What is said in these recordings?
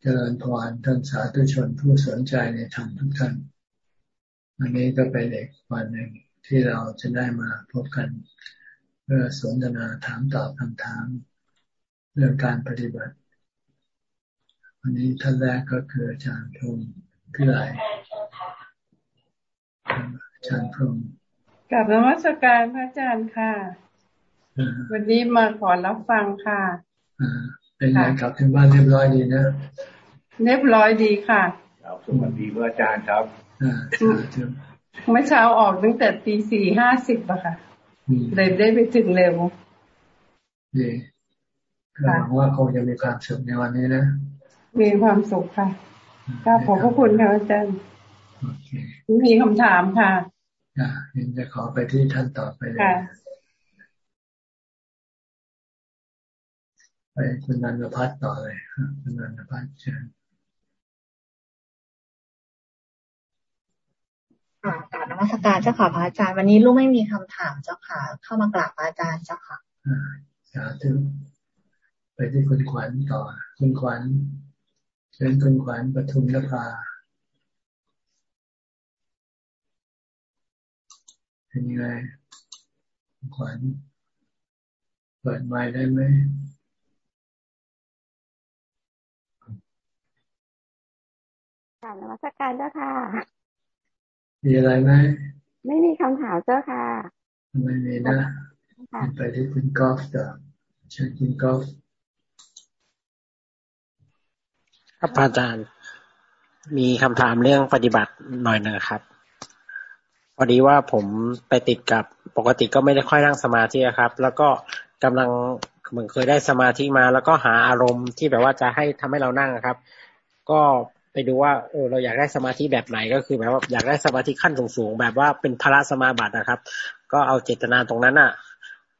เจริญพรท่านสาธุชนผู้สนใจในธรรมทุกท่าน วันนี้ก็เป็นอีกวันหนึ่งที่เราจะได้มาพบกัน เพื่อสนทนาถามตอบคำถาม เรื่องการปฏิบัติ วันนี้ท่านแรกก็คืออาจารย์พรมพิไลอาจารย์พรมกลับนมัสการพระอาจารย์ค่ะ วันนี้มาขอรับฟังค่ะ เป็นไงกลับถึงบ้านเรียบร้อยดีนะเรียบร้อยดีค่ะสวัสดีพระอาจารย์ครับเมื่อเช้าออกตั้งแต่ตีสี่ห้าสิบอะค่ะเลยได้ไปถึงเร็วดีหวังว่าคงจะมีความสุขในวันนี้นะ มีความสุขค่ะก็ขอบพระคุณค่ะอาจารย์มีคำถามค่ะอ่าเห็นจะขอไปที่ท่านต่อไปเลย ไปคุณนันทพัฒน์ต่อเลยคุณนันทพัฒน์เชิญค่ะกราบนมัสการเจ้าค่ะพระอาจารย์ วันนี้ลูกไม่มีคำถามเจ้าค่ะ เข้ามากราบพระอาจารย์เจ้าค่ะสาธุไปที่คุณขวัญต่อ คุณขวัญเชิญคุณขวัญปทุมนภาเป็นยังไงขวัญเปิดไมค์ได้ไหม ราบนมัสการเจ้าค่ะ มีอะไรไหม ไม่มีคำถามเจ้าค่ะ ไม่มีนะ ไปที่คุณกอล์ฟต่อเชิญคุณกอล์ฟครับอาจารย์ มีคำถามเรื่องปฏิบัติหน่อยนะครับพอดีว่าผมไปติดกับปกติก็ไม่ได้ค่อยนั่งสมาธิครับ แล้วก็กำลังเหมือนเคยได้สมาธิมา แล้วก็หาอารมณ์ที่แบบว่าจะให้ทำให้เรานั่งครับ ก็ ไปดูว่าเออเราอยากได้สมาธิแบบไหนก็คือแบบว่าอยากได้สมาธิขั้นสูงๆแบบว่าเป็นพระสมาบัตินะครับ ก็เอาเจตนาตรงนั้นอะ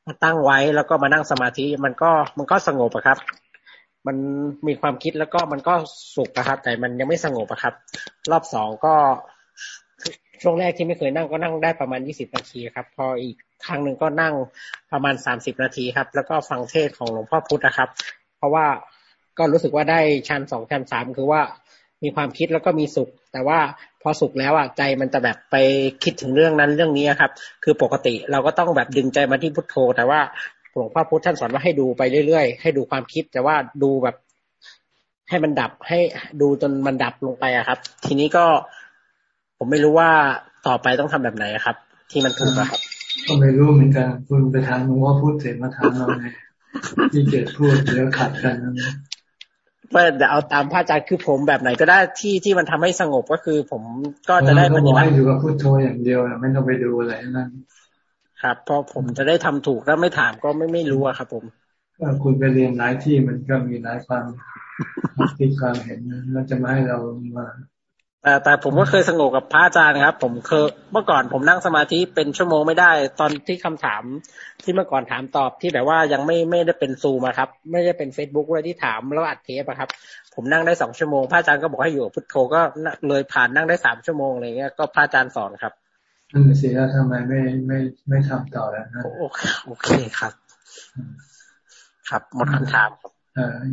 มาตั้งไว้แล้วก็มานั่งสมาธิมันก็มันก็สงบอะครับ มันมีความคิดแล้วก็มันก็สุขนะครับ แต่มันยังไม่สงบอะครับ รอบสองก็ช่วงแรกที่ไม่เคยนั่งก็นั่งได้ประมาณยี่สิบนาทีครับ พออีกครั้งหนึ่งก็นั่งประมาณสามสิบนาทีครับ แล้วก็ฟังเทศของหลวงพ่อพุธนะครับ เพราะว่าก็รู้สึกว่าได้ชั้นสองชั้นสามคือว่า มีความคิดแล้วก็มีสุข แต่ว่าพอสุขแล้วอะใจมันจะแบบไปคิดถึงเรื่องนั้นเรื่องนี้ครับ คือปกติเราก็ต้องแบบดึงใจมาที่พุทโธ แต่ว่าหลวงพ่อพุทธท่านสอนว่าให้ดูไปเรื่อยๆ ให้ดูความคิด แต่ว่าดูแบบ ให้มันดับให้ดูจนมันดับลงไปอะครับ ทีนี้ก็ผมไม่รู้ว่าต่อไปต้องทำแบบไหนครับ ที่มันถูกอะครับก็ไม่รู้เหมือนกันคุณไปทางหลวงพ่อพูดเสร็จมาถามเราไงที่เกิดพูดเดี๋ยวขัดกันไม่เดี๋ยวเอาตามพระอาจารย์คือผมแบบไหนก็ได้ที่ที่มันทำให้สงบก็คือผมก็จะได้ปฏิบัติอยู่กับพุทโธอย่างเดียวไม่ต้องไปดูอะไรนั่นครับเพราะผมจะได้ทำถูกแล้วไม่ถามก็ไม่ไม่รู้อะครับ ผมคุณไปเรียนหลายที่มันก็มีหลายความคิดความเห็นมันจะมาให้เรามา แต่แต่ผมก็เคยสงบกับพระอาจารย์ครับ ผมเคยเมื่อก่อนผมนั่งสมาธิเป็นชั่วโมงไม่ได้ ตอนที่คำถามที่เมื่อก่อนถามตอบที่แบบว่ายังไม่ไม่ได้เป็นซูมาครับ ไม่ได้เป็นเฟซบุ๊กอะไรที่ถามแล้วอัดเทปอะครับ ผมนั่งได้สองชั่วโมงพระอาจารย์ก็บอกให้อยู่พุทโธก็เลยผ่านนั่งได้สามชั่วโมงอะไรเงี้ยก็พระอาจารย์สอนครับนั่นสิแล้วทำไมไม่ไม่ไม่ทำต่อแล้วนะโอเคครับ ครับหมดคำถามครับ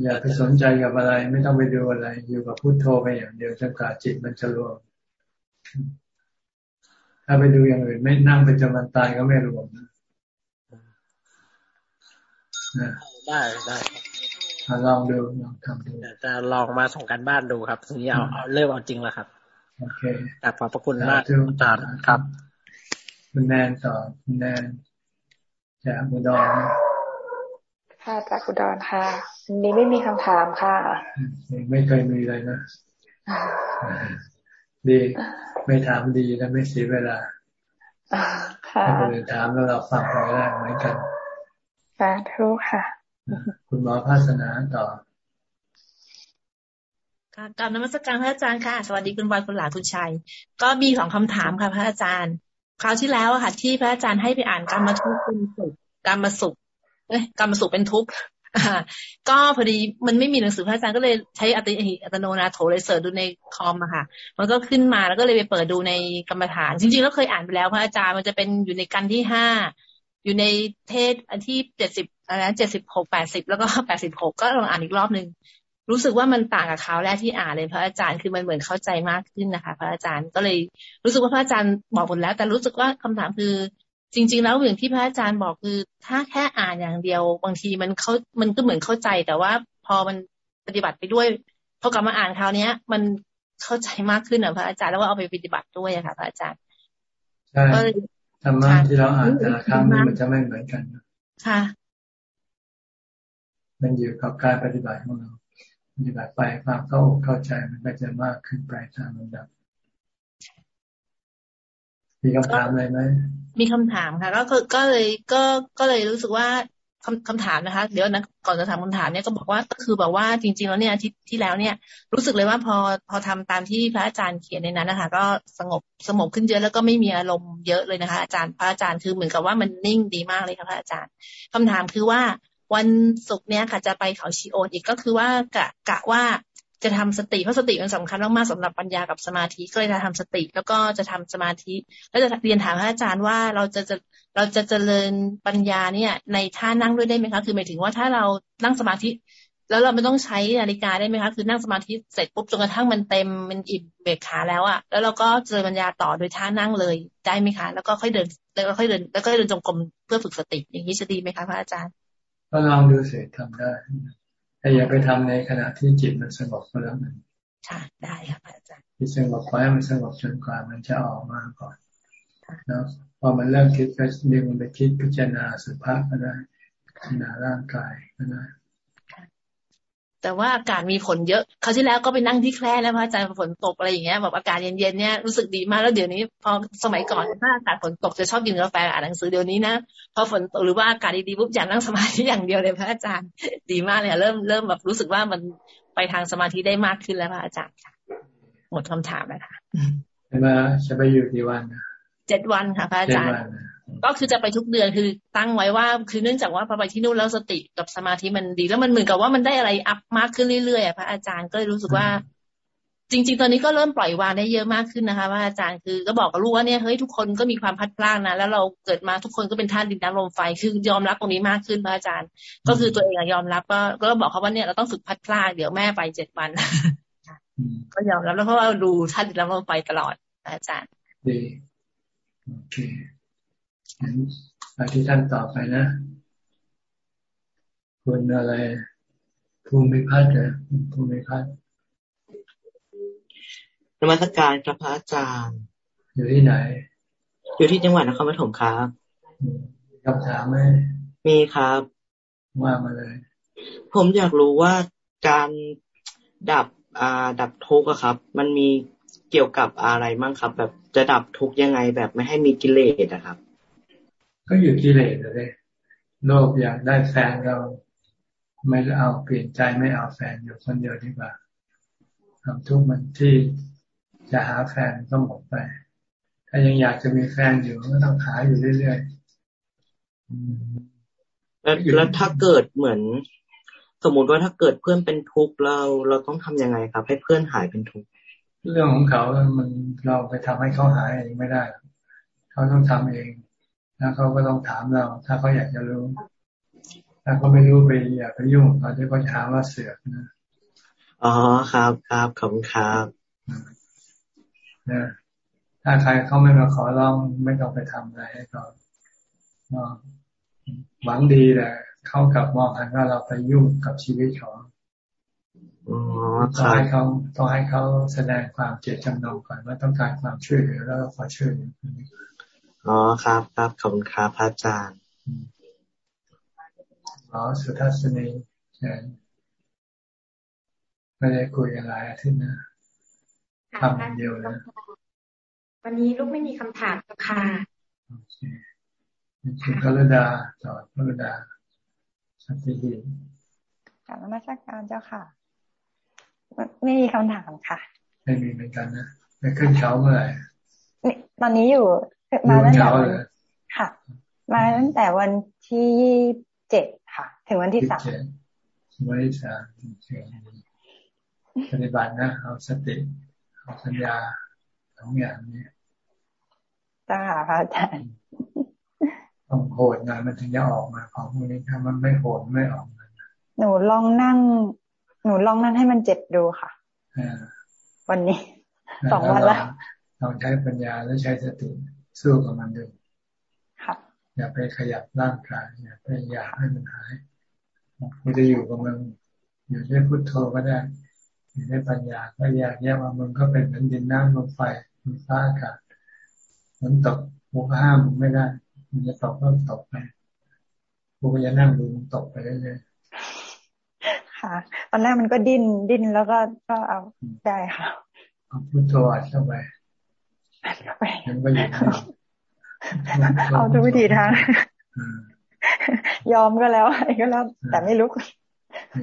อย่าไปสนใจกับอะไร ไม่ต้องไปดูอะไร อยู่กับพุโทโธไปอย่างเดียวจนกว่าจิตมันจะรวม ถ้าไปดูอย่างอื่น ไม่นั่งไปจนมันตายก็ไม่รวมนะได้ได้ลองดูลองทำดูจะลองมาส่งกันบ้านดูครับทีนี้เอาเอาเริ่มเอาจริงแล้วครับโอเคขอบพระคุณมากอาจารย์ครับ คุณแนนต่อคุณแนนจากอุดรค่ะจากอุดรค่ะ วันนี้ไม่มีคำถามค่ะ ไม่เคยมีเลยนะ ดี ไม่ถามดีแล้วไม่เสียเวลาค่ะคนอื่นถามแล้วเราฟังไปได้เหมือนกันสาธุค่ะ คุณหมอภาสนาต่อค่ะกลับนมัสการพระอาจารย์ค่ะ สวัสดีคุณบอยคุณหลาคุณชัย ก็มีสองคำถามค่ะพระอาจารย์ คราวที่แล้วค่ะ ที่พระอาจารย์ให้ไปอ่านกรรมทุกข์เป็นสุขกรรมสุขเอ้ยกรรมสุขเป็นทุกข์ ก็พอดีมันไม่มีหนังสือพระอาจารย์ก็เลยใช้อัตอัตโนนาโถเลยเสิร์ชดูในคอมอะค่ะ มันก็ขึ้นมาแล้วก็เลยไปเปิดดูในกรรมฐาน จริงๆแล้วเคยอ่านไปแล้วพระอาจารย์มันจะเป็นอยู่ในกันที่ห้าอยู่ในเทศอันที่เจ็ดสิบอะไรเจ็ดสิบหกแปดสิบแล้วก็แปดสิบหกก็ลองอ่านอีกรอบหนึ่งรู้สึกว่ามันต่างกับคราวแรกที่อ่านเลยพระอาจารย์คือมันเหมือนเข้าใจมากขึ้นนะคะ พระอาจารย์ก็เลยรู้สึกว่าพระอาจารย์บอกหมดแล้ว แต่รู้สึกว่าคำถามคือ จริง ๆ แล้วอย่างที่พระอาจารย์บอกคือ ถ้าแค่อ่านอย่างเดียว บางทีมันเขามันก็เหมือนเข้าใจ แต่ว่าพอมันปฏิบัติไปด้วยพอกลับมาอ่านคราวเนี้ย มันเข้าใจมากขึ้นอะพระอาจารย์แล้วก็เอาไปปฏิบัติด้วยอะค่ะพระอาจารย์ใช่ธรรมะที่เราอ่านแต่ละครั้งมันจะไม่เหมือนกันค่ะ มันอยู่กับการปฏิบัติของเราปฏิบัติไปความเข้าเข้าใจมันก็จะมากขึ้นไปตามลำดับ มีคำถามอะไรไหมมีคำถามค่ะ ก็ก็เลยก็ก็เลยรู้สึกว่าคำคำถามนะคะ เดี๋ยวนะก่อนจะถามคำถามเนี่ยก็บอกว่าก็คือแบบว่าจริง ๆ แล้วเนี่ยที่ที่แล้วเนี่ย รู้สึกเลยว่าพอพอทำตามที่พระอาจารย์เขียนในนั้นนะคะ ก็สงบสงบขึ้นเยอะแล้วก็ไม่มีอารมณ์เยอะเลยนะคะ อาจารย์พระอาจารย์คือเหมือนกับว่ามันนิ่งดีมากเลยค่ะพระอาจารย์คำถามคือว่าวันศุกร์เนี้ยค่ะจะไปเขาชิโอนอีกก็คือว่ากะกะว่า จะทำสติเพราะสติมันสำคัญมากๆสำหรับปัญญากับสมาธิก็เลยจะทำสติแล้วก็จะทำสมาธิ แล้วจะเรียนถามพระอาจารย์ว่าเราจะจะเราจะเจริญปัญญาเนี่ย ในท่านั่งด้วยได้ไหมคะ คือหมายถึงว่าถ้าเรานั่งสมาธิ แล้วเราไม่ต้องใช้นาฬิกาได้ไหมคะ คือนั่งสมาธิเสร็จปุ๊บจนกระทั่งมันเต็มมันอิ่มเบกขาแล้วอะแล้วเราก็เจริญปัญญาต่อโดยท่านั่งเลยได้ไหมคะ แล้วก็ค่อยเดินแล้วก็ค่อยเดิน แล้วก็เดินจงกรมเพื่อฝึกสติอย่างนี้จะดีไหมคะพระอาจารย์ก็ลองดูเสร็จทำได้ แต่อย่าไปทำในขณะที่จิตมันสงบก็แล้วมันค่ะได้ค่ะอาจารย์ที่สงบขอให้มันสงบจนกว่ามันจะออกมาก่อนแล้วพอมันเริ่มคิดก็ดึงมันไปคิดพิจารณาสุภาพก็ได้พิจารณาร่างกายก็ได้ แต่ว่าอากาศมีฝนเยอะคราวที่แล้วก็ไปนั่งที่แคร่แล้วพระอาจารย์ฝนตกอะไรอย่างเงี้ยแบบอากาศเย็นๆเนี่ยรู้สึกดีมากแล้วเดี๋ยวนี้ พอสมัยก่อนถ้าอากาศฝนตกจะชอบกินกาแฟอ่านหนังสือเดี๋ยวนี้นะพอฝนตกหรือว่าอากาศดีๆปุ๊บอยากนั่งสมาธิอย่างเดียวเลยพระอาจารย์ดีมากเลยเริ่มเริ่มแบบรู้สึกว่ามันไปทางสมาธิได้มากขึ้นแล้วพระอาจารย์ค่ะหมดคำถามแล้วค่ะจะมาจะไปอยู่กี่วัน เจ็ดวันค่ะพระอาจารย์ก็คือจะไปทุกเดือนคือตั้งไว้ว่า คือเนื่องจากว่าพอไปที่นู่นแล้วสติกับสมาธิมันดี แล้วมันเหมือนกับว่ามันได้อะไรอัพมากขึ้นเรื่อยๆพระอาจารย์ก็เลยรู้สึกว่า จริง ๆ ตอนนี้ก็เริ่มปล่อยวางได้เยอะมากขึ้นนะคะพระอาจารย์คือก็บอกกับลูกว่าเนี่ยเฮ้ยทุกคนก็มีความพัดพลาดนะแล้วเราเกิดมาทุกคนก็เป็นธาตุดินน้ำลมไฟคือยอมรับตรงนี้มากขึ้นพระอาจารย์ ก็คือตัวเองยอมรับก็ก็บอกเขาว่าเนี่ยเราต้องฝึกพัดพลาดเดี๋ยวแม่ไปเจ็ดวันก็ยอมรับแล้วเพราะว่าดูธาตุดินน้ำลมไฟตลอดอาจารย์ดี โอเคไปที่ท่านต่อไปนะ คุณอะไรภูมิพัฒน์เหรอภูมิพัฒน์นมัสการครับพระอาจารย์ อยู่ที่ไหน อยู่ที่จังหวัดนครปฐมครับคำถามไหมมีครับ ว่ามาเลย ผมอยากรู้ว่าการดับอ่าดับทุกข์ครับ มันมีเกี่ยวกับอะไรมั่งครับ แบบจะดับทุกข์ยังไงแบบไม่ให้มีกิเลสนะครับ ก็อยู่กิเลสเลยโลภอยากได้แฟนเราไม่เอาเปลี่ยนใจไม่เอาแฟนอยู่คนเดียวดีกว่าทำทุกมันที่จะหาแฟนก็หมดไป ถ้ายังอยากจะมีแฟนอยู่ก็ต้องหาอยู่เรื่อยๆแล้วแล้วถ้าเกิดเหมือน สมมติว่าถ้าเกิดเพื่อนเป็นทุกข์เราเราต้องทํำยังไงครับ ให้เพื่อนหายเป็นทุกข์ เรื่องของเขามันเราไปทำให้เขาหายเองไม่ได้ เขาต้องทำเองแล้วเขาก็ต้องถามเรา ถ้าเขาอยากจะรู้ ถ้าเขาไม่รู้ไปอย่าไปยุ่งเขาจะก็ถามว่าเสือกนะอ๋อครับครับขอบคุณครับนะถ้าใครเขาไม่มาขอร้องไม่ต้องไปทำอะไรให้เขาหวังดีแต่เขากลับมองหันว่าเราไปยุ่งกับชีวิตเขา ต้องให้เขาต้องให้เขาแสดงความเจตจำนงก่อนว่าต้องการความช่วยเหลือแล้วก็ขอช่วยเหลืออ๋อครับครับขอบคุณครับพระอาจารย์อ๋อสุทัศนีเชิญไม่ได้คุยอะไรอาทิตย์นะทำเดียวนะวันนี้ลูกไม่มีคำถามค่ะโอเคคุณกรดาต่อกรดาสักทีกลับมาสักการเจ้าค่ะ ไม่มีคำถามค่ะ ไม่มีเหมือนกันนะไปขึ้นเขาเมื่อไหร่ตอนนี้อยู่มาตั้งแต่ค่ะ มาตั้งแต่วันที่เจ็ดค่ะ ถึงวันที่สามวันที่สามปฏิบัตินะเอาสติเอาสัญญาสองอย่างนี้จ้าค่ะอาจารย์ต้องโหดงานมันถึงจะออกมาของพวกนี้ถ้ามันไม่โหดไม่ออกมาหนูลองนั่ง หนูลองนั่นให้มันเจ็บดูค่ะวันนี้สองวันแล้วลองใช้ปัญญาแล้วใช้สติสู้กับมันดูค่ะอย่าไปขยับร่างกายอย่าไปอยากให้มันหายมันจะอยู่กับมันอยู่ด้วยพุทโธก็ได้ อยู่ด้วยปัญญาก็อยากแยกว่ามันก็เป็นเหมือนดินน้ำลมไฟมีฟ้าอากาศมันตกมุกห้ามไม่ได้มันจะตกก็ตกไปพวกจะนั่งดูมันตกไปเรื่อยๆ ค่ะ ตอนแรกมันก็ดิ้นดิ้นแล้วก็ก็เอาได้ค่ะเอาพุทโธอัดเข้าไปมันก็อยู่เอาทุกวิธีทางยอมก็แล้วอะไรก็แล้ว แต่ไม่ลุก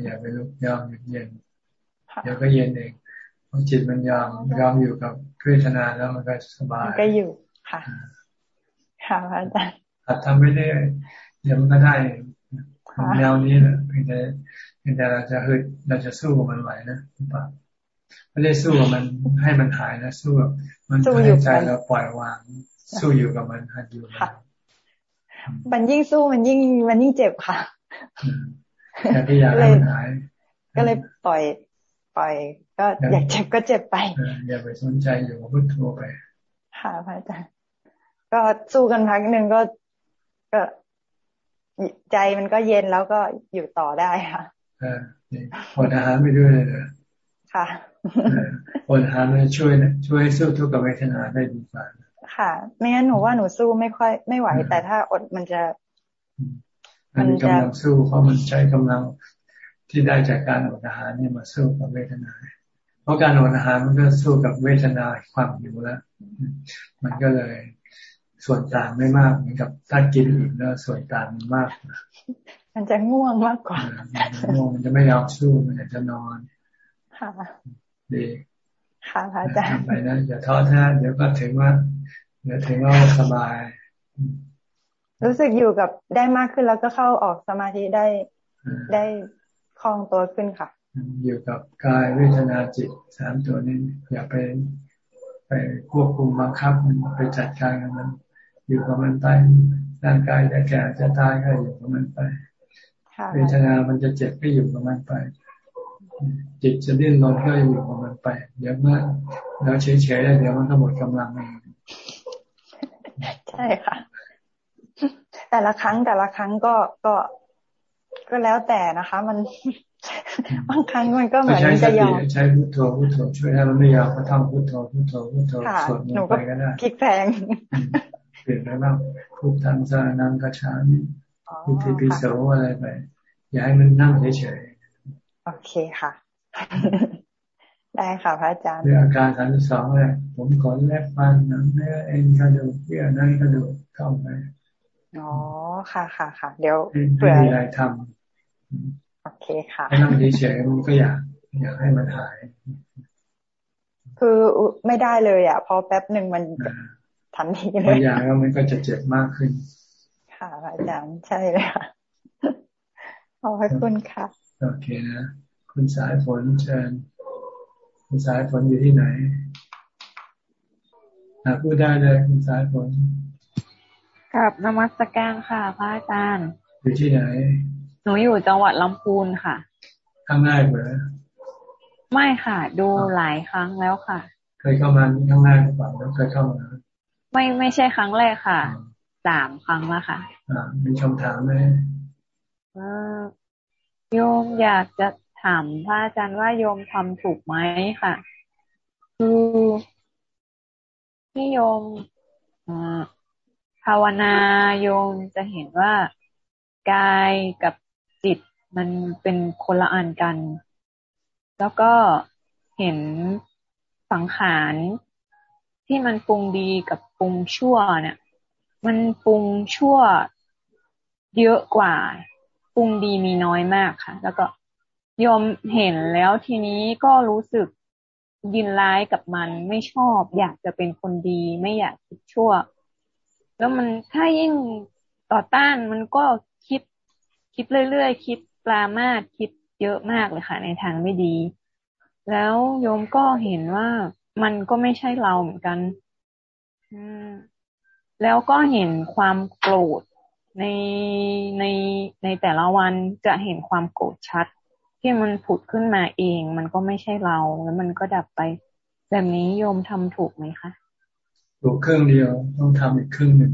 อย่าไปลุกยอมเย็นเดี๋ยวก็เย็นเองพอจิตมันยอมยอมอยู่กับเวทนาแล้วมันก็สบายก็อยู่ค่ะ ค่ะอาจารย์ถ้าทำไม่ได้เดี๋ยวมันก็ได้ แนวนี้นะเพียงแต่เพียงแต่เราจะเฮ้ยเราจะสู้กับมันไหวนะหรือเปล่าไม่ได้สู้กับมันให้มันหายนะสู้มันให้ใจเราปล่อยวาง สู้อยู่กับมันหัดอยู่มันยิ่งสู้มันยิ่งมันยิ่งเจ็บค่ะแต่ที่อยากให้มันหาย ก็เลยปล่อย ปล่อย ก็อยากเจ็บก็เจ็บไปอย่าไปสนใจอยู่กับพุทโธไปค่ะพระอาจารย์ก็สู้กันพักหนึ่งก็ก็ ใจมันก็เย็นแล้วก็อยู่ต่อได้ค่ะออดอาหารไม่ด้วยเลยนะค่ะอดอาหารมันช่วยช่วยสู้ทุกขเวทนาได้ดีกว่าค่ะ ไม่งั้นหนูว่าหนูสู้ไม่ค่อยไม่ไหว แต่ถ้าอดมันจะ มันกำลังสู้เพราะมันใช้กำลังที่ได้จากการอดอาหารนี่มาสู้กับเวทนา เพราะการอดอาหารมันก็สู้กับเวทนาความหิวแล้ว มันก็เลย ส่วนต่างไม่มากเหมือนกับถ้ากินอิ่มแล้วส่วนต่างมันมาก มันจะง่วงมากกว่าง่วงมันจะไม่ยอมสู้มันจะนอน ค่ะดีค่ะอาจารย์ไปนะอย่าท้อแท้เดี๋ยวก็ถึงว่าเดี๋ยวถึงว่าสบาย รู้สึกอยู่กับได้มากขึ้นแล้วก็เข้าออกสมาธิได้ได้คล่องตัวขึ้นค่ะ อยู่กับกายเวทนาจิตสามตัวนี้อย่าไปไปควบคุมบังคับมันไปจัดการกับมัน อยู่กับมันไปร่างกายจะแก่จะตายก็อยู่กับมันไปเวทนามันจะเจ็บก็อยู่กับมันไป จิตจะดิ้นรนก็อยู่กับมันไปเดี๋ยวเมื่อเราเฉยๆแล้วเดี๋ยวมันก็หมดกำลังเองใช่ค่ะ แต่ละครั้งแต่ละครั้งก็ก็ก็แล้วแต่นะคะ มันบางครั้งมันก็เหมือนจะยอมใช้พุทโธพุทโธช่วยให้มันไม่ยอมก็ทำพุทโธพุทโธพุทโธสวดมนต์ไปก็ได้พลิกแพง เปลี่ยนไปบ้างพุทธังสานังกระชามิพิธีพิโสอะไรไป อย่าให้มันนั่งเฉยๆ โอเคค่ะ ได้ค่ะพระอาจารย์เรื่องอาการสามสองเลยผมขนแลกฟันหนังเนื้อเอ็นกระดูกเยื่อในกระดูกเข้าไปอ๋อค่ะค่ะค่ะเดี๋ยวเผื่อมีอะไรทำโอเคค่ะถ้านั่งเฉยๆมันก็อยากอยากให้มันหาย คือไม่ได้เลยอะพอแป๊บหนึ่งมัน ทันทีเลยพออยากแล้วมันก็จะเจ็บมากขึ้น ค่ะอาจารย์ใช่เลยค่ะขอบคุณค่ะ โอเคนะ คุณสายฝนเชิญ คุณสายฝนอยู่ที่ไหนพูดได้เลยคุณสายฝนกับนมัสการค่ะ พระอาจารย์ อยู่ที่ไหน หนูอยู่จังหวัดลำพูนค่ะครั้งแรกเหรอไม่ค่ะ ดูหลายครั้งแล้วค่ะ เคยเข้ามาครั้งแรกหรือเปล่าแล้วเคยเข้ามา ไม่ไม่ใช่ครั้งแรกค่ะสามครั้งแล้วค่ะอ่ามีคำถามไหมโยมอยากจะถามพระอาจารย์ว่าโยมทำถูกไหมค่ะ คือที่โยมภาวนาโยมจะเห็นว่ากายกับจิตมันเป็นคนละอันกัน แล้วก็เห็นสังขาร ที่มันปรุงดีกับปรุงชั่วเนี่ย มันปรุงชั่วเยอะกว่าปรุงดีมีน้อยมากค่ะ แล้วก็ยอมเห็นแล้วทีนี้ก็รู้สึกยินร้ายกับมันไม่ชอบ อยากจะเป็นคนดี ไม่อยากคิดชั่ว แล้วมันถ้ายิ่งต่อต้านมันก็คิดคิดเรื่อยๆคิดปลามาดคิดเยอะมากเลยค่ะ ในทางไม่ดี แล้วโยมก็เห็นว่า มันก็ไม่ใช่เราเหมือนกัน อืม แล้วก็เห็นความโกรธในในในแต่ละวันจะเห็นความโกรธชัด ที่มันผุดขึ้นมาเอง มันก็ไม่ใช่เราแล้วมันก็ดับไป แบบนี้โยมทำถูกไหมคะถูกครึ่งเดียวต้องทำอีกครึ่งหนึ่ง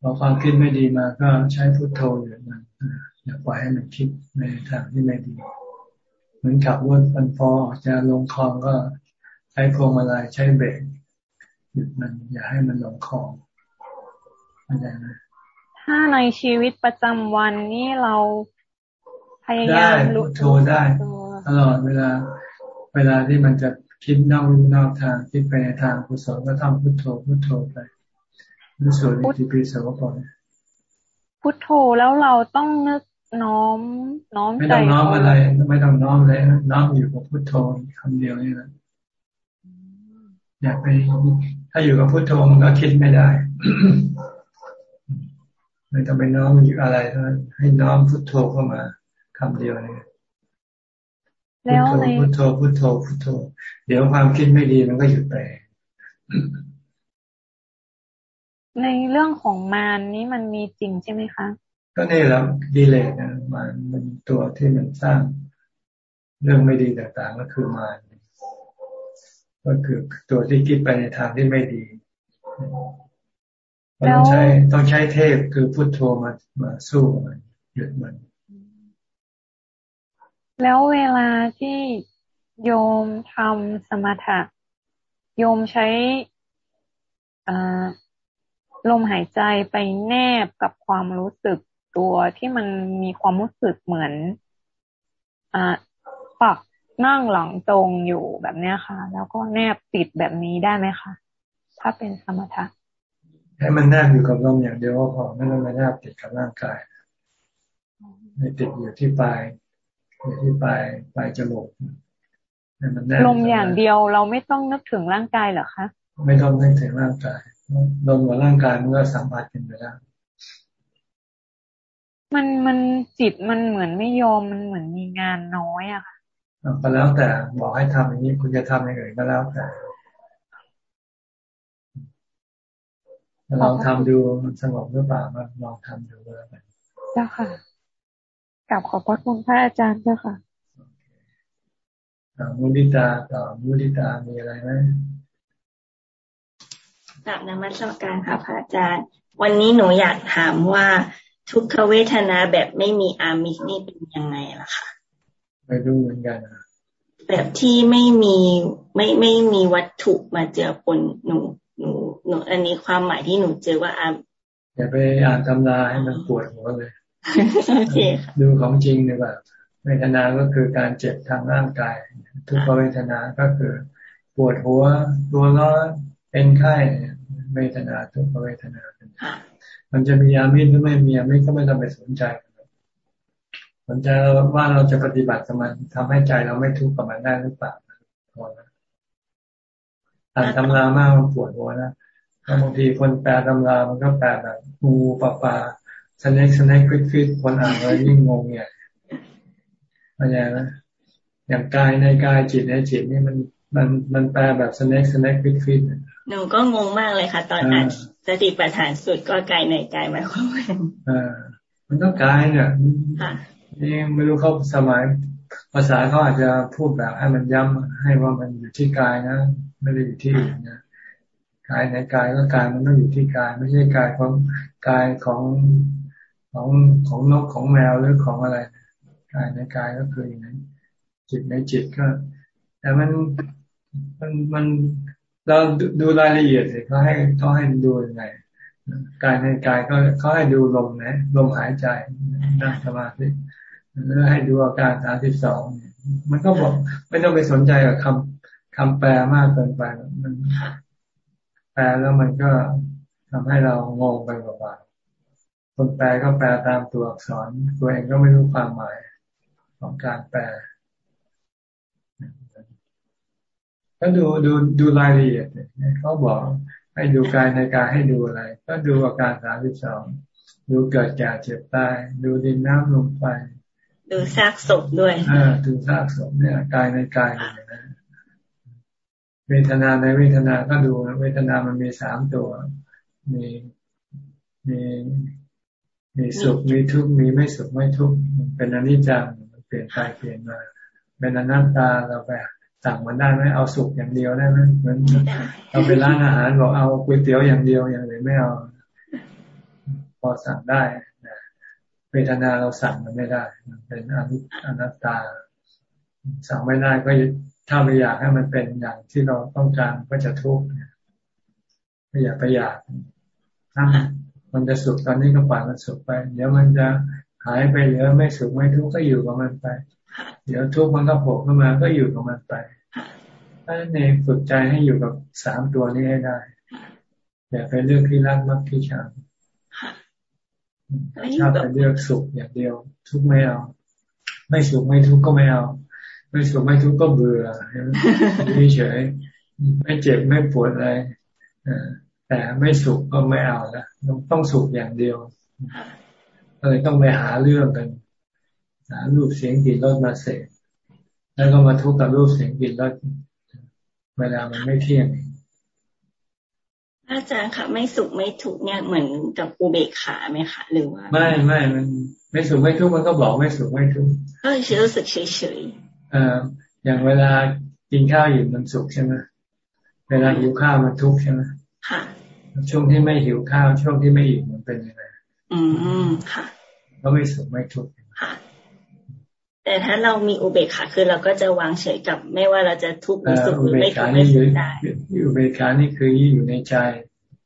พอความคิดไม่ดีมาก็ใช้พุทโธอยู่มันอย่าปล่อยให้มันคิดในทางที่ไม่ดี เหมือนขับรถมันฟอจะลงคลองก็ ใช้พวงมาลัยใช้เบรกหยุดมัน อย่าให้มันลงคลองเข้าใจไหมถ้าในชีวิตประจำวันนี้เราพยายามรู้โทรได้ตลอดเวลา เวลาที่มันจะคิดนอกนอกทางคิดไปในทางกุศลก็ทำพุทโธพุทโธไปนุสวดอิปิโสก่อนพุทโธแล้วเราต้องนึกน้อมน้อมใจไม่ต้องน้อมอะไร ไม่ต้องน้อมเลยน้อมอยู่กับพุทโธคำเดียวนี่แหละ อยากไปถ้าอยู่กับพุทโธมันก็คิดไม่ได้ไม่ต้องไปน้อมอยู่อะไรเท่านั้นให้น้อมพุทโธเข้ามาคำเดียวเลยแล้วในพุทโธพุทโธพุทโธ เดี๋ยวความคิดไม่ดีมันก็หยุดไป ในเรื่องของมารนี้มันมีจริงใช่ไหมคะ ก็นี่แหละดีเลยนะมารมันตัวที่มันสร้าง เรื่องไม่ดีต่างๆก็คือมาร ก็คือตัวที่คิดไปในทางที่ไม่ดีต้องใช้ต้องใช้เทพคือพุทโธมามาสู้มันหยุดมัน แล้วเวลาที่โยมทำสมถะ โยมใช้ลมหายใจไปแนบกับความรู้สึกตัวที่มันมีความรู้สึกเหมือนอ่าปัก นั่งหลังตรงอยู่แบบเนี้ยค่ะ แล้วก็แนบติดแบบนี้ได้ไหมคะถ้าเป็นสมถะให้มันแนบอยู่กับลมอย่างเดียวก็พอไม่ต้องมาแนบติดกับร่างกายให้ติดอยู่ที่ปลายอยู่ที่ปลายปลายจมูกให้มันแนบลมอย่างเดียวเราไม่ต้องนึกถึงร่างกายเหรอคะไม่ต้องนึกถึงร่างกายลมกับร่างกายมันก็สัมผัสกันไปแล้วมันมันจิตมันเหมือนไม่ยอมมันเหมือนมีงานน้อยอะค่ะ ก็แล้วแต่บอกให้ทำอย่างนี้คุณจะทำอย่างอื่นก็แล้วแต่ลองทำดูมันสงบหรือเปล่าลองทำดูแล้วกันเจ้าค่ะกลับขอบพระคุณพระอาจารย์เจ้าค่ะมุนิตาต่อมุนิตามีอะไรไหมกลับนมัสการค่ะพระอาจารย์ วันนี้หนูอยากถามว่าทุกขเวทนาแบบไม่มีอามิสนี่เป็นยังไงล่ะคะ ไม่รู้เหมือนกันแบบที่ไม่มีไม่ไม่มีวัตถุมาเจือปนหนูหนูหนูอันนี้ความหมายที่หนูเจอว่าอาอย่าไปอ่านตำราให้มันปวดหัวเลยดูของจริงเลยแบบเวทนาก็คือการเจ็บทางร่างกาย ทุกเวทนาก็คือปวดหัวตัวร้อนเป็นไข้เวทนาทุกเวทนา มันจะมีอามิตรหรือไม่มีอามิตรก็ไม่ต้องไปสนใจ มันจะว่าเราจะปฏิบัติกับมันทำให้ใจเราไม่ทุกข์กับมันได้หรือเปล่าพอนะอ่านตำรามากมันปวดหัวนะบางทีคนแปลตำรามันก็แปลแบบงูๆปลาๆ snake snake fish fish คนอ่านแล้วยิ่งงงเนี่ยเข้าใจไหมอย่างกายในกายจิตในจิตนี่มันมันมันแปลแบบ snake snake fish fishหนูก็งงมากเลยค่ะ ตอนอ่านสติปัฏฐานสูตรก็กายในกายหมายความว่าอ่ามันต้องกายเนี่ย นี่ไม่รู้เขาสมัยภาษาเขาอาจจะพูดแบบให้มันย้ำให้ว่ามันอยู่ที่กายนะ ไม่ได้อยู่ที่อื่นนะกายในกายก็กายมันต้องอยู่ที่กาย ไม่ใช่กายของกายของของของนกของแมวหรือของอะไรกายในกายก็คืออย่างนั้นจิตในจิตก็ แต่มันมันมันเราดูรายละเอียดสิเขาให้เขาให้ดูยังไงกายในกายก็เขาให้ดูลมนะลมหายใจนั่งสมาธิ แล้วให้ดูอาการสามสิบสองมันก็บอก ไม่ต้องไปสนใจกับคำคำแปลมากเกินไปมันแปลแล้วมันก็ทำให้เรางงไปเปล่าคนแปลก็แปลตามตัวอักษร ตัวเองก็ไม่รู้ความหมายของการแปลก็ดูดูดูรายละเอียดเขาบอกให้ดูกายในกายให้ดูอะไร ก็ดูอาการสามสิบสองดูเกิดแก่เจ็บตาย ดูดินน้ำลมไฟ ดูซากศพด้วยอ่าดูซากศพเนี่ยกายในกายเนี่ยนะเวทนาในเวทนาก็ดูเวทนามันมีสามตัว มีมีมีสุขมีทุกข์มีไม่สุขไม่ทุกข์เป็นอนิจจังเปลี่ยนไปเปลี่ยนมาเป็นอนัตตาเราไปสั่งมันได้ไหมเอาสุกอย่างเดียวได้ไหมเหมือนเราไปร้านอาหารบอกเอาก๋วยเตี๋ยวอย่างเดียวอย่างอื่นไม่เอา พอสั่งได้ เวทนาเราสั่งมันไม่ได้ มันเป็นอนิอนัตตา สั่งไม่ได้ก็ถ้าไปอยากให้มันเป็นอย่างที่เราต้องการก็จะทุกข์ไม่อยากไปอยากถ้ามันจะสุขตอนนี้ก็ปล่อยมันสุขไป เดี๋ยวมันจะหายไปเหลือไม่สุขไม่ทุกข์ก็อยู่กับมันไป เดี๋ยวทุกข์มันก็โผล่ขึ้นมาก็อยู่กับมันไปถ้าในฝึกใจให้อยู่กับสามตัวนี้ให้ได้อย่าไปเลือกที่รักมักที่ชัง ชอบไปเลือกสุขอย่างเดียว ทุกข์ไม่เอา ไม่สุขไม่ทุกข์ก็ไม่เอา ไม่สุขไม่ทุกข์ก็เบื่อเฉยไม่เจ็บไม่ปวดอะไรแต่ไม่สุขก็ไม่เอานะต้องสุขอย่างเดียวเลยต้องไปหาเรื่องกันหารูปเสียงกลิ่นรสมาเสพแล้วก็มาทุกข์กับรูปเสียงกลิ่นรสเวลามันไม่เที่ยงอาจารย์ค่ะไม่สุขไม่ทุกเนี่ยเหมือนกับอุเบกขาไหมคะหรือว่า ไม่ไม่มันไม่สุขไม่ทุกข์มันก็บอกไม่สุขไม่ทุกข์ก็รู้สึกเฉยเฉยเอ่ออย่างเวลากินข้าวอยู่มันสุขใช่ไหมเวลาหิวข้าวมันทุกข์ใช่ไหมค่ะ ช่วงที่ไม่หิวข้าวช่วงที่ไม่อิ่มมันเป็นยังไงอืมค่ะ ก็ไม่สุขไม่ทุกข์ค่ะ แต่ถ้าเรามีอุเบกขาคือเราก็จะวางเฉยกับไม่ว่าเราจะทุกข์หรือสุขหรือไม่ทุกข์ไม่สุขได้อุเบกขานี่คืออยู่ในใจ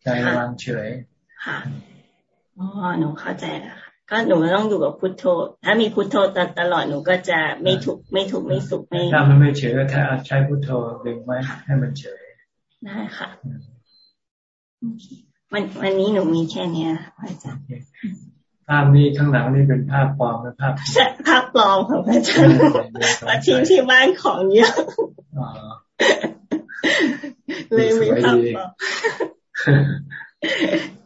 ใจวางเฉยค่ะอ๋อหนูเข้าใจแล้วค่ะก็หนูต้องอยู่กับพุทโธ ถ้ามีพุทโธตลอดหนูก็จะไม่ทุกข์ไม่ทุกข์ไม่สุขไม่ถ้ามันไม่เฉยก็ถ้าใช้พุทโธดึงไว้ให้มันเฉยได้ค่ะวันวันนี้หนูมีแค่เนี้ยอาจารย์ ภาพนี้ข้างหลังนี่เป็นภาพปลอมเป็นภาพใช่ภาพปลอมของอาจารย์มาทิ้งที่บ้านของเยอะเลยมีภาพปลอม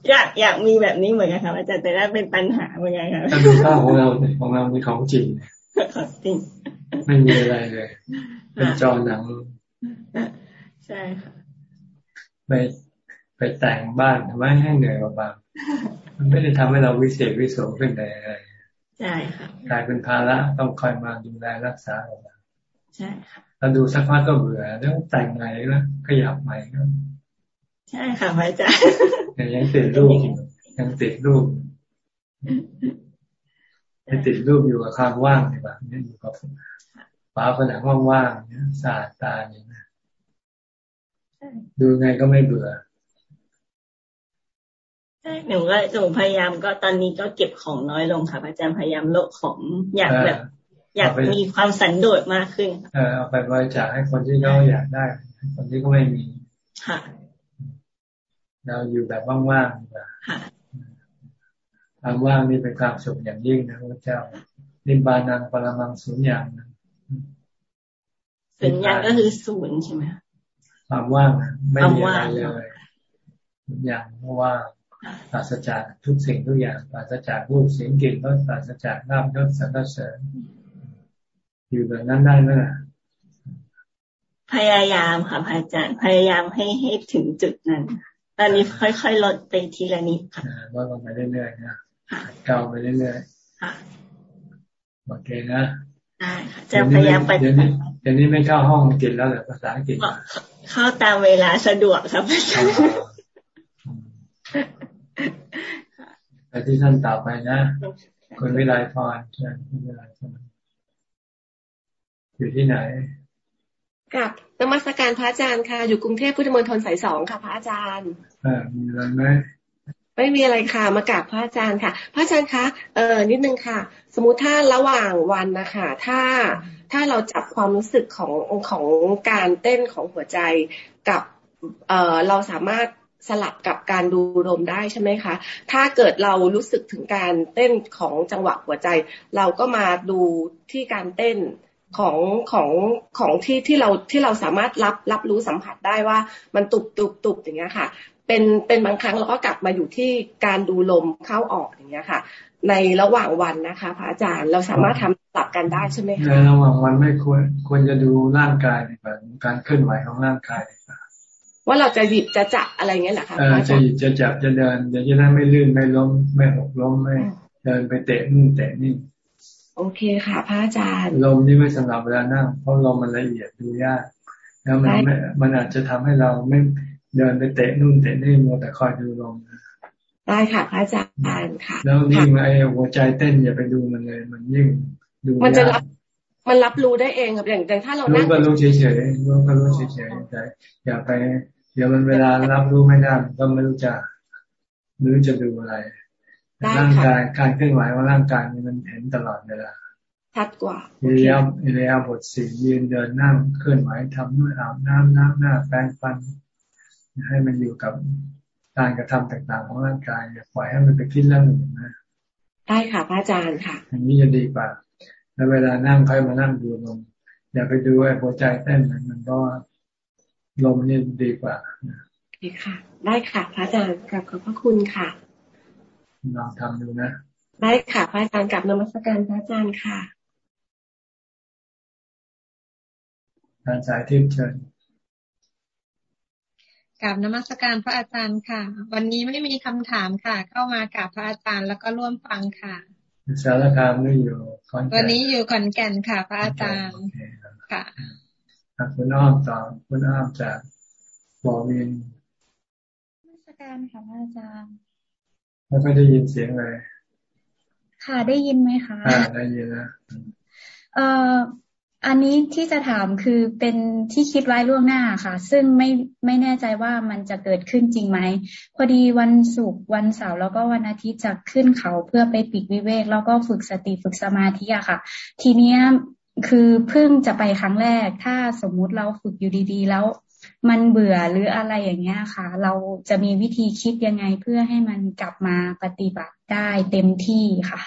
อยากอยากมีแบบนี้เหมือนกันค่ะอาจารย์แต่ได้เป็นปัญหาเหมือนกันค่ะดูภาพของเราของเราเป็นของจริงจริง ไม่มีอะไรเลย เป็นจอหนังใช่ค่ะไปไปแต่งบ้านทำไมให้เหนื่อยกว่าบ้าง มันไม่ได้ทำให้เราวิเศษวิโสขึ้นเลยใช่ค่ะกลายเป็นภาระต้องคอยมาดูแลรักษาเราใช่ค่ะเราดูสักพักก็เบื่อแล้วแต่งใหม่แล้วขยับใหม่ก็ใช่ค่ะพระอาจารย์ยังติดรูปยังติดรูปยังติดรูปอยู่กับความว่างนี่แบบนี้อยู่กับฝาผนังว่างๆเนี่ยสะอาดตาเนี่ยนะดูไงก็ไม่เบื่อใช่ หนูก็หนูพยายามก็ตอนนี้ก็เก็บของน้อยลงค่ะอาจารย์พยายามลดของอยากแบบ อยากมีความสันโดษมากขึ้นเออเอาไปบริจาคให้คนที่เขาอยากได้ คนที่ก็ไม่มีค่ะเราอยู่แบบว่างๆดีกว่าความว่างนี่เป็นความสุขอย่างยิ่งนะพระเจ้านิบานังปรมังศูนย์อย่างนะศูนย์อย่างก็คือศูนย์ใช่ไหมความว่างไม่มีอะไรเลยอย่างว่าง ปราศจากทุกสิ่งทุกอย่างปราศจากรูปเสียงกลิ่นรสปราศจากน้ำยศสรรเสริญอยู่แบบนั้นได้ไหมล่ะพยายามค่ะพระอาจารย์พยายามให้ให้ถึงจุดนั้น ตอนนี้ค่อยๆลดไปทีละนิดค่ะลดลงไปเรื่อยๆนะเก่าไปเรื่อยๆโอเคนะได้ค่ะจะพยายามไปเดี๋ยวนี้เดี๋ยวนี้ไม่เข้าห้องกินแล้วเหรอภาษาอังกฤษเข้าตามเวลาสะดวกครับ ไปที่ท่านต่อไปนะ คุณวิไลพรใช่คุณวิไลพรอยู่ที่ไหนกับนมัสการพระอาจารย์ค่ะ อยู่กรุงเทพพุทธมณฑลสายสองค่ะ พระอาจารย์อ่ามีอะไรไหมไม่มีอะไรค่ะ มากราบพระอาจารย์ค่ะ พระอาจารย์คะเออนิดนึงค่ะ สมมุติถ้าระหว่างวันนะคะถ้าถ้าเราจับความรู้สึกของของการเต้นของหัวใจกับเออเราสามารถ สลับกับการดูลมได้ใช่ไหมคะ ถ้าเกิดเรารู้สึกถึงการเต้นของจังหวะหัวใจ เราก็มาดูที่การเต้นของของของที่ที่เราที่เราสามารถรับรับรู้สัมผัสได้ว่ามันตุบตุบตุบอย่างเงี้ยค่ะ เป็นเป็นบางครั้งเราก็กลับมาอยู่ที่การดูลมเข้าออกอย่างเงี้ยค่ะ ในระหว่างวันนะคะพระอาจารย์เราสามารถทำสลับกันได้ใช่ไหมคะในระหว่างวันไม่ควรควรจะดูร่างกายแบบการเคลื่อนไหวของร่างกาย ว่าเราจะหยิบจะจับอะไรเงี้ยเหรอคะจะหยิบจะจับจะเดินเดี๋ยวจะได้ไม่ลื่นไม่ล้มไม่หกล้มไม่เดินไปเตะนู่นเตะนี่โอเคค่ะพระอาจารย์ลมนี่ไม่สำหรับเวลานั่งเพราะลมมันละเอียดดูยากแล้วมันไม่มันอาจจะทำให้เราไม่เดินไปเตะนู่นเตะนี่มัวแต่คอยดูลมได้ค่ะพระอาจารย์ค่ะ แล้วยิ่งไอ้หัวใจเต้นอย่าไปดูมันเลย มันยิ่งดูมันจะรับ มันรับรู้ได้เองครับอย่างแต่ถ้าเรานั่รู้งก็รู้เฉยๆรู้ก็รู้เฉยๆแต่อย่าไป เดี๋ยวมันเวลารับรู้ไม่ได้ก็ไม่รู้จะไม่รู้จะดูอะไรร่างกายการเคลื่อนไหวของร่างกายนี่มันเห็นตลอดเวลาชัดกว่าอิริยาอิริยาบถสี่ยืนเดินนั่งเคลื่อนไหวทำนู่นอาบน้ำน้ำหน้าแปรงฟัน ให้มันอยู่กับการกระทำต่างๆ ของร่างกายอย่าปล่อยให้มันไปคิดเรื่องอื่นนะได้ค่ะพระอาจารย์ค่ะอย่างนี้จะดีกว่า แล้วเวลานั่งค่อยมานั่งดูลมอย่าไปดูไอ้หัวใจเต้นมันมันก็ลมนี่ดีกว่าดีค่ะ ได้ค่ะพระอาจารย์กลับขอบพระคุณค่ะลองทำดูนะได้ค่ะพระอาจารย์กลับนมัสการพระอาจารย์ค่ะการสายทิพย์เชิญกราบนมัสการพระอาจารย์ค่ะ วันนี้ไม่มีคำถามค่ะ เข้ามากราบพระอาจารย์แล้วก็ร่วมฟังค่ะ สารคามนี่อยู่ขอนแก่นวันนี้อยู่ขอนแก่นค่ะพระอาจารย์ค่ะอะคุณอ้อมต่อคุณอ้อมจากบอวินนมัสการค่ะพระอาจารย์ไม่ค่อยได้ยินเสียงเลยค่ะได้ยินไหมคะอ่าได้ยินนะเอ่อ อันนี้ที่จะถามคือเป็นที่คิดไว้ล่วงหน้าค่ะ ซึ่งไม่ไม่แน่ใจว่ามันจะเกิดขึ้นจริงไหม พอดีวันศุกร์วันเสาร์แล้วก็วันอาทิตย์จะขึ้นเขาเพื่อไปปีกวิเวก แล้วก็ฝึกสติฝึกสมาธิอะค่ะ ทีเนี้ยคือเพิ่งจะไปครั้งแรก ถ้าสมมุติเราฝึกอยู่ดี ๆ แล้ว มันเบื่อหรืออะไรอย่างเงี้ยค่ะ เราจะมีวิธีคิดยังไงเพื่อให้มันกลับมาปฏิบัติได้เต็มที่ค่ะ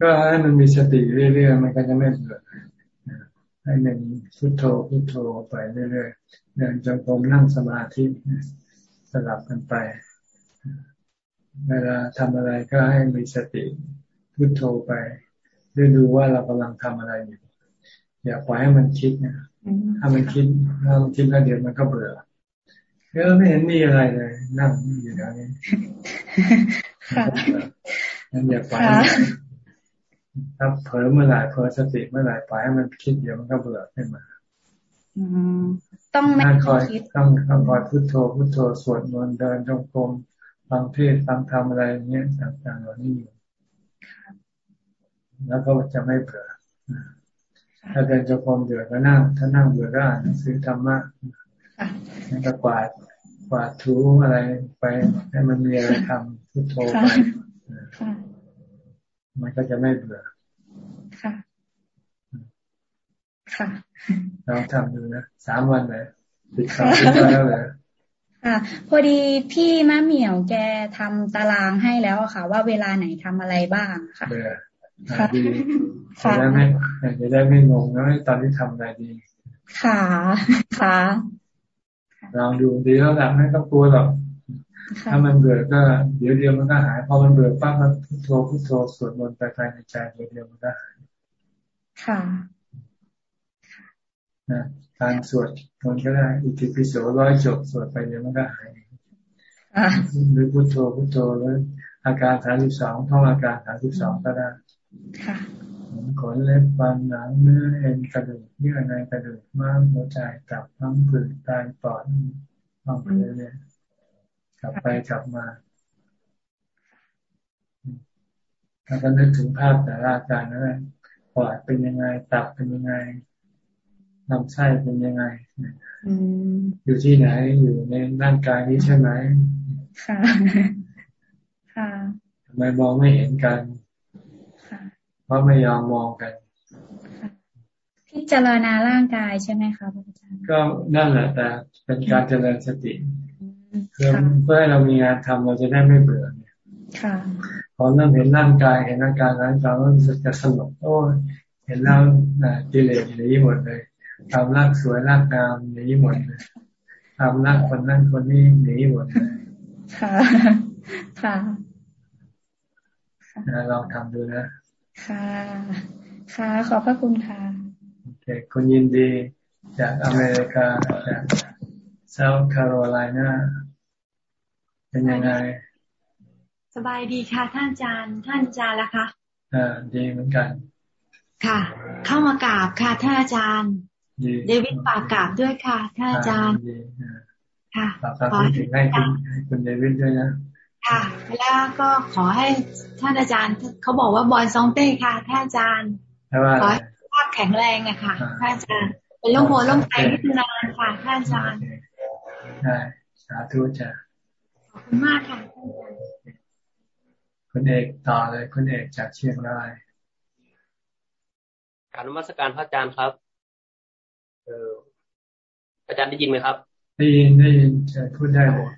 ก็ให้มันมีสติเรื่อยๆมันก็จะไม่เบื่อ ให้มันพุโทโธพุโทโธไปเรื่อยๆเดินจงกรมนั่งสมาธิสลับกันไป เวลาทำอะไรก็ให้มีสติพุโทโธไปดูดูว่าเรากำลังทำอะไรอยู่อย่าปล่อยให้มันคิดนะถ้ามันคิดถ้ามันคิดแล้วเดี๋ยวมันก็เบื่อเออไม่เห็นมีอะไรเลย นั่งอยู่อย่างนี้นั่นอย่าปล่อย ถ้าเผลอเมื่อไหร่เผลอสติเมื่อไหร่ปล่อยให้มันคิดเดี๋ยวมันก็เบื่อขึ้นมาต้องไม่คอยคิดต้องต้องคอยพุโทโธพุโทโธสวดมนต์เดินจงกรมฟังเทศน์ฟังธรรมอะไรอย่างเงี้ยต่างๆเหล่านี้อยู่แล้วก็จะไม่เบื่อถ้าเดินจงกรมเบื่อก็นั่ง ถ้านั่งเบื่อก็อ่านหนังสือธรรมะแล้วก็กวาดกวาดถูอะไรไปให้มันมีอะไรทำพุโทโธไปค่ะ มันก็จะไม่เบื่อ ค่ะ ค่ะลองทำดูนะสามวันเลยติดข่าวติดไปแล้วเลยค่ะพอดีพี่มะเหมี่ยวแกทำตารางให้แล้วอะค่ะ ว่าเวลาไหนทำอะไรบ้างค่ะเบื่อค่ะดีจะค่ะได้ไม่จะได้ไม่งงนะตอนที่ทำอะไรดี ค่ะ ค่ะลองดูดีแล้วแหละไม่ต้องกลัวหรอก ถ้ามันเบื่อก็เดี๋ยวเดียวมันก็หาย พอมันเบื่อปั๊บมันพุทโธพุทโธสวดมนต์ไปภายในใจเดี๋ยวเดียวมันก็หาย ค่ะนะการสวดมนต์ก็ได้ อิติปิโสร้อยจบสวดไปเดี๋ยวมันก็หายค่ะหรือพุทโธพุทโธแล้วอาการสามสิบสองท่องอาการสามสิบสองก็ได้ค่ะผมขนเล็บฟันหนังเนื้อเอ็นกระดูกเยื่อในกระดูกม้ามหัวใจตับทั้งผืดไตปอดท้องเพลเนี่ยก ลับไปกลับมาแล้วก็นึกถึงภาพแต่ละอาการนั่นแหละปอดเป็นยังไง ตับเป็นยังไงลำไส้เป็นยังไงอืมอยู่ที่ไหนอยู่ในร่างกายนี้ใช่ไหมค่ะค่ะทำไมมองไม่เห็นกันค่ะเพราะไม่ยอมมองกันพิจารณาร่างกายใช่ไหมคะพระอาจารย์ก็นั่นแหละแต่เป็นการเจริญสติ เพื่อเพื่อให้เรามีงานทำเราจะได้ไม่เบื่อเนี่ยค่ะพอเริ่มเห็นร่างกายเห็นอาการร่างกายเรารู้สึกจะสงบโอ้ยเห็นแล้วอ่ากิเลสหนีหมดเลยความรักสวยรักงามหนีหมดเลยความรักคนนั้นคนนี้หนีหมดเลยค่ะ ค่ะนะลองทำดูนะ ค่ะ ค่ะ ขอบพระคุณค่ะโอเคคุณยินดีจากอเมริกาจากเซาท์แคโรไลนา เป็นยังไง สบายดีค่ะ ท่านอาจารย์ ท่านอาจารย์ละคะอ่าดีเหมือนกัน ค่ะ เข้ามากราบค่ะ ท่านอาจารย์เดวิดฝากกราบด้วยค่ะ ท่านอาจารย์ค่ะฝากความถึงให้คุณให้คุณเดวิดด้วยนะค่ะ แล้วก็ขอให้ท่านอาจารย์เขาบอกว่าบอยซองเต้ค่ะ ท่านอาจารย์ขอให้ภาพแข็งแรงอะค่ะ ท่านอาจารย์ เป็นร่มโพล่มใจให้นานค่ะ ท่านอาจารย์ได้สาธุจ้ะ ขอบคุณมากค่ะท่านอาจารย์คุณเอกต่อเลยคุณเอกจากเชียงรายการนมัสการพระอาจารย์ครับ เอออาจารย์ได้ยินไหมครับ ได้ยินได้ยินจะพูดได้เลย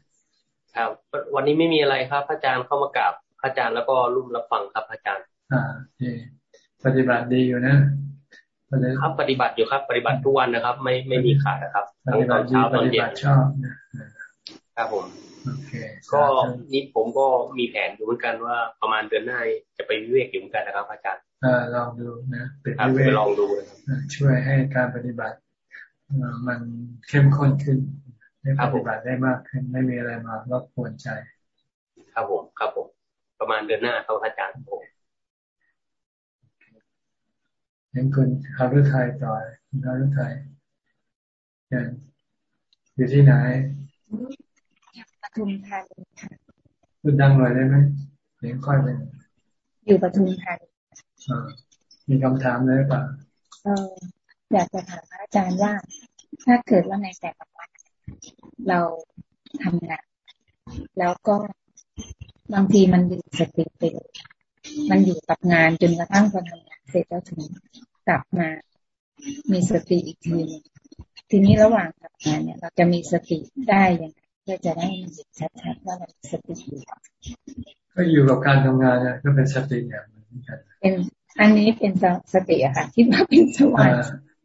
ครับ วันนี้ไม่มีอะไรครับ พระอาจารย์เข้ามากราบพระอาจารย์แล้วก็ร่วมรับฟังครับพระอาจารย์ อ่าดีปฏิบัติดีอยู่นะครับปฏิบัติอยู่ครับ ปฏิบัติทุกวันนะครับ ไม่ไม่มีขาดนะครับทั้งตอนเช้าตอนเย็นชอบนะ ครับผมโอเคก็นี่ผมก็มีแผนอยู่เหมือนกันว่าประมาณเดือนหน้าจะไปวิเวกอยู่เหมือนกันนะครับอาจารย์อ่าลองดูนะเป็นครับวิเวไปกลองดูช่วยให้การปฏิบัติมันเข้มข้นขึ้นได้ปฏิบัติได้มากขึ้นไม่มีอะไรมารบกวนใจ ครับผมครับผม ประมาณเดือนหน้าครับอาจารย์ผมเห็นคุณคารุไทยต่อคุณคารุไทยอยู่ที่ไหนป ทุมธานีค่ะพูดดังหน่อยได้ไหมเสียงค่อยไปอยู่ปทุมธานีมีคำถามเลยป่ะเอออยากจะถามพระอาจารย์ว่า ถ้าเกิดว่าในแต่ละวันเราทำงานแล้วก็บางทีมันอยู่สติไปเลยมันอยู่กับงานจนกระทั่งพอทำงานเสร็จแล้วถึงกลับมา มีสติอีกทีนึงทีนี้ระหว่างทำงานเนี่ย เราจะมีสติได้ยังไงเพื่อจะได้มันเห็นชัดๆว่าเรามีสติอยู่ก็อยู่กับการทำงานเนี่ยก็เป็นสติอย่างหนึ่งเหมือนกันเป็นอันนี้เป็นสติอะค่ะคิดว่าเป็นสมาธิ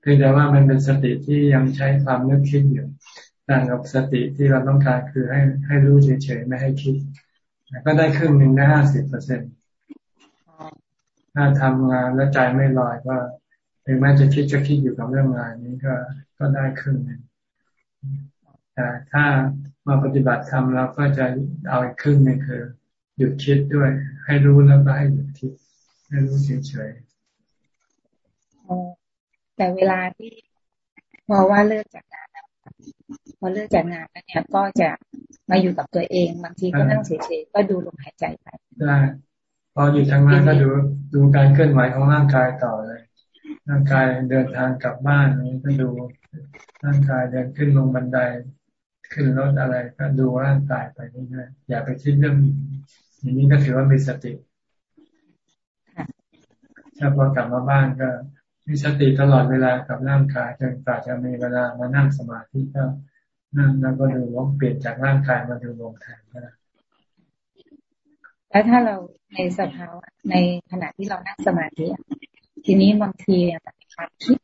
เพียงแต่ว่ามันเป็นสติที่ยังใช้ความนึกคิดอยู่ต่างกับสติที่เราต้องการคือให้ให้รู้เฉยๆไม่ให้คิดก็ได้ครึ่งหนึ่งได้ห้าสิบเปอร์เซ็นต์ถ้าทำงานแล้วใจไม่ลอยก็ถึงแม้จะคิดจะคิดอยู่กับเรื่องงานนี้ก็ก็ได้ครึ่งหนึ่งแต่ถ้า มาปฏิบัติธรรมเราก็จะเอาอีกครึ่งหนึ่งคือ หยุดคิดด้วย ให้รู้แล้วก็ให้หยุดคิด ให้รู้เฉยแต่เวลาที่พอว่าเลิกจากงานแล้วพอเลิกจากงานแล้วเนี่ยก็จะมาอยู่กับตัวเองบางทีก็นั่งเฉยๆก็ดูลมหายใจไปๆได้พออยู่ทางงานก็ดูดูการเคลื่อนไหวของร่างกายต่อเลย ร่างกายเดินทางกลับบ้านนี้ก็ดูร่างกายเดินขึ้นลงบันได ขึ้นรถอะไรก็ดูร่างกายไปเรื่อยๆอย่าไปคิดเรื่องอย่างนี้ก็ถือว่ามีสติถ้าพอกลับมาบ้านก็มีสติตลอดเวลากับร่างกายจนกว่าจะมีเวลามานั่งสมาธิก็นั่งแล้วก็ดูลมเปลี่ยนจากร่างกายมาดูลมแทนก็ได้แล้วถ้าเราในสภาวะในขณะที่เรานั่งสมาธิทีนี้บางทีมันความคิด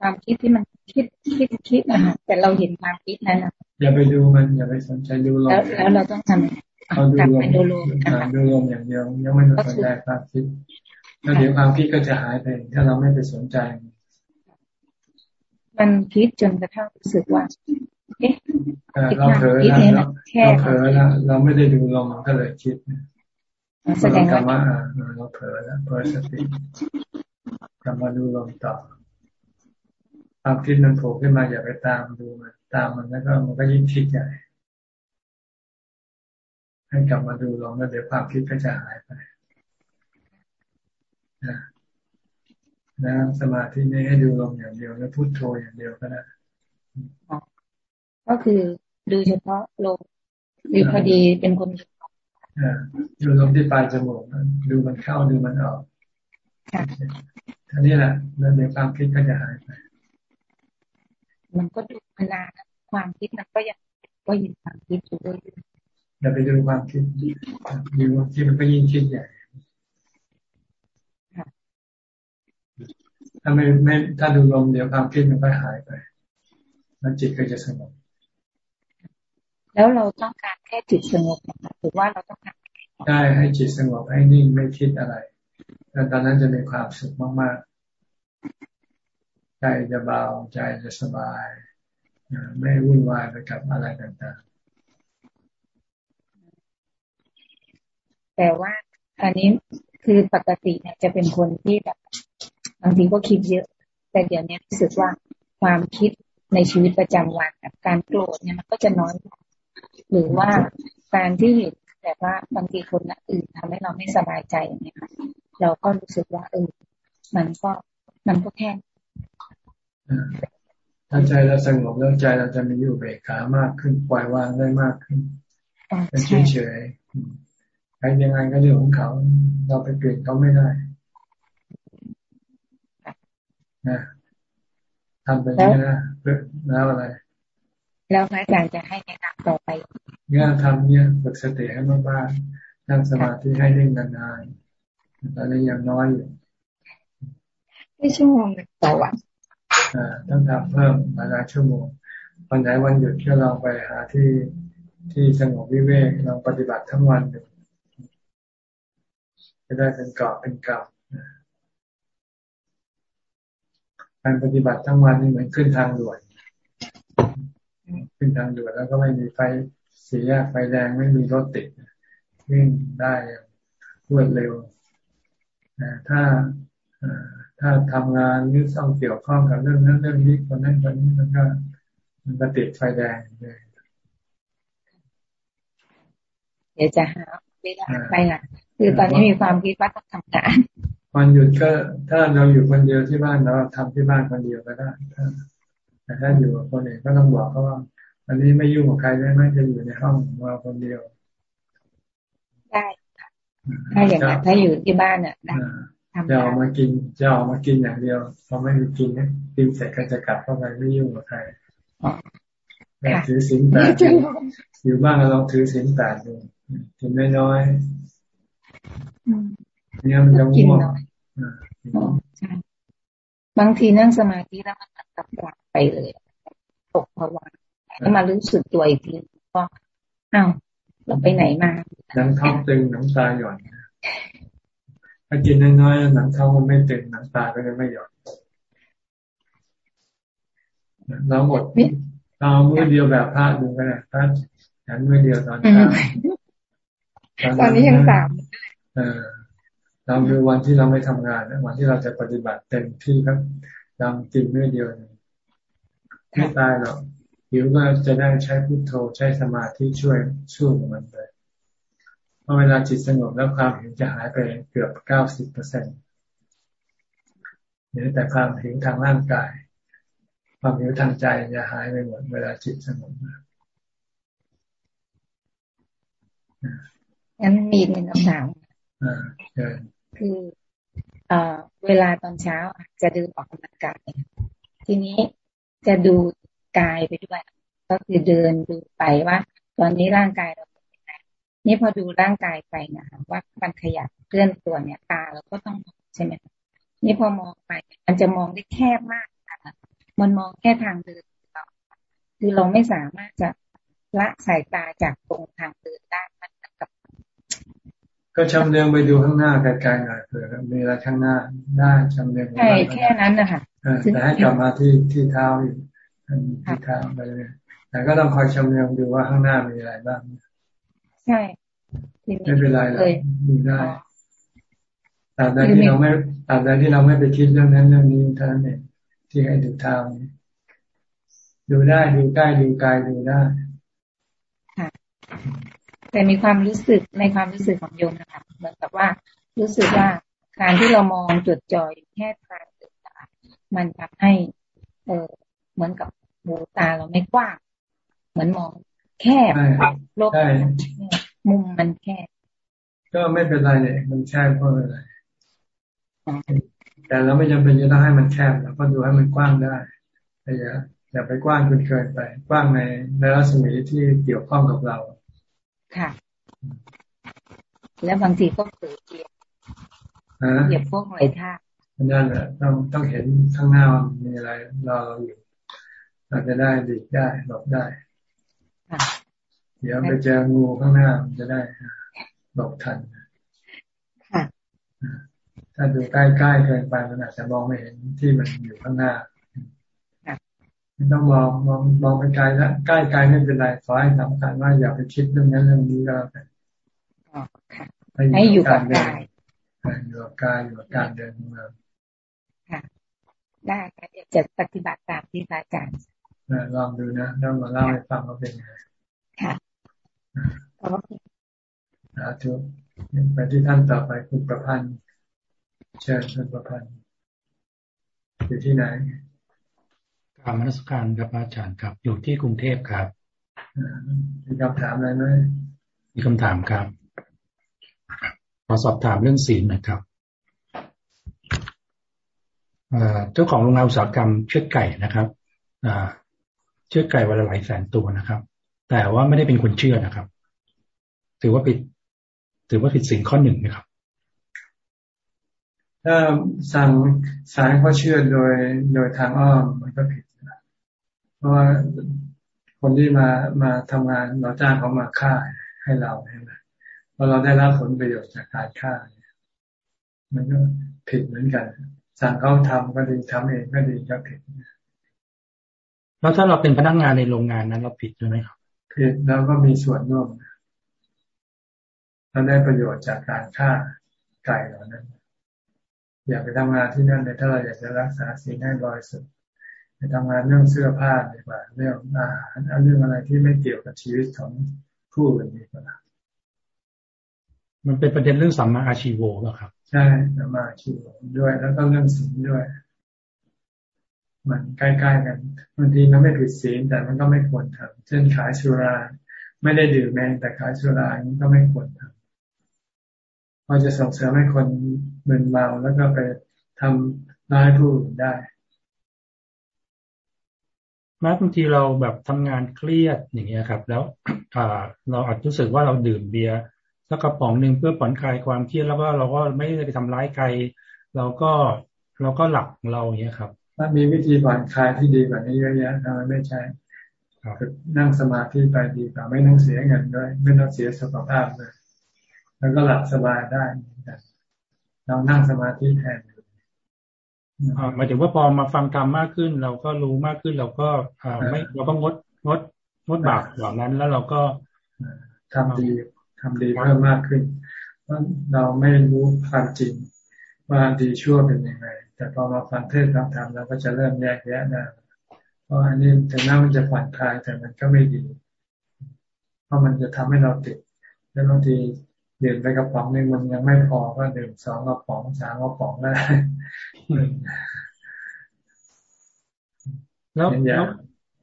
ความคิดที่มันคิดคิดคิดนะคะแต่เราเห็นความคิดนั้นนะอย่าไปดูมันอย่าไปสนใจดูลมแล้วแล้วเราต้องทำยังไงเราดูลมดูลมดูลมอย่างเดียวยังไม่ต้องสนใจความคิดแล้วเดี๋ยวความคิดก็จะหายไป ถ้าเราไม่ไปสนใจ มันคิดจนกระทั่งรู้สึกว่าเอ๊ะเราเผลอแล้วเราเผลอแล้วเราไม่ได้ดูลมก็เลยคิดแสดงกลับว่ามาเราเผลอแล้วเผลอสติกลับมาดูลมต่อ ความคิดมันโผล่ขึ้นมาอย่าไปตามดูมันตามมันแล้วก็มันก็ยิ่งคิดใหญ่ให้กลับมาดูลมแล้วเดี๋ยวความคิดก็จะหายไปนะนะสมาธินี้ให้ดูลมอย่างเดียว แล้วพูดโทอย่างเดียวก็ได้ก็คือดูเฉพาะลมหรือพอดีเป็นคนอ่าดูลมที่ปลายจมูกดูมันเข้าดูมันออกท่านี้แหละแล้วเดี๋ยวความคิดก็จะหายไป มันก็ดูเวลาความคิดมันก็ยังก็ยินความคิดอยู่ด้วยอย่าไปดูความคิดดูความคิดมันก็ยิ่งคิดใหญ่ถ้าไม่ไม่ถ้าดูลมเดี๋ยวความคิดมันก็หายไป แล้วจิตก็จะสงบแล้วเราต้องการแค่จิตสงบหรือว่าเราต้องการได้ให้จิตสงบให้นิ่งไม่คิดอะไรแล้วตอนนั้นจะมีความสุขมากๆ ใจจะเบาใจจะสบายไม่วุ่นวายไปกับอะไรต่างๆ แต่ว่าอันนี้คือปกติเนี่ยจะเป็นคนที่แบบบางทีก็คิดเยอะ แต่เดี๋ยวนี้รู้สึกว่าความคิดในชีวิตประจำวันการโกรธเนี่ยมันก็จะน้อย หรือว่าการที่เห็นแต่ว่าบางทีคนอื่นทำให้เราไม่สบายใจเนี่ยค่ะเราก็รู้สึกว่าเออมันก็มันก็แค่ ถ้าใจเราสงบแล้วใจเราจะมีอยู่เบกขามากขึ้นปล่อยวางได้มากขึ้นเป็นเฉยเฉยใครยังไงก็เรื่องของเขา เราไปเปลี่ยนเขาไม่ได้นะทำไปนี้นะเพื่อแล้วอะไร แล้วพระอาจารย์จะให้แนะนำต่อไปเนี่ยทำเนี่ยฝึกสติให้มากๆนั่งสมาธิให้นิ่งนานๆตอนนี้ยังน้อยอยู่ไม่ชั่วโมงต่อวันอ่า ต้องทำเพิ่มมาลายชั่วโมงวันไหนวันหยุดก็ลองไปหาที่ที่สงบวิเวกลองปฏิบัติทั้งวันดูจะได้เป็นเกาะเป็นเก่าการปฏิบัติทั้งวันนี่เหมือนขึ้นทางด่วนขึ้นทางด่วนแล้วก็ไม่มีไฟสียไฟแดงไม่มีรถติดวิ่งได้รวดเร็วถ้า ถ้าทำงานหรือต้องเกี่ยวข้องกับเรื่องนั้นเรื่องนี้คนนั้นคนนี้มันก็มันก็ติดไฟแดงเลยเดี๋ยวจะหาเวลาไปละคือตอนนี้มีความคิดว่าต้องทำงานวันหยุดก็ถ้าเราอยู่คนเดียวที่บ้านเราทำที่บ้านคนเดียวก็ได้แต่ถ้าอยู่กับคนอื่นก็ต้องบอกเขาว่าอันนี้ไม่ยุ่งกับใครได้ไหมจะอยู่ในห้องเราคนเดียว ได้ถ้าอย่างนั้นถ้าอยู่ที่บ้านเนี่ยได้ จะออกมากินจะออกมากินอย่างเดียวพอไม่มีกินเนี่ยกินเสร็จก็จะกลับเข้าไปไม่ยุ่งกับใครแต่ถือสินแปดอยู่บ้านเราลองถือสินแปดดูกินน้อยๆเนี่ยมันจะง่วงบางทีนั่งสมาธิแล้วมันกลับกลับไปเลยตกภาวะแล้วมารู้สึกตัวอีกทีก็อ้าวเราไปไหนมาหนังท้องตึงหนังตาหย่อน ถ้ากินน้อยๆหนังท้องมันไม่ตึงหนังตาก็จะไม่หย่อนเราหมดเราเมื่อเดียวแบบพลาดดูกันนะพลาดฉันเมื่อเดียวตอนเช้าตอนนี้ยังสามเออเราดูวันที่เราไม่ทำงานวันที่เราจะปฏิบัติเต็มที่ครับเรากินเมื่อเดียวไม่ตายหรอกหิวก็จะได้ใช้พุทโธใช้สมาธิช่วยช่วยมันไปพ อเวลาจิตสงบแล้วความหิวจะหายไปเกือบเก้าสิบเปอร์เซ็นต์เหลือแต่ความหิวทางร่างกาย ความหิวทางใจจะหายไปหมดเวลาจิตสงบงั้นมีหนึ่งคำถามอ่าเชิญคือเอ่อเวลาตอนเช้าจะดื่มออกกำลังกายทีนี้จะดูกายไปด้วย ก็คือเดินดูไปว่า ตอนนี้ร่างกายเราเป็ นยังไงนี่พอดูร่างกายไปนะคะว่ามันขยับเคลื่อนตัวเนี่ยตาเราก็ต้องใช่ไหมนี่พอมองไป มันจะมองได้แคบมากค่ะมันมองแค่ทางเดินคือเราไม่สามารถจะละสายตาจากตรงทางเดินได้มันกับก็ชำเลืองไปดูข้างหน้าไกลๆหน่อยเผื่อมีอะไรข้างหน้าได้ชำเลืองใช่แค่นั้นนะคะแต่ให้กลับมาที่ที่เท้าอยู่ที่เท้าไปเลยแต่ก็ต้องคอยชำเลืองดูว่าข้างหน้ามีอะไรบ้างใช่ ไม่เป็นไรหรอกดูได้ตราบใดที่เราไม่ตราบใดที่เราไม่ไปคิดเรื่องนั้นเรื่องนี้เท่านั้นเองที่ให้ดูเท้านี้ดูได้ดูใกล้ดูไกลดูได้แต่มีความรู้สึกในความรู้สึกของโยมนะคะเหมือนกับว่า รู้สึกว่าการที่เรามองจดจ่อยแค่ทางตามันทำให้ เออเหมือนกับหูตาเราไม่กว้าง เหมือนมองแคบโลก มุมมันแคบก็ไม่เป็นไรเลยมันแคบเพราะอะไรแต่เราไม่จำเป็นจะต้องให้มันแคบเราก็ดูให้มันกว้างได้แต่อย่าอย่าไปกว้างจนเกินไป กว้างในในรัศมีที่เกี่ยวข้องกับเรา ค่ะ แล้วบางทีก็เกิดเกียบเกียบพวกหอยทากนั่นแหละต้องต้องเห็นข้างหน้ามีอะไรรอเราอยู่เราจะได้ดีได้หลบได้ เดี๋ยวไปเจองูข้างหน้ามันจะได้หลบทันค่ะถ้าดูใกล้ๆเกินไปมันอาจจะมองไม่เห็นที่มันอยู่ข้างหน้าไม่ต้องมองมองมองไปไกลแล้วใกล้ไกลไม่เป็นไรขอให้สำคัญว่าอย่าไปคิดเรื่องนั้นเรื่องนี้ก็แล้วกันให้อยู่กับกายอยู่กับกายอยู่กับการเดินของเราค่ะ ได้ค่ะจะปฏิบัติตามที่อาจารย์ลองดูนะแล้วมาเล่าให้ฟังว่าเป็นไงค่ะขอบคุณ สาธุไปที่ท่านต่อไปคุณประพันธ์เชิญคุณประพันธ์อยู่ที่ไหนกรรมนักการครับอาจารย์ครับ อยู่ที่กรุงเทพครับมีคำถามอะไรไหมมีคำถามครับขอสอบถามเรื่องศีลนะครับเจ้าของโรงงานอุตสาหกรรมเชือดไก่นะครับเชือดไก่วันละหลายแสนตัวนะครับ แต่ว่าไม่ได้เป็นคนเชื่อนะครับ ถือว่าผิด ถือว่าผิดสิ่งข้อหนึ่งนะครับ ถ้าสั่งสายเขาเชื่อโดยโดยทางอ้อมมันก็ผิดเพราะว่าคนที่มามาทำงานเราจ้างเขามาฆ่าให้เราใช่ไหมพอเราได้รับผลประโยชน์จากการฆ่ามันก็ผิดเหมือนกัน สั่งเขาทำก็ดีทำเองก็ดีก็ผิดแล้วถ้าเราเป็นพนักงานในโรงงานนั้นเราผิดใช่ไหมครับ ผิดแล้วก็มีส่วนร่วมเราได้ประโยชน์จากการฆ่าไก่เหล่านั้น อยากไปทำงานที่นั่นเลยถ้าเราอยากจะรักษาสิ่งให้บริสุทธิ์ไปทำงานเรื่องเสื้อผ้าดีกว่าเรื่องอาหารเรื่องอะไรที่ไม่เกี่ยวกับชีวิตของผู้อื่นดีกว่ามันเป็นประเด็นเรื่องสัมมาอาชีโวแล้วครับ ใช่สัมมาอาชีโวด้วย แล้วก็เรื่องศีลด้วย มันใกล้ๆกันบางทีมันไม่ผิดศีลแต่มันก็ไม่ควรทำเช่นขายสุรา ไม่ได้ดื่มแมงแต่ขายสุรานี้ก็ไม่ควรทำเพราจะส่งเสริมให้คนมึนเมาแล้วก็ไปทำร้ายผู้อื่นได้แม้บางทีเราแบบทำงานเครียดอย่างเงี้ยครับ แล้วเราอาจรู้สึกว่าเราดื่มเบียร์สักกระป๋องหนึ่งเพื่อผ่อนคลายความเครียดแล้วก็เราก็ไม่ได้ไปทำร้ายใครเราก็เราก็หลับเราอย่างเงี้ยครับ มันมีวิธีผ่อนคลายที่ดีกว่านี้เยอะแยะทำไมไม่ใช่นั่งสมาธิไปดีกว่าไม่ต้องเสียเงินด้วย ไม่ต้องเสียสุขภาพเลยแล้วก็หลับสบายได้เรานั่งสมาธิแทนหมายถึงว่าพอมาฟังธรรมมากขึ้น เราก็รู้มากขึ้น เราก็ไม่เราก็งดงดงดบาปเหล่านั้นแล้วเราก็ทำดีทำดีเพิ่มมากขึ้นเพราะเราไม่รู้ความจริงว่าดีชั่วเป็นยังไง แต่พอมาฟังเทศน์ฟังธรรมเราก็จะเริ่มแยกแยะได้เพราะอันนี้ถึงแม้มันจะผ่อนคลายแต่มันก็ไม่ดี เพราะมันจะทำให้เราติด แล้วบางทีดื่มไปกระป๋องนึงมันยังไม่พอก็ดื่มสองกระป๋องสามกระป๋องได้แล้วแล้ว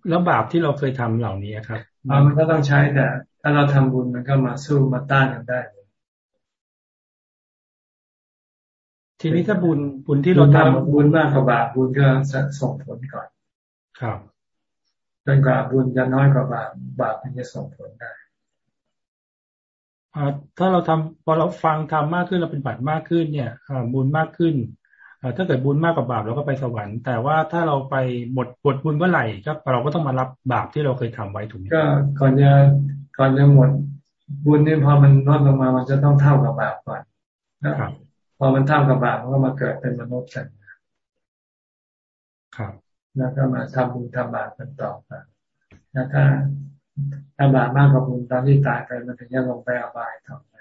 แล้วบาปที่เราเคยทำเหล่านี้ครับมันก็ต้องใช้แต่ถ้าเราทำบุญมันก็มาสู้มาต้านกันได้ ทีนี้ถ้าบุญบุญที่เราทำบุญมากกว่าบาปบุญก็ส่งผลก่อน ครับจนกว่าบุญจะน้อยกว่าบาปบาปมันจะส่งผลได้ถ้าเราทำพอเราฟังทำมากขึ้นเราเป็นบัตรมากขึ้นเนี่ยบุญมากขึ้นถ้าเกิดบุญมากกว่าบาปเราก็ไปสวรรค์ แต่ว่าถ้าเราไปหมดหมดบุญเมื่อไหร่ก็เราก็ต้องมารับบาปที่เราเคยทำไว้ถูกไหมก็ก่อนจะก่อนจะหมดบุญนี่พอมันลดลงมามันจะต้องเท่ากับบาปก่อน พอมันเท่ากับบาปมันก็มาเกิดเป็นมนุษย์กันครับ แล้วก็มาทำบุญทำบาปกันต่อไปแล้วถ้าถ้าบาปมากกว่าบุญตอนที่ตายไปมันถึงจะลงไปอบายต่อไป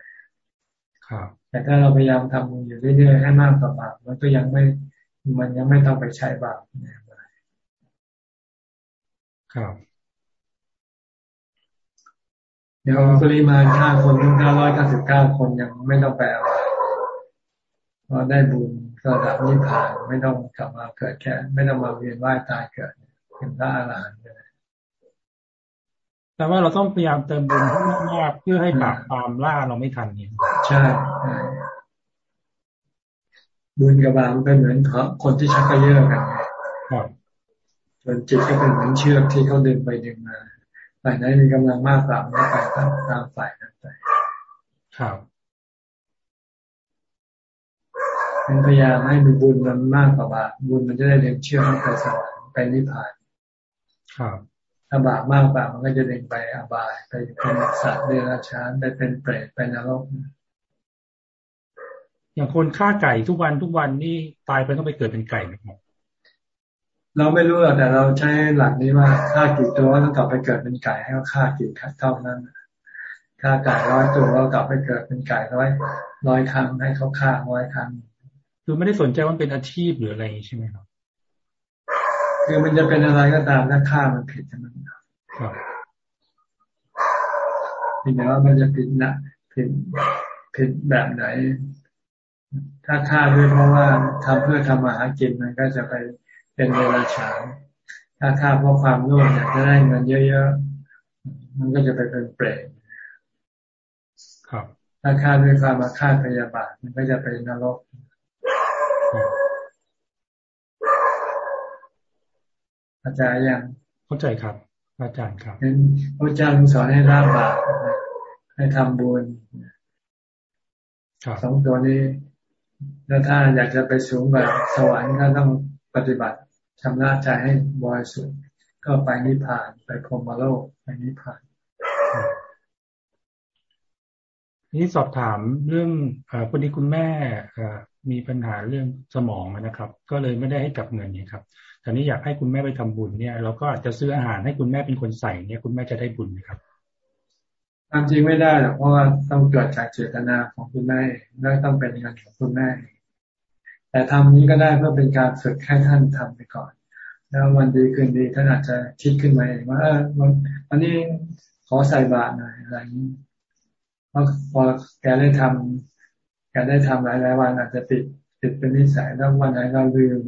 ครับ แต่ถ้าเราพยายามทำบุญอยู่เรื่อยๆให้มากกว่าบาปมันก็ยังไม่ มันยังไม่ต้องไปใช้บาปเนี่ยครับเดี๋ยวปริมาณค่าคนทั้งเก้าร้อยเก้าสิบเก้าคนยังไม่ต้องไปอะไร พอได้บุญระดับนี้ผ่านไม่ต้องกลับมาเกิดแค่ ไม่ต้องมาเวียนว่ายตายเกิดเป็นพระอรหันต์เลยแต่ว่าเราต้องพยายามเติมบุญให้มากๆเพื่อให้ปราบตามล่าเราไม่ทันเนี่ยใช่บุญกับบาปมันเป็นเหมือนคนที่ชักกระเยาะกันครับส่วนจิตก็เป็นเหมือนเชือกที่เขาดึงไปดึงมาฝ่ายไหนมีกำลังมากกว่าก็ไปตามตามฝ่ายนั้นไปครับ พยายามให้มีบุญมันมากกว่าบาปบุญมันจะได้เดินเชื่อมไปสวรรค์ไปนิพพานครับถ้าบาปมากบาปมันก็จะเดินไปอบาย ไปเป็นสัตว์เดรัจฉานไปเป็นเปรตไปนรกอย่างคนฆ่าไก่ทุกวันทุกวันนี่ตายไปต้องไปเกิดเป็นไก่ไหมครับเราไม่รู้แต่เราใช้หลักนี้ว่าฆ่ากี่ตัวต้องกลับไปเกิดเป็นไก่ให้เขาฆ่ากี่เท่านั้นฆ่าไก่ร้อยตัวแล้วกลับไปเกิดเป็นไก่ร้อยร้อยครั้งให้เขาฆ่าร้อยครั้ง คือไม่ได้สนใจว่าเป็นอาชีพหรืออะไรใช่ไหมครับคือมันจะเป็นอะไรก็ตามถ้าฆ่ามันผิดจะมันครับเพียงแต่ว่ามันจะผิดนะผิดผิดแบบไหน ถ้าฆ่าด้วยเพราะว่าทำเพื่อทำมาหากินมันก็จะไปเป็นเวลาฉานถ้าฆ่าเพราะความโลภอยากจะได้เงินเยอะๆมันก็จะไปเป็นเปรตครับ ถ้าฆ่าด้วยความมาฆ่าพยาบาทมันก็จะไปนรก อาจารย์ยังเข้าใจครับ อาจารย์ครับพระเจ้าสอนให้ละบาปให้ทำบุญสองตัวนี้แล้วถ้าอยากจะไปสูงแบบสวรรค์ก็ต้องปฏิบัติชำระใจให้บริสุทธิ์ก็ไปนิพพานไปพรหมโลกไปนิพพานนี่สอบถามเรื่องอพอดีคุณแม่ มีปัญหาเรื่องสมองนะครับ ก็เลยไม่ได้ให้กับเงินเนี่ยครับแต่นี้อยากให้คุณแม่ไปทำบุญเนี่ยเราก็อาจจะซื้ออาหารให้คุณแม่เป็นคนใส่เนี่ยคุณแม่จะได้บุญไหมครับความจริงไม่ได้หรอกเพราะว่าต้องเกิดจากเจตนาของคุณแม่และต้องเป็นงานของคุณแม่แต่ทำนี้ก็ได้เพื่อเป็นการฝึกให้ท่านทำไปก่อน แล้ววันดีคืนดีท่านอาจจะคิดขึ้นมาเองว่าเออวันนี้ขอใส่บาตรหน่อยอะไรนี้พอแกได้ทำแกได้ทำหลายหลายวันอาจจะติดติดเป็นนิสัยแล้ววันไหนเราลืม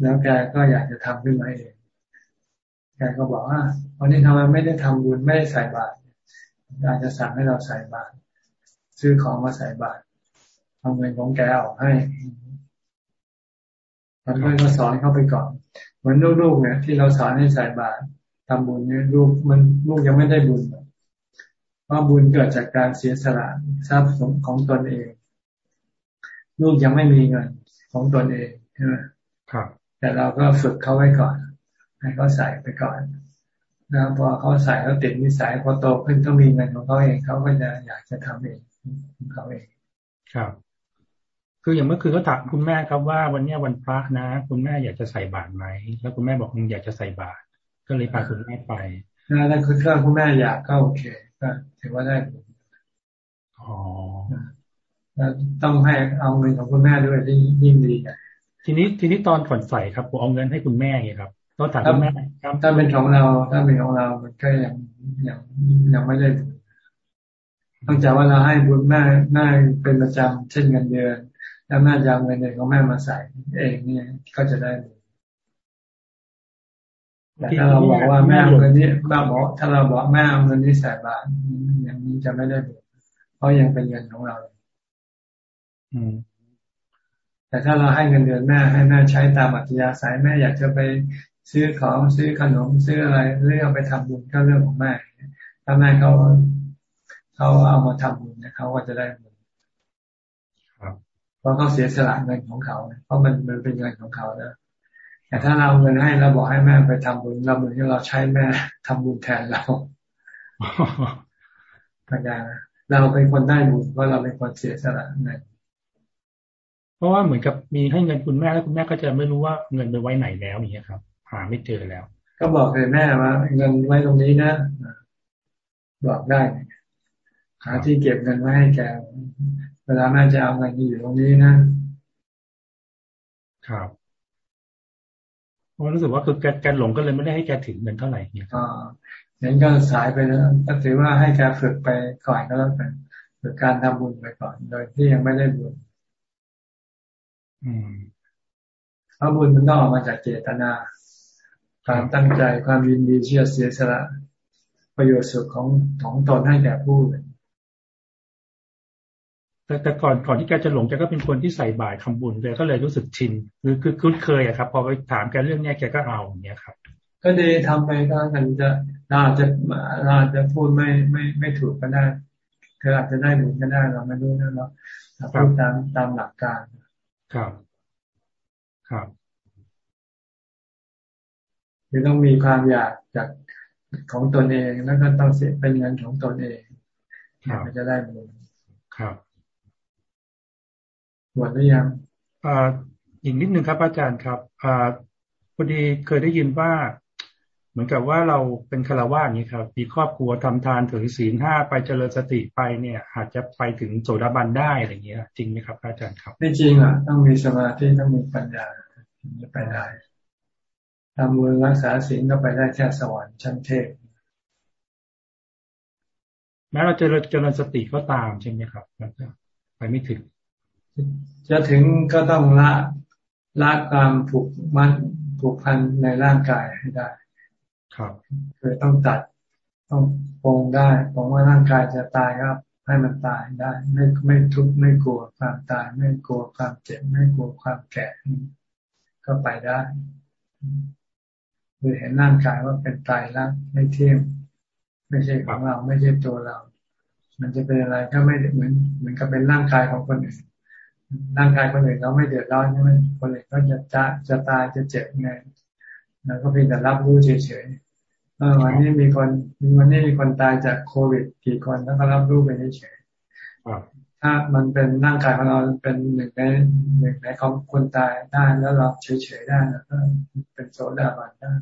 แล้วแกก็อยากจะทำขึ้นมาเองแกก็บอกว่าวันนี้ทำไมไม่ได้ทำบุญไม่ได้ใส่บาตรอาจจะสั่งให้เราใส่บาตรซื้อของมาใส่บาตรเอาเงินของแกออกให้มันก็สอนเข้าไปก่อนเหมือนลูกๆเนี่ยที่เราสอนให้ใส่บาตรทำบุญเนี่ยลูกมันลูกยังไม่ได้บุญเพราะบุญเกิดจากการเสียสละทรัพย์ของตนเอง ลูกยังไม่มีเงินของตนเองใช่ไหมครับ แต่เราก็ฝึกเขาไว้ก่อน ให้เขาใส่ไปก่อนนะพอเขาใส่แล้วติดนิสัยพอโตขึ้นต้องมีเงินของเขาเองเขาก็จะอยากจะทำเองของเขาเองครับ คืออย่างเมื่อคืนก็ถามคุณแม่ครับว่าวันนี้วันพระนะ คุณแม่อยากจะใส่บาตรไหมแล้วคุณแม่บอกอยากจะใส่บาตรก็เลยพาคุณแม่ไปนะแล้วคือถ้าคุณแม่อยากก็โอเคก็ถือว่าได้อ๋อแล้ว ต้องให้เอาเงินของคุณแม่ด้วยที่ยิ่งดีอะทีนี้ทีนี้ตอนผ่อนใส่ครับผมเอาเงินให้คุณแม่ไงครับต้องถามคุณแม่ครับถ้าเป็นของเราถ้าเป็นของเรามันก็ยังยังยังไม่ได้ต้องจากว่าเราให้บุญแม่แม่เป็นประจำเช่นเงินเดือนแล้วแม่จะเอาเงินเดือนของแม่มาใส่เองเนี่ยก็จะได้แต่ถ้าเราบอกว่าแม่เอาเงินนี้แม่บอกถ้าเราบอกแม่เอาเงินนี้ใส่บาทอย่างนี้จะไม่ได้บุญเพราะยังเป็นเงินของเราอืม แต่ถ้าเราให้เงินเดือนแม่ให้แม่ใช้ตามอัธยาศัยแม่อยากจะไปซื้อของซื้อขนมซื้ออะไรเรื่องไปทำบุญก็เรื่องของแม่ ถ้าแม่เขาเขาเอามาทำบุญเนี่ยเขาก็จะได้บุญเพราะเขาเสียสละเงินของเขา เพราะมันมันเป็นเงินของเขาแล้วแต่ถ้าเราเงินให้เราบอกให้แม่ไปทำบุญเราเหมือนที่เราใช้แม่ทำบุญแทนเราก็ได้เราเป็นคนได้บุญเพราะเราเป็นคนเสียสละเงิน ราะว่าเหมือนกับมีให้เงินคุณแม่แล้วคุณแม่ก็จะไม่รู้ว่าเงินไปไว้ไหนแล้วอย่างเงี้ยครับ หาไม่เจอแล้ว ก็บอกเลยแม่ว่า เงินไว้ตรงนี้นะบอกได้หาที่เก็บเงินไว้ให้แกเวลาแม่จะเอาเงินอยู่ตรงนี้นะครับเพราะรู้สึกว่าคือแกแกหลงก็เลยไม่ได้ให้แกถึงเงินเท่าไหร่เนี่ยอ่าอย่างก็สายไปแล้วก็ถือว่าให้แกฝึกไปก่อนก็แล้วกันฝึกการทำบุญไปก่อนโดยที่ยังไม่ได้บุญ เพราะบุญมันต้องออกมาจากเจตนา ความตั้งใจความยินดีเชื่อเสียสละประโยชน์สุขของของตนให้แก่ผู้อื่นแต่แต่ก่อนก่อนที่แกจะหลงแกก็เป็นคนที่ใส่บาตรทาบุญแกก็เลยรู้สึกชินคือคือคุ้นเคยอะครับ พอไปถามแกเรื่องนี้แกก็เอาอย่างเงี้ยครับ ก็ดีทำไปก็มันจะเราอาจจะเราอาจจะพูดไม่ไม่ไม่ถูกก็ได้เธออาจจะได้บุญก็ได้เราไม่รู้นะเราพูดตามตามหลักการ ครับ ครับคือต้องมีความอยากจากของตนเองแล้วก็ต้องเสียเป็นเงินของตนเองมันจะได้บุญครับหมดหรือยังอ่าอีกนิดหนึ่งครับ อาจารย์ครับอ่าพอดีเคยได้ยินว่า เหมือนกับว่าเราเป็นคารวะนี้ครับ มีครอบครัวทำทานถือศีลห้าไปเจริญสติไปเนี่ย อาจจะไปถึงโสดาบันได้อะไรเงี้ย จริงไหมครับอาจารย์ครับ ไม่จริงอะ ต้องมีสมาธิต้องมีปัญญาถึงจะไปได้ทำบุญรักษาศีลก็ไปได้แค่สวรรค์ชั้นเทพแม้เราจะเจริญสติก็ตามใช่ไหมครับไปไม่ถึง จะถึงก็ต้องละละความผูกมัดผูกพันในร่างกายให้ได้ ครับคือต้องตัด ต้องปองได้ปองว่าร่างกายจะตายครับ ให้มันตายได้ ไม่ไม่ทุกข์ไม่กลัวความตาย ไม่กลัวความเจ็บไม่กลัวความแก่ก็ไปได้คือเห็นร่างกายว่าเป็นตายแล้วไม่เที่ยงไม่ใช่ของเราไม่ใช่ตัวเรา มันจะเป็นอะไรก็ไม่เหมือนเหมือนกับเป็นร่างกายของคนอื่นร่างกายคนอื่นเราไม่เดือดร้อนใช่ไหมคนอื่นก็จะจะจะตายจะเจ็บไง เราก็เพียงแต่รับรู้เฉยๆเออวันนี้มีคนวันนี้มีคนตายจากโควิดกี่คนแล้วก็รับรู้ไปเฉยๆถ้ามันเป็นร่างกายของเราเป็นหนึ่งในหนึ่งในของคนตายได้แล้วเราเฉยๆได้แล้วก็เป็นโสดาบันได้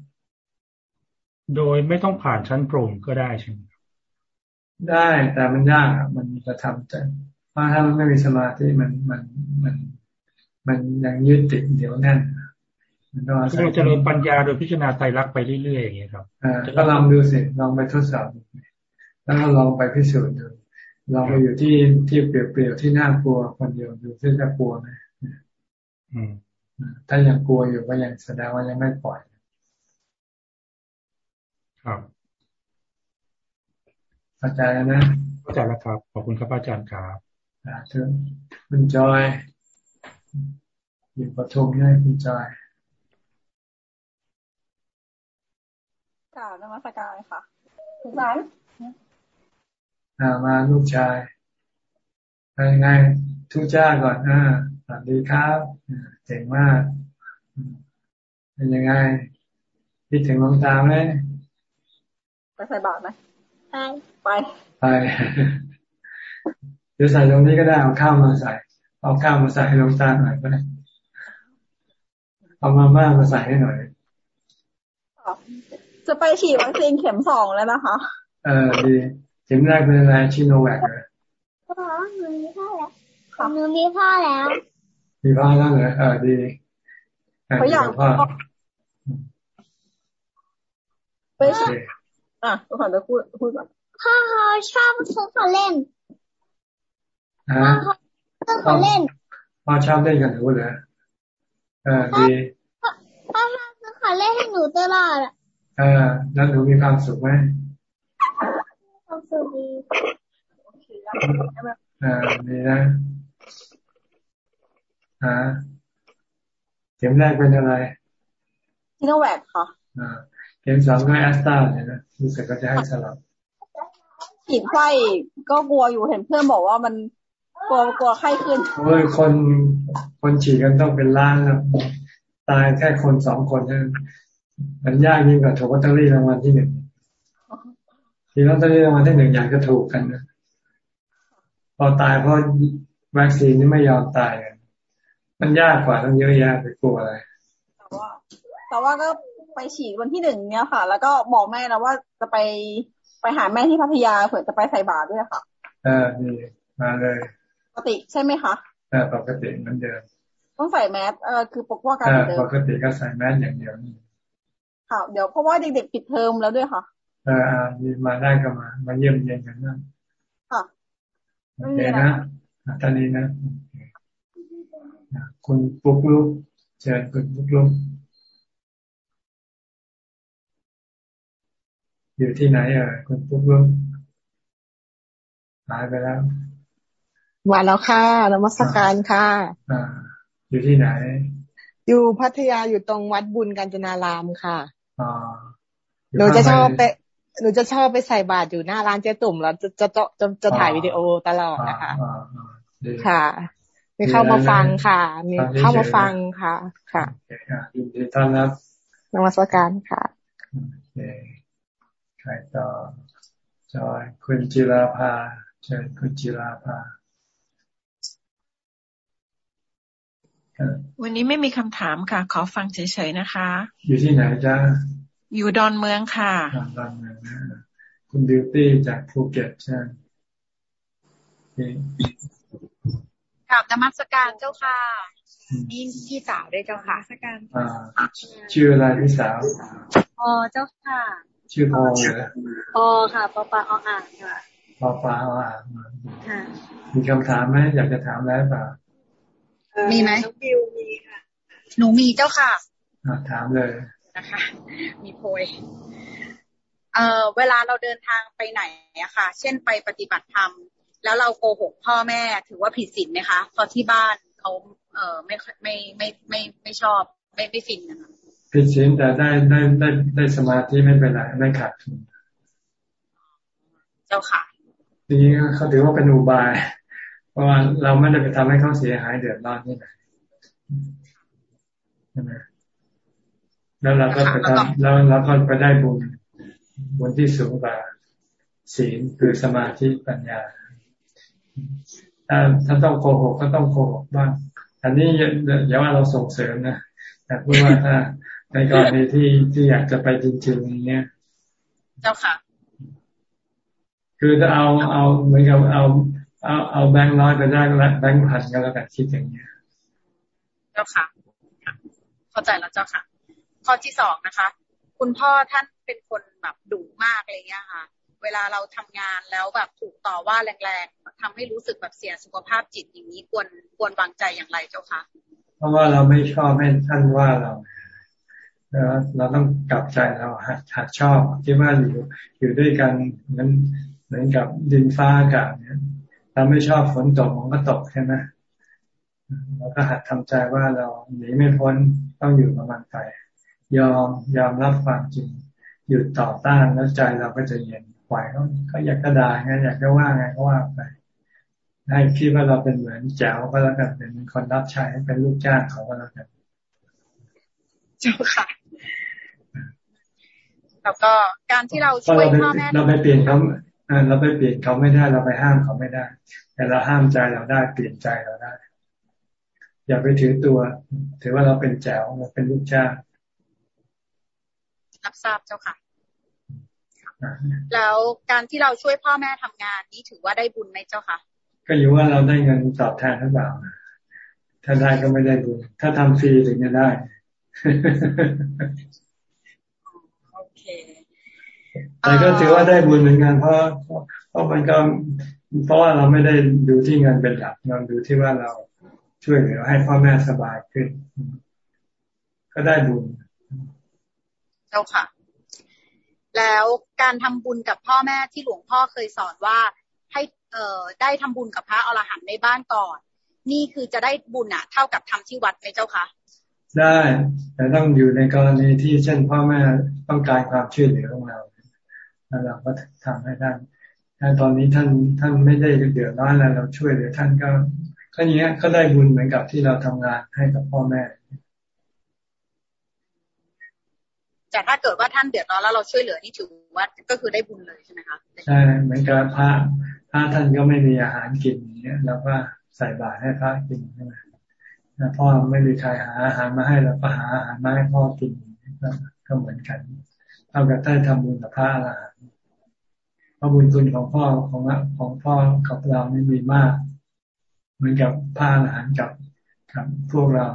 โดยไม่ต้องผ่านชั้นโปร่งก็ได้ใช่ไหมได้แต่มันยากอะมันจะทำใจเพราะถ้ามันไม่มีสมาธิมันมันมัน มันยังยึดติดเดี๋ยวแน่น มันต้องอาศัยเจริญปัญญาโดยพิจารณาไตรลักษณ์ไปเรื่อยๆอย่างเงี้ยครับอ่าก็ลองดูสิลองไปทดสอบแล้วก็ลองไปพิสูจน์ดูลองไปอยู่ที่ที่เปลี่ยวๆที่น่ากลัวคนเดียวดูที่จะกลัวไหมถ้ายังกลัวอยู่ก็ยังแสดงว่ายังไม่ปล่อย ครับเข้าใจแล้วนะเข้าใจแล้วครับ ขอบคุณครับอาจารย์ครับอ่าเชิญคุณจอยอยู่ปทุมนี่คุณจอย ล่าวนมัสการค่ะคุณสันอ่ามาลูกชายไปไงทุจ้าก่อนอ่าสวัสดีครับเจ๋งมากเป็นยังไงคิดถึงลงตามไหมไปใส่บาตรไหมไปไปไปเดี๋ยวใส่ตรงนี้ก็ได้เอาข้าวมาใส่ เอาข้าวมาใส่ให้ลงตาหน่อยก็ได้เอามาม่ามาใส่ให้หน่อย จะไปฉีดวัคซีนเข็มสองแล้วนะคะ เออดีเข็มแรกเป็นอะไรชิโนแวคเลยพ่อหนูมีพ่อแล้วหนูมีพ่อแล้ว มีพ่อแล้วเหรอเออดีเขาอยากพ่อไปฉีดอะทุกคนจะพูดพูดก่อนพ่อเขาชอบซื้อของเล่นพ่อเขาซื้อของเล่นพ่อชอบเล่นกับหนูเหรอเออดีพ่อพ่อซื้อของเล่นให้หนูตลอดอะเออแล้วหนูมีความสุขไหมความสุขดีอ่าดีนะฮะเข็มแรกเป็นอะไรซิโนแวคค่ะอ่าเข็มสองก็แอสตราเนี่ยนะรู้สึกก็จะให้สลับฉีดไข้ก็กลัวอยู่เห็นเพื่อนบอกว่ามันกลัวกลัวไข้ขึ้นโอ้ยคนคนฉีดกันต้องเป็นล้านแล้วตายแค่คนสองคนนั่น มันยากยิ่งกว่าถูกลอตเตอรี่รางวัลที่หนึ่งทีลอตเตอรี่รางวัลที่หนึ่งอยากจะถูกกันนะพอตายเพราะวัคซีนนี่ไม่ยอมตายกันมันยากกว่าต้องเยอะแยะไปกลัวอะไรแต่ว่าแต่ว่าก็ไปฉีดวันที่หนึ่งเนี้ยค่ะ แล้วก็บอกแม่นะว่าจะไปไปหาแม่ที่พัทยาเผื่อจะไปใส่บาตรด้วยค่ะ เออดีมาเลย ปกติใช่ไหมคะเออปกติเหมือนเดิมต้องใส่แมสเออคือปกป้องการเดิมปกติก็ใส่แมสอย่างเดียวนี่ ค่ะ เดี๋ยวเพราะว่าเด็กๆปิดเทอมแล้วด้วยค่ะเอออ่ามาได้ก็มา มาเยี่ยมเยียนกันนะค่ะโอเคนะตอนนี้นะ คุณปุ๊กลุกเชิญคุณปุ๊กลุกอยู่ที่ไหนอะคุณปุ๊กลุกหายไปแล้วมาแล้วค่ะนมัสการค่ะอ่าอยู่ที่ไหน อยู่พัทยาอยู่ตรงวัดบุญกัญจนารามค่ะอ่า หนูจะชอบไปหนูจะชอบไปใส่บาตรอยู่หน้าร้านเจ๊ตุ่มแล้วจะจะจะจะจะถ่ายวิดีโอตลอดนะคะ ค่ะมีเข้ามาฟังค่ะ มีเข้ามาฟังค่ะ ค่ะยินดีต้อนรับนมัสการค่ะโอเคใครต่อจอยคุณจิราภาเชิญคุณจิราภา วันนี้ไม่มีคำถามค่ะ ขอฟังเฉยๆนะคะ อยู่ที่ไหนจ้าอยู่ดอนเมืองค่ะดอนเมืองนะคุณบิวตี้จากภูเก็ตใช่กลับนมัสการเจ้าค่ะนี่พี่สาวด้วยเจ้าค่ะสการชื่ออะไรพี่สาวอ๋อเจ้าค่ะ ชื่อพอเหรออ๋อค่ะปอปาออ่างค่ะปอปาออ่างค่ะมีคำถามไหมอยากจะถามอะไรเปล่า มีไหมบิวมีค่ะ หนูมีเจ้าค่ะถามเลยนะคะ มีโพยเอ่อเวลาเราเดินทางไปไหนอะค่ะ เช่นไปปฏิบัติธรรม แล้วเราโกหกพ่อแม่ถือว่าผิดศีลไหมคะเพราะที่บ้านเขาเอ่อไม่ไม่ไม่ไม่ไม่ชอบไม่ไม่ฟินนะคะผิดศีลแต่ได้ได้ได้ได้สมาธิไม่เป็นไรไม่ขาดทุนเจ้าค่ะทีนี้เขาถือว่าเป็นอุบาย เพราะว่าเราไม่ได้ไปทำให้เขาเสียหายเดือดร้อนนี่ไหนใช่ไหมแล้วเราก็ไปทำแล้วเราก็ไปได้บุญบุญที่สูงกว่าศีลคือสมาธิปัญญา ถ้าถ้าต้องโกหกก็ต้องโกหกบ้าง อันนี้อย่าว่าเราส่งเสริมนะแต่พูดว่าถ้าในกรณีที่ที่อยากจะไปจริงๆอย่างเงี้ย เจ้าค่ะ คือถ้าเอาเอาเหมือนกับเอา เอาเอาแบงค์ร้อยก็ได้แล้วแบงค์พันก็แล้วกันคิดอย่างเงี้ย เจ้าค่ะ เข้าใจแล้วเจ้าค่ะ ข้อที่สองนะคะ คุณพ่อท่านเป็นคนแบบดุมากอะไรเงี้ยค่ะ เวลาเราทำงานแล้วแบบถูกต่อว่าแรงๆทำให้รู้สึกแบบเสียสุขภาพจิตอย่างนี้ควรควรวางใจอย่างไรเจ้าคะเพราะว่าเราไม่ชอบให้ท่านว่าเราเราต้องกลับใจเราหัดหัดชอบที่ว่าอยู่อยู่ด้วยกันเหมือนเหมือนกับดินฟ้าอากาศเนี่ย เราไม่ชอบฝนตกมันก็ตกใช่ไหมเราก็หัดทำใจว่าเราหนีไม่พ้นต้องอยู่กับมันไปยอมยอมรับความจริงหยุดต่อต้านแล้วใจเราก็จะเย็นไหวเขาเขาอยากกระดาไงอยากจะว่าไงก็ว่าไป ให้คิดว่าเราเป็นเหมือนแจ๋วก็แล้วกันเป็นคนรับใช้เป็นลูกจ้างเขาก็แล้วกันเจ้าค่ะแล้วก็การที่เราช่วยพ่อแม่เราไปเปลี่ยนเขา เราไปเปลี่ยนเขาไม่ได้เราไปห้ามเขาไม่ได้ แต่เราห้ามใจเราได้เปลี่ยนใจเราได้ อย่าไปถือตัว ถือว่าเราเป็นแจ๋วเราเป็นลูกจ้างรับทราบเจ้าค่ะ แล้วการที่เราช่วยพ่อแม่ทำงานนี่ถือว่าได้บุญไหมเจ้าค่ะ ก็อยู่ว่าเราได้เงินตอบแทนหรือเปล่าถ้าได้ก็ไม่ได้บุญถ้าทำฟรีถึงจะได้โอเค แต่ก็ถือว่าได้บุญเหมือนกันเพราะเพราะมันก็เพราะว่าเราไม่ได้ดูที่เงินเป็นหลักเราดูที่ว่าเราช่วยเหลือให้พ่อแม่สบายขึ้น ก็ได้บุญ เจ้าค่ะ แล้วการทำบุญกับพ่อแม่ที่หลวงพ่อเคยสอนว่าให้เอ่อได้ทำบุญกับพระอรหันต์ในบ้านก่อน นี่คือจะได้บุญอะเท่ากับทำที่วัดไหมเจ้าคะได้ แต่ต้องอยู่ในกรณีที่เช่นพ่อแม่ต้องการความช่วยเหลือของเรา แล้วเราก็ทำให้ท่านถ้าตอนนี้ท่านท่านไม่ได้เดือดร้อนอะไรเราช่วยเหลือท่านก็ก็เนี้ยก็ได้บุญเหมือนกับที่เราทำงานให้กับพ่อแม่แต่ถ้าเกิดว่าท่านเดือดร้อนแล้วเราช่วยเหลือนี่ถือว่าก็คือได้บุญเลยใช่ไหมคะใช่เหมือนกับพระพระท่านก็ไม่มีอาหารกินเนี่ยเราก็ใส่บาตรให้พระกินใช่ไหมพ่อไม่มีใครหาอาหารมาให้เราก็หาอาหารมาให้พ่อกินก็เหมือนกันเท่ากับได้ทำบุญกับพระอรหันต์ พระบุญคุณของพ่อของของพ่อกับเราไม่มีมาก เหมือนกับพระอรหันต์กับกับพวกเรา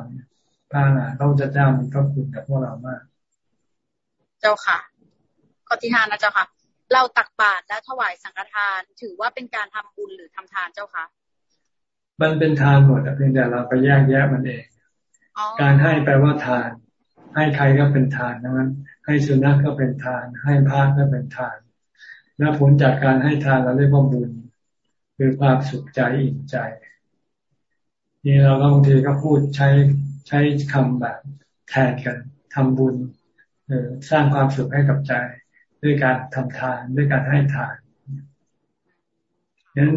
พระอรหันต์เขาจะเจ้ามีพระคุณกับพวกเรามากจ้าค่ะข้อที่ห้านะเจ้าค่ะ เราตักบาตรและถวายสังฆทาน ถือว่าเป็นการทำบุญหรือทำทานเจ้าค่ะ มันเป็นทานหมดเพียงแต่เราไปแยกแยะมันเอง การให้แปลว่าทาน ให้ใครก็เป็นทานนั้นให้สุนัขก็เป็นทาน ให้พระก็เป็นทาน และผลจากการให้ทานเราเรียกว่าบุญ คือความสุขใจอิ่มใจ นี่เราบางทีก็พูดใช้ใช้คำแบบแทนกันทำบุญสร้างความสุขให้กับใจ ด้วยการทำทานด้วยการให้ทานนั้น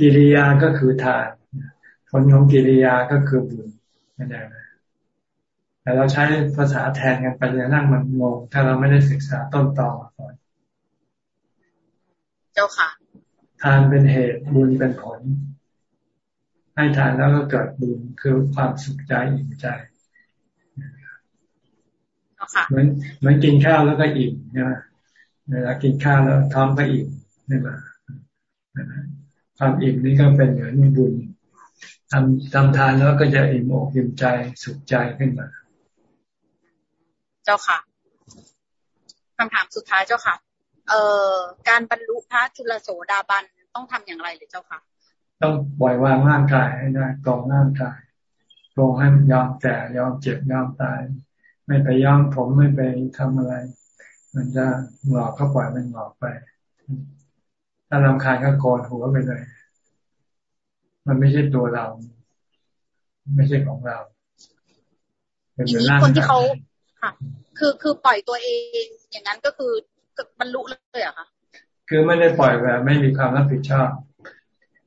กิริยาก็คือทาน ผลของกิริยาก็คือบุญนั่นเองแต่เราใช้ภาษาแทนกันไปจะนั่งมันงงถ้าเราไม่ได้ศึกษาต้นตอ เจ้าค่ะ ทานเป็นเหตุบุญเป็นผล ให้ทานแล้วก็เกิดบุญคือความสุขใจอิ่มใจอเหมือนเหมือนกินข้าวแล้วก็อิ่มใช่ไหมเวลากินข้าวแล้วท้องก็อิ่มนี่มาความอิ่มนี่ก็เป็นเหมือนบุญทำทำทานแล้วก็จะอิ่มอกอิ่มใจสุขใจขึ้นมา เจ้าค่ะคำถามสุดท้ายเจ้าค่ะ เอ่อการบรรลุพระจุลโสดาบันต้องทำอย่างไรหรือเจ้าค่ะต้องปล่อยวางร่างกายให้ได้กองร่างกายกองให้ยอมแก่ยอมเจ็บยอมตาย ไม่ไปย้อมผมไม่ไปทำอะไร มันจะหงอกก็ปล่อยมันหงอกไป ถ้าลำคาญก็โกนหัวไปเลย มันไม่ใช่ตัวเรา ไม่ใช่ของเราเป็นเหมือนร่างคนที่เขาค่ะ คือคือปล่อยตัวเอง อย่างนั้นก็คือ บรรลุเลยอะค่ะคือไม่ได้ปล่อยแบบ ไม่มีความรับผิดชอบ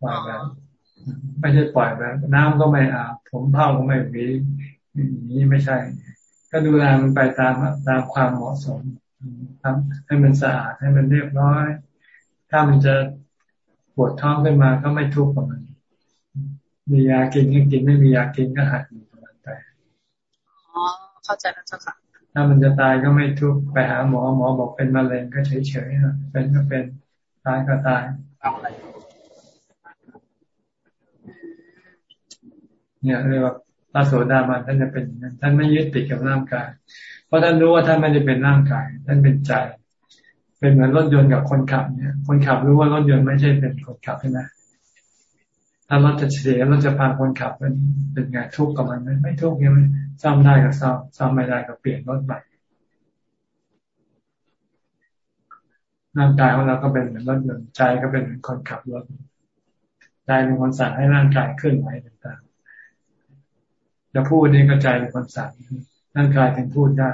ปล่อยแบบไม่ใช่ปล่อยแบบ น้ำก็ไม่อาบผมเผาก็ไม่หวีนี้ไม่ใช่ ก็ดูแลมันไปตามตามความเหมาะสมทำให้มันสะอาดให้มันเรียบร้อย ถ้ามันจะปวดท้องขึ้นมาก็ไม่ทุกข์กับมัน มียากินก็กินไม่มียากินก็หัดอยู่กับมันไปอ๋อเข้าใจแล้วเจ้าค่ะ ถ้ามันจะตายก็ไม่ทุกข์ไปหาหมอหมอบอกเป็นมะเร็งก็เฉยๆเป็นก็เป็นตายก็ตายเนี่ยเรียกว่าพระโสดาบันท่านจะเป็นอย่างนั้นท่านไม่ยึดติดกับร่างกาย เพราะท่านรู้ว่าท่านไม่ได้เป็นร่างกาย ท่านเป็นใจ เป็นเหมือนรถยนต์กับคนขับเนี่ย คนขับรู้ว่ารถยนต์ไม่ใช่เป็นคนขับใช่ไหม ถ้ารถจะเสียรถจะพาคนขับเป็นเป็นไงทุกข์กับมันไหมไม่ทุกข์ยังไงซ่อมได้ก็ซ่อมซ่อมไม่ได้ก็เปลี่ยนรถใหม่ร่างกายของเราก็เป็นเหมือนรถยนต์ใจก็เป็นเหมือนคนขับรถใจเป็นคนสั่งให้ร่างกายเคลื่อนไหวต่างๆจะพูดนี่ก็ใจเป็นคนสั่งร่างกายถึงพูดได้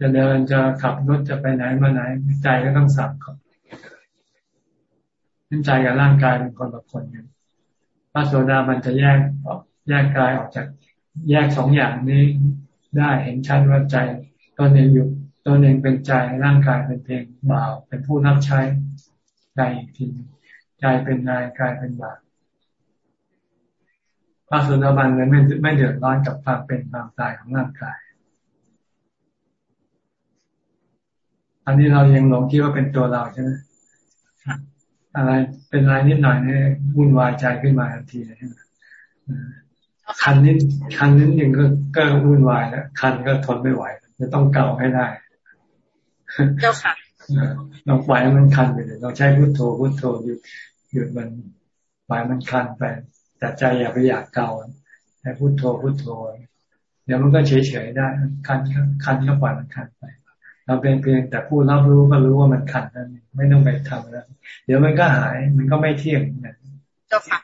จะเดินจะขับรถจะไปไหนมาไหน ใจก็ต้องสั่งครับใจกับร่างกายเป็นคนละคนกัน พระโสดามันจะแยกออกแยกกายออกจากแยกสองอย่างนี้ได้เห็นชัดว่าใจตนเองอยู่ตนเองเป็นใจร่างกายเป็นเพียงบ่าวเป็นผู้รับใช้ใจทีใจเป็นนายกายเป็นบ่าวพระสุนบันเลยไม่ไม่เดือดร้อนกับความเป็นความตายของร่างกาย อันนี้เรายังหลงคิดว่าเป็นตัวเราใช่ไหม อะไรเป็นอะไรนิดหน่อยเนี่ยวุ่นวายใจขึ้นมาทันทีเลยใช่ไหมคันนิดคันนิดหนึ่งก็ก็วุ่นวายแล้วคันก็ทนไม่ไหวจะต้องเก่าให้ได้เจ้าค่ะเราปล่อยมันคันไปเลยเราใช้พุทโธพุทโธหยุดหยุดมันปล่อยมันคันไป แต่ใจอย่าไปอยากเก่าใช้พุทโธพุทโธเดี๋ยวมันก็เฉยๆได้ คันคันก็ปล่อยมันคันไป เราเป็นเพียงแต่ผู้รับรู้ก็รู้ว่ามันคันนั่นไม่ต้องไปทำแล้วเดี๋ยวมันก็หายมันก็ไม่เที่ยงนะเจ้าค่ะ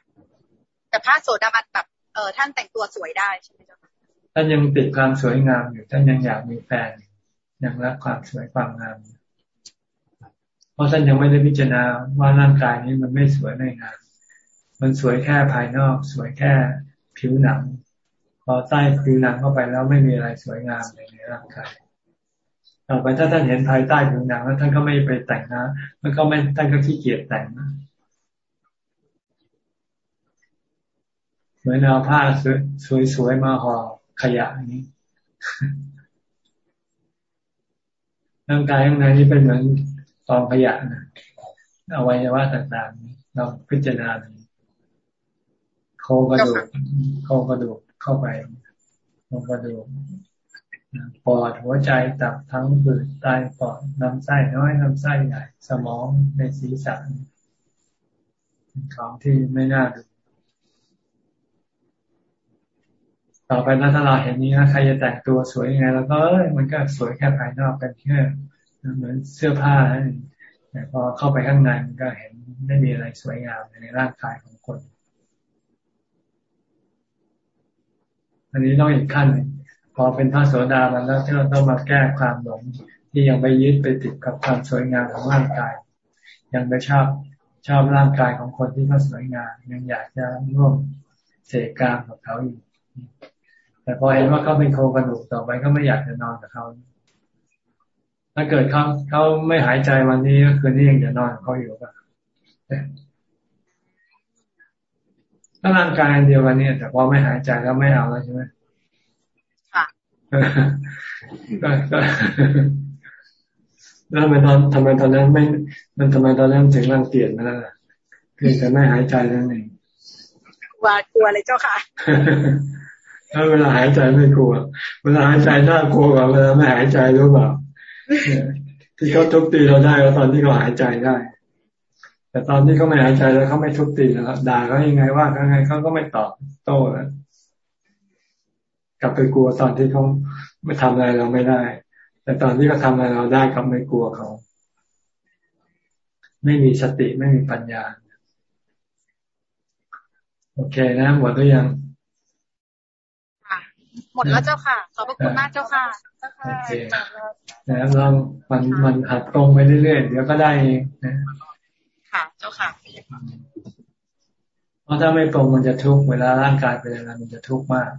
แต่พระโสดาบันแบบเออท่านแต่งตัวสวยได้ใช่ไหมเจ้าค่ะท่านยังติดความสวยงามอยู่ท่านยังอยากมีแฟนยังรักความสวยความงามเพราะท่านยังไม่ได้พิจารณาว่าร่างกายนี้มันไม่สวยไม่งามมันสวยแค่ภายนอก สวยแค่ผิวหนัง พอใต้ผิวหนังเข้าไปแล้วไม่มีอะไรสวยงามในร่างกาย ต่อไปถ้าท่านเห็นภายใต้ผิวหนังแล้วท่านก็ไม่ไปแต่งนะมันก็ไม่ท่านก็ขี้เกียจแต่งนะเหมือนเอาผ้าสวยๆมาห่อขยะนี้ร่างกายข้างในนี้เป็นเหมือนกองขยะนะอวัยวะต่างๆเราพิจารณาโครงกระดูกโครงกระดูกเข้าไปโครงกระดูก ปอดหัวใจตับทั้งผืดไตปอดลำไส้น้อยลำไส้ใหญ่ สมองในศีรษะของที่ไม่น่าดูต่อไปถ้าเราเห็นนี้นะใครจะแต่งตัวสวยยังไง แล้วก็มันก็สวยแค่ภายนอกเป็นแค่เหมือนเสื้อผ้าแต่พอเข้าไปข้างในมันก็เห็นไม่มีอะไรสวยงามในร่างกายของคน อันนี้ต้องอีกขั้นหนึ่ง พอเป็นพระโสดาบันแล้วที่เราต้องมาแก้ความหลงที่ยังไปยึดไปติดกับความสวยงามของร่างกาย ยังไปชอบชอบร่างกายของคนที่เขาสวยงามยังอยากจะร่วมเสกกามกับเขาอยู่แต่พอเห็นว่าเขาเป็นโครงกระดูกต่อไปก็ไม่อยากจะนอนกับเขาถ้าเกิดเขาเขาไม่หายใจวันนี้ก็คืนนี้ยังจะนอนกับเขาอยู่ป่ะถ้าร่างกายเดียวกันเนี่ยแต่พอไม่หายใจแล้วไม่เอาแล้วใช่ไหม แล้วทำไมตอนทำไมตอนนั้นไม่ มันทำไมตอนนั้นถึงรังเกียจมันล่ะเพียงแต่ไม่หายใจนั่นเองกลัวกลัวเลยเจ้าค่ะถ้าเวลาหายใจไม่กลัว เวลาหายใจน่ากลัวกว่าเวลาไม่หายใจรู้เปล่าที่เขาทุบตีเราได้ก็ตอนที่เขาหายใจได้ แต่ตอนที่เขาไม่หายใจแล้วเขาไม่ทุบตีแล้วด่าเขายังไงว่าเขาไงเขาก็ไม่ตอบโต้แล้ว กลับไปกลัวตอนที่เขาไม่ทำอะไรเราไม่ได้ แต่ตอนที่เขาทาอะไรเราได้กลับไม่กลัวเขา ไม่มีสติไม่มีปัญญา โอเคนะหมดหรือยังหมดแล้วเจ้าค่ะ ขอบพระคุณมากเจ้าค่ะเจ้าค่ะแล้วลองมันมันหัดตรงไปเรื่อยๆ เดี๋ยวก็ได้เองนะค่ะ เจ้าค่ะเพราะถ้าไม่ตรงมันจะทุกข์เวลาร่างกายเป็นอะไรมันจะทุกข์มาก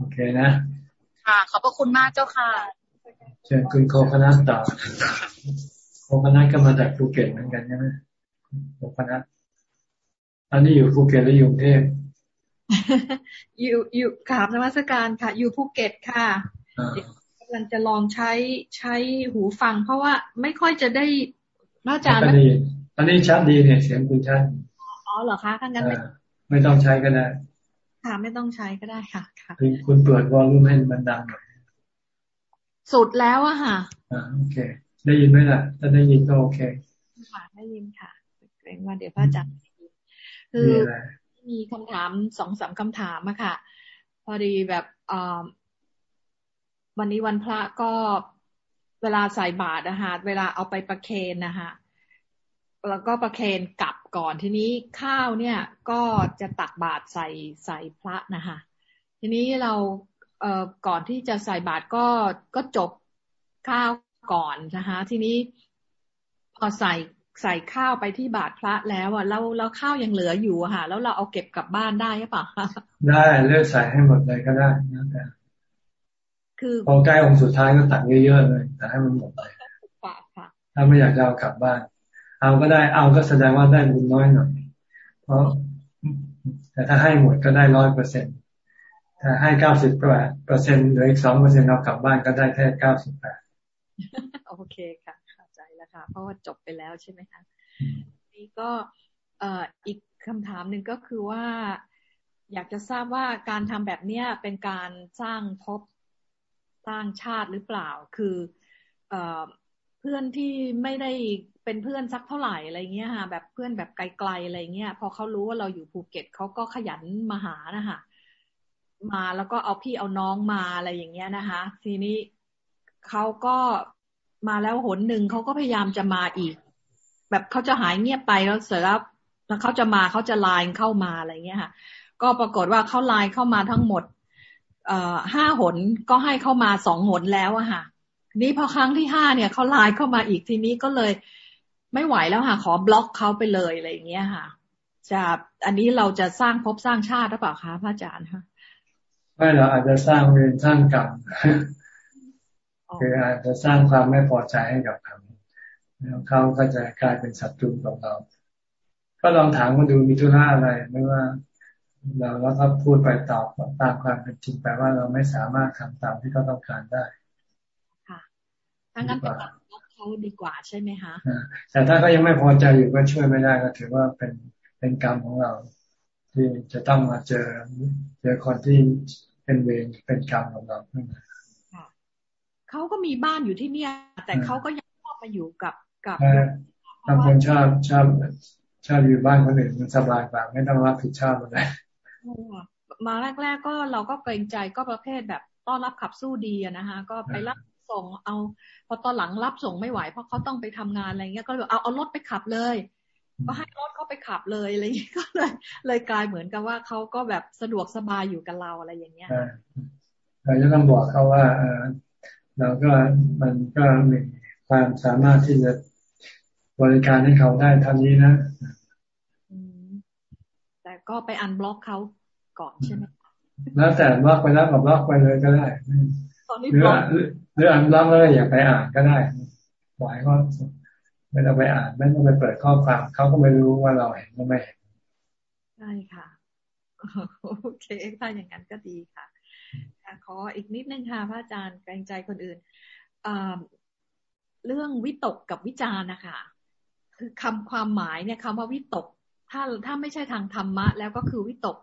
โอเคนะ ค่ะ ขอบพระคุณมากเจ้าค่ะ เชิญคุณโคพนัสต่อโคพนัสก็มาจากภูเก็ตเหมือนกันใช่ไหมโคพนัสอันนี้อยู่ภูเก็ตหรืออยู่กรุงเทพอยู่อยู่กราบนวัตการค่ะ อยู่ภูเก็ตค่ะกำลังจะลองใช้ใช้หูฟัง เพราะว่าไม่ค่อยจะได้น่าจารย์อันนี้ชัดดีเนี่ยเสียงคุณชัดอ๋อเหรอคะถ้างั้นไม่ไม่ต้องใช้ก็ได้ ค่ะไม่ต้องใช้ก็ได้ค่ะค่ะคุณเปิดวอลลุ่มให้มันดังหน่อยสุดแล้วอะค่ะอ่าโอเค ได้ยินไหมล่ะ ถ้าได้ยินก็โอเคค่ะได้ยินค่ะเกรงว่าเดี๋ยวพระอาจารย์คือมีคำถามสองสามคำถามอะค่ะ พอดีแบบวันนี้วันพระก็เวลาใส่บาตรนะคะเวลาเอาไปประเคนนะคะ แล้วก็ประเคนกลับก่อนทีนี้ข้าวเนี่ยก็จะตักบาตรใส่ใส่พระนะคะทีนี้เราเอ่อก่อนที่จะใส่บาตรก็ก็จบข้าวก่อนนะคะทีนี้พอใส่ใส่ข้าวไปที่บาทพระแล้วอะแล้วแล้วข้าวยังเหลืออยู่ค่ะ แล้วเราเอาเก็บกลับบ้านได้หรือเปล่าได้เลือกใส่ให้หมดเลยก็ได้นะแต่คือพอใกล้องค์สุดท้ายก็ตักเยอะๆเลยแต่ให้มันหมดเลยถ้าไม่อยากจะเอากลับบ้าน เอาก็ได้เอาก็แสดงว่าได้บุญน้อยหน่อย เพราะแต่ถ้าให้หมดก็ได้ร้อยเปอร์เซ็นต์ถ้าให้เก้าสิบแปดเปอร์เซ็นต์หรืออีกสองเปอร์เซ็นต์เอากลับบ้านก็ได้แค่เก้าสิบแปดโอเคค่ะใจละค่ะ เพราะว่าจบไปแล้วใช่ไหมคะนี่ก็เอ่ออีกคำถามหนึ่งก็คือว่า อยากจะทราบว่าการทำแบบเนี้ยเป็นการสร้างภพสร้างชาติหรือเปล่า คือ เอ่อ เพื่อนที่ไม่ได้เป็นเพื่อนสักเท่าไหร่อะไรเงี้ยค่ะ แบบเพื่อนแบบไกลๆอะไรเงี้ย พอเขารู้ว่าเราอยู่ภูเก็ตเขาก็ขยันมาหานะคะมาแล้วก็เอาพี่เอาน้องมาอะไรอย่างเงี้ยนะคะ ทีนี้เขาก็มาแล้วหนหนึ่งเขาก็พยายามจะมาอีก แบบเขาจะหายเงียบไปแล้วเสร็จแล้วแล้วเขาจะมาเขาจะไลน์เข้ามาอะไรเงี้ยค่ะ ก็ปรากฏว่าเขาไลน์เข้ามาทั้งหมด เอ่อห้าหนก็ให้เข้ามาสองหนแล้วอะค่ะ นี่พอครั้งที่ห้าเนี่ยเขาไลน์เข้ามาอีกทีนี้ก็เลย ไม่ไหวแล้วค่ะ ขอบล็อกเขาไปเลยอะไรอย่างเงี้ยค่ะ จะอันนี้เราจะสร้างภพสร้างชาติหรือเปล่าคะพระอาจารย์คะไม่เราอาจจะสร้างเวรสร้างกรรมคืออาจจะสร้างความไม่พอใจให้กับเขาแล้วเขาก็จะกลายเป็นศัตรูของเรา ก็ลองถามมาดูมีธุระอะไรไม่ว่าเราแล้วก็พูดไปตอบตามความเป็นจริงไปว่าเราไม่สามารถทำตามที่เขาต้องการได้ค่ะ ถ้างั้นไปตัดเขาดีกว่าใช่ไหมคะแต่ถ้าเขายังไม่พอใจอยู่ก็ช่วยไม่ได้ก็ถือว่าเป็นเป็นกรรมของเรา ที่จะต้องมาเจอเจอคนที่เป็นเวรเป็นกรรมของเราขึ้นมาเขาก็มีบ้านอยู่ที่เนี่ย แต่เขาก็ยังชอบมาอยู่กับกับบางคนชอบชอบชอบอยู่บ้านคนอื่นมันสบายกว่าไม่ต้องรับผิดชอบอะไรมาแรก ๆ ก็เราก็เกรงใจก็ประเภทแบบต้อนรับขับสู้ดีนะคะ ก็ไปรับ ส่ง เอา พอตอนหลังรับส่งไม่ไหว เพราะเขาต้องไปทำงานอะไรเงี้ยก็เลยเอาเอารถไปขับเลยก็ให้รถเขาไปขับเลยอะไรอย่างเงี้ยก็เลย เลยกลายเหมือนกับว่าเขาก็แบบสะดวกสบายอยู่กับเราอะไรอย่างเงี้ยเราจะต้องบอกเขาว่าเราก็มันก็มีความสามารถที่จะบริการให้เขาได้ท่านี้นะแต่ก็ไปอันบล็อกเขาก่อนใช่ไหมแล้วแต่บล็อกไปแล้วก็บล็อกไปเลยก็ได้หรือ หรืออันบล็อกแล้วอย่าไปอ่านก็ได้หวายก็ไม่ต้องไปอ่านไม่ต้องไปเปิดข้อความเขาก็ไม่รู้ว่าเราเห็นหรือไม่เห็นใช่ค่ะโอเคถ้าอย่างนั้นก็ดีค่ะขออีกนิดนึงค่ะพระอาจารย์เกรงใจคนอื่นเรื่องวิตกกับวิจารณ์นะคะ คือคำความหมายเนี่ยคำว่าวิตก ถ้าถ้าไม่ใช่ทางธรรมะ แล้วก็คือวิตก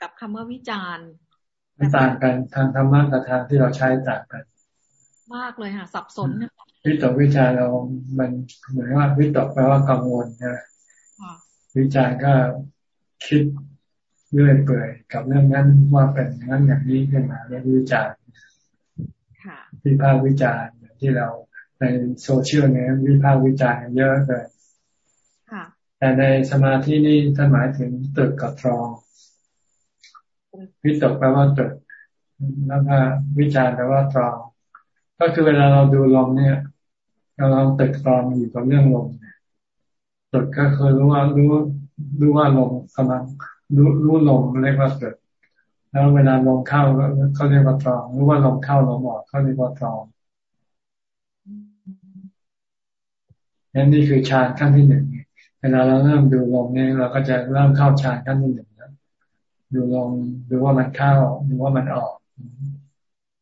กับคำว่าวิจารณ์มันต่างกันทางธรรมะกับทางที่เราใช้ต่างกัน มากเลยค่ะสับสนวิตกวิจารเรามันเหมือนว่าวิตกแปลว่ากังวลนะวิจารก็คิดเรื่อยเปื่อยกับเรื่องนั้นว่าเป็นอย่างนั้นอย่างนี้ขึ้นมาเรียกวิจารณ์วิพากษ์วิจารณ์ที่เราในโซเชียลเนี่ยวิพากษ์วิจารณ์เยอะเลยแต่ในสมาธินี่ท่านหมายถึงตึกกับตรองวิตกแปลว่าตึกแล้วก็วิจารณ์แปลว่าตรอง ก็คือเวลาเราดูลมเนี่ยเราลองตึกตองอยู่กับเรื่องลมเนี่ยตึกก็คือรู้ว่ารู้รู้ว่าลมกำลังรู้รู้ลมเรียกว่าตึกแล้วเวลาลมเข้าเขาเรียกว่าตรองรู้ว่าลมเข้าลมออกเขาเรียกว่าตรองนั่นนี่คือฌานขั้นที่หนึ่งเวลาเราเริ่มดูลมเนี่ยเราก็จะเริ่มเข้าฌานขั้นที่หนึ่งแล้วดูลมดูว่ามันเข้าดูว่ามันออก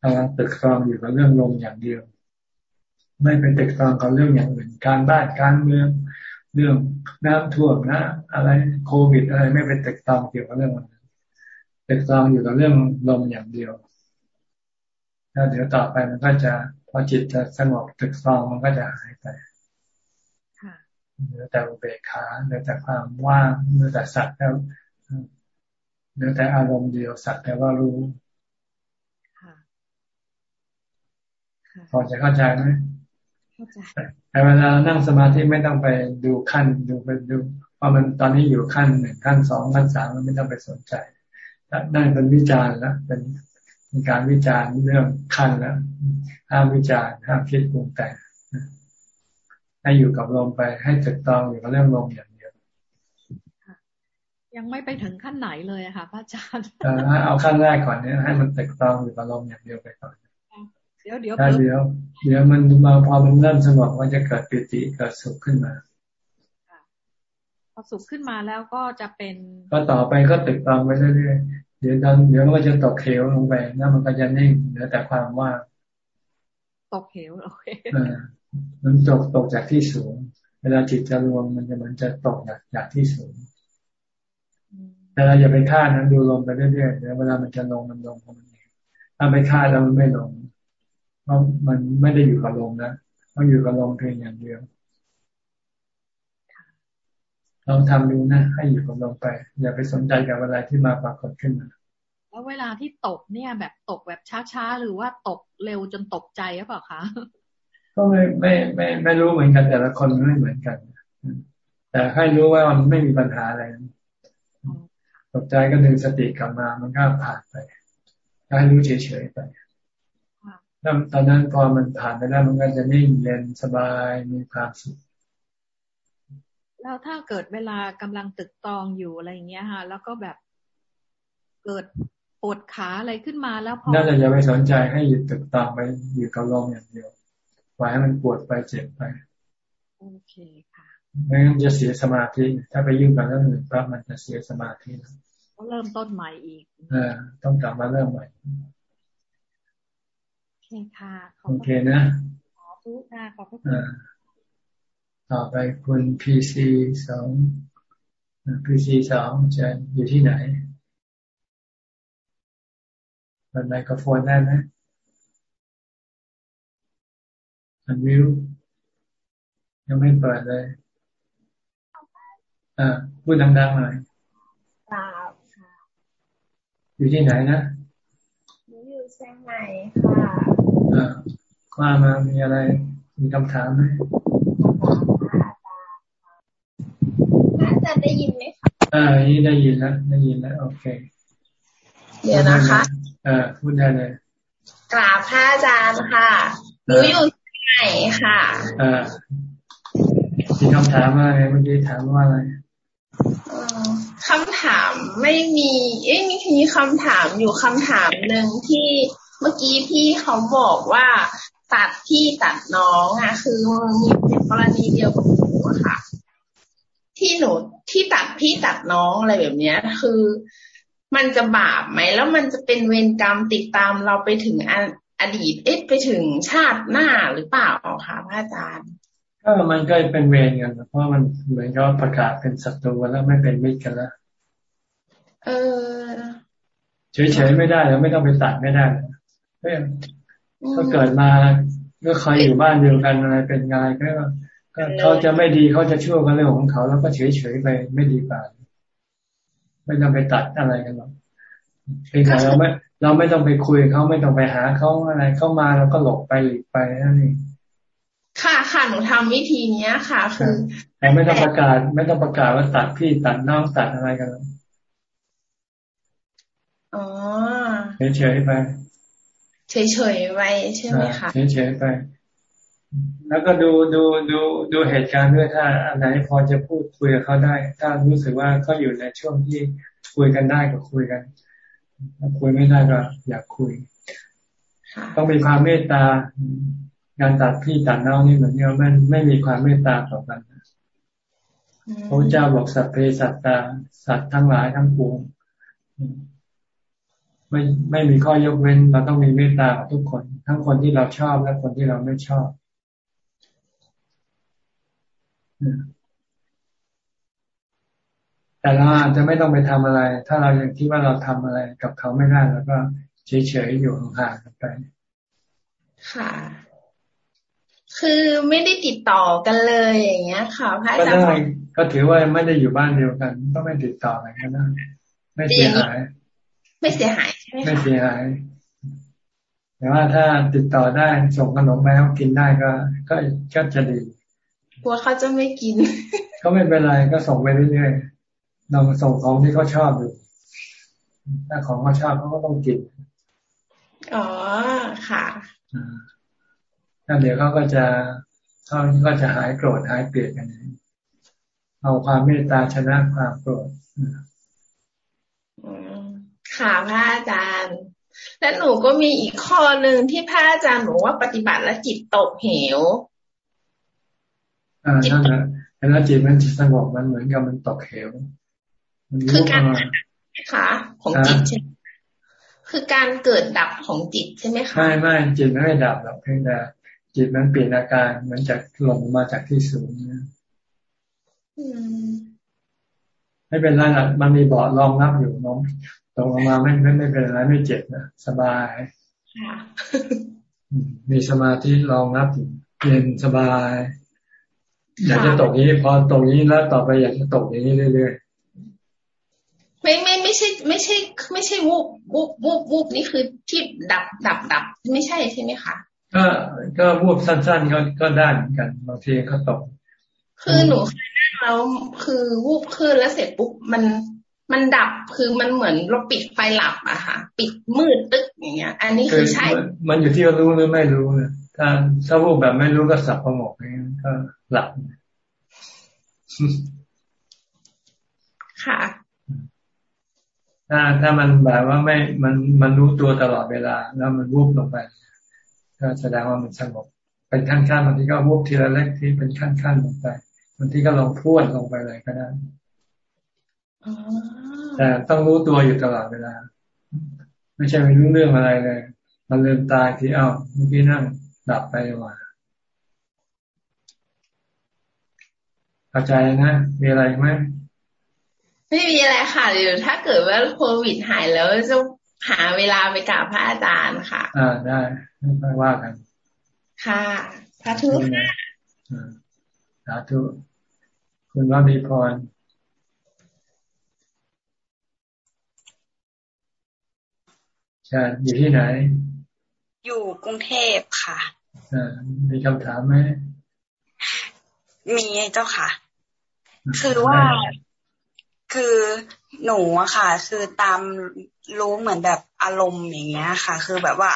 กำลังตึกตรองอยู่กับเรื่องลมอย่างเดียว ไม่ไปตึกตรองกับเรื่องอย่างอื่น การบ้านการเมือง เรื่องน้ำท่วมนะ อะไรโควิดอะไรไม่เป็นตึกตรองเกี่ยวกับเรื่องนั้นตึกตรองอยู่กับเรื่องลมอย่างเดียวแล้วเดี๋ยวต่อไปมันก็จะพอจิตจะสงบตึกตรองมันก็จะหายไปเหลือแต่อุเบกขาเหลือแต่ความว่างเหลือแต่สัตว์แล้วเหลือแต่อารมณ์เดียวสัตว์แต่ว่ารู้ พอจะเข้าใจไหมเข้าใจแต่เวลานั่งสมาธิไม่ต้องไปดูขั้นดูไปดูเพราะมันตอนนี้อยู่ขั้นหนึ่งขั้นสองขั้นสามมันไม่ต้องไปสนใจนั่นเป็นวิจารณ์แล้วเป็นมีการวิจารณ์เรื่องขั้นแล้วห้ามวิจารณ์ห้ามคิดปรุงแต่งให้อยู่กับลมไปให้จัดตองอยู่กับเรื่องลมอย่างเดียวยังไม่ไปถึงขั้นไหนเลยค่ะพระอาจารย์เอาขั้นแรกก่อนเนี่ยให้มันติดตองอยู่กับลมอย่างเดียวไปก่อน เดี๋ยวเดี๋ยวเดี๋ยวเดี๋ยวมันมาพอมันเริ่มสงบมันจะเกิดปิติเกิดสุขขึ้นมาพอสุขขึ้นมาแล้วก็จะเป็น ก็ต่อไปก็ติดตองไปเรื่อยๆเดี๋ยวตอนเดี๋ยวมันก็จะตกเขวลงไปแล้วมันก็จะนิ่งเหลือแต่ความว่างตกเหวโอเคมันตกตกจากที่สูง เวลาจิตจะรวมมันจะมันจะตกจากจากที่สูงแต่เราอย่าไปคาดนั้นดูลมไปเรื่อยๆเดี๋ยวเวลามันจะลงมันลงของมันเองถ้าไปคาดแล้วมันไม่ลง เพราะมันไม่ได้อยู่กับลมนะมันอยู่กับลมเพียงอย่างเดียวลองทำดูนะ ให้อยู่กับลมไป อย่าไปสนใจกับอะไรที่มาปรากฏขึ้นมาแล้วเวลาที่ตกเนี่ย แบบตกแบบช้าๆหรือว่าตกเร็วจนตกใจหรือเปล่าคะก็ไม่ไม่ไม่ไม่รู้เหมือนกันแต่ละคนไม่เหมือนกัน แต่ให้รู้ว่ามันไม่มีปัญหาอะไร ตกใจก็ดึงสติกลับมา มันก็ผ่านไปให้รู้เฉยๆไป แล้วตอนนั้นพอมันผ่านไปแล้วมันก็จะนิ่งเย็นสบายมีความสุขแล้วถ้าเกิดเวลากำลังตึกตองอยู่อะไรอย่างเงี้ยค่ะแล้วก็แบบเกิดปวดขาอะไรขึ้นมาแล้วพอน่าจะอย่าไปสนใจให้หยุดตึกตองไปอยู่กับลมอย่างเดียวปล่อยให้มันปวดไปเจ็บไป โอเคค่ะไม่งั้นจะเสียสมาธิถ้าไปยุ่งกับเรื่องอื่นปั๊บมันจะเสียสมาธิต้องเริ่มต้นใหม่อีกเออต้องกลับมาเริ่มใหม่ โอเคค่ะโอเคนะขอทุกค่ะขอบคุณต่อไปคุณพีซีสองพีซีสองจะอยู่ที่ไหนเปิดไมโครโฟนได้ไหมอันวิวยังไม่เปิดเลยอ่าพูดดังๆหน่อยครับอยู่ที่ไหนนะอยู่เชียงใหม่ค่ะอ่าว่ามามีอะไร มีคำถามไหมน่าจะได้ยินไหมคะอ่านี่ได้ยินแล้วได้ยินแล้วโอเค เดี๋ยวนะคะอ่าพูดได้เลยกราบพระอาจารย์ค่ะหนูอยู่ไหนค่ะอ่ามีคำถามอะไรเมื่อกี้ถามว่าอะไรคำถามไม่มี เอ๊ะมีทีคำถามอยู่คำถามหนึ่งที่เมื่อกี้พี่เขาบอกว่า ตัดพี่ตัดน้องอะคือมีเป็นกรณีเดียวกับหนูอะค่ะ ที่หนูที่ตัดพี่ตัดน้องอะไรแบบเนี้ย คือมันจะบาปไหม แล้วมันจะเป็นเวรกรรมติดตามเราไปถึงอดีตเอ๊ะไปถึงชาติหน้าหรือเปล่าคะพระอาจารย์ก็มันก็เป็นเวรกันเพราะมันเหมือนกับประกาศเป็นศัตรูแล้วไม่เป็นมิตรกันแล้วเออเฉยๆไม่ได้แล้วไม่ต้องไปตัดไม่ได้ ก็เกิดมาก็เคยอยู่บ้านเดียวกันอะไรเป็นไงก็ก็เขาจะไม่ดีเขาจะชั่วกันเรื่องของเขา แล้วก็เฉยๆไปไม่ดีป่าไม่ต้องไปตัดอะไรกันหรอกเพียงแต่เราไม่เราไม่ต้องไปคุยเขาไม่ต้องไปหาเขาอะไรเข้ามาแล้วก็หลบไปหลีกไปนั่นเองค่ะค่ะหนูทำวิธีเนี้ยค่ะคือแต่ไม่ต้องประกาศ ไม่ต้องประกาศว่าตัดพี่ตัดน้องตัดอะไรกันอ๋อเฉยๆไป เฉยๆไปใช่ไหมคะเฉยๆไป แล้วก็ดูดูดูดูเหตุการณ์ด้วยถ้าอันไหนพอจะพูดคุยกับเขาได้ ถ้ารู้สึกว่าเขาอยู่ในช่วงที่คุยกันได้ก็คุยกันถ้าคุยไม่ได้ก็อยากคุย ต้องมีความเมตตาการตัดพี่ตัดน้องนี่เหมือนกับมันไม่มีความเมตตาต่อกันพระเจ้าบอกสัพเพสัตตาสัตว์ทั้งหลายทั้งปวง ไม่ไม่มีข้อยกเว้น เราต้องมีเมตตากับทุกคน ทั้งคนที่เราชอบและคนที่เราไม่ชอบแต่เราอาจจะไม่ต้องไปทำอะไร ถ้าเรายังคิดว่าเราทำอะไรกับเขาไม่ได้แล้วก็เฉยๆอยู่ห่างๆกันไป ค่ะ คือไม่ได้ติดต่อกันเลยอย่างเงี้ย ค่ะพระอาจารย์ก็ถือว่าไม่ได้อยู่บ้านเดียวกัน ก็ไม่ติดต่อกันก็ได้ไม่เสียหาย ไม่เสียหายใช่ไหมไม่เสียหาย แต่ว่าถ้าติดต่อได้ส่งขนมไปให้เขากินได้ก็ ก็ก็จะดีกลัวเขาจะไม่กิน ก็ไม่เป็นไรก็ส่งไปเรื่อยๆเราส่งของที่เขาชอบอยู่ถ้าของเขาชอบเขาก็ต้องกินอ๋อค่ะถ้าเดี๋ยวเขาก็จะเขาก็จะหายโกรธหายเกลียดกันเอาความเมตตาชนะความโกรธ ค่ะพระอาจารย์ และหนูก็มีอีกข้อหนึ่งที่พระอาจารย์บอกว่าปฏิบัติแล้วจิตตกเหวอ่านั่นแหละแล้วจิตมันสงบมันเหมือนกับมันตกเหวคือการค่ะ ของจิตใช่คือการเกิดดับของจิตใช่ไหมคะไม่ไม่จิตไม่ดับหรอกเพียงแต่จิตมันเปลี่ยนอาการเหมือนจากลงมาจากที่สูงเนี่ย ไม่เป็นไรนะมันมีเบาะรองรับอยู่น้องตกลงมาไม่ไม่ไม่เป็นอะไรไม่เจ็บนะสบายมีสมาธิรองรับอยู่เย็นสบาย อยากจะตกนี้พอตกนี้แล้วต่อไปอยากจะตกอย่างนี้เรื่อยๆไม่ไม่ไม่ใช่ ไม่ใช่ ไม่ใช่วูบวูบวูบวูบนี่คือที่ดับดับดับไม่ใช่ใช่ไหมคะก็ก็วูบสั้นๆก็ก็ได้เหมือนกันบางทีก็ตก คือหนูเคยนั่ง แล้วคือวูบขึ้นแล้วเสร็จปุ๊บมันมันดับคือมันเหมือนเราปิดไฟหลับอะค่ะ ปิดมืดตึ๊กอย่างเงี้ย อันนี้คือใช่ มันอยู่ที่รู้หรือไม่รู้นะถ้าถ้าวูบแบบไม่รู้ก็สับประงกนี่ก็หลับค่ะ ถ้าถ้ามันแบบว่าไม่มันมันรู้ตัวตลอดเวลา แล้วมันวูบลงไปก็แสดงว่ามันสงบเป็นขั้นๆบางทีก็วูบทีละเล็กที่เป็นขั้นๆลงไป บางทีก็ลงพูดลงไปเลยก็ได้แต่ต้องรู้ตัวอยู่ตลอดเวลา ไม่ใช่ไม่รู้เรื่องอะไรเลยมันเริ่มตายที่เอ้าเมื่อกี้นั่งดับไปว่าเข้าใจนะมีอะไรไหมไม่มีอะไรค่ะเดี๋ยวถ้าเกิดว่าโควิดหายแล้วจะหาเวลาไปกราบพระอาจารย์ค่ะ อ่าได้ไม่ว่ากัน ค่ะพระทุก สาธุคุณว่ามีพรช่อยู่ที่ไหน อยู่กรุงเทพค่ะอ่ามีคำถามไหม มีเจ้าค่ะ คือว่าคือหนูอะค่ะ คือตามรู้เหมือนแบบอารมณ์อย่างเงี้ยค่ะ คือแบบว่า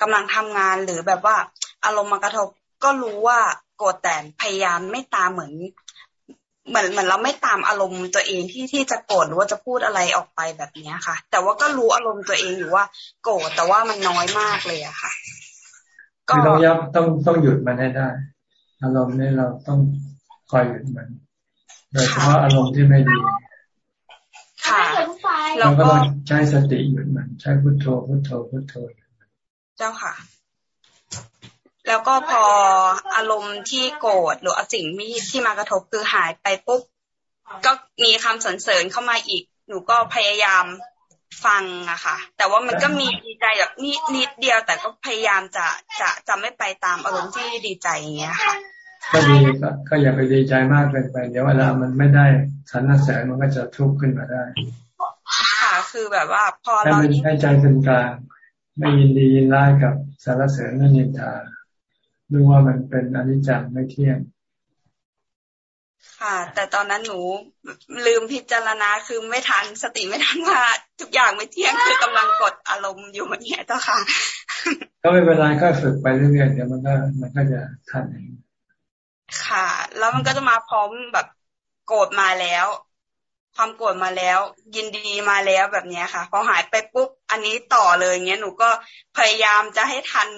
กำลังทำงานหรือแบบว่าอารมณ์มากระทบก็รู้ว่า โกรธแต่พยายามไม่ตามเหมือน เหมือนเหมือนเราไม่ตามอารมณ์ตัวเองที่ที่จะโกรธหรือว่าจะพูดอะไรออกไปแบบนี้ค่ะ แต่ว่าก็รู้อารมณ์ตัวเองอยู่ว่า โกรธแต่ว่ามันน้อยมากเลยอะค่ะ ก็ต้องยับต้องต้องหยุดมันให้ได้ อารมณ์นี้เราต้องคอยหยุดมันโดยเฉพาะอารมณ์ที่ไม่ดีค่ะแล้วก็ใช้สติหยุดมัน ใช้พุทโธพุทโธพุทโธ เจ้าค่ะ แล้วก็พออารมณ์ที่โกรธหรือสิ่งที่ที่มากระทบคือหายไปปุ๊บก็มีคำสรรเสริญเข้ามาอีก หนูก็พยายามฟังอะค่ะ แต่ว่ามันก็มีดีใจแบบนิดนิดเดียวแต่ก็พยายามจะจะจะไม่ไปตามอารมณ์ที่ดีใจอย่างเงี้ยค่ะก็ดีก็อย่าไปดีใจมากเกินไป เดี๋ยวเวลามันไม่ได้สรรเสริญมันก็จะทุกข์ขึ้นมาได้ค่ะคือแบบว่า พอเราให้ใจเป็นกลางไม่ยินดียินร้ายกับสารเสริญนั่นยินทา ดูว่ามันเป็นอนิจจังไม่เที่ยง ค่ะ แต่ตอนนั้นหนูลืมพิจารณาคือไม่ทันสติไม่ทันว่า ทุกอย่างไม่เที่ยงคือกำลังกดอารมณ์อยู่เหมือนนี้เจ้าค่ะ ก็ไม่เป็นไรก็ฝึกไปเรื่อยๆเดี๋ยวมันก็มันก็จะทันเองค่ะ แล้วมันก็จะมาพร้อมแบบโกรธมาแล้ว ความโกรธมาแล้ว ยินดีมาแล้วแบบนี้ค่ะ พอหายไปปุ๊บอันนี้ต่อเลยเงี้ยหนูก็พยายามจะให้ทัน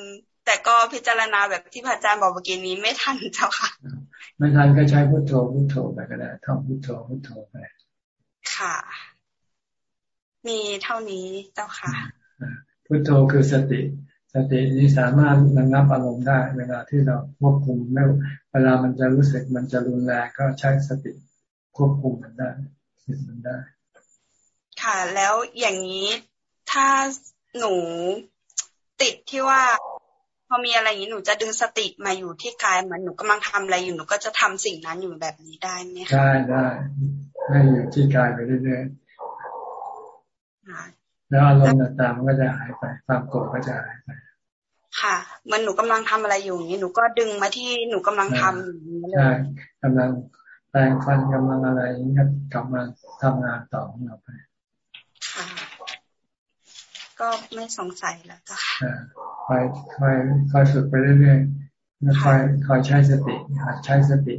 แต่ก็พิจารณาแบบที่พระอาจารย์บอกเมื่อกี้นี้ไม่ทันเจ้าค่ะ ไม่ทันก็ใช้พุทโธพุทโธไปก็ได้ท่องพุทโธพุทโธไปค่ะ มีเท่านี้เจ้าค่ะ พุทโธคือสติ สตินี้สามารถระงับอารมณ์ได้ เวลาที่เราควบคุมไม่เวลามันจะรู้สึกมันจะรุนแรงก็ใช้สติควบคุมมันได้สิมันได้ ค่ะ แล้วอย่างนี้ถ้าหนูติดที่ว่า พอมีอะไรอย่างนี้หนูจะดึงสติมาอยู่ที่กายเหมือนหนูกำลังทำอะไรอยู่หนูก็จะทำสิ่งนั้นอยู่แบบนี้ได้ไหมคะได้ได้ให้อยู่ที่กายไปเรื่อยๆแล้วอารมณ์ต่างๆมันก็จะหายไปความโกรธก็จะหายไปค่ะเหมือนหนูกำลังทำอะไรอยู่อย่างนี้หนูก็ดึงมาที่หนูกำลังทำอย่างนี้เลยใช่กำลังแปลงฟันกำลังอะไรอย่างนี้กลับมาทำงานต่อของเราไปค่ะก็ไม่สงสัยแล้วก็ คอยคอยคอยฝึกไปเรื่อยๆคอยคอยใช้สติหัดใช้สติ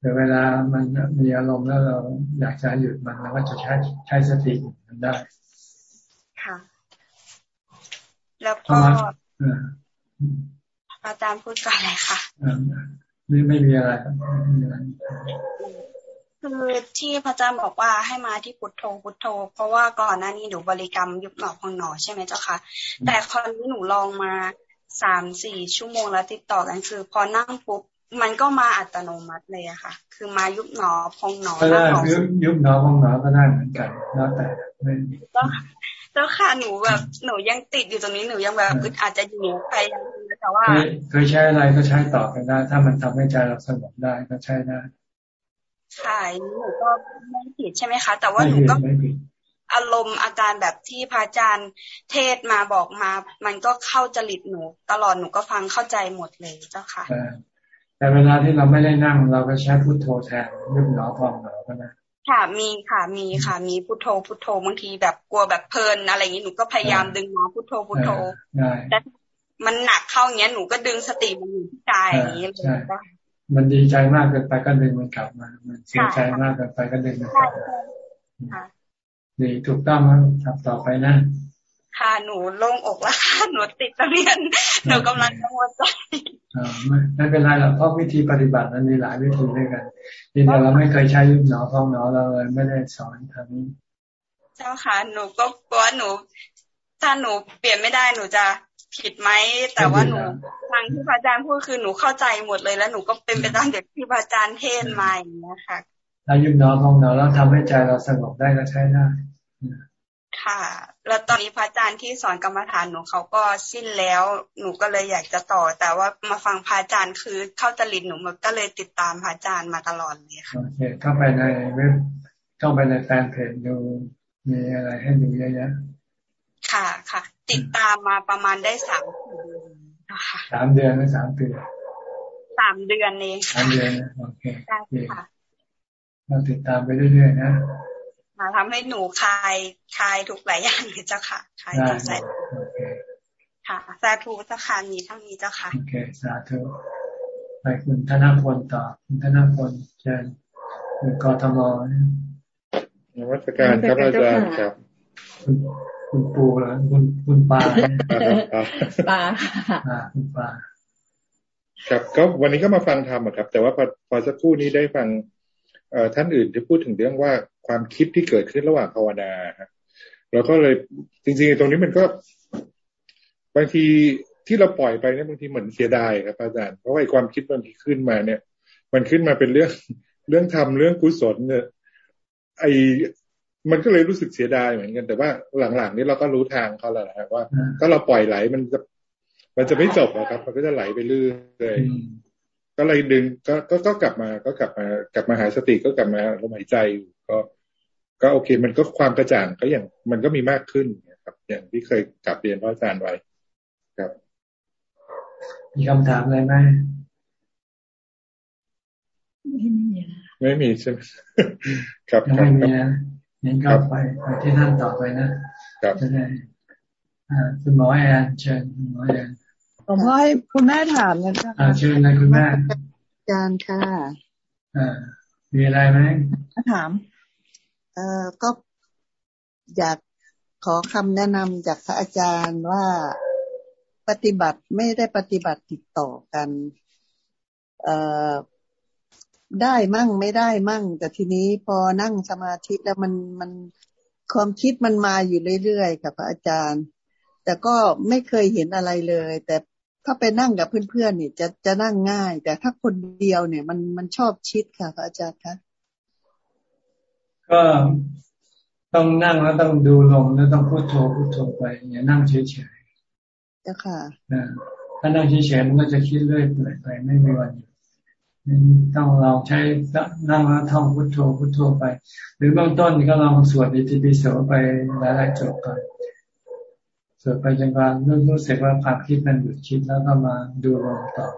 แต่เวลามันมีอารมณ์แล้วเราอยากจะหยุดมันเราก็จะใช้ใช้สติมันได้ ค่ะ แล้วก็อาจารย์พูดก่อนเลยค่ะไม่ไม่มีอะไรคื อที่พระอาจารย์บอกว่าให้มาที่พุทโธพุทโธ เพราะว่าก่อนหน้านี้หนูบริกรรมยุบหนอพองหนอใช่ไหมเจ้าค่ะ แต่คราวนี้หนูลองมาสามสี่ชั่วโมงแล้วติดต่อกันคือ พอนั่งปุ๊บมันก็มาอัตโนมัติเลยอะค่ะ คือมายุบหนอพองหนอก็ได้ยุบยุบหนอพองหนอก็ได้เหมือนกันแล้วแต่ไม่แล้วค่ะหนูแบบหนูยังติดอยู่ตรงนี้หนูยังแบบอาจจะอยู่ไปยังแต่ว่าเคยใช้อะไรก็ใช้ต่อกันได้ ถ้ามันทำให้ใจเราสงบได้ก็ใช้ได้ ค่ะหนูก็ไม่ผิดใช่ไหมคะ แต่ว่าหนูก็อารมณ์อาการแบบที่พระอาจารย์เทศมาบอกมา มันก็เข้าจริตหนู ตลอดหนูก็ฟังเข้าใจหมดเลยเจ้าค่ะ แต่เวลาที่เราไม่ได้นั่งเราก็ใช้พุทโธแทนยุบหนอพองหนอก็ได้ค่ะมีค่ะมีค่ะ มีพุทโธพุทโธบางทีแบบกลัวแบบเพลินอะไรอย่างนี้หนูก็พยายามดึงมาพุทโธพุทโธแต่มันหนักเข้าอย่างเงี้ยหนูก็ดึงสติมันอยู่ที่กายอย่างนี้เลย มันดีใจมากเกินไปก็ดึงมันกลับมา มันเสียใจมากเกินไปก็ดึงมันกลับมาดีถูกต้องมั้งทำต่อไปนะ ค่ะหนูโล่งอกแล้วค่ะหนูติดเรียนหนูกำลังกังวลใจไม่เป็นไรหรอกเพราะวิธีปฏิบัติมันมีหลายวิธีด้วยกันทีเดียวเราไม่เคยใช้ยุบหนอฟองหนอเราเลยไม่ได้สอนทางนี้ เจ้าค่ะหนูก็กลัวหนู ถ้าหนูเปลี่ยนไม่ได้หนูจะ ผิดไหมแต่ว่าหนูทางที่พระอาจารย์พูดคือหนูเข้าใจหมดเลยแล้วหนูก็เป็นไปตามเด็กที่พระอาจารย์เทศมาอย่างนี้ค่ะถ้ายุบหนอฟองหนอแล้วทำให้ใจเราสงบได้ก็ใช้ได้ค่ะ แล้วตอนนี้พระอาจารย์ที่สอนกรรมฐานหนูเขาก็สิ้นแล้ว หนูก็เลยอยากจะต่อ แต่ว่ามาฟังพระอาจารย์คือเข้าจริตหนูมันก็เลยติดตามพระอาจารย์มาตลอดเลยค่ะโอเคเข้าไปในเว็บเข้าไปในแฟนเพจดูมีอะไรให้ดูเยอะๆค่ะค่ะ ติดตามมาประมาณได้สามเดือนค่ะสามเดือนหรือสามปีสามเดือนเองสามเดือนโอเคค่ะเราติดตามไปเรื่อยๆนะมาทำให้หนูคลายคลายทุกหลายอย่างเลยเจ้าค่ะคลายตัวใจค่ะสาธุเจ้าค่ะมีเท่านี้เจ้าค่ะโอเคสาธุไปคุณธนพลต่อคุณธนพลเชิญคุณกทมนวัตการครับอาจารย์ครับ คุณปูแล้วคุณคุณปาปาคุณปาครับก็วันนี้ก็มาฟังธรรมครับ แต่ว่าพอพอสักครู่นี้ได้ฟังท่านอื่นที่พูดถึงเรื่องว่าความคิดที่เกิดขึ้นระหว่างภาวนาครับเราก็เลยจริงๆตรงนี้มันก็ บางทีที่เราปล่อยไปเนี่ยบางทีเหมือนเสียดายครับอาจารย์เพราะว่าความคิดบางทีขึ้นมาเนี่ย มันขึ้นมาเป็นเรื่องเรื่องทำเรื่องกุศลเนี่ยไอ มันก็เลยรู้สึกเสียดายเหมือนกัน แต่ว่าหลังๆนี้เราก็รู้ทางเขาแล้วนะว่า ถ้าเราปล่อยไหลมันจะ มันจะไม่จบนะครับ มันก็จะไหลไปเรื่อยก็เลยดึงก็ก็ก็กลับมาก็กลับมากลับมาหาสติก็กลับมาลมหายใจอยู่ก็ ก็โอเค มันก็ความกระจ่างก็อย่างมันก็มีมากขึ้นครับ อย่างที่เคยกลับเรียนพระอาจารย์ไว้ครับ มีคำถามอะไรไหมไม่มีไม่มีใช่ไหมครับไม่มีนะ งั้นก็ไปไปที่นั่นต่อไปนะครับจะได้คุณหมอแอนเชิญคุณหมอแอนหลวงพ่อให้คุณแม่ถามนะคะเชิญเลยคุณแม่อาจารย์ค่ะอ่ามีอะไรไหมถาม เอ่อก็อยากขอคำแนะนำจากพระอาจารย์ว่าปฏิบัติไม่ได้ปฏิบัติติดต่อกัน เอ่อ ได้มั่งไม่ได้มั่ง แต่ทีนี้พอนั่งสมาธิแล้วมันมันความคิดมันมาอยู่เรื่อยๆกับพระอาจารย์ แต่ก็ไม่เคยเห็นอะไรเลย แต่ถ้าไปนั่งกับเพื่อนๆเนี่ยจะจะนั่งง่าย แต่ถ้าคนเดียวเนี่ย มันมันชอบชิดค่ะพระอาจารย์คะก็ต้องนั่งแล้วต้องดูลมแล้วต้องพูดโทพูดโทไปอย่านั่งเฉยๆจ้าค่ะถ้านั่งเฉยๆมันก็จะคิดเรื่อยเปื่อยไปไม่มีวันหยุด ต้องลองใช้นั่งแล้วท่องพุทโธพุทโธไป หรือเบื้องต้นก็ลองสวดอิติปิโสไปหลายๆจบก่อนสวดไปจนกว่ารู้รู้สึกว่าความคิดมันหยุดคิดแล้วก็มาดูลมต่อ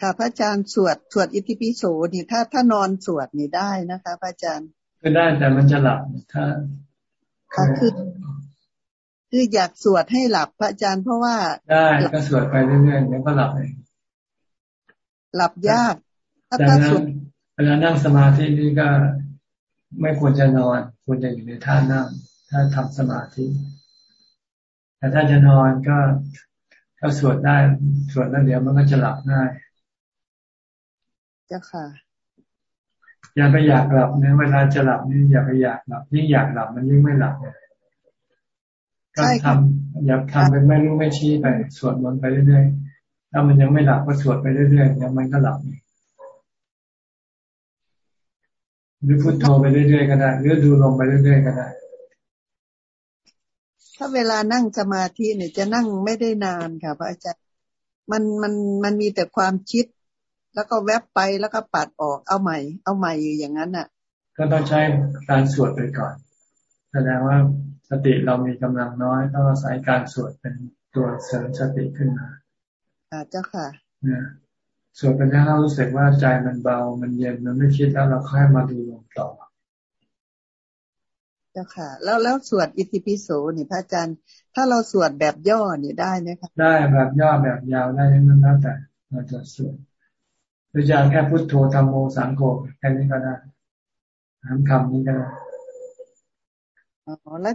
ค่ะพระอาจารย์สวดสวดอิติปิโสนี่ถ้าถ้านอนสวดนี่ได้นะคะพระอาจารย์ ก็ได้แต่มันจะหลับถ้าค่ะคือคืออยากสวดให้หลับพระอาจารย์เพราะว่าได้ก็สวดไปเรื่อยๆเดี๋ยวก็หลับเอง หลับยากถ้าถ้าสุดเวลานั่งสมาธินี่ก็ไม่ควรจะนอนควรจะอยู่ในท่านั่งถ้าทำสมาธิ แต่ถ้าจะนอนก็ก็สวดได้สวดแล้วเดี๋ยวมันก็จะหลับง่ายจ้าค่ะ อย่าไปอยากหลับนะเวลาจะหลับนี่อย่าไปอยากหลับยิ่งอยากหลับมันยิ่งไม่หลับเนี่ยก็ทำอย่าทำเป็นไม่รู้ไม่ชี้ไปสวดมนต์ไปเรื่อยๆ ถ้ามันยังไม่หลับก็สวดไปเรื่อยๆยังมันก็หลับหรือพุทโธไปเรื่อยๆก็ได้หรือดูลงไปเรื่อยๆก็ได้ ถ้าเวลานั่งสมาธิเนี่ยจะนั่งไม่ได้นานค่ะพระอาจารย์มันมันมันมีแต่ความคิด แล้วก็แวบไปแล้วก็ปัดออกเอาใหม่ เอาใหม่อยู่อย่างนั้นอะ ก็ต้องใช้การสวดไปก่อนแสดงว่าสติเรามีกำลังน้อยต้องอาศัยการสวดเป็นตัวเสริมสติขึ้นมา อ่าเจ้าค่ะส่วนเป็นถ้าเรารู้สึกว่าใจมันเบา มันเย็น มันไม่คิดแล้วเราค่อยมาดูลมต่อ เจ้าค่ะ แล้วแล้วสวดอิติปิโสนี่พระอาจารย์ ถ้าเราสวดแบบย่อนี่ได้ไหมคะได้แบบย่อแบบยาวได้นั่นแล้วแต่เราจะสวดหรือจะแค่พุทโธธรรมโมสังโฆแค่นี้ก็ได้ทำคำนี้ก็ได้อ๋อแล้ว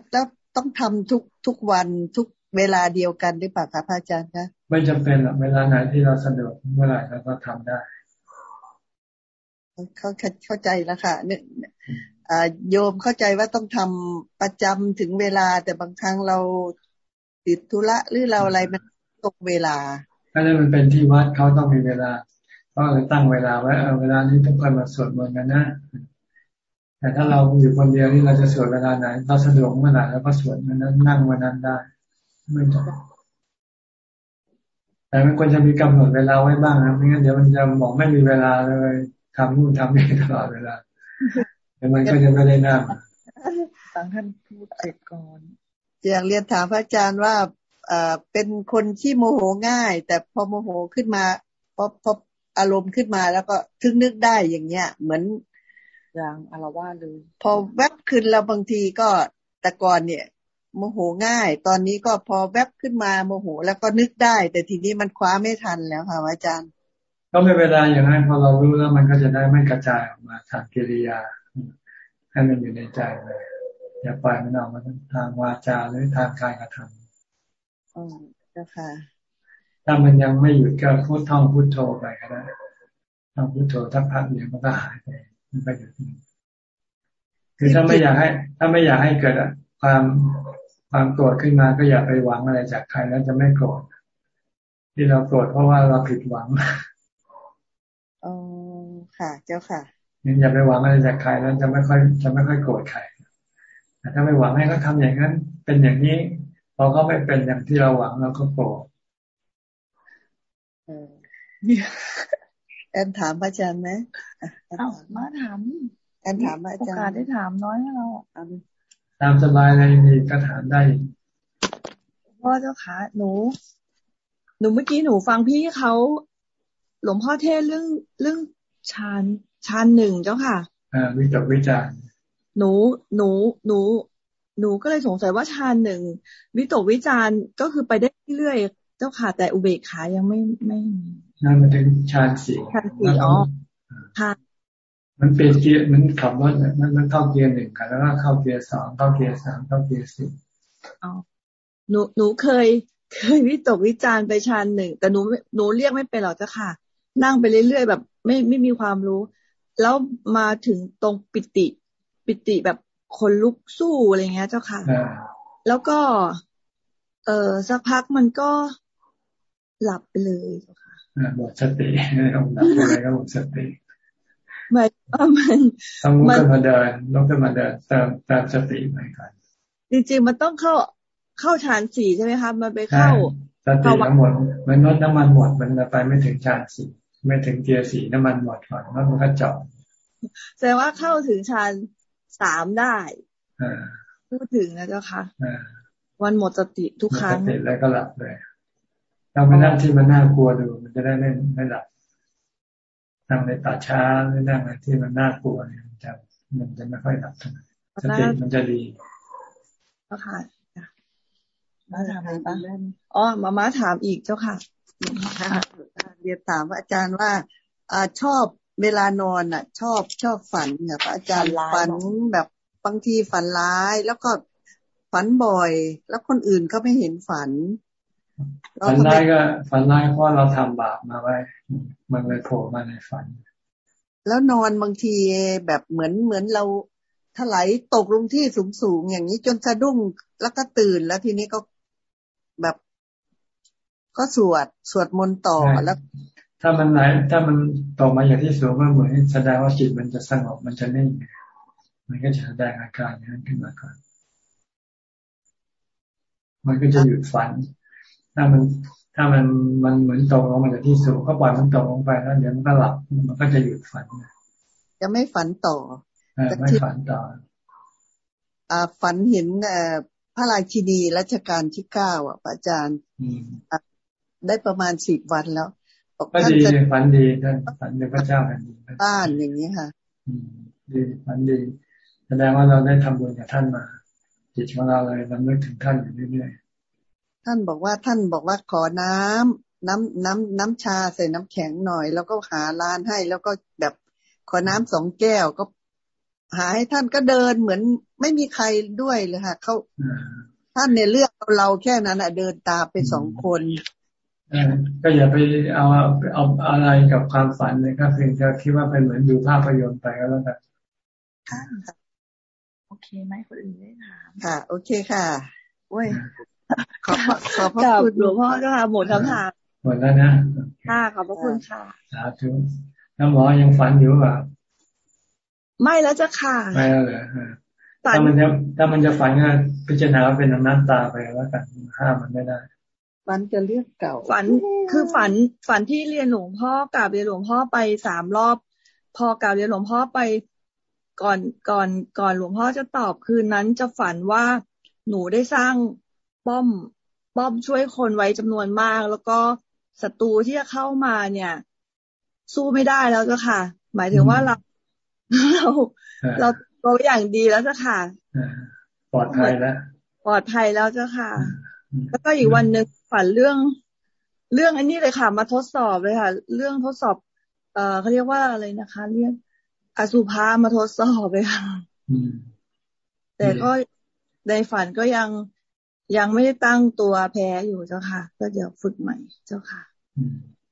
ต้องทำทุกทุกวันทุก เวลาเดียวกันหรือเปล่าคะพระอาจารย์คะไม่จำเป็นหรอกเวลาไหนที่เราสะดวกเมื่อไหร่เราก็ทำได้ เขาเข้าใจแล้วค่ะเนี่ยโยมเข้าใจว่าต้องทำประจำถึงเวลา แต่บางครั้งเราติดธุระหรือเราอะไรมันตกเวลาก็เลยมันเป็นที่วัดเขาต้องมีเวลาก็เลยตั้งเวลาไว้เวลานี้ทุกคนมาสวดมนต์กันนะแต่ถ้าเราอยู่คนเดียวนี่เราจะสวดเวลาไหนเราสะดวกเมื่อไหร่แล้วก็สวดมันนั้นนั่งวันนั้นได้ ไม่จำแต่มันควรจะมีกำหนดเวลาไว้บ้างนะไม่งั้นเดี๋ยวมันจะบอกไม่มีเวลาเลยทำนู่นทำนี่ตลอดเวลาแต่มันก็จะไม่ได้นั่งฟังท่านพูดเสร็จก่อนอยากเรียนถามพระอาจารย์ว่าเอ่อเป็นคนที่โมโหง่าย แต่พอโมโหขึ้นมาพอพออารมณ์ขึ้นมาแล้วก็ทึงนึกได้อย่างเงี้ย เหมือนอย่างอารวาเลย พอแวบขึ้นแล้วบางทีก็แต่ก่อนเนี่ย โมโหง่าย ตอนนี้ก็พอแวบขึ้นมาโมโห แล้วก็นึกได้ แต่ทีนี้มันคว้าไม่ทันแล้วค่ะอาจารย์ ก็ไม่เวลาอย่างนั้นพอเรารู้แล้วมันก็จะได้ไม่กระจายออกมาทางกิริยา ให้มันอยู่ในใจเลย อย่าปล่อยมันออกมาทางวาจาหรือทางกายกระทำอ๋อเจ้าค่ะ ถ้ามันยังไม่หยุดก็พูดท่องพูดโทไปก็ได้ท่องพูดโททักพักเดียวมันก็หายไปมันไปอยู่ที่คือถ้าไม่อยากให้ ถ้าไม่อยากให้เกิดความ ความโกรธขึ้นมาก็อย่าไปหวังอะไรจากใครแล้วจะไม่โกรธที่เราโกรธเพราะว่าเราผิดหวังอ๋อค่ะ เจ้าค่ะงั้นอย่าไปหวังอะไรจากใครแล้วจะไม่ค่อย จะไม่ค่อยโกรธใครแต่ถ้าไม่หวังให้เขาทาอย่างนั้น เป็นอย่างนี้พอเขาไม่เป็นอย่างที่เราหวังเราก็โกรธแอนถามอาจารย์ไหมเอามาถามแอนถามอาจารย์โอกาสได้ถามน้อยเรา ตามสบายเลยมีก็ถามได้พ่อเจ้าค่ะหนู หนูเมื่อกี้หนูฟังพี่เขาหลวงพ่อเทศเรื่องเรื่องชานชานหนึ่งเจ้าค่ะอ่าวิจารวิจารหนู หนู หนู หนูก็เลยสงสัยว่าชานหนึ่งวิตกวิจารก็คือไปได้เรื่อยเจ้าค่ะ แต่อุเบกขายังไม่ไม่มีนั่นมันถึงชานสี่ชานสี่อ๋อค่ะ มันเป็นเกียร์มันขับรถมันมันเข้าเกียร์หนึ่งกันแล้วก็เข้าเกียร์สองเข้าเกียร์สามเข้าเกียร์สี่อ๋อหนูหนูเคย เคยวิตกวิจารไปชานหนึ่งแต่หนูหนูเรียกไม่เป็นหรอกเจ้าค่ะ นั่งไปเรื่อยๆแบบไม่ไม่มีความรู้ แล้วมาถึงตรงปิติ ปิติแบบคนลุกสู้อะไรเงี้ยเจ้าค่ะ แล้วก็ เออสักพักมันก็หลับไปเลยเจ้าค่ะหมดสติหลับไปเลยก็หมดสติ หมายว่ามันต้องลุกขึ้นมาเดินลุกขึ้นมาเดินติมติมสติใหม่กันจริงๆมันต้องเข้าเข้าฌานสี่ใช่ไหมคะมันไปเข้าสติทั้งหมดมันลดน้ำมันหมดมันไปไม่ถึงฌานสี่ไม่ถึงเกียร์สี่น้ำมันหมดก่อนแล้วมันก็จบแสดงว่าเข้าถึงฌานสามได้พูดถึงนะเจ้าค่ะวันหมดสติทุกครั้งสติแล้วก็หลับเลยเราไปนั่งที่มันน่ากลัวดู มันจะได้ไม่ไม่หลับ นั่งในป่าช้าหรือนั่งในที่มันน่ากลัวเนี่ยมันจะมันจะไม่ค่อยหลับเท่าไหร่สติมันจะดีก็ค่ะมาถามอะไรบ้างอ๋อมามาถามอีกเจ้าค่ะเรียนถามว่าอาจารย์ว่าอ่าชอบเวลานอนอะ ชอบชอบฝันเนี่ยอาจารย์ฝันแบบบางทีฝันร้าย แล้วก็ฝันบ่อย แล้วคนอื่นก็ไม่เห็นฝัน ฝันร้ายก็ฝันร้ายเพราะเราทำบาปมาไว้ มันเลยโผล่มาในฝัน แล้วนอนบางทีแบบเหมือนเหมือนเราถลายตกลงที่สูงสูงอย่างนี้จนสะดุ้งแล้วก็ตื่นแล้วทีนี้ก็แบบก็สวดสวดมนต์ต่อแล้ว ถ้ามันไหลถ้ามันตกมาอย่างที่สูงก็เหมือนแสดงว่าจิตมันจะสงบมันจะนิ่งมันก็จะแสดงอาการนั้นขึ้นมาก่อนมันก็จะหยุดฝัน ถ้ามันถ้ามันมันเหมือนตกลงมาจากที่สูงก็ปล่อยมันตกลงไปแล้วเดี๋ยวมันก็หลับมันก็จะหยุดฝันจะไม่ฝันต่อไม่ฝันต่ออ่าฝันเห็นเอ่อพระราชินีรัชกาลที่เก้าอะอาจารย์ได้ประมาณสิบวันแล้วก็ดีฝันดีท่านฝันเป็นพระเจ้าแผ่นดินบ้านอย่างนี้ค่ะดีฝันดี แสดงว่าเราได้ทำบุญกับท่านมา จิตของเราเลยลำลึกถึงท่านอยู่เรื่อย ท่านบอกว่าท่านบอกว่าขอน้ำน้ำน้ำน้ำชาใส่น้ำแข็งหน่อย แล้วก็หาร้านให้ แล้วก็แบบขอน้ำสองแก้วก็หาให้ท่านก็เดินเหมือนไม่มีใครด้วยเลยค่ะเขาท่านเนี่ยเลือกเราแค่นั้นอะเดินตามไปสองคนก็อย่าไปเอาเอาอะไรกับความฝันเลยก็เพียงจะคิดว่าเป็นเหมือนดูภาพยนตร์ไปก็แล้วกันโอเคไหมคนอื่นได้ถามค่ะ โอเคค่ะโอ้ย ขอบขอบพระคุณหลวงพ่อเจ้าค่ะหมดคำถามหมดแล้วนะค่ะขอบพระคุณค่ะสาธุน้ำหมอยังฝันอยู่ป่ะไม่แล้วจ้ะค่ะไม่แล้วเหรอถ้ามันจะถ้ามันจะฝันก็พิจารณาเป็นน้ำตาไปแล้วกันห้ามมันไม่ได้ฝันจะเรียกเก่า ฝันคือฝันฝันที่เรียนหลวงพ่อกราบเรียนหลวงพ่อไปสามรอบ พอกราบเรียนหลวงพ่อไปก่อนก่อนก่อนหลวงพ่อจะตอบคืนนั้นจะฝันว่าหนูได้สร้าง ป้อมป้อมช่วยคนไว้จำนวนมาก แล้วก็ศัตรูที่จะเข้ามาเนี่ย สู้ไม่ได้แล้วจ้ะค่ะ หมายถึงว่าเราเราเราเราอย่างดีแล้วจ้ะค่ะปลอดภัยแล้วปลอดภัยแล้วจ้ะค่ะ แล้วก็อีกวันหนึ่งฝันเรื่อง เรื่องอันนี้เลยค่ะ มาทดสอบเลยค่ะ เรื่องทดสอบ เอ่อเขาเรียกว่าอะไรนะคะ เรียกอสุภามาทดสอบเลยค่ะแต่ก็ในฝันก็ยัง ยังไม่ได้ตั้งตัวแพ้อยู่เจ้าค่ะ ก็เดี๋ยวฝึกใหม่เจ้าค่ะ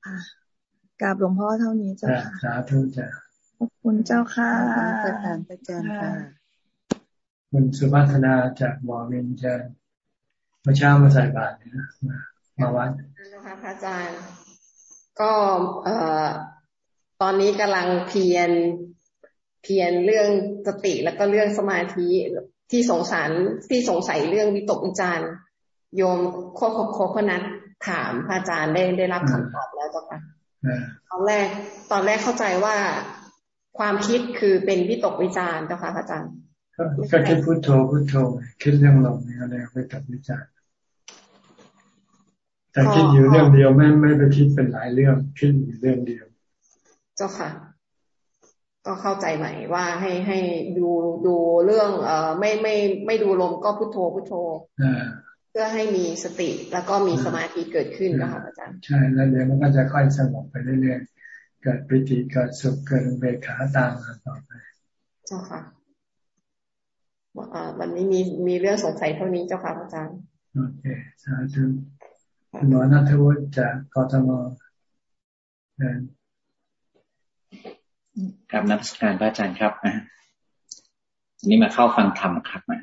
อ่ากราบหลวงพ่อเท่านี้เจ้าค่ะสาธุจ้ะขอบคุณเจ้าค่ะประธานประจารค่ะคุณสุภัฒนาจากบ่อเวียนจะมาเช้ามาใส่บาตรเนี่ยมามาวัดนะคะพระอาจารย์ ก็เอ่อตอนนี้กำลังเพียรเพียรเรื่องสติแล้วก็เรื่องสมาธิ ที่สงสารที่สงสัยเรื่องวิตกวิจารโยมโคโคโคนัทถามพระอาจารย์ได้ได้รับคำตอบแล้วจ้ะค่ะตอนแรก ตอนแรกเข้าใจว่าความคิดคือเป็นวิตกวิจารเจ้าค่ะพระอาจารย์ก็คิดพุทโธพุทโธคิดเรื่องลมนี่ก็เลยวิตกวิจารแต่คิดอยู่เรื่องเดียวไม่ไม่ไปคิดเป็นหลายเรื่องคิดอยู่เรื่องเดียว เจ้าค่ะ ก็เข้าใจใหม่ว่าให้ให้ดูดูเรื่อง เอ่อไม่ไม่ไม่ดูลมก็พุทโธพุทโธเพื่อให้มีสติแล้วก็มีสมาธิเกิดขึ้นนะคะอาจารย์ ใช่แล้วเดี๋ยวมันก็จะค่อยสงบไปเรื่อยๆเกิดปิติเกิดสุขเกิดเบกขาตามมาต่อไปเจ้าค่ะวันนี้มีมีเรื่องสงสัยเท่านี้เจ้าค่ะอาจารย์โอเคสาธุคุณหมอนัทวุฒิจากกทม ครับนักการพระอาจารย์ครับนะนี่มาเข้าฟังธรรมครับมา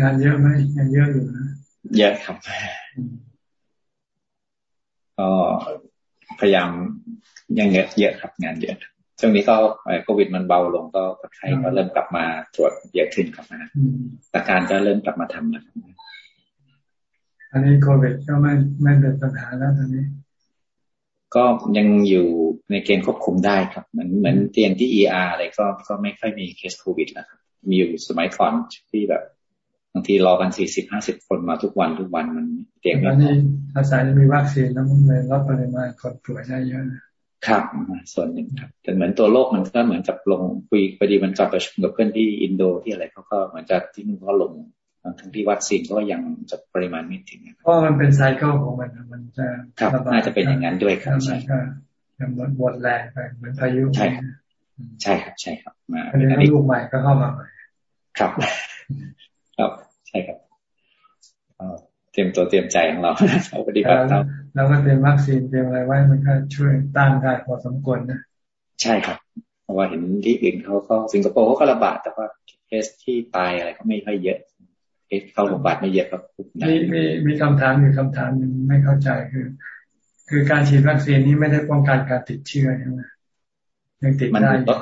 งานเยอะไหมงานเยอะอยู่นะเยอะครับก็พยายามยังเยอะเยอะครับงานเยอะช่วงนี้ก็โควิดมันเบาลงก็ใครก็เริ่มกลับมาตรวจเยอะขึ้นครับนะอาการก็เริ่มกลับมาทำแล้วอันนี้โควิดก็ไม่ไม่เป็นปัญหาแล้วตอนนี้ ก็ยังอยู่ในเกณฑ์ควบคุมได้ครับเหมือนเหมือนเตียงที่เออาร์อะไรก็ก็ไม่ค่อยมีเคสโควิดแล้วครับมีอยู่สมัยก่อนที่แบบบางทีรอกันสี่สิบห้าสิบคนมาทุกวันทุกวันมันเตียงไม่พออาศัยมีวัคซีนแล้วมันเลยลดปริมาณคนป่วยได้เยอะครับส่วนหนึ่งครับแต่เหมือนตัวโลกมันก็เหมือนกับลงคุยพอดีมันจับประชุมกับเพื่อนที่อินโดที่อะไรเขาก็เหมือนจะที่นู่นก็ลง ทั้งที่วัคซีนก็ยังจะปริมาณไม่ถึงเพราะมันเป็นไซเคิลของมันมันจะครับน่าจะเป็นอย่างนั้นด้วยครับใช่จะหมดหมดแรงไปเหมือนพายุใช่ใช่ครับใช่ครับมาอันนี้ลูกใหม่ก็เข้ามาใหม่ครับครับใช่ครับเตรียมตัวเตรียมใจของเราเอาปฏิบัติเราเราก็เตรียมวัคซีนเตรียมอะไรไว้มันก็ช่วยต้านได้พอสมควรนะใช่ครับเพราะว่าเห็นที่อื่นเขาก็สิงคโปร์เขาก็ระบาดแต่ว่าเคสที่ตายอะไรก็ไม่ค่อยเยอะ เคสเข้าโรงพยาบาลไม่เยอะครับมีมีมีคำถามอยู่คำถามหนึ่งไม่เข้าใจคือ คือการฉีดวัคซีนนี้ไม่ได้ป้องกันการติดเชื้อใช่ไหมยังติดได้ลด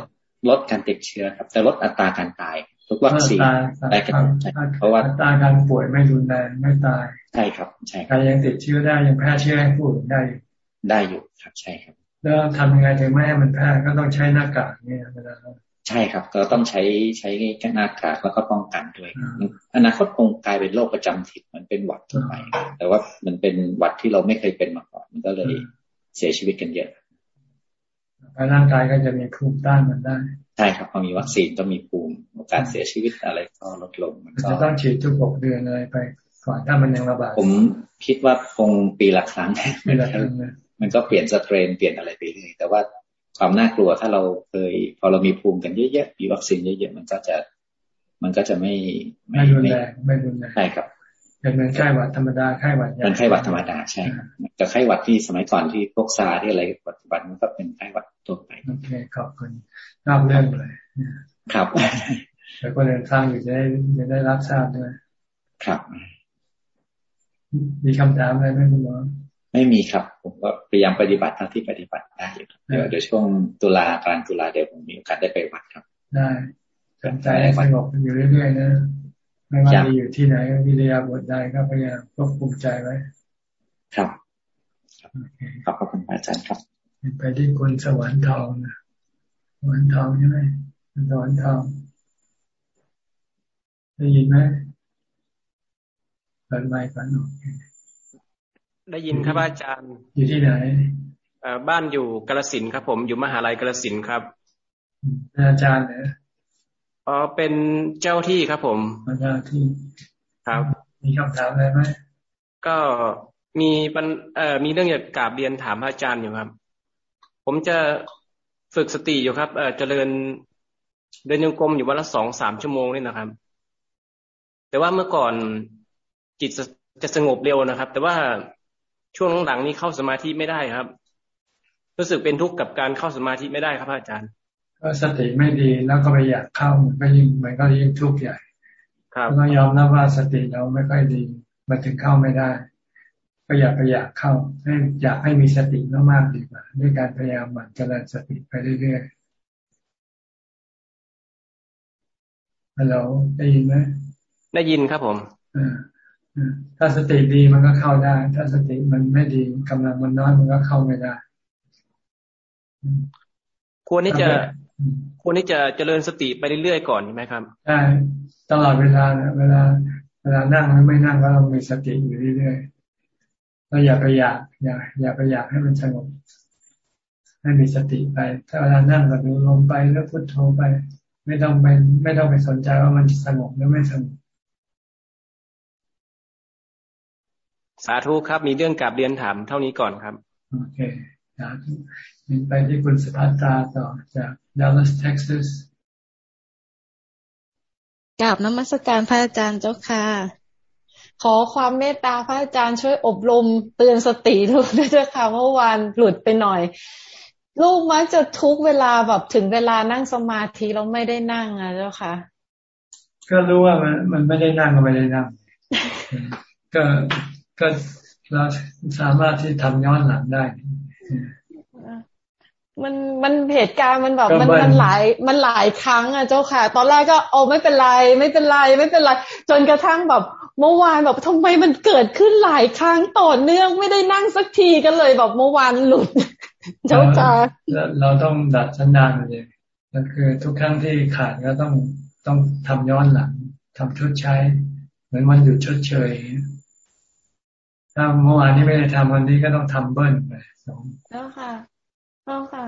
ลดการติดเชื้อครับ แต่ลดอัตราการตายทุกวัคซีนได้กันเพราะว่าตาการป่วยไม่รุนแรงไม่ตายใช่ครับใช่ใครยังติดเชื้อได้ยังแพร่เชื้อให้ผู้อื่นได้ได้อยู่ครับใช่ครับ แล้วทำยังไงถึงไม่ให้มันแพร่ก็ต้องใช้หน้ากากเนี่ยเวลา ใช่ครับ ก็ต้องใช้ใช้หน้ากากแล้วก็ป้องกันด้วยอนาคตคงกลายเป็นโรคประจำถิ่นมันเป็นหวัดทั่วไปแต่ว่ามันเป็นหวัดที่เราไม่เคยเป็นมาก่อน มันก็เลยเสียชีวิตกันเยอะร่างกายก็จะมีภูมิต้านมันได้ใช่ครับพอมีวัคซีนก็มีภูมิโอกาสเสียชีวิตอะไรก็ลดลงมันก็จะต้องฉีดทุกหกเดือนอะไรไปก่อนถ้ามันยังระบาดผมคิดว่าคงปีละครั้งปีละครั้งมันก็เปลี่ยนสเตรนเปลี่ยนอะไรไปเลยแต่ว่า ความน่ากลัวถ้าเราเคย พอเรามีภูมิกันเยอะๆมีวัคซีนเยอะๆมันก็จะ มันก็จะไม่ไม่รุนแรงไม่รุนแรงใช่ครับเป็นเหมือนไข้หวัดธรรมดาไข้หวัดเป็นไข้หวัดธรรมดาใช่แต่ไข้หวัดที่สมัยก่อนที่พวกซาที่อะไรปัจจุบันมันก็เป็นไข้หวัดตัวไปโอเคขอบคุณรอบเรื่องเลยครับแล้วก็เดินทางอยู่จะได้จะได้รับทราบด้วยครับ มีคำถามอะไรไหมคุณหมอ ไม่มีครับ ผมก็พยายามปฏิบัติเท่าที่ปฏิบัติได้อยู่เดี๋ยวเดี๋ยวช่วงตุลากลางตุลาเดี๋ยวผมมีโอกาสได้ไปวัดครับ ได้สนใจให้สงบอยู่เรื่อยๆนะไม่ว่าจะอยู่ที่ไหนวิทยาบทใดก็พยายามควบคุมใจไว้ ครับขอบคุณอาจารย์ครับ ไปที่คนสวรรค์ทองนะสวรรค์ทองใช่ไหมสวรรค์ทองได้ยินไหมเปิดไมค์ก่อนโอเค ได้ยินครับอาจารย์ อยู่ที่ไหนบ้านอยู่กาลสินครับ ผมอยู่มหาลัยกาลสินครับ อาจารย์เนี่ยอ๋อเป็นเจ้าที่ครับ ผมเจ้าที่ครับ มีคำถามอะไรไหมก็มีปัญเอ่อมีเรื่องอยากกราบเรียนถามพระอาจารย์อยู่ครับ ผมจะฝึกสติอยู่ครับ เอ่อเจริญเดินโยกรมอยู่วันละสองสามชั่วโมงนี่นะครับ แต่ว่าเมื่อก่อนจิตจะสงบเร็วนะครับ แต่ว่า ช่วงหลังนี้เข้าสมาธิไม่ได้ครับ รู้สึกเป็นทุกข์กับการเข้าสมาธิไม่ได้ครับอาจารย์ ก็สติไม่ดีแล้วก็ไปอยากเข้ามันก็ยิ่งมันก็ยิ่งทุกข์ใหญ่ต้องยอมรับว่าสติเราไม่ค่อยดีมันถึงเข้าไม่ได้ ก็อยากไปอยากเข้าให้อยากให้มีสติมากๆดีกว่าด้วยการพยายามหมั่นเจริญสติไปเรื่อยๆฮัลโหลได้ยินไหมได้ยินครับผม ถ้าสติดีมันก็เข้าได้ ถ้าสติมันไม่ดีกำลังมันน้อยมันก็เข้าไม่ได้ ควรที่จะควรที่จะเจริญสติไปเรื่อยๆก่อนใช่ไหมครับใช่ตลอดเวลาเเวลา เวลานั่งหรือไม่นั่งก็ต้องมีสติอยู่เรื่อยๆเราอย่าไปอยากอย่าอย่าไปอยากให้มันสงบให้มีสติไป ถ้าเวลานั่งก็ดูลมไปแล้วพุทโธไป ไม่ต้องไปไม่ต้องไปสนใจว่ามันสงบหรือไม่สงบ สาธุครับ มีเรื่องกับเรียนถามเท่านี้ก่อนครับ โอเคสาธุไปที่คุณสุภัตตาต่อจากดัลลัสเท็กซัสกราบนมัสการพระอาจารย์เจ้าค่ะ ขอความเมตตาพระอาจารย์ช่วยอบรมเตือนสติลูกด้วยเจ้าค่ะเมื่อวานหลุดไปหน่อย ลูกมักจะทุกเวลาแบบถึงเวลานั่งสมาธิเราไม่ได้นั่งอะเจ้าค่ะ ก็รู้ว่ามันมันไม่ได้นั่งก็ไม่ได้นั่งก็ ก็เราสามารถที่ทำย้อนหลังได้มันมันเหตุการณ์มันแบบมันมันหลายมันหลายครั้งอะเจ้าค่ะ ตอนแรกก็โอ้ไม่เป็นไร ไม่เป็นไรไม่เป็นไร จนกระทั่งแบบเมื่อวานแบบทำไมมันเกิดขึ้นหลายครั้งต่อเนื่องไม่ได้นั่งสักทีกันเลยแบบเมื่อวานหลุด เจ้าค่ะเราต้องดัดสันดานเลยก็คือทุกครั้งที่ขาดก็ต้องต้องทำย้อนหลังทำชดใช้ เหมือนวันหยุดชดเชย ถ้าเมื่อวานนี้ไม่ได้ทำวันนี้ก็ต้องทำเบิ้ลไปสองเจ้าค่ะเจ้าค่ะ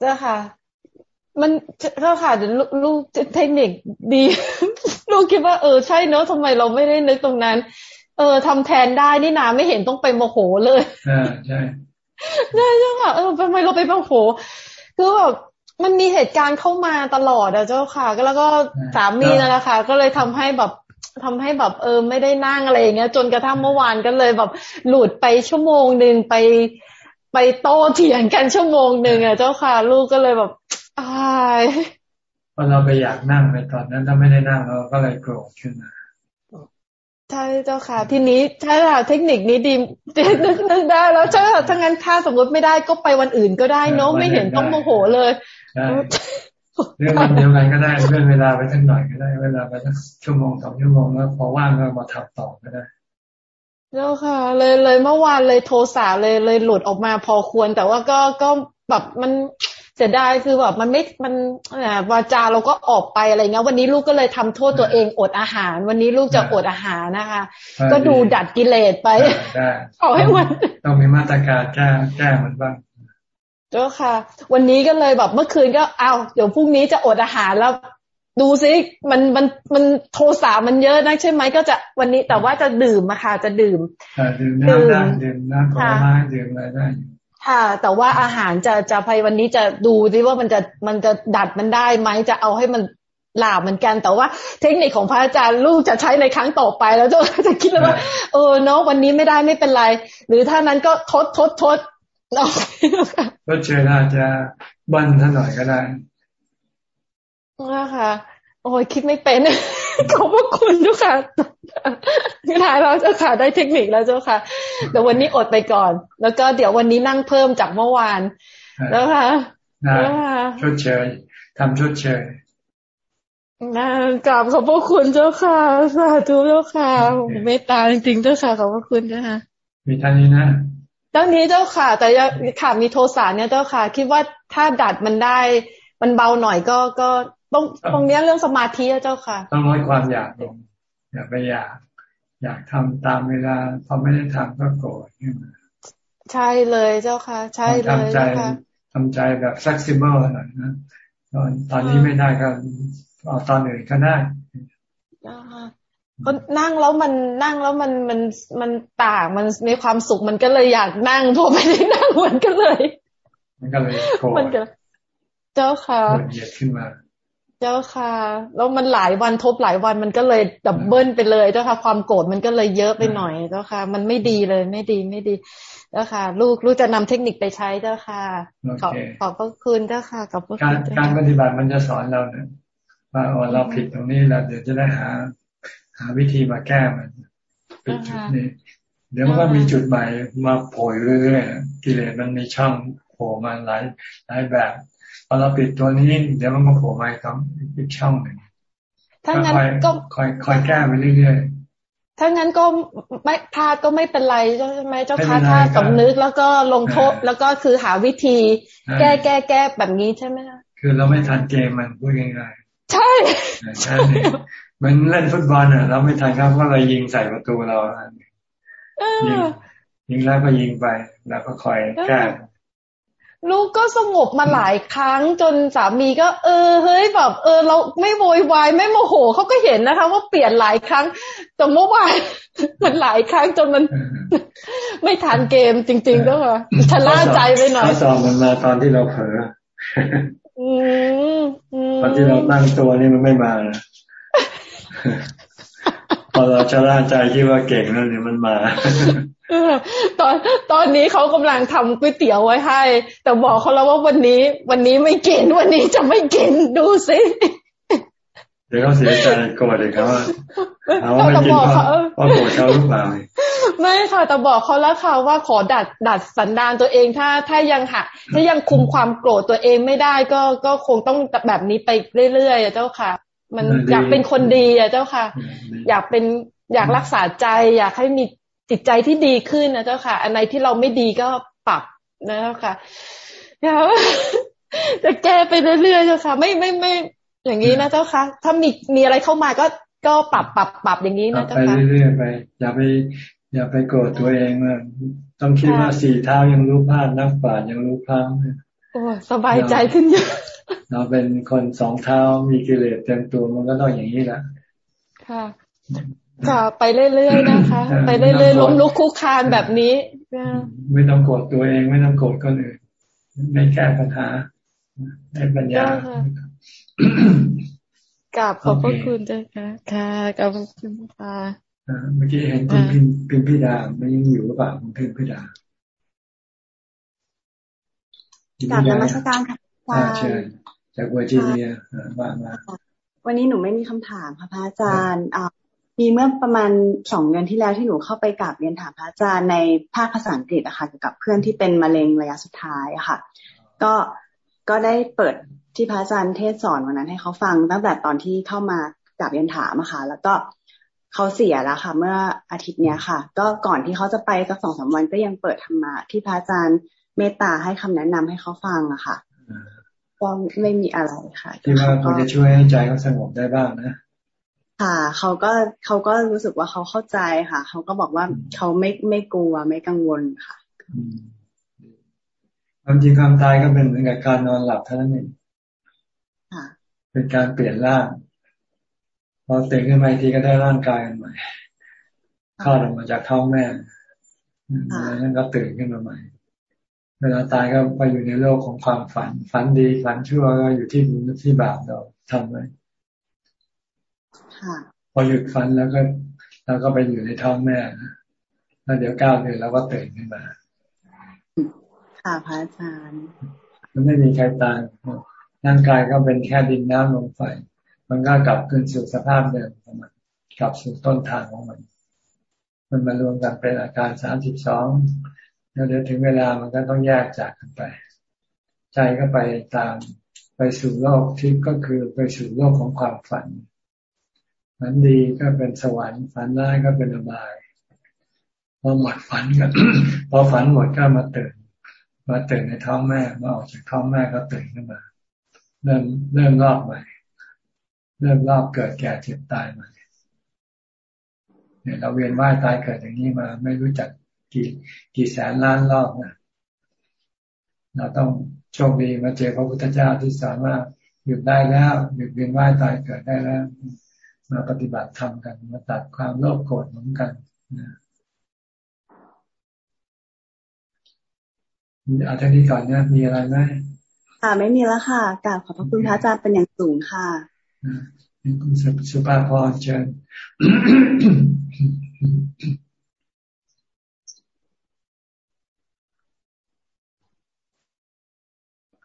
เจ้าค่ะ มันเจ้าค่ะเดี๋ยวลูกเทคนิคดี ลูกคิดว่าเออใช่เนอะทำไมเราไม่ได้นึกตรงนั้น เออทำแทนได้นี่นาไม่เห็นต้องไปโมโหเลยอ่าใช่ใช่เจ้าค่ะเออทำไมเราไปโมโหคือแบบมันมีเหตุการณ์เข้ามาตลอดอะเจ้าค่ะ แล้วก็สามีนั่นแหละค่ะ ก็เลยทำให้แบบ ทำให้แบบเออไม่ได้นั่งอะไรอย่างเงี้ย จนกระทั่งเมื่อวานก็เลยแบบหลุดไปชั่วโมงหนึ่งไป ไปโต้เถียงกันชั่วโมงหนึ่งอะเจ้าค่ะ ลูกก็เลยแบบอายพอเราไปอยากนั่งไปตอนนั้นถ้าไม่ได้นั่งเราก็เลยโกรธขึ้นมาใช่เจ้าค่ะ ทีนี้ถ้าเทคนิคนี้ดีนึกนึกได้แล้วเจ้าถ้างั้นถ้าสมมติไม่ได้ก็ไปวันอื่นก็ได้เนาะไม่เห็นต้องโมโหเลย เรื่องวันเดียวกันก็ได้เรื่องเวลาไปสักหน่อยก็ได้ เวลาไปสักชั่วโมงสองชั่วโมงแล้วพอว่างก็มาทำต่อก็ได้เจ้าค่ะ เลยเลยเมื่อวานเลยโทรสาเลยเลยหลุดออกมาพอควร แต่ว่าก็ก็แบบมันเสียดายคือแบบมันไม่มันวาจาเราก็ออกไปอะไรเงี้ยวันนี้ลูกก็เลยทำโทษตัวเองอดอาหาร วันนี้ลูกจะอดอาหารนะคะ ก็ดูดัดกิเลสไปเอาให้มันต้องมีมาตรการแก้แก้มันบ้าง เจ้าค่ะ วันนี้ก็เลยแบบเมื่อคืนก็เอาเดี๋ยวพรุ่งนี้จะอดอาหารแล้ว ดูซิมันมันมันโทสามันเยอะนะใช่ไหมก็จะวันนี้แต่ว่าจะดื่มอะค่ะ จะดื่มดื่มน้ำได้ดื่มน้ำผลไม้ดื่มอะไรได้ค่ะ แต่ว่าอาหารจะจะภายวันนี้จะดูซิว่ามันจะมันจะดัดมันได้ไหมจะเอาให้มันหลาบเหมือนกันแต่ว่าเทคนิคของพระอาจารย์ลูกจะใช้ในครั้งต่อไปแล้วจะจะคิดแล้วว่าเออเนาะวันนี้ไม่ได้ไม่เป็นไร หรือถ้านั้นก็ทดทดทดเนาะ ก็เจออาจจะบันท่านหน่อยก็ได้นะคะโอ้ยคิดไม่เป็นขอบพระคุณเจ้าค่ะท้ายเราเจ้าค่ะได้เทคนิคแล้วเจ้าค่ะเดี๋ยววันนี้อดไปก่อน แล้วก็เดี๋ยววันนี้นั่งเพิ่มจากเมื่อวานแล้วค่ะชดเชยทำชดเชยกราบขอบพระคุณเจ้าค่ะ สาธุเจ้าค่ะเมตตาจริงๆเจ้าค่ะขอบพระคุณเจ้าค่ะมีท่านนี้นะ ตั้งนี้เจ้าค่ะ แต่ค่ะมีโทสะเนี่ยเจ้าค่ะ คิดว่าถ้าดัดมันได้ มันเบาหน่อยก็ก็ตรงตรงนี้เรื่องสมาธิเจ้าค่ะ ต้องลดความอยากลงอย่าไปอยากอยากทำตามเวลาพอไม่ได้ทำก็โกรธขึ้นมาใช่เลยเจ้าค่ะ ใช่เลยทำใจทำใจแบบ flexible หน่อยนะตอนตอนนี้ไม่ได้ก็เอาตอนอื่นก็ได้ ก็นั่งแล้วมันนั่งแล้วมันมันมันต่างมันมีความสุขมันก็เลยอยากนั่งพอไม่ได้นั่งมันก็เลย มันก็เลยโกรธเจ้าค่ะเหยียดขึ้นมา เจ้าค่ะ แล้วมันหลายวันทบหลายวันมันก็เลยดับเบิลไปเลยเจ้าค่ะ ความโกรธมันก็เลยเยอะไปหน่อยเจ้าค่ะ มันไม่ดีเลยไม่ดีไม่ดีเจ้าค่ะ ลูกลูกจะนำเทคนิคไปใช้เจ้าค่ะ ขอบขอบพระคุณเจ้าค่ะกับการการปฏิบัติมันจะสอนเราเนี่ยว่าเราผิดตรงนี้แล้วเดี๋ยวจะได้หา หาวิธีมาแก้มันปิดจุดนี้ เดี๋ยวมันก็มีจุดใหม่มาโผล่เรื่อยๆกิเลสมันมีช่องโผล่มาหลายหลายแบบพอเราปิดตัวนี้เดี๋ยวมันก็โผล่มาอีกช่องหนึ่งถ้างั้นก็คอยคอยแก้ไปเรื่อยๆถ้างั้นก็ไม่พลาดก็ไม่เป็นไรใช่ไหมเจ้าค่ะถ้าสำนึกแล้วก็ลงโทษแล้วก็คือหาวิธี แก้แก้แก้แบบนี้ใช่ไหมคะคือเราไม่ทันเกมมันพูดง่ายๆใช่ใช่ มันเล่นฟุตบอลอะ เราไม่ทันครับเพราะเรายิงใส่ประตูเรายิงยิงแล้วก็ยิงไป แล้วก็คอยแก้ลูกก็สงบมาหลายครั้งจนสามีก็ เออเฮ้ยแบบ เออ เราไม่โวยวายไม่โมโหเขาก็เห็นนะคะ ว่าเปลี่ยนหลายครั้งแต่เมื่อวานมันหลายครั้งจนมัน ไม่ทันเกมจริงๆก็ค่ะชะล่าใจไปหน่อยข้อสอบมันมาตอนที่เราเผลอตอนที่เราตั้งตัวนี่มันไม่มา พอเราชะล่าใจคิดว่าเก่งแล้วเนี่ยมันมาตอนตอนนี้เขากำลังทำก๋วยเตี๋ยวไว้ให้ แต่บอกเขาแล้วว่าวันนี้ วันนี้ไม่กินวันนี้จะไม่กินดูสิเดี๋ยวเขาเสียใจโกรธเลยครับว่าเขาไม่กินเพราะเพราะโกรธเขาหรือเปล่าไม่ค่ะแต่บอกเขาแล้วค่ะว่าขอดัดดัดสันดานตัวเองถ้าถ้ายังหะถ้ายังคุมความโกรธตัวเองไม่ได้ก็ก็คงต้องแบบนี้ไปเรื่อยๆเจ้าค่ะ มันอยากเป็นคนดีอะเจ้าค่ะ อยากเป็นอยากรักษาใจ อยากให้มีจิตใจที่ดีขึ้นนะเจ้าค่ะ อันไหนที่เราไม่ดีก็ปรับนะเจ้าค่ะจะแก้ไปเรื่อยๆเจ้าค่ะ ไม่ไม่ไม่อย่างนี้นะเจ้าค่ะ ถ้ามีมีอะไรเข้ามาก็ก็ปรับปรับปรับอย่างนี้นะเจ้าค่ะไปเรื่อยๆไป อย่าไป อย่าไปโกรธตัวเองว่าต้องคิดว่าสี่เท้ายังรู้พลาดนักปราชญ์ยังรู้พลังโอ้สบายใจขึ้นเยอะ เราเป็นคนสองเท้ามีกิเลสเต็มตัวมันก็ต้องอย่างนี้แหละค่ะค่ะไปเรื่อยๆนะคะ ไปเรื่อยๆล้มลุกคุกคานแบบนี้ไม่ต้องโกรธตัวเองไม่ต้องโกรธคนอื่นไม่แก้ปัญหาได้ปัญญากับขอบพระคุณจ้ะค่ะค่ะกับขอบคุณค่ะเมื่อกี้เห็นคุณพิมพิมพิดาไม่ยังอยู่หรือเปล่าคุณพิมพิดากับนมัสการค่ะ เชิญจากเวอร์จิเนียมามาวันนี้หนูไม่มีคำถามค่ะพระอาจารย์มีเมื่อประมาณสองเดือนที่แล้วที่หนูเข้าไปกราบเรียนถามพระอาจารย์ในภาคภาษาอังกฤษอะค่ะเกี่ยวกับเพื่อนที่เป็นมะเร็งระยะสุดท้ายอะค่ะ ก็ก็ได้เปิดที่พระอาจารย์เทศสอนวันนั้นให้เขาฟังตั้งแต่ตอนที่เข้ามากราบเรียนถามอะค่ะ แล้วก็เขาเสียแล้วค่ะ เมื่ออาทิตย์เนี้ยค่ะ ก็ก่อนที่เขาจะไปสักสองสาวันก็ยังเปิดธรรมะที่พระอาจารย์เมตตาให้คำแนะนำให้เขาฟังอะค่ะ ก็ไม่มีอะไรค่ะที่ว่าคงจะช่วยให้ใจเขาสงบได้บ้างนะค่ะเขาก็เขาก็รู้สึกว่าเขาเข้าใจค่ะ เขาก็บอกว่าเขาไม่ไม่กลัวไม่กังวลค่ะความจริงความตายก็เป็นเหมือนกับการนอนหลับเท่านั้นเองเป็นการเปลี่ยนร่างพอตื่นขึ้นมาทีก็ได้ร่างกายใหม่คลอดออกมาจากท้องแม่แล้วนั่นก็ตื่นขึ้นมาใหม่ เวลาตายก็ไปอยู่ในโลกของความฝัน ฝันดีฝันชั่วก็อยู่ที่บุญที่บาปเราทำไว้พอหยุดฟันแล้วก็เราก็ไปอยู่ในท้องแม่นะแล้วเดี๋ยวก้าวเดือนแล้วก็ตื่นขึ้นมา ค่ะพระอาจารย์มันไม่มีใครตายร่างกายก็เป็นแค่ดินน้ำลมไฟมันก็กลับคืนสู่สภาพเดิมของมันกลับสู่ต้นทางของมัน มันมารวมกันเป็นอาการสามสิบสอง แล้วเดี๋ยวถึงเวลามันก็ต้องแยกจากกันไป ใจก็ไปตามไปสู่โลกที่ก็คือไปสู่โลกของความฝัน ฝันดีก็เป็นสวรรค์ฝันร้ายก็เป็นอบายพอหมดฝันก็พอฝันหมดก็มาตื่นมาตื่นในท้องแม่มาออกจากท้องแม่ก็ตื่นขึ้นมาเริ่มเริ่มรอบใหม่เริ่มรอบเกิดแก่เจ็บตายมาเนี่ยเราเวียนว่ายตายเกิดอย่างนี้มา ไม่รู้จัก กี่กี่แสนล้านรอบนะเราต้องโชคดีมาเจอพระพุทธเจ้าที่สามารถหยุดได้แล้วหยุดเวียนว่ายตายเกิดได้แล้ว มาปฏิบัติธรรมกัน มาตัดความโลภโกรธเหมือนกันนะอาทิตย์นี้ก่อนเนี่ยมีอะไรไหมค่ะไม่มีแล้วค่ะกราบขอบพระคุณพระอาจารย์เป็นอย่างสูงค่ะคุณสุภาพรเชิญ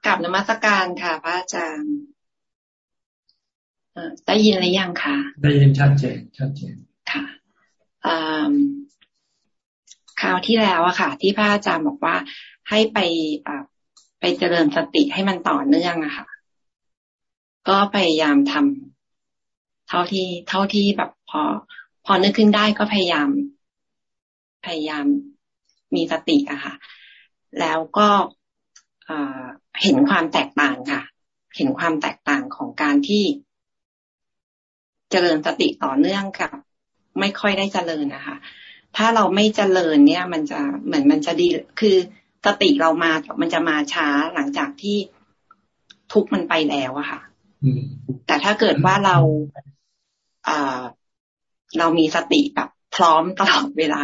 กับนมัสการค่ะ พระอาจารย์ได้ยินหรือยังคะได้ยินชัดเจนชัดเจนค่ะคราวที่แล้วอะค่ะ ที่พระอาจารย์บอกว่าให้ไปไปเจริญสติให้มันต่อเนื่องอะค่ะ ก็พยายามทำเท่าที่ เท่าที่แบบพอ พอนึกขึ้นได้ก็พยายาม พยายามมีสติอะค่ะ แล้วก็ เห็นความแตกต่างค่ะ เห็นความแตกต่างของการที่เจริญสติต่อเนื่องกับ ไม่ค่อยได้เจริญนะคะ ถ้าเราไม่เจริญเนี่ย มันจะเหมือนมันจะดี คือสติเรามา มันจะมาช้าหลังจากที่ทุกมันไปแล้วอะค่ะแต่ถ้าเกิดว่าเราอ่าเรามีสติแบบพร้อมตลอดเวลา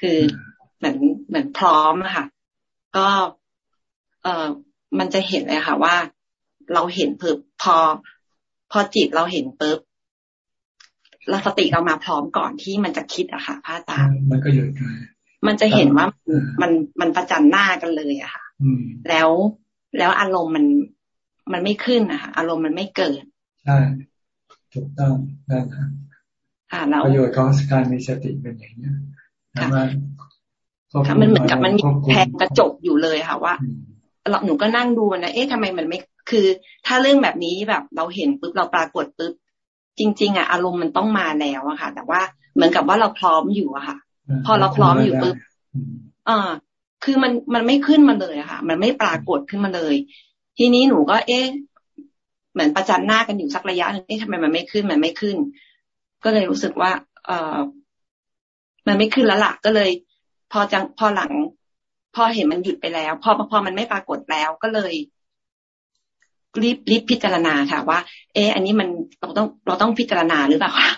คือเหมือนเหมือนพร้อมอะค่ะ ก็ เอ่อมันจะเห็นเลยค่ะว่า เราเห็นปึ๊บพอ พอจิตเราเห็นปึ๊บเราสติเรามาพร้อมก่อนที่มันจะคิดอะค่ะพระอาจารย์มันก็หยุดเลยมันจะเห็นว่ามันมันประจันหน้ากันเลยอะค่ะแล้วแล้วอารมณ์มันมันไม่ขึ้นนะคะอารมณ์มันไม่เกิดใช่ถูกต้องนั่นนะประโยชน์ของการมีสติเป็นอย่างนี้ค่ะมันเหมือนกับมันมีแผงกระจกอยู่เลยค่ะว่า เราหนูก็นั่งดูนะเอ๊ะทำไมมันไม่คือ ถ้าเรื่องแบบนี้แบบเราเห็นปุ๊บเราปรากฏปุ๊บจริง ๆอะอารมณ์มันต้องมาแล้วอะค่ะ แต่ว่าเหมือนกับว่าเราพร้อมอยู่อะค่ะ พอเราพร้อมอยู่ปุ๊บอ่าคือมันมันไม่ขึ้นมาเลยอะค่ะ มันไม่ปรากฏขึ้นมาเลย ทีนี้หนูก็ เอ๊ะเหมือนประจันหน้ากันอยู่สักระยะหนึ่งเอ๊ะทำไมมันไม่ขึ้นมันไม่ขึ้น ก็เลยรู้สึกว่า เออมันไม่ขึ้นแล้วล่ะก็เลย พอจังพอหลัง พอเห็นมันหยุดไปแล้ว พอพอมันไม่ปรากฏแล้วก็เลยรีบรีบพิจารณาค่ะ ว่า เอออันนี้มันเราต้องเราต้องพิจารณาหรือเปล่าคะ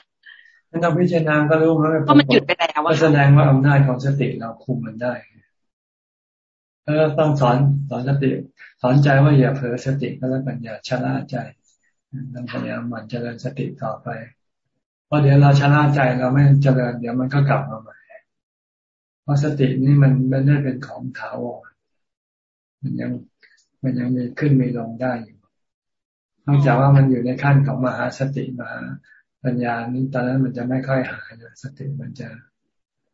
ไม่ต้องพิจารณาก็รู้ว่าก็มันหยุดไปแล้วว่าแสดงว่าอำนาจของสติเราคุมมันได้เออต้องสอนสอนสติสอนใจว่าอย่าเผลอสติก็แล้วกันอย่าชะล่าใจต้องพยายามหมั่นเจริญสติต่อไปเพราะเดี๋ยวเราชะล่าใจเราไม่เจริญเดี๋ยวมันก็กลับมาใหม่ เพราะสตินี่มันไม่ได้เป็นของถาวรมันยังมันยังมีขึ้นมีลงได้อยู่นอกจากว่ามันอยู่ในขั้นของมหาสติมาปัญญานี้ตอนนั้นมันจะไม่ค่อยหายสติมันจะ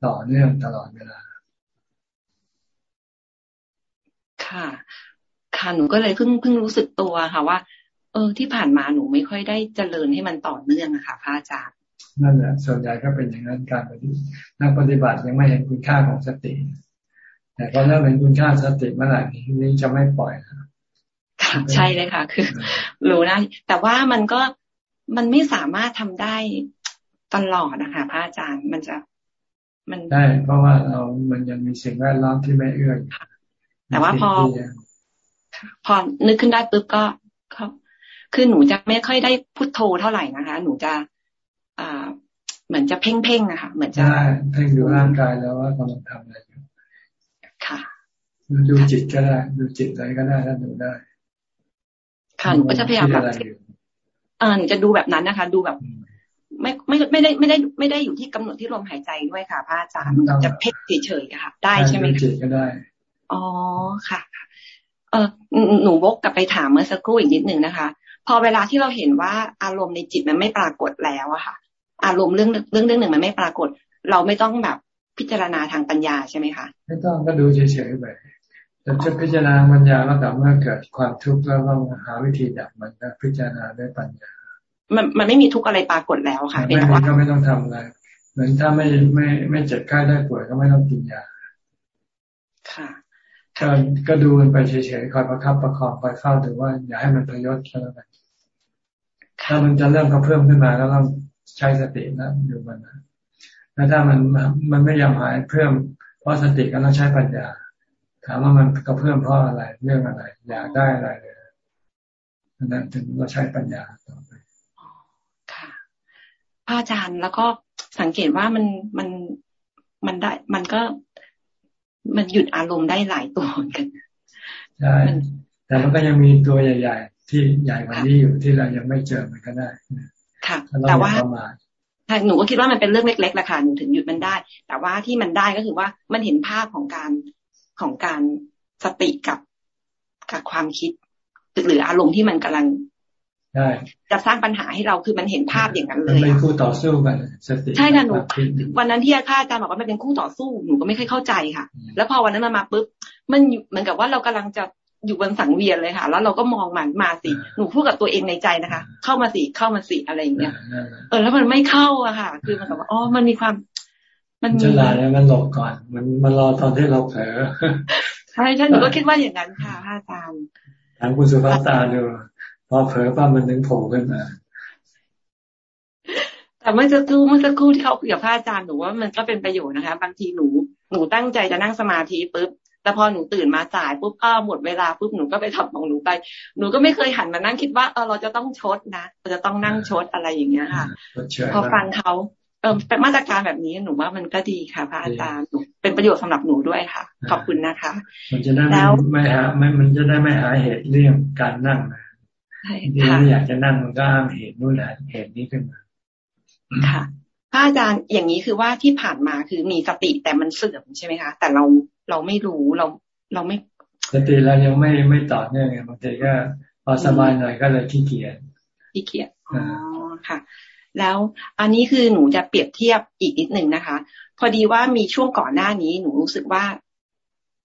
ต่อเนื่องตลอดเวลา ค่ะ ค่ะหนูก็เลยเพิ่งเพิ่งรู้สึกตัวค่ะว่า เออที่ผ่านมาหนูไม่ค่อยได้เจริญให้มันต่อเนื่องอะค่ะพระอาจารย์ นั่นแหละส่วนใหญ่ก็เป็นอย่างนั้นการปฏิบัตินักปฏิบัติยังไม่เห็นคุณค่าของสติ แต่พอเริ่มเห็นคุณค่าสติเมื่อไหร่นี้จะไม่ปล่อยนะใช่เลยค่ะ คือรู้นะแต่ว่ามันก็มันไม่สามารถทำได้ตลอดนะคะพระอาจารย์มันจะมันได้เพราะว่าเรามันยังมีสิ่งแวดล้อมที่ไม่เอื้อแต่ว่าพอ พอนึกขึ้นได้ปุ๊บก็เขาคือหนูจะไม่ค่อยได้พุทโธเท่าไหร่นะคะ หนูจะอ่า เหมือนจะเพ่งเพ่งอะค่ะเหมือนจะเพ่งดูร่างกายแล้วว่ากำลังทำอะไรอยู่ค่ะดูจิตก็ได้ ดูจิตอะไรก็ได้ถ้าดูได้ค่ะหนูก็จะพยายามแบบอ่าหนูจะดูแบบนั้นนะคะ ดูแบบ ไม่ไม่ไม่ได้ไม่ได้ไม่ได้อยู่ที่กำหนดที่ลมหายใจด้วยค่ะพระอาจารย์จะเพ่งเฉยๆค่ะ ได้ใช่ไหมคะก็ได้อ๋อค่ะ เออหนูวกกลับไปถามเมื่อสักครู่อีกนิดนึงนะคะ พอเวลาที่เราเห็นว่าอารมณ์ในจิตมันไม่ปรากฏแล้วอะค่ะ อารมณ์เรื่องเรื่องเรื่องหนึ่งมันไม่ปรากฏ เราไม่ต้องแบบพิจารณาทางปัญญาใช่ไหมคะไม่ต้องก็ดูเฉยๆไปแต่จะพิจารณาปัญญาแล้วแต่เมื่อเกิดความทุกข์แล้วต้องหาวิธีดับมันนะพิจารณาด้วยปัญญา มันมันไม่มีทุกข์อะไรปรากฏแล้วค่ะไม่มีก็ไม่ต้องทำอะไรเหมือนถ้าไม่ไม่ไม่เจ็บไข้ได้ป่วยก็ไม่ต้องกินยา ค่ะก็ก็ดูมันไปเฉยๆคอยประคับประคองคอยเฝ้าดูว่าอย่าให้มันพยศแล้วกันถ้ามันจะเริ่มกระเพิ่มขึ้นมาก็ต้อง ใช้สตินะดูมันนะแล้วถ้ามันมันไม่ยอมหายเพิ่มเพราะสติก็ต้องใช้ปัญญา ถามว่ามันก็เพิ่มเพราะอะไรเรื่องอะไร อยากได้อะไรเลยนั้นถึงเราใช้ปัญญาต่อไปค่ะพระอาจารย์แล้วก็สังเกตว่ามันมันมันได้ มันก็มันหยุดอารมณ์ได้หลายตัวเหมือนกันใช่แต่มันก็ยังมีตัวใหญ่ ๆ ที่ใหญ่กว่านี้อยู่ที่เรายังไม่เจอมันก็ได้ ค่ะ แต่ว่าหนูก็คิดว่ามันเป็นเรื่องเล็กๆแหละค่ะหนูถึงหยุดมันได้ แต่ว่าที่มันได้ก็คือว่ามันเห็นภาพของการของการสติกับกับความคิดหรืออารมณ์ที่มันกำลังใช่จะสร้างปัญหาให้เราคือมันเห็นภาพอย่างนั้นเลยเป็นคู่ต่อสู้กันสติใช่ค่ะหนูวันนั้นที่อาจารย์บอกว่ามันเป็นคู่ต่อสู้หนูก็ไม่เคยเข้าใจค่ะ แล้วพอวันนั้นมามาปุ๊บมันเหมือนกับว่าเรากำลังจะ อยู่บนสังเวียนเลยค่ะ แล้วเราก็มองมันมาสิหนูพูดกับตัวเองในใจนะคะ เข้ามาสิเข้ามาสิอะไรอย่างเงี้ยเออ แล้วมันไม่เข้าอะค่ะ คือมันแบบว่าอ๋อมันมีความ มันจะลายแล้วมันหลบก่อน มันมันรอตอนที่เราเผลอใช่ใช่หนูก็คิดว่าอย่างนั้นค่ะพระอาจารย์ถามคุณสุภาตาดูพอเผลอป้ามันนึงโผล่ขึ้นมาแต่เมื่อสักครู่เมื่อสักครู่ที่เขาคุยกับพระอาจารย์หนูว่ามันก็เป็นประโยชน์นะคะ บางทีหนูหนูตั้งใจจะนั่งสมาธิปุ๊บ แต่พอหนูตื่นมาสายปุ๊บอ้าหมดเวลาปุ๊บหนูก็ไปทำของหนูไป หนูก็ไม่เคยหันมานั่งคิดว่าเออเราจะต้องชดนะเราจะต้องนั่งชดอะไรอย่างเงี้ยค่ะ พอฟังเขาเออเป็นมาตรการแบบนี้หนูว่ามันก็ดีค่ะพระอาจารย์เป็นประโยชน์สำหรับหนูด้วยค่ะ ขอบคุณนะคะ มันจะได้ไม่หาไม่มันจะได้ไม่หาเหตุเรื่องการนั่งนะที่ไม่อยากจะนั่งมันก็อ้างเหตุนู่นแหละเหตุนี้ขึ้นมาค่ะ พระอาจารย์อย่างนี้คือว่าที่ผ่านมาคือมีสติแต่มันเสื่อมใช่ไหมคะ แต่เราเราไม่รู้เราเราไม่ สติเรายังไม่ไม่ต่อเนื่องไงบางทีก็พอสบายหน่อยก็เลยขี้เกียจขี้เกียจอ๋อค่ะ แล้วอันนี้คือหนูจะเปรียบเทียบอีกนิดหนึ่งนะคะ พอดีว่ามีช่วงก่อนหน้านี้หนูรู้สึกว่า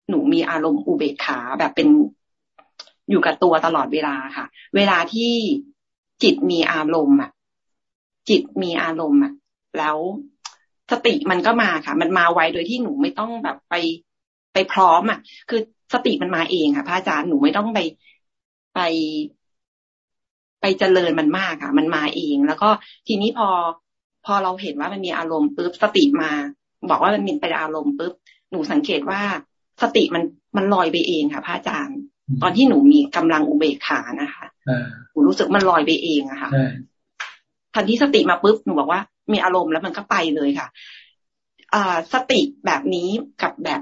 หนูมีอารมณ์อุเบกขาแบบเป็นอยู่กับตัวตลอดเวลาค่ะ เวลาที่จิตมีอารมณ์อะ จิตมีอารมณ์อะ แล้วสติมันก็มาค่ะ มันมาไวโดยที่หนูไม่ต้องแบบไปไปพร้อมอะ คือสติมันมาเองค่ะพระอาจารย์หนูไม่ต้องไปไปไปเจริญมันมากค่ะ มันมาเอง แล้วก็ทีนี้พอพอเราเห็นว่ามันมีอารมณ์ปุ๊บสติมา บอกว่ามันมีไปอารมณ์ปุ๊บหนูสังเกตว่าสติมันมันลอยไปเองค่ะพระอาจารย์ ตอนที่หนูมีกำลังอุเบกขานะคะหนูรู้สึกมันลอยไปเองอะค่ะทันที่สติมาปุ๊บหนูบอกว่า มีอารมณ์แล้วมันก็ไปเลยค่ะอ่าสติแบบนี้กับแบบ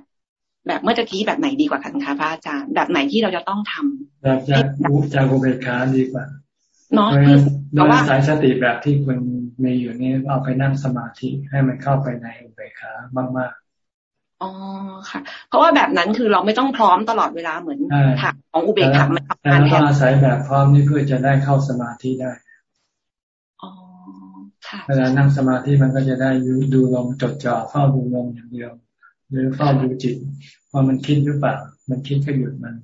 แบบเมื่อกี้แบบไหนดีกว่ากันคะพระอาจารย์ แบบไหนที่เราจะต้องทำแบบจากจากอุเบกขาดีกว่าเนาะคือโดยสายสติแบบที่คุณมีอยู่นี่เอาไปนั่งสมาธิให้มันเข้าไปในอุเบกขามากๆอ๋อค่ะ เพราะว่าแบบนั้นคือเราไม่ต้องพร้อมตลอดเวลาเหมือนถักของอุเบกขามันทำงานแทนอาศัยแบบพร้อมนี่เพื่อจะได้เข้าสมาธิได้ เวลานั่งสมาธิมันก็จะได้ดูลมจดจ่อเฝ้าดูลมอย่างเดียว หรือเฝ้าดูจิตว่ามันคิดหรือเปล่า มันคิดก็หยุดมัน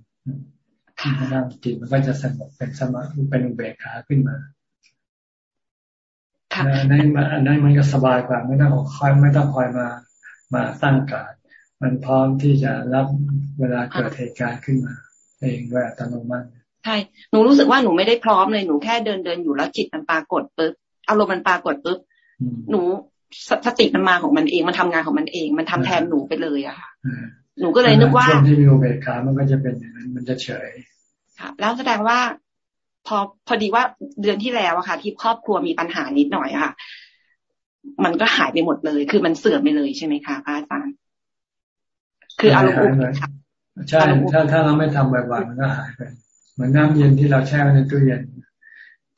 นั่งจิตมันก็จะสงบเป็นสมาธิเป็นอุเบกขาขึ้นมาอันนั้นอันนั้นมันก็สบายกว่าไม่ต้องคอยไม่ต้องคอยมามาตั้งการ มันพร้อมที่จะรับเวลาเกิดเหตุการณ์ขึ้นมา เองด้วยอัตโนมัติใช่หนูรู้สึกว่าหนูไม่ได้พร้อมเลยหนูแค่เดินเดินอยู่แล้วจิตมันปรากฏปุ๊บ อารมณ์มันปรากฏปุ๊บหนูสติมันมาของมันเอง มันทำงานของมันเอง มันทำแทนหนูไปเลยอะค่ะหนูก็เลยนึกว่าช่วงที่มีโอเบคามันก็จะเป็นอย่างนั้น มันจะเฉยค่ะ แล้วแสดงว่า พอพอดีว่าเดือนที่แล้วอะค่ะ ที่ครอบครัวมีปัญหานิดหน่อยอะค่ะ มันก็หายไปหมดเลย คือมันเสื่อมไปเลยใช่ไหมคะพระอาจารย์คืออารมณ์ใช่ถ้าถ้าเราไม่ทำบ่อยๆมันก็หายไป เหมือนน้ำเย็นที่เราแช่ในตู้เย็น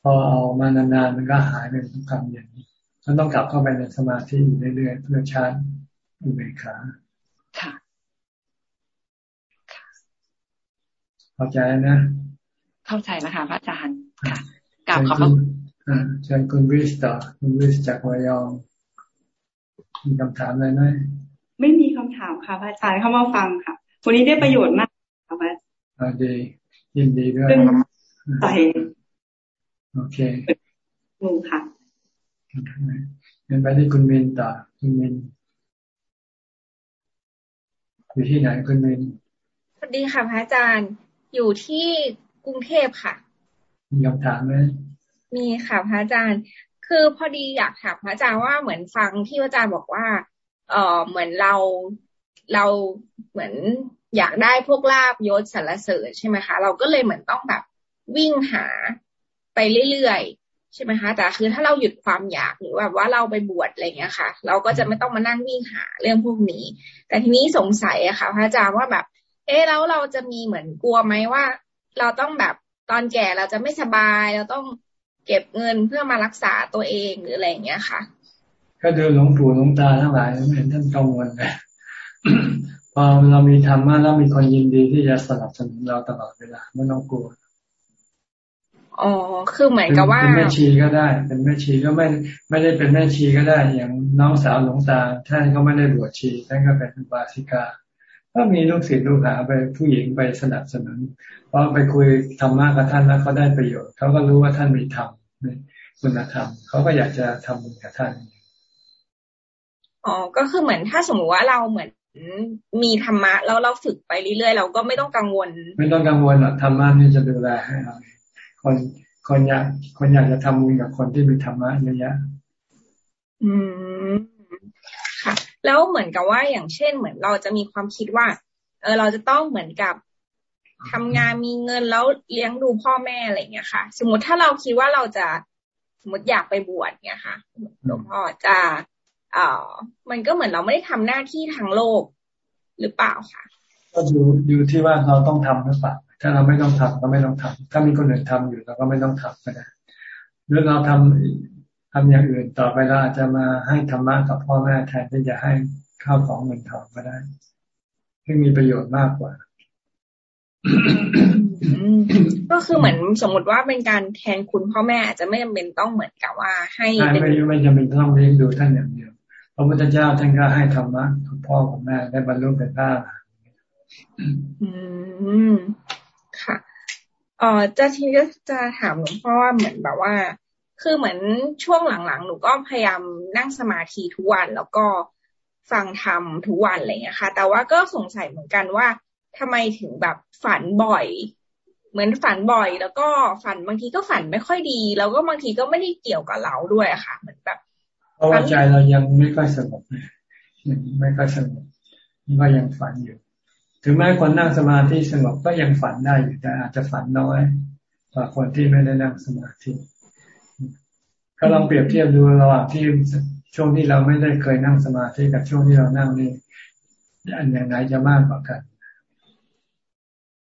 พอเอามานานๆมันก็หายไปทุกคำอย่างนี้ฉันต้องกลับเข้าไปในสมาธิอยู่เรื่อยๆเพื่อชาร์จอุเบกขาค่ะเข้าใจนะ เข้าใจแล้วค่ะพระอาจารย์ค่ะกลับขอบคุณเชิญคุณวิสต่อคุณวิสจากวยองมีคำถามอะไรไหมไม่มีคำถามค่ะพระอาจารย์เข้ามาฟังค่ะวันนี้ได้ประโยชน์มากค่ะพระอาจารย์ดียินดีด้วยใส่ โอเคงูค่ะเงินไปที่คุณมินต่อคุณมินอยู่ที่ไหนคุณมินสวัสดีค่ะพระอาจารย์อยู่ที่กรุงเทพค่ะ มีคำถามไหมมีค่ะพระอาจารย์ คือพอดีอยากถามพระอาจารย์ว่าเหมือนฟังที่อาจารย์บอกว่า เออเหมือนเราเราเหมือนอยากได้พวกลาบยศสรรเสริญใช่ไหมคะ เราก็เลยเหมือนต้องแบบวิ่งหา ไปเรื่อยๆใช่ไหมคะแต่คือถ้าเราหยุดความอยากหรือแบบว่าเราไปบวชอะไรเงี้ยค่ะ เราก็จะไม่ต้องมานั่งวิ่งหาเรื่องพวกนี้ แต่ทีนี้สงสัยอะค่ะพระอาจารย์ว่าแบบ เอ๊แล้วเราจะมีเหมือนกลัวไหมว่า เราต้องแบบตอนแก่เราจะไม่สบาย เราต้องเก็บเงินเพื่อมารักษาตัวเองหรืออะไรเงี้ยค่ะก็ดูหลวงปู่หลวงตาทั้งหลายไม่เห็นท่านกังวลเลยพอเรามีธรรมะแล้วมีคนยินดีที่จะสนับสนุนเราตลอดเวลาไม่ต้องกลัว อ๋อ คือเหมือนกับว่าเป็นแม่ชีก็ได้ เป็นแม่ชีก็ไม่ไม่ได้เป็นแม่ชีก็ได้ อย่างน้องสาวหลวงตาท่านก็ไม่ได้บวชชีท่านก็เป็นบาสิกา ก็มีลูกศิษย์ลูกหาไปผู้หญิงไปสนับสนุนพอไปคุยธรรมะกับท่านแล้วเขาได้ประโยชน์เขาก็รู้ว่าท่านมีธรรมคุณธรรมเขาก็อยากจะทำบุญกับท่านอ๋อ ก็คือเหมือนถ้าสมมติว่าเราเหมือนมีธรรมะแล้วเราฝึกไปเรื่อยๆเราก็ไม่ต้องกังวล ไม่ต้องกังวลหรอกธรรมะนี่จะดูแลให้เรา คนคนอยากคนอยากจะทำบุญกับคนที่มีธรรมะเยอะๆอืมค่ะ แล้วเหมือนกับว่าอย่างเช่น เหมือนเราจะมีความคิดว่า เออเราจะต้องเหมือนกับทำงานมีเงินแล้วเลี้ยงดูพ่อแม่อะไรเงี้ยค่ะ สมมติถ้าเราคิดว่าเราจะสมมติอยากไปบวชเนี่ยค่ะหลวงพ่อจะเอ่อมันก็เหมือนเราไม่ได้ทำหน้าที่ทางโลกหรือเปล่าคะก็อยู่อยู่ที่ว่าเราต้องทำหรือเปล่า ถ้าเราไม่ต้องทำก็ไม่ต้องทำถ้ามีคนอื่นทำอยู่เราก็ไม่ต้องทำก็ได้หรือเราทำทำอย่างอื่นต่อไปเราอาจจะมาให้ธรรมะกับพ่อแม่แทนที่จะให้ข้าวของเงินทองก็ได้ที่มีประโยชน์มากกว่า ก็คือเหมือนสมมติว่าเป็นการแทนคุณพ่อแม่อาจจะไม่จำเป็นต้องเหมือนกับว่า ให้ไม่ไม่ไม่จำเป็นต้องเลี้ยงดูท่านอย่างเดียวพระพุทธเจ้าท่านก็ให้ธรรมะกับพ่อกับแม่ได้บรรลุเป็นพระอืมค่ะเอ่อจะทีก็จะถามหลวงพ่อว่าเหมือนแบบว่า คือเหมือนช่วงหลังๆ หนูก็พยายามนั่งสมาธิทุกวันแล้วก็ฟังธรรมทุกวันอะไรเงี้ค่ะ แต่ว่าก็สงสัยเหมือนกันว่าทำไมถึงแบบฝันบ่อย เหมือนฝันบ่อย แล้วก็ฝันบางทีก็ฝันไม่ค่อยดี แล้วก็บางทีก็ไม่ได้เกี่ยวกับเราด้วยอะค่ะ เหมือนแบบเพราะว่าใจเรายังไม่ค่อยสงบยังไม่ค่อยสงบก็ยังฝันอยู่ ถึงแม้คนนั่งสมาธิสงบก็ยังฝันได้อยู่แต่อาจจะฝันน้อยกว่าคนที่ไม่ได้นั่งสมาธิก็ลองเปรียบเทียบดูระหว่างที่ช่วงที่เราไม่ได้เคยนั่งสมาธิกับช่วงที่เรานั่งนี่อันอย่างไหนจะมากกว่ากัน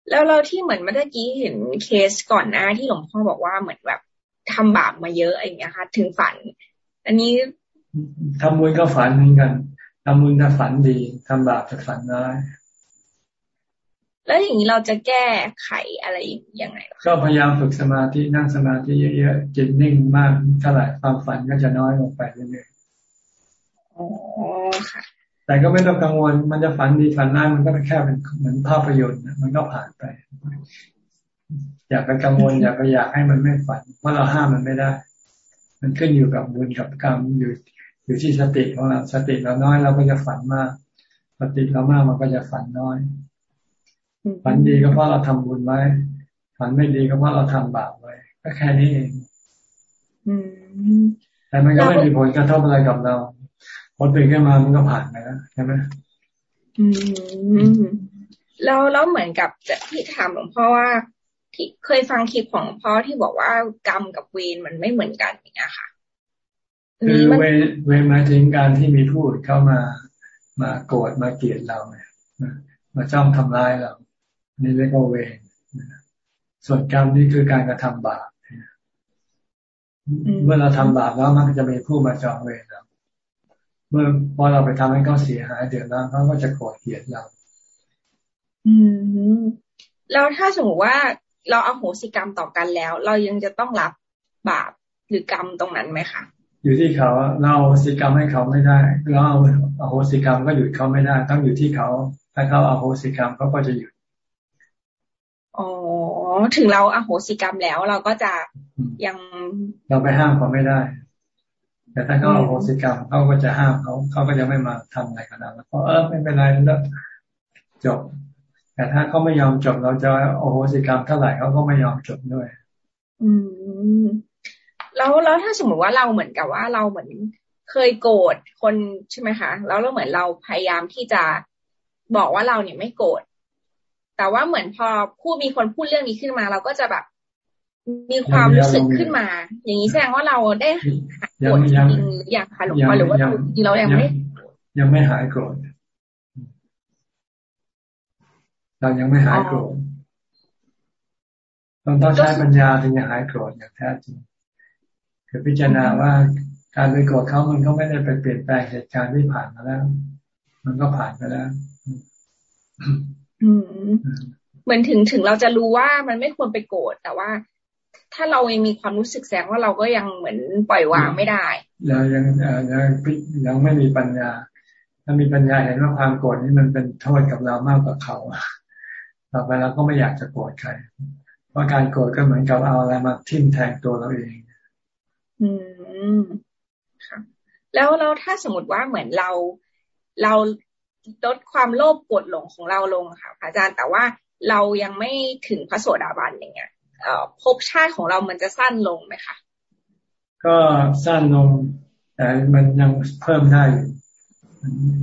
แล้วเราที่เหมือนเมื่อกี้เห็นเคสก่อนหน้าที่หลวงพ่อบอกว่าเหมือนแบบทำบาปมาเยอะอย่างเงี้ยค่ะ ถึงฝัน อันนี้ทำบุญก็ฝันเหมือนกันทำบุญจะฝันดีทำบาปจะฝันร้าย แล้วอย่างนี้เราจะแก้ไขอะไรยังไงก็พยายามฝึกสมาธินั่งสมาธิเยอะๆจิตนิ่งมากเท่าไหร่ความฝันก็จะน้อยลงไปเรื่อยๆอ๋อค่ะแต่ก็ไม่ต้องกังวล มันจะฝันดีฝันร้ายมันก็แค่เป็นเหมือนภาพยนตร์มันก็ผ่านไป อยากไปกังวล อยากไปอยากให้มันไม่ฝันเพราะเราห้ามมันไม่ได้ มันขึ้นอยู่กับบุญกับกรรมอยู่อยู่ที่สติของเราสติเราน้อยเราก็จะฝันมาก สติเรามากมันก็จะฝันน้อย ฝันดีก็เพราะเราทำบุญไว้ ฝันไม่ดีก็เพราะเราทำบาปไว้ก็แค่นี้เองแต่มันก็ไม่มีผลกระทบอะไรกับเราพอตื่นขึ้นมามันก็ผ่านไปแล้วใช่ไหมอืมแล้วแล้วเหมือนกับจะที่ถามหลวงพ่อว่าที่เคยฟังคลิปของพ่อที่บอกว่ากรรมกับเวรมันไม่เหมือนกันอย่างเงี้ยค่ะคือเวเวหมายถึงการที่มีผู้เข้ามา มาโกรธมาเกลียดเราเนี่ยมาจ้องทำร้ายเรา นี่เรียกว่าเวรส่วนกรรมนี่คือการกระทำบาปเมื่อเราทำบาปแล้วมันจะมีผู้มาจองเวรเราเมื่อพอเราไปทำให้เขาเสียหายเดือดร้อนเขาก็จะโกรธเกลียดเรา อืมแล้วถ้าสมมติว่าเราเอาโหสิกรรมต่อกันแล้ว เรายังจะต้องรับบาปหรือกรรมตรงนั้นไหมคะอยู่ที่เขาเราโหสิกรรมให้เขาไม่ได้เราเอาโหสิกรรมก็หยุดเขาไม่ได้ ต้องอยู่ที่เขา ถ้าเขาเอาโหสิกรรมเขาก็จะหยุด อ๋อ ถึงเราอโหสิกรรมแล้วเราก็จะยัง เราไปห้ามเขาไม่ได้ แต่ถ้าเขาเอาโหสิกรรมเขาก็จะห้ามเขาเขาก็จะไม่มาทำอะไรกับเราเพราะเออไม่เป็นไรแล้วจบ แต่ถ้าเขาไม่ยอมจบเราจะโอโหสิกรรมเท่าไหร่เขาก็ไม่ยอมจบด้วย อืมแล้วแล้วถ้าสมมติว่าเราเหมือนกับว่าเราเหมือนเคยโกรธคนใช่ไหมคะ แล้วเราเหมือนเราพยายามที่จะบอกว่าเราเนี่ยไม่โกรธ แต่ว่าเหมือนพอพูดมีคนพูดเรื่องนี้ขึ้นมา เราก็จะแบบ มีความรู้สึกขึ้นมา อย่างนี้แสดงว่าเราได้หายโกรธจริงหรือยังคะหลวงพ่อหรือว่าจริงเรายังไม่ยังไม่หายโกรธเรายังไม่หายโกรธเราต้องใช้ปัญญาถึงจะหายโกรธอย่างแท้จริงคือพิจารณาว่าการไปโกรธเขามันก็ไม่ได้ไปเปลี่ยนแปลงเหตุการณ์ที่ผ่านมาแล้ว มันก็ผ่านไปแล้วอืม เหมือนถึงถึงเราจะรู้ว่ามันไม่ควรไปโกรธแต่ว่า ถ้ถ้าเรายังมีความรู้สึกแสดงว่าเราก็ยังเหมือนปล่อยวางไม่ได้เรายังยังยังไม่มีปัญญา ถ้ามีปัญญาเห็นว่าความโกรธนี่มันเป็นโทษกับเรามากกว่าเขาต่อไปเราก็ไม่อยากจะโกรธใคร เพราะการโกรธก็เหมือนกับเอาอะไรมาทิ่มแทงตัวเราเอง อืมค่ะแล้วเราถ้าสมมติว่าเหมือนเราเรา ลดความโลภโกรธหลงของเราลงค่ะอาจารย์แต่ว่าเรายังไม่ถึงพระโสดาบันอย่างเงี้ยภพชาติของเรามันจะสั้นลงไหมคะก็สั้นลง แต่มันยังเพิ่มได้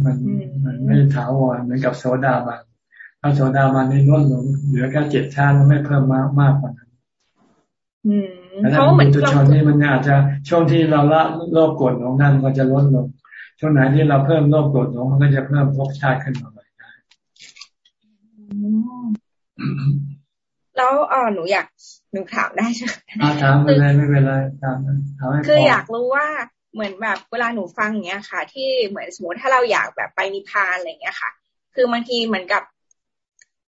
มันมันไม่ถาวรเหมือนกับโสดาบันถ้าโสดาบันนี่ลดลงเหลือแค่เจ็ดชาติมันไม่เพิ่มมากมากกว่านั้นเพราะเหมือนตุชนนี่มันอาจจะช่วงที่เราละโลภโกรธลงนั่นก็จะลดลง ช่วงไหนที่เราเพิ่มโลภโกรธลงมันก็จะเพิ่มภพชาติขึ้นมาใหม่ได้แล้วเออหนูอยากหนูถามได้ใช่ไหมถามไปเลยไม่เป็นไรถามถามคืออยากรู้ว่าเหมือนแบบเวลาหนูฟังอย่างเงี้ยค่ะ ที่เหมือนสมมติถ้าเราอยากแบบไปนิพพานอะไรเงี้ยค่ะ คือบางทีเหมือนกับ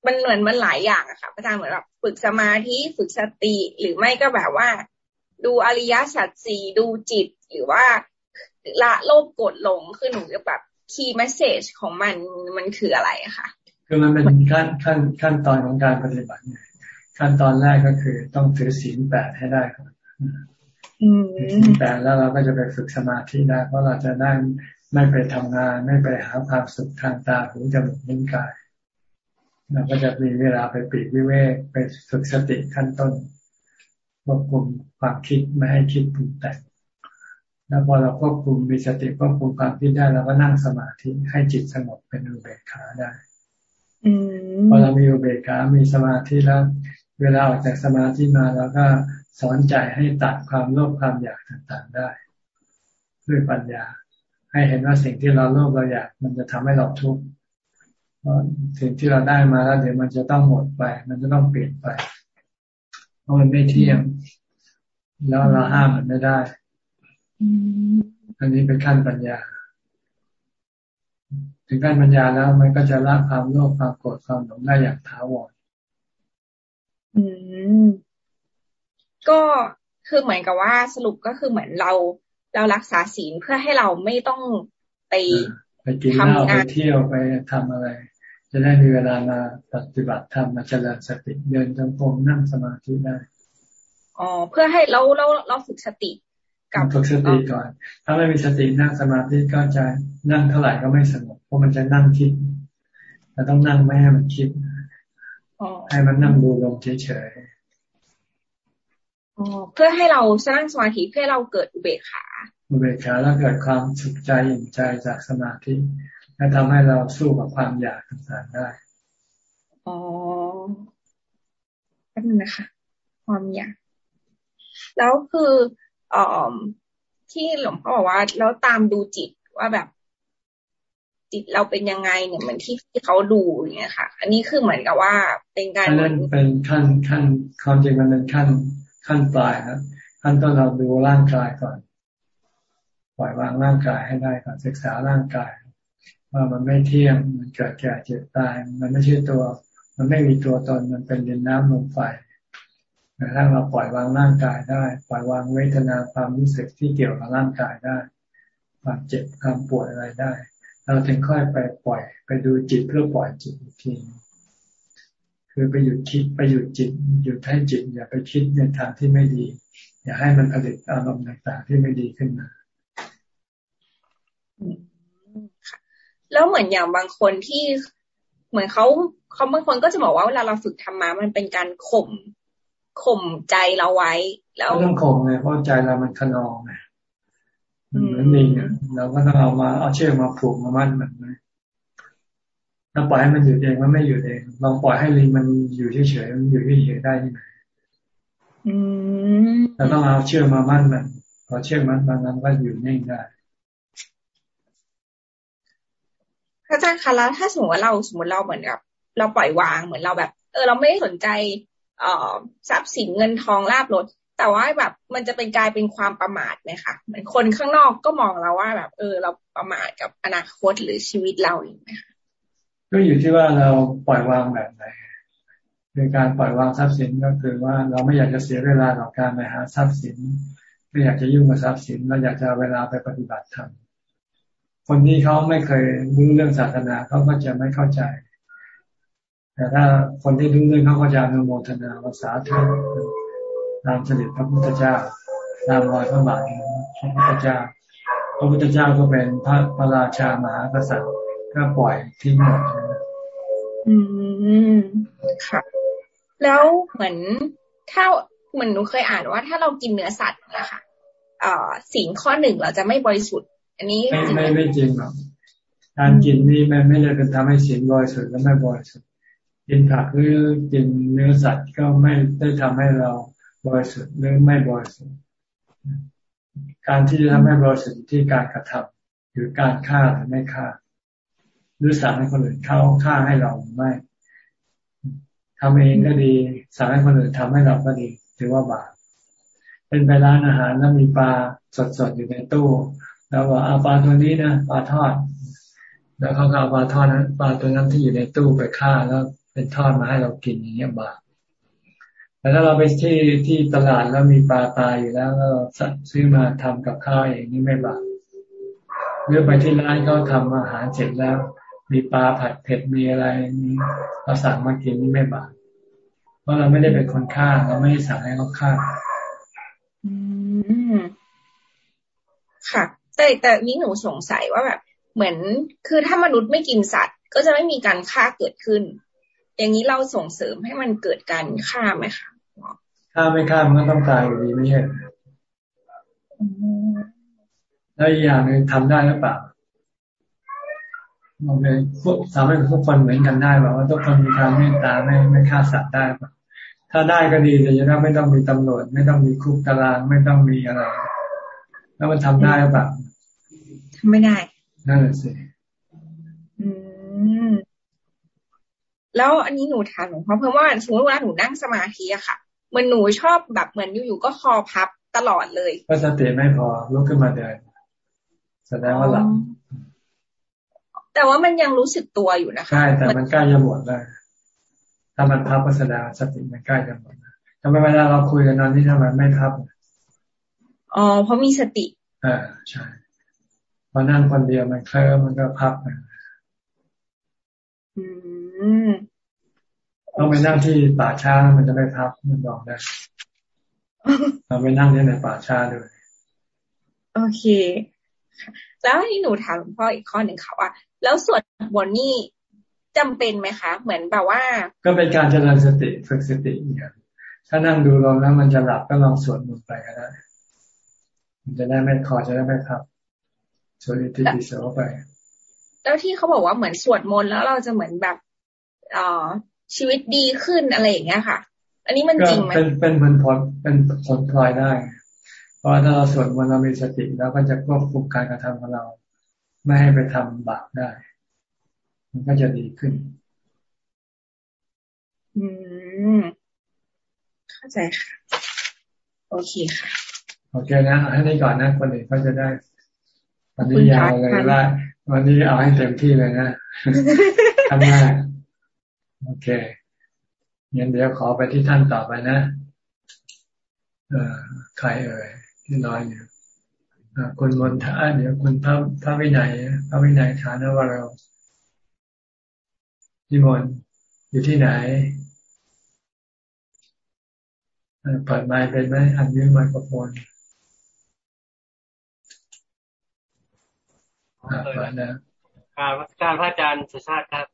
มันเหมือนมันหลายอย่างอะค่ะอาจารย์เหมือนแบบฝึกสมาธิฝึกสติหรือไม่ก็แบบว่า ดูอริยสัจสี่ดูจิตหรือว่า ละโลภโกรธหลงคือหนูจะแบบ key message ของมันมันคืออะไรอะค่ะ คือมันเป็นขั้นขั้นขั้นตอนของการปฏิบัติไงขั้นตอนแรกก็คือต้องถือศีลแปดให้ได้ครับศีลแปดแล้วเราก็จะไปฝึกสมาธิได้ เพราะเราจะได้ไม่ไปทำงาน ไม่ไปหาความสุขทางตาหูจมูกนิ้วกายเราก็จะมีเวลาไปปีกวิเวกไปฝึกสติขั้นต้นควบคุมความคิดไม่ให้คิดปรุงแต่ง แล้วพอเราควบคุมมีสติควบคุมความคิดได้เราก็นั่งสมาธิให้จิตสงบเป็นอุเบกขาได้พอเรามีอุเบกขามีสมาธิแล้ว เวลาออกจากสมาธิมาแล้วก็สอนใจให้ตัดความโลภความอยากต่างๆได้ ด้วยปัญญา ให้เห็นว่าสิ่งที่เราโลภเราอยากมันจะทำให้เราทุกข์สิ่งที่เราได้มาแล้วเดี๋ยวมันจะต้องหมดไป มันจะต้องเปลี่ยนไปเพราะมันไม่เที่ยงแล้วเราห้ามมันไม่ได้ อันนี้เป็นขั้นปัญญา ถึงขั้นปัญญาแล้ว มันก็จะละความโลภความโกรธความหลงได้อย่างท้าวรอืมก็คือเหมือนกับว่าสรุปก็คือเหมือนเราเรารักษาศีลเพื่อให้เราไม่ต้องไปไปกินเหล้าไปเที่ยวไปทำอะไร จะได้มีเวลามาปฏิบัติธรรมมาเจริญสติเดินจงกรมนั่งสมาธิได้อ๋อเพื่อให้เราเราเราฝึกสติ กับฝึกสติก่อน ถ้าไม่มีสตินั่งสมาธิก็จะนั่งเท่าไหร่ก็ไม่สงบเพราะมันจะนั่งคิดเราต้องนั่งไม่ให้มันคิดให้มันนั่งดูลงเฉยๆเพื่อให้เราสร้างสมาธิเพื่อเราเกิดอุเบกขาอุเบกขาแล้วเกิดความสุขใจอิ่มใจจากสมาธิและทำให้เราสู้กับความอยากต่างๆได้อ๋อแป๊บนึงนะคะ ความอยาก แล้วคือ ออที่หลวงพ่อบอกว่า แล้วตามดูจิตว่าแบบ จิตเราเป็นยังไงเนี่ยเหมือนที่ที่เขาดูอย่างเงี้ยค่ะ อันนี้คือเหมือนกับว่าเป็นการนั่นเป็นขั้นขั้นความจริงมันเป็นขั้น ขั้นปลายครับขั้นต้นเราดูร่างกายก่อนปล่อยวางร่างกายให้ได้ก่อนศึกษาร่างกาย ว่ามันไม่เที่ยงมันเกิดแก่เจ็บตาย มันไม่ใช่ตัว มันไม่มีตัวตนมันเป็นดินน้ำลมไฟ แต่ถ้าเราปล่อยวางร่างกายได้ ปล่อยวางเวทนาความรู้สึกที่เกี่ยวกับร่างกายได้ความเจ็บความปวดอะไรได้ เราถึงค่อยไปปล่อย ไปดูจิตเพื่อปล่อยจิตอีกทีคือไปหยุดคิดไปหยุดจิตหยุดให้จิต อย่าไปคิดในทางที่ไม่ดี อย่าให้มันผลิตอารมณ์ต่างๆที่ไม่ดีขึ้นมาแล้วเหมือนอย่างบางคนที่เหมือนเขาเขาบางคนก็จะบอกว่าเวลาเราฝึกธรรมะมันเป็นการข่ม ข่มใจเราไว้ แล้วต้องข่มไงเพราะใจเรามันขนองไงเหมือนลิงอะเราก็ต้องเอามาเอาเชือกมาผูกมามัดมันไหมถ้าปล่อยให้มันอยู่เองมันไม่อยู่เองลองปล่อยให้ลิงมันอยู่เฉยๆมันอยู่เฉยๆได้ที่ไหมเราต้องเอาเชือกมามัดมันพอเชือกมัดมันมันก็อยู่นิ่งได้อาจารย์คะแล้วถ้าสมมติว่าเราสมมติเราเหมือนกับ เราปล่อยวางเหมือนเราแบบ เออ เราไม่ได้สนใจเอ่อ ทรัพย์สินเงินทองลาบรถแต่ว่าแบบมันจะเป็นกลายเป็นความประมาทไหมคะเหมือนคนข้างนอกก็มองเราว่าแบบ เออ เราประมาทกับอนาคตหรือชีวิตเราอีกไหมคะก็อยู่ที่ว่าเราปล่อยวางแบบไหนคือการปล่อยวางทรัพย์สินก็คือว่าเราไม่อยากจะเสียเวลากับการไปหาทรัพย์สินไม่อยากจะยุ่งกับทรัพย์สินเราอยากจะเวลาไปปฏิบัติธรรมคนที่เขาไม่เคยรู้เรื่องศาสนาเขาก็จะไม่เข้าใจ แต่ถ้าคนที่รู้เรื่องเขาก็จะนโมทนาภาษาธุตามเสด็จพระพุทธเจ้าตามรอยพระบาทพระพุทธเจ้า พระพุทธเจ้าก็เป็นพระพระราชามหากษัตริย์ก็ปล่อยทิ้งหมดอืมค่ะ แล้วเหมือนถ้าเหมือนหนูเคยอ่านว่า ถ้าเรากินเนื้อสัตว์นะคะเอ่อสิ่งข้อหนึ่งเราจะไม่บริสุทธิ์ อันนี้ไม่ไม่ไม่จริงหรอกการกินนี่มันไม่ได้เป็นทำให้สิ่งบริสุทธิ์และไม่บริสุทธิ์ กินผักหรือกินเนื้อสัตว์ก็ไม่ได้ทำให้เราบริสุทธิ์หรือไม่บริสุทธิ์การที่จะทำให้บริสุทธิ์ที่การกระทำหรือการฆ่าหรือไม่ฆ่า หรือสั่งให้คนอื่นเข้าฆ่าให้เราไม่ทำเองก็ดีสั่งให้คนอื่นทำให้เราก็ดีถือว่าบาปเป็นไปร้านอาหารแล้วมีปลาสดๆอยู่ในตู้แล้วว่าเอาปลาตัวนี้นะปลาทอด แล้วเขาก็เอาปลาทอดนั้นปลาตัวนั้นที่อยู่ในตู้ไปฆ่าแล้ว เป็นทอดมาให้เรากินอย่างเงี้ยบาปแต่ถ้าเราไปที่ที่ตลาดแล้วมีปลาตายอยู่แล้วก็ซื้อมาทำกับข้าวเองนี่ไม่บาปหรือไปที่ร้านเขาทาอาหารเสร็จแล้ว มีปลาผัดเผ็ดมีอะไรมีเราสั่งมากินนี่ไม่บาปเพราะเราไม่ได้เป็นคนฆ่าเราไม่ได้สั่งให้เขาฆ่า อืมค่ะ แต่แต่นี้หนูสงสัยว่าแบบ เหมือนคือถ้ามนุษย์ไม่กินสัตว์ ก็จะไม่มีการฆ่าเกิดขึ้น อย่างนี้เราส่งเสริมให้มันเกิดการฆ่าไหมคะฆ่าไม่ฆ่ามันก็ต้องตายอยู่ดีไม่ใช่แล้วอีกอย่างหนึ่งทำได้หรือเปล่าเราเลยทำให้ทุกคนเหมือนกันได้แบบว่าทุกคนมีความเมตตาไม่ไม่ฆ่าสัตว์ได้ป่ะถ้าได้ก็ดีแต่ยังไม่ต้องมีตำรวจ ไม่ต้องมีคุกตารางไม่ต้องมีอะไร แล้วมันทำได้หรือเปล่าทำไม่ได้นั่นแหละสิอืม แล้วอันนี้หนูถามหลวงพ่อเพิ่มว่าสมมติว่าหนูนั่งสมาธิอะค่ะเหมือนหนูชอบแบบเหมือนอยู่ๆก็คอพับตลอดเลยก็สติไม่พอลุกขึ้นมาเดินแสดงว่าหลับแต่ว่ามันยังรู้สึกตัวอยู่นะคะใช่แต่มันใกล้จะหมดแล้วถ้ามันพับก็แสดงสติมันใกล้จะหมดทำไมเวลาเราคุยกันนอนนี่ทำไมไม่พับอ๋อเพราะมีสติอ่าใช่พอนั่งคนเดียวมันเคลิ้มมันก็พับอืม ต้องไปนั่งที่ป่าช้ามันจะไม่พับมันบอกได้เราไปนั่งที่ในป่าช้าด้วยโอเค แล้วที่หนูถามหลวงพ่ออีกข้อหนึ่งค่ะว่า แล้วสวดบนนี่จำเป็นไหมคะ เหมือนแบบว่า ก็เป็นการเจริญสติฝึกสติเนี่ยถ้านั่งดูลมแล้วมันจะหลับก็ลองสวดมนต์ไปก็ได้มันจะได้ไม่คอจะได้ไม่พับสวดอิติปิโสไป แล้วที่เขาบอกว่าเหมือนสวดมนต์แล้วเราจะเหมือนแบบ เอ่อชีวิตดีขึ้นอะไรอย่างเงี้ยค่ะ อันนี้มันจริงไหมเป็นเป็นผลผลเป็นผลพลอยได้ เพราะถ้าเราสวดมนต์เรามีสติแล้วก็จะควบคุมการกระทำของเรา ไม่ให้ไปทำบาปได้ มันก็จะดีขึ้น อืมเข้าใจค่ะ โอเคค่ะ โอเคนะให้นี้ก่อนนะคนอื่นก็จะได้วันนี้ยาวเลยละวันนี้เอาให้เต็มที่เลยนะทำงาน โอเคงั้นเดี๋ยวขอไปที่ท่านต่อไปนะเอ่อใครเอ่ยที่รอยอยู่คุณมนทาเดี๋ยวคุณพระพระวินัยพระวินัยฐานว่าเราพี่มนอยู่ที่ไหนเปิดไมค์เป็นไหมอันยืมไมโครโฟนเปิดนะครับการพระอาจารย์สุชาติครับ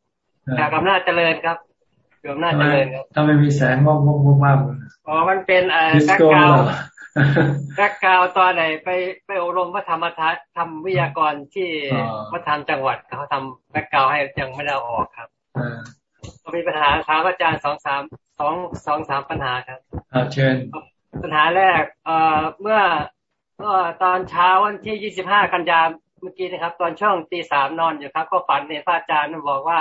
จากอำนาจเจริญครับอยู่อำนาจเจริญครับทำไมมีแสงมอกมอกมากอ๋อ มันเป็นเอ่อ background background ตอนไหนไปไปอบรมพระธรรมทัศน์ทำวิทยากรที่พระธรรมจังหวัดเขาทำ background ให้ยังไม่ได้ออกครับก็มีปัญหาถามอาจารย์สองสามสองสองสามปัญหาครับเชิญ ปัญหาแรก เอ่อเมื่อเมื่อตอนเช้าวันที่ยี่สิบห้ากันยาเมื่อกี้นะครับ ตอนช่วงตีสามนอนอยู่ครับ ก็ฝันเนี่ยพระอาจารย์บอกว่า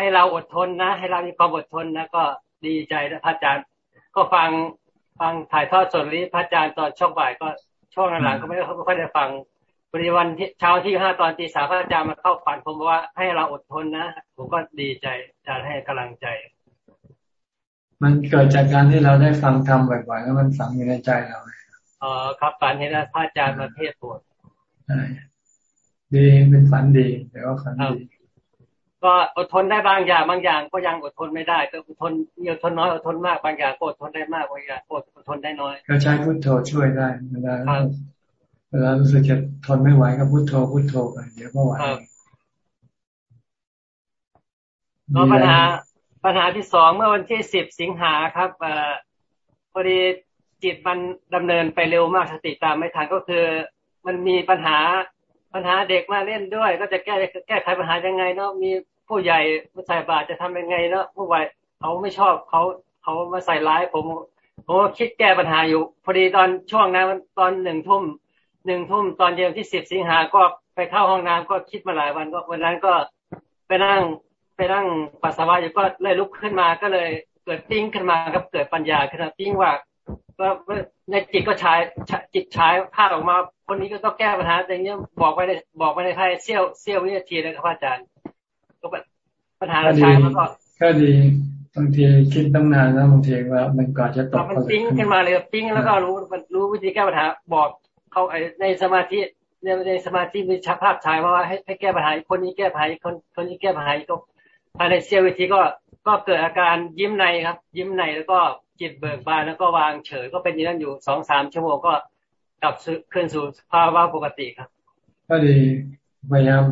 ให้เราอดทนนะ ให้เรามีความอดทนนะก็ดีใจนะพระอาจารย์ ก็ฟังฟังถ่ายทอดสดนี้พระอาจารย์ตอนช่วงบ่ายก็ช่วงหลังก็ไม่ไม่ค่อยได้ฟังพอดีวันที่เช้าที่ห้าตอนตีสามพระอาจารย์มาเข้าฝันผมบอกว่าให้เราอดทนนะ ผมก็ดีใจอาจารย์ให้กำลังใจ มันเกิดจากการที่เราได้ฟังธรรมบ่อยๆแล้วมันฝังอยู่ในใจเราอ๋อครับฝันเห็นพระอาจารย์มาเทศโปรดใช่ดีเป็นฝันดีแต่ว่าฝันดี ก็อดทนได้บางอย่างบางอย่างก็ยังอดทนไม่ได้ก็อดทนอดทนน้อยอดทนมากบางอย่างก็อดทนได้มากบางอย่างก็อดทนได้น้อย ก็ใช้พุทโธช่วยได้เวลาเวลารู้สึกจะทนไม่ไหวก็พุทโธพุทโธไปเดี๋ยวก็ไหวก็ปัญหาปัญหาที่สองเมื่อวันที่สิบสิงหาครับอพอดีจิตมันดำเนินไปเร็วมากสติตามไม่ทันก็คือ มันมีปัญหา ปัญหาเด็กมาเล่นด้วย ก็จะแก้แก้ไขปัญหายังไงเนาะมีผู้ใหญ่มาใส่บาตรจะทำยังไงเนาะผู้ใหญ่เขาไม่ชอบเขาเขามาใส่ร้ายผมผมก็คิดแก้ปัญหาอยู่ พอดีตอนช่วงนั้นตอนหนึ่งทุ่มหนึ่งทุ่มตอนเย็นที่สิบสิงหาก็ไปเข้าห้องน้ำก็คิดมาหลายวันก็วันนั้นก็ไปนั่งไปนั่งปัสสาวะอยู่ก็เลยลุกขึ้นมาก็เลยเกิดติ้งขึ้นมาครับเกิดปัญญาขึ้นมาติ้งว่า ในจิตก็ใช้จิตใช้ภาพออกมาคนนี้ก็ต้องแก้ปัญหาอย่างเงี้ยบอกไปในบอกไปในภายเสี้ยวเสี้ยววินาทีนะครับอาจารย์ก็ปัญหาใช้แล้วก็ก็ดีบางทีคิดตั้งนานแล้วบางทีว่ามันก่อนจะตกมันปิ้งขึ้นมาเลยปิ้งแล้วก็รู้มันรู้วิธีแก้ปัญหาบอกเขาในสมาธิในในสมาธิมีชักภาพฉายมาว่าให้ให้แก้ปัญหาคนนี้แก้ปัญหาคนคนนี้แก้ปัญหาก็ภายในเสี้ยววิธีก็ก็เกิดอาการยิ้มในครับ ยิ้มในแล้วก็ จิตเบิกบานแล้วก็วางเฉยก็เป็นอย่างนั้นอยู่สองสามชั่วโมงก็กลับขึ้นสู่ภาวะปกติครับ ก็ดีพยายาม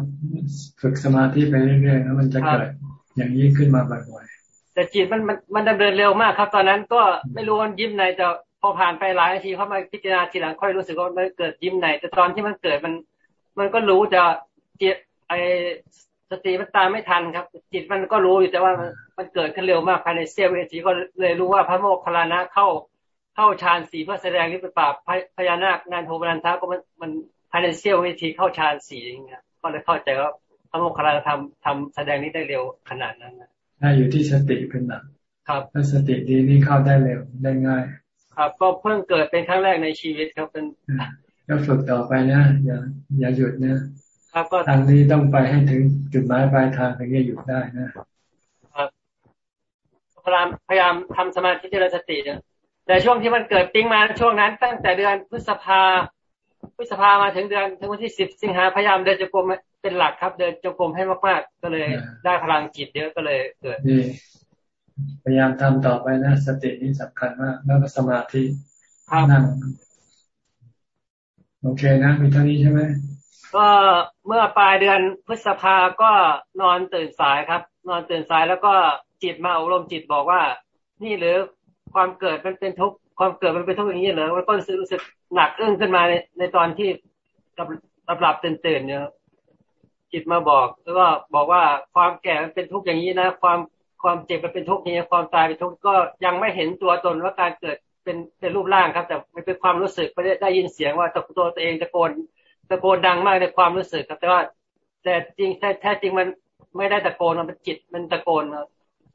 ฝึกสมาธิไปเรื่อยๆแล้วมันจะเกิดอย่างนี้ขึ้นมาบ่อยๆแต่จิตมันมันมันดำเนินเร็วมากครับ ตอนนั้นก็ไม่รู้ว่ายิ้มในจะพอผ่านไปหลายนาทีเขามาพิจารณาทีหลังค่อยรู้สึกว่ามันเกิดยิ้มในแต่ตอนที่มันเกิดมัน มันก็รู้จะจิตไอ สติมันตามไม่ทันครับ จิตมันก็รู้อยู่แต่ว่ามันเกิดขึ้นเร็วมากภายในเสี้ยววินาทีก็เลยรู้ว่าพระโมคคัลลานะเข้าเข้าฌานสี่เพื่อแสดงฤทธิ์ปราบพญานาคนานโทมนันทาก็มันมันภายในเสี้ยววินาทีเข้าฌานสี่อย่างเงี้ยก็เลยเข้าใจว่าพระโมคคัลลานะทำทำแสดงนี้ได้เร็วขนาดนั้นนะถ้าอยู่ที่สติเป็นหลักครับถ้าสติดีนี่เข้าได้เร็วได้ง่าย ครับก็เพิ่งเกิดเป็นครั้งแรกในชีวิตครับเป็นก็ฝึกต่อไปนะอย่าอย่าหยุดนะ ครับก็ทางนี้ต้องไปให้ถึงจุดหมายปลายทางถึงจะหยุดได้นะครับพยายามพยายามทำสมาธิเจริญสตินะแต่ช่วงที่มันเกิดปิ้งมาช่วงนั้น ตั้งแต่เดือนพฤษภาพฤษภามาถึงเดือนถึงวันที่สิบสิงหาพยายามเดินจงกรมเป็นหลักครับ เดินจงกรมให้มากๆ ก็เลยได้พลังจิตเยอะก็เลยเกิดพยายามทำต่อไปนะสตินี่สำคัญมาก แล้วก็สมาธินั่งโอเคนะมีเท่านี้ใช่ไหม ก็เมื่อปลายเดือนพฤษภาก็นอนตื่นสายครับ นอนตื่นสายแล้วก็จิตมาอบรมจิตบอกว่า นี่หรือความเกิดมันเป็นทุกข์ความเกิดมันเป็นทุกข์อย่างนี้เหรอมันก็รู้สึกหนักอึ้งขึ้นมาในในตอนที่หลับหลับตื่นตื่นเนี่ยจิตมาบอกแล้วก็บอกว่าความแก่มันเป็นทุกข์อย่างนี้นะ ความความเจ็บมันเป็นทุกข์อย่างนี้ความตายเป็นทุกข์ก็ยังไม่เห็นตัวตนว่าการเกิดเป็นเป็นรูปร่างครับ แต่มันเป็นความรู้สึกไม่ได้ได้ยินเสียงว่าตัวตัวเองตะโกน ตะโกนดังมากในความรู้สึกครับ แต่ว่า แต่จริงแท้จริงมันไม่ได้ตะโกนมันจิตมันตะโกน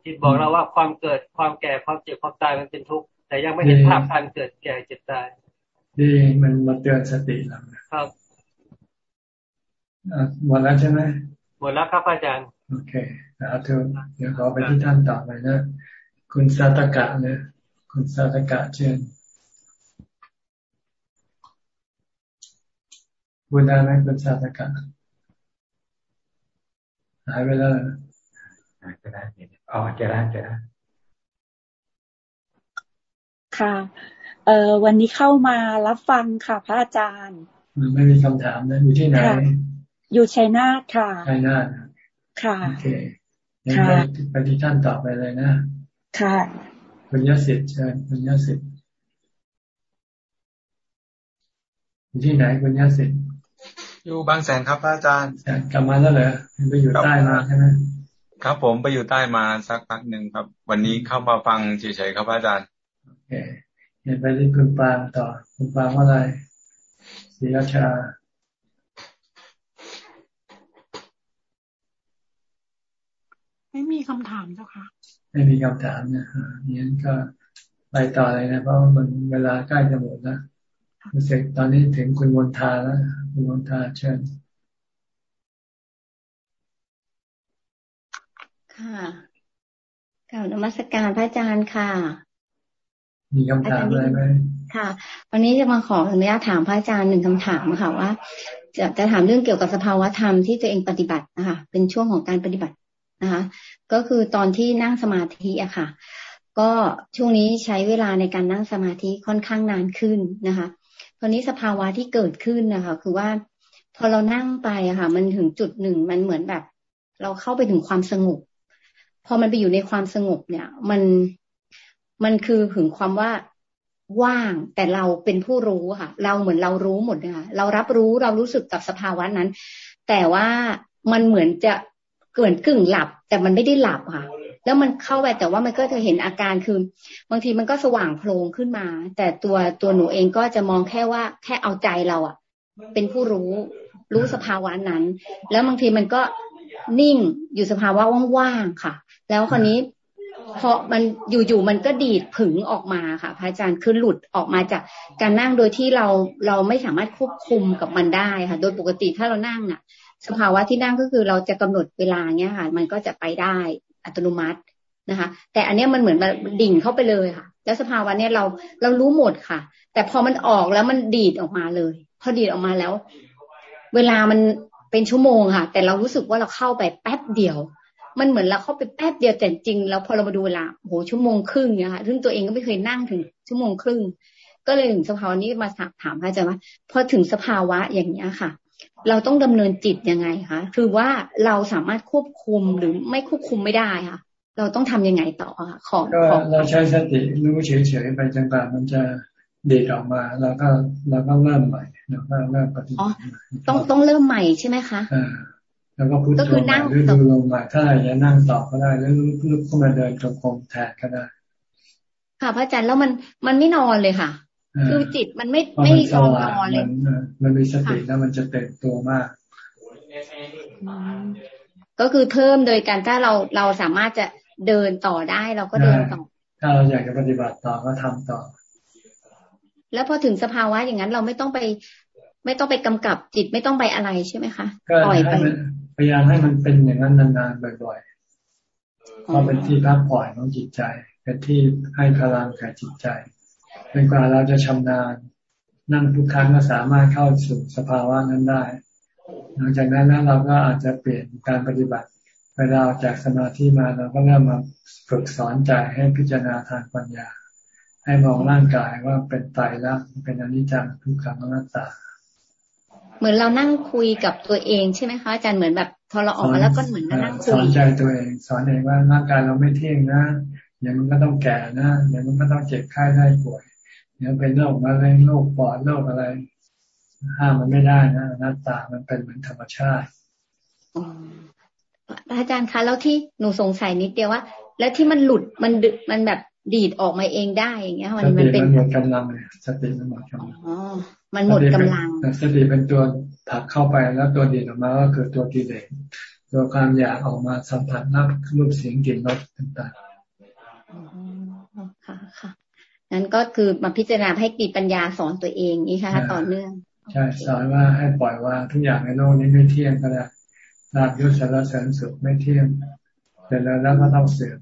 จิตบอกเราว่าความเกิดความแก่ความเจ็บความตายมันเป็นทุกข์แต่ยังไม่เห็นภาพการเกิดแก่เจ็บตายดีมันมาเตือนสติเราครับหมดแล้วใช่ไหมหมดแล้วครับอาจารย์โอเคเอาเถอะเดี๋ยวขอไปที่ท่านต่อไปนะ คุณซาตกะเนี่ยคุณซาตกะเชิญ พูดได้ไหมคุณชาตกะหายไปแล้วหายไปแล้วอ๋อเจอแล้วเจอแล้วค่ะเอ่อวันนี้เข้ามารับฟังค่ะ พระอาจารย์ ไม่มีคำถามนะอยู่ที่ไหน อยู่ชัยนาทค่ะชัยนาทค่ะโอเคงั้นไปที่ท่านต่อไปเลยนะ ค่ะคุณยศิษฐ์เชิญคุณยศิษฐ์อยู่ที่ไหนคุณยศิษฐ์ อยู่บางแสนครับอาจารย์กลับมาแล้วเหรอไปอยู่ใต้มาใช่ไหมครับผมไปอยู่ใต้มาสักพักหนึ่งครับ วันนี้เข้ามาฟังเฉยๆครับอาจารย์โอเคเห็นไปที่คุณปางต่อ คุณปางว่าอะไรศรีราชาไม่มีคำถามเจ้าค่ะ ไม่มีคำถามนะฮะนี้ก็ไปต่อเลยนะ เพราะมันเวลาใกล้จะหมดแล้ว รู้สึกตอนนี้ถึงคุณมนทาแล้ว คุณมนทาเชิญค่ะกล่าวนมัสการพระอาจารย์ค่ะ มีคำถามอะไรไหมค่ะ วันนี้จะมาขออนุญาตถามพระอาจารย์หนึ่งคำถามค่ะว่าจะจะถามเรื่องเกี่ยวกับสภาวะธรรมที่ตัวเองปฏิบัตินะคะเป็นช่วงของการปฏิบัตินะคะ ก็คือตอนที่นั่งสมาธิอะค่ะ ก็ช่วงนี้ใช้เวลาในการนั่งสมาธิค่อนข้างนานขึ้นนะคะต อนนี้สภาวะที่เกิดขึ้นนะคะ คือว่าพอเรานั่งไปอะค่ะ มันถึงจุดหนึ่งมันเหมือนแบบ เราเข้าไปถึงความสงบ พอมันไปอยู่ในความสงบเนี่ย มันมันคือถึงความว่าว่างแต่เราเป็นผู้รู้ค่ะ เราเหมือนเรารู้หมดนะคะเรารับรู้เรารู้สึกกับสภาวะนั้น แต่ว่ามันเหมือนจะเกินกึ่งหลับ แต่มันไม่ได้หลับค่ะ แล้วมันเข้าไปแต่ว่ามันก็จะเห็นอาการคือบางทีมันก็สว่างโพลงขึ้นมา แต่ตัวตัวหนูเองก็จะมองแค่ว่าแค่เอาใจเราอะเป็นผู้รู้รู้สภาวะนั้น แล้วบางทีมันก็นิ่งอยู่สภาวะว่างๆค่ะ แล้วคราวนี้พอมันอยู่ๆมันก็ดีดผึงออกมาค่ะ พระอาจารย์คือหลุดออกมาจากการนั่งโดยที่เราเราไม่สามารถควบคุมกับมันได้ค่ะ โดยปกติถ้าเรานั่งน่ะ สภาวะที่นั่งก็คือเราจะกำหนดเวลาเนี้ยค่ะ มันก็จะไปได้ อัตโนมัตินะคะ แต่อันนี้มันเหมือนมันดิ่งเข้าไปเลยค่ะ แล้วสภาวะเนี้ยเราเรารู้หมดค่ะ แต่พอมันออกแล้วมันดีดออกมาเลย พอดีดออกมาแล้ว เวลามันเป็นชั่วโมงค่ะ แต่เรารู้สึกว่าเราเข้าไปแป๊บเดียว มันเหมือนเราเข้าไปแป๊บเดียวแต่จริงแล้วพอเรามาดูเวลาโหชั่วโมงครึ่งเนี่ยค่ะซึ่งตัวเองก็ไม่เคยนั่งถึงชั่วโมงครึ่ง ก็เลยถึงสภาวะนี้มาถามพระอาจารย์ว่าพอถึงสภาวะอย่างเนี้ยค่ะ เราต้องดำเนินจิตยังไงคะคือว่าเราสามารถควบคุมหรือไม่ควบคุมไม่ได้ค่ะ เราต้องทำยังไงต่อค่ะของก็เราใช้สติรู้เฉยๆไปจนกว่ามันจะเด็ดออกมาแล้วก็เราก็เริ่มใหม่เราก็เริ่มปฏิบัติต้องต้องเริ่มใหม่ใช่ไหมคะอ่าแล้วก็พุทโธใหม่หรือดูลงใหม่ถ้าอยากนั่งต่อก็ได้แล้วลุกขึ้นมาเดินจงกรมแทนก็ได้ ค่ะพระอาจารย์แล้วมันมันไม่นอนเลยค่ะ คือจิตมันไม่ไม่นอนเลยมันมีสติแล้วมันจะเต็มตัวมาก ก็คือเพิ่มโดยการถ้าเราเราสามารถจะเดินต่อได้เราก็เดินต่อ ถ้าเราอยากจะปฏิบัติต่อก็ทำต่อ แล้วพอถึงสภาวะอย่างนั้นเราไม่ต้องไป ไม่ต้องไปกำกับจิตไม่ต้องไปอะไรใช่ไหมคะปล่อยไปพยายามให้มันเป็นอย่างนั้นนานๆบ่อยๆเพราะเป็นที่พักผ่อนของจิตใจเป็นที่ให้พลังแก่จิตใจ เป็นกว่าเราจะชำนาญ นั่งทุกครั้งก็สามารถเข้าสู่สภาวะนั้นได้ หลังจากนั้นเราก็อาจจะเปลี่ยนการปฏิบัติเวลาจากสมาธิมาเราก็เริ่มมาฝึกสอนใจให้พิจารณาทางปัญญา ให้มองร่างกายว่าเป็นตายแล้วเป็นอนิจจังทุกขังอนัตตา เหมือนเรานั่งคุยกับตัวเองใช่ไหมคะอาจารย์เหมือนแบบพอเราออกมาแล้วก็เหมือนนั่งคุยสอนใจตัวเอง สอนเองว่าร่างกายเราไม่เที่ยงนะเดี๋ยวมันก็ต้องแก่นะเดี๋ยวมันก็ต้องเจ็บไข้ได้ป่วย เดี๋ยวเป็นโรคมะเร็งโรคปอดโรคอะไร ห้ามมันไม่ได้นะอนัตตามันเป็นเหมือนธรรมชาติอาจารย์คะแล้วที่หนูสงสัยนิดเดียวว่า แล้วที่มันหลุดมันดึกมันแบบดีดออกมาเองได้อย่างเงี้ยมันมันเป็นมันหมดกำลังเลยสติมันหมดกำลังอ๋อมันหมดกำลังสติเป็นตัวผักเข้าไปแล้วตัวดีดออกมาก็คือตัวกิเลสตัวความอยากออกมาสัมผัสนับรูปเสียงกลิ่นรสต่างๆอ๋อค่ะค่ะ นั้นก็คือมาพิจารณาให้ปีปัญญาสอนตัวเองนี่ค่ะต่อเนื่อง ใช่สอนว่าให้ปล่อยว่าทุกอย่างในโลกนี้ไม่เที่ยงก็ได้ลาบยศสารเสริญสุขไม่เที่ยงแต่แล้วแล้วก็ต้องเสื่อม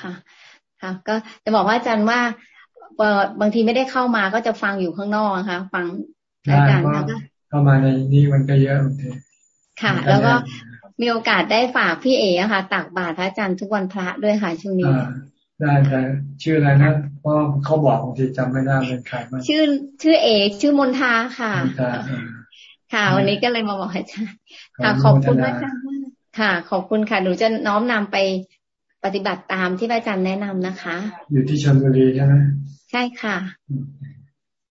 ค่ะ ค่ะ ก็จะบอกว่าอาจารย์ว่าบางทีไม่ได้เข้ามาก็จะฟังอยู่ข้างนอกค่ะ ฟังอาจารย์แล้วก็เข้ามาในนี้มันก็เยอะบางทีค่ะ แล้วก็มีโอกาสได้ฝากพี่เอ๋ค่ะตักบาตรพระอาจารย์ทุกวันพระด้วยค่ะช่วงนี้ ได้แต่ชื่ออะไรนะเพราะเขาบอกบางทีจำไม่ได้เป็นใครมาชื่อชื่อเอกชื่อมนทาค่ะค่ะ วันนี้ก็เลยมาบอกอาจารย์ค่ะ ขอบคุณอาจารย์ค่ะ ขอบคุณค่ะหนูจะน้อมนำไปปฏิบัติตามที่อาจารย์แนะนำนะคะ อยู่ที่ชลบุรีใช่ไหมใช่ค่ะ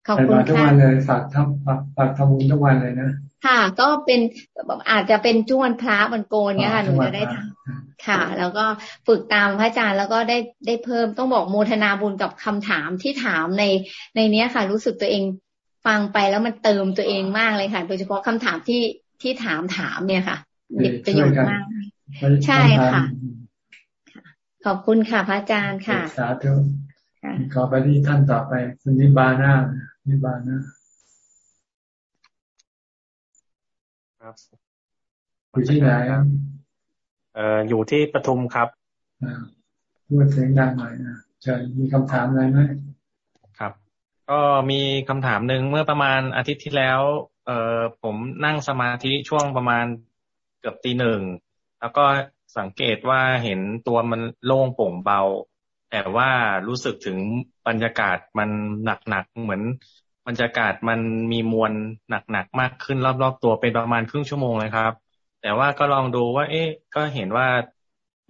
ขอบคุณค่ะทุกวันเลยฝากทำฝากฝากทำบุญทุกวันเลยนะ ค่ะ ก็เป็นอาจจะเป็นจุวันพระวันโกนเนี้ยค่ะหนูจะได้ทำค่ะ แล้วก็ฝึกตามพระอาจารย์แล้วก็ได้ได้เพิ่มต้องบอกโมทนาบุญกับคำถามที่ถามในในเนี้ยค่ะ รู้สึกตัวเองฟังไปแล้วมันเติมตัวเองมากเลยค่ะ โดยเฉพาะคำถามที่ที่ถามถามเนี่ยค่ะมีประโยชน์มาก ใช่ค่ะ ขอบคุณค่ะ พระอาจารย์ค่ะ สาธุขอไปที่ท่านต่อไปคุณนิบาน่านิบาน่า ครับอยู่ที่ไหนครับเอ่ออยู่ที่ปทุมครับพูดเสียงดังหน่อยนะจะมีคำถามอะไรไหมครับ ก็มีคำถามหนึ่งเมื่อประมาณอาทิตย์ที่แล้ว เอ่อผมนั่งสมาธิช่วงประมาณเกือบตีหนึ่งแล้วก็สังเกตว่าเห็นตัวมันโล่งโปร่งเบา แต่ว่ารู้สึกถึงบรรยากาศมันหนักๆเหมือน บรรยากาศมันมีมวลหนักๆมากขึ้นรอบๆตัวเป็นประมาณครึ่งชั่วโมงเลยครับ แต่ว่าก็ลองดูว่า เอ๊ะ ก็เห็นว่า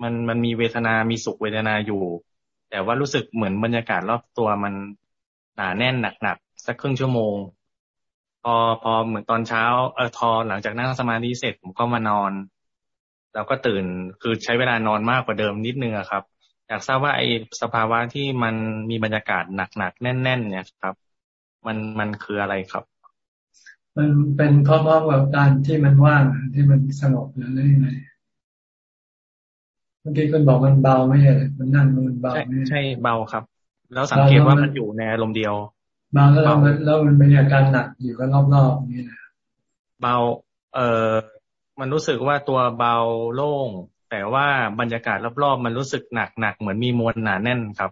มันมันมีเวทนา มีสุขเวทนาอยู่ แต่ว่ารู้สึกเหมือนบรรยากาศรอบตัวมันหนาแน่นหนักๆสักครึ่งชั่วโมง พอพอเหมือนตอนเช้าเออทอหลังจากนั่งสมาธิเสร็จผมก็มานอนแล้วก็ตื่นคือใช้เวลานอนมากกว่าเดิมนิดนึงอะครับ อยากทราบว่าไอ้สภาวะที่มันมีบรรยากาศหนักๆแน่น ๆ เนี่ยครับ มันมันคืออะไรครับ มันเป็นเพราะๆกับการที่มันว่างที่มันสงบหรืออะไรยังไงเมื่อกี้คุณบอกมันเบาไม่ใช่มันนั่งมันเบาไม่ใช่เบาครับ แล้วสังเกตว่ามันอยู่ในอารมณ์เดียวเบาแล้วมันแล้วมันเป็นอาการหนักอยู่กันรอบๆนี่แหละเบา เอ่อมันรู้สึกว่าตัวเบาโล่งแต่ว่าบรรยากาศรอบๆมันรู้สึกหนักหนักเหมือนมีมวลหนาแน่นครับ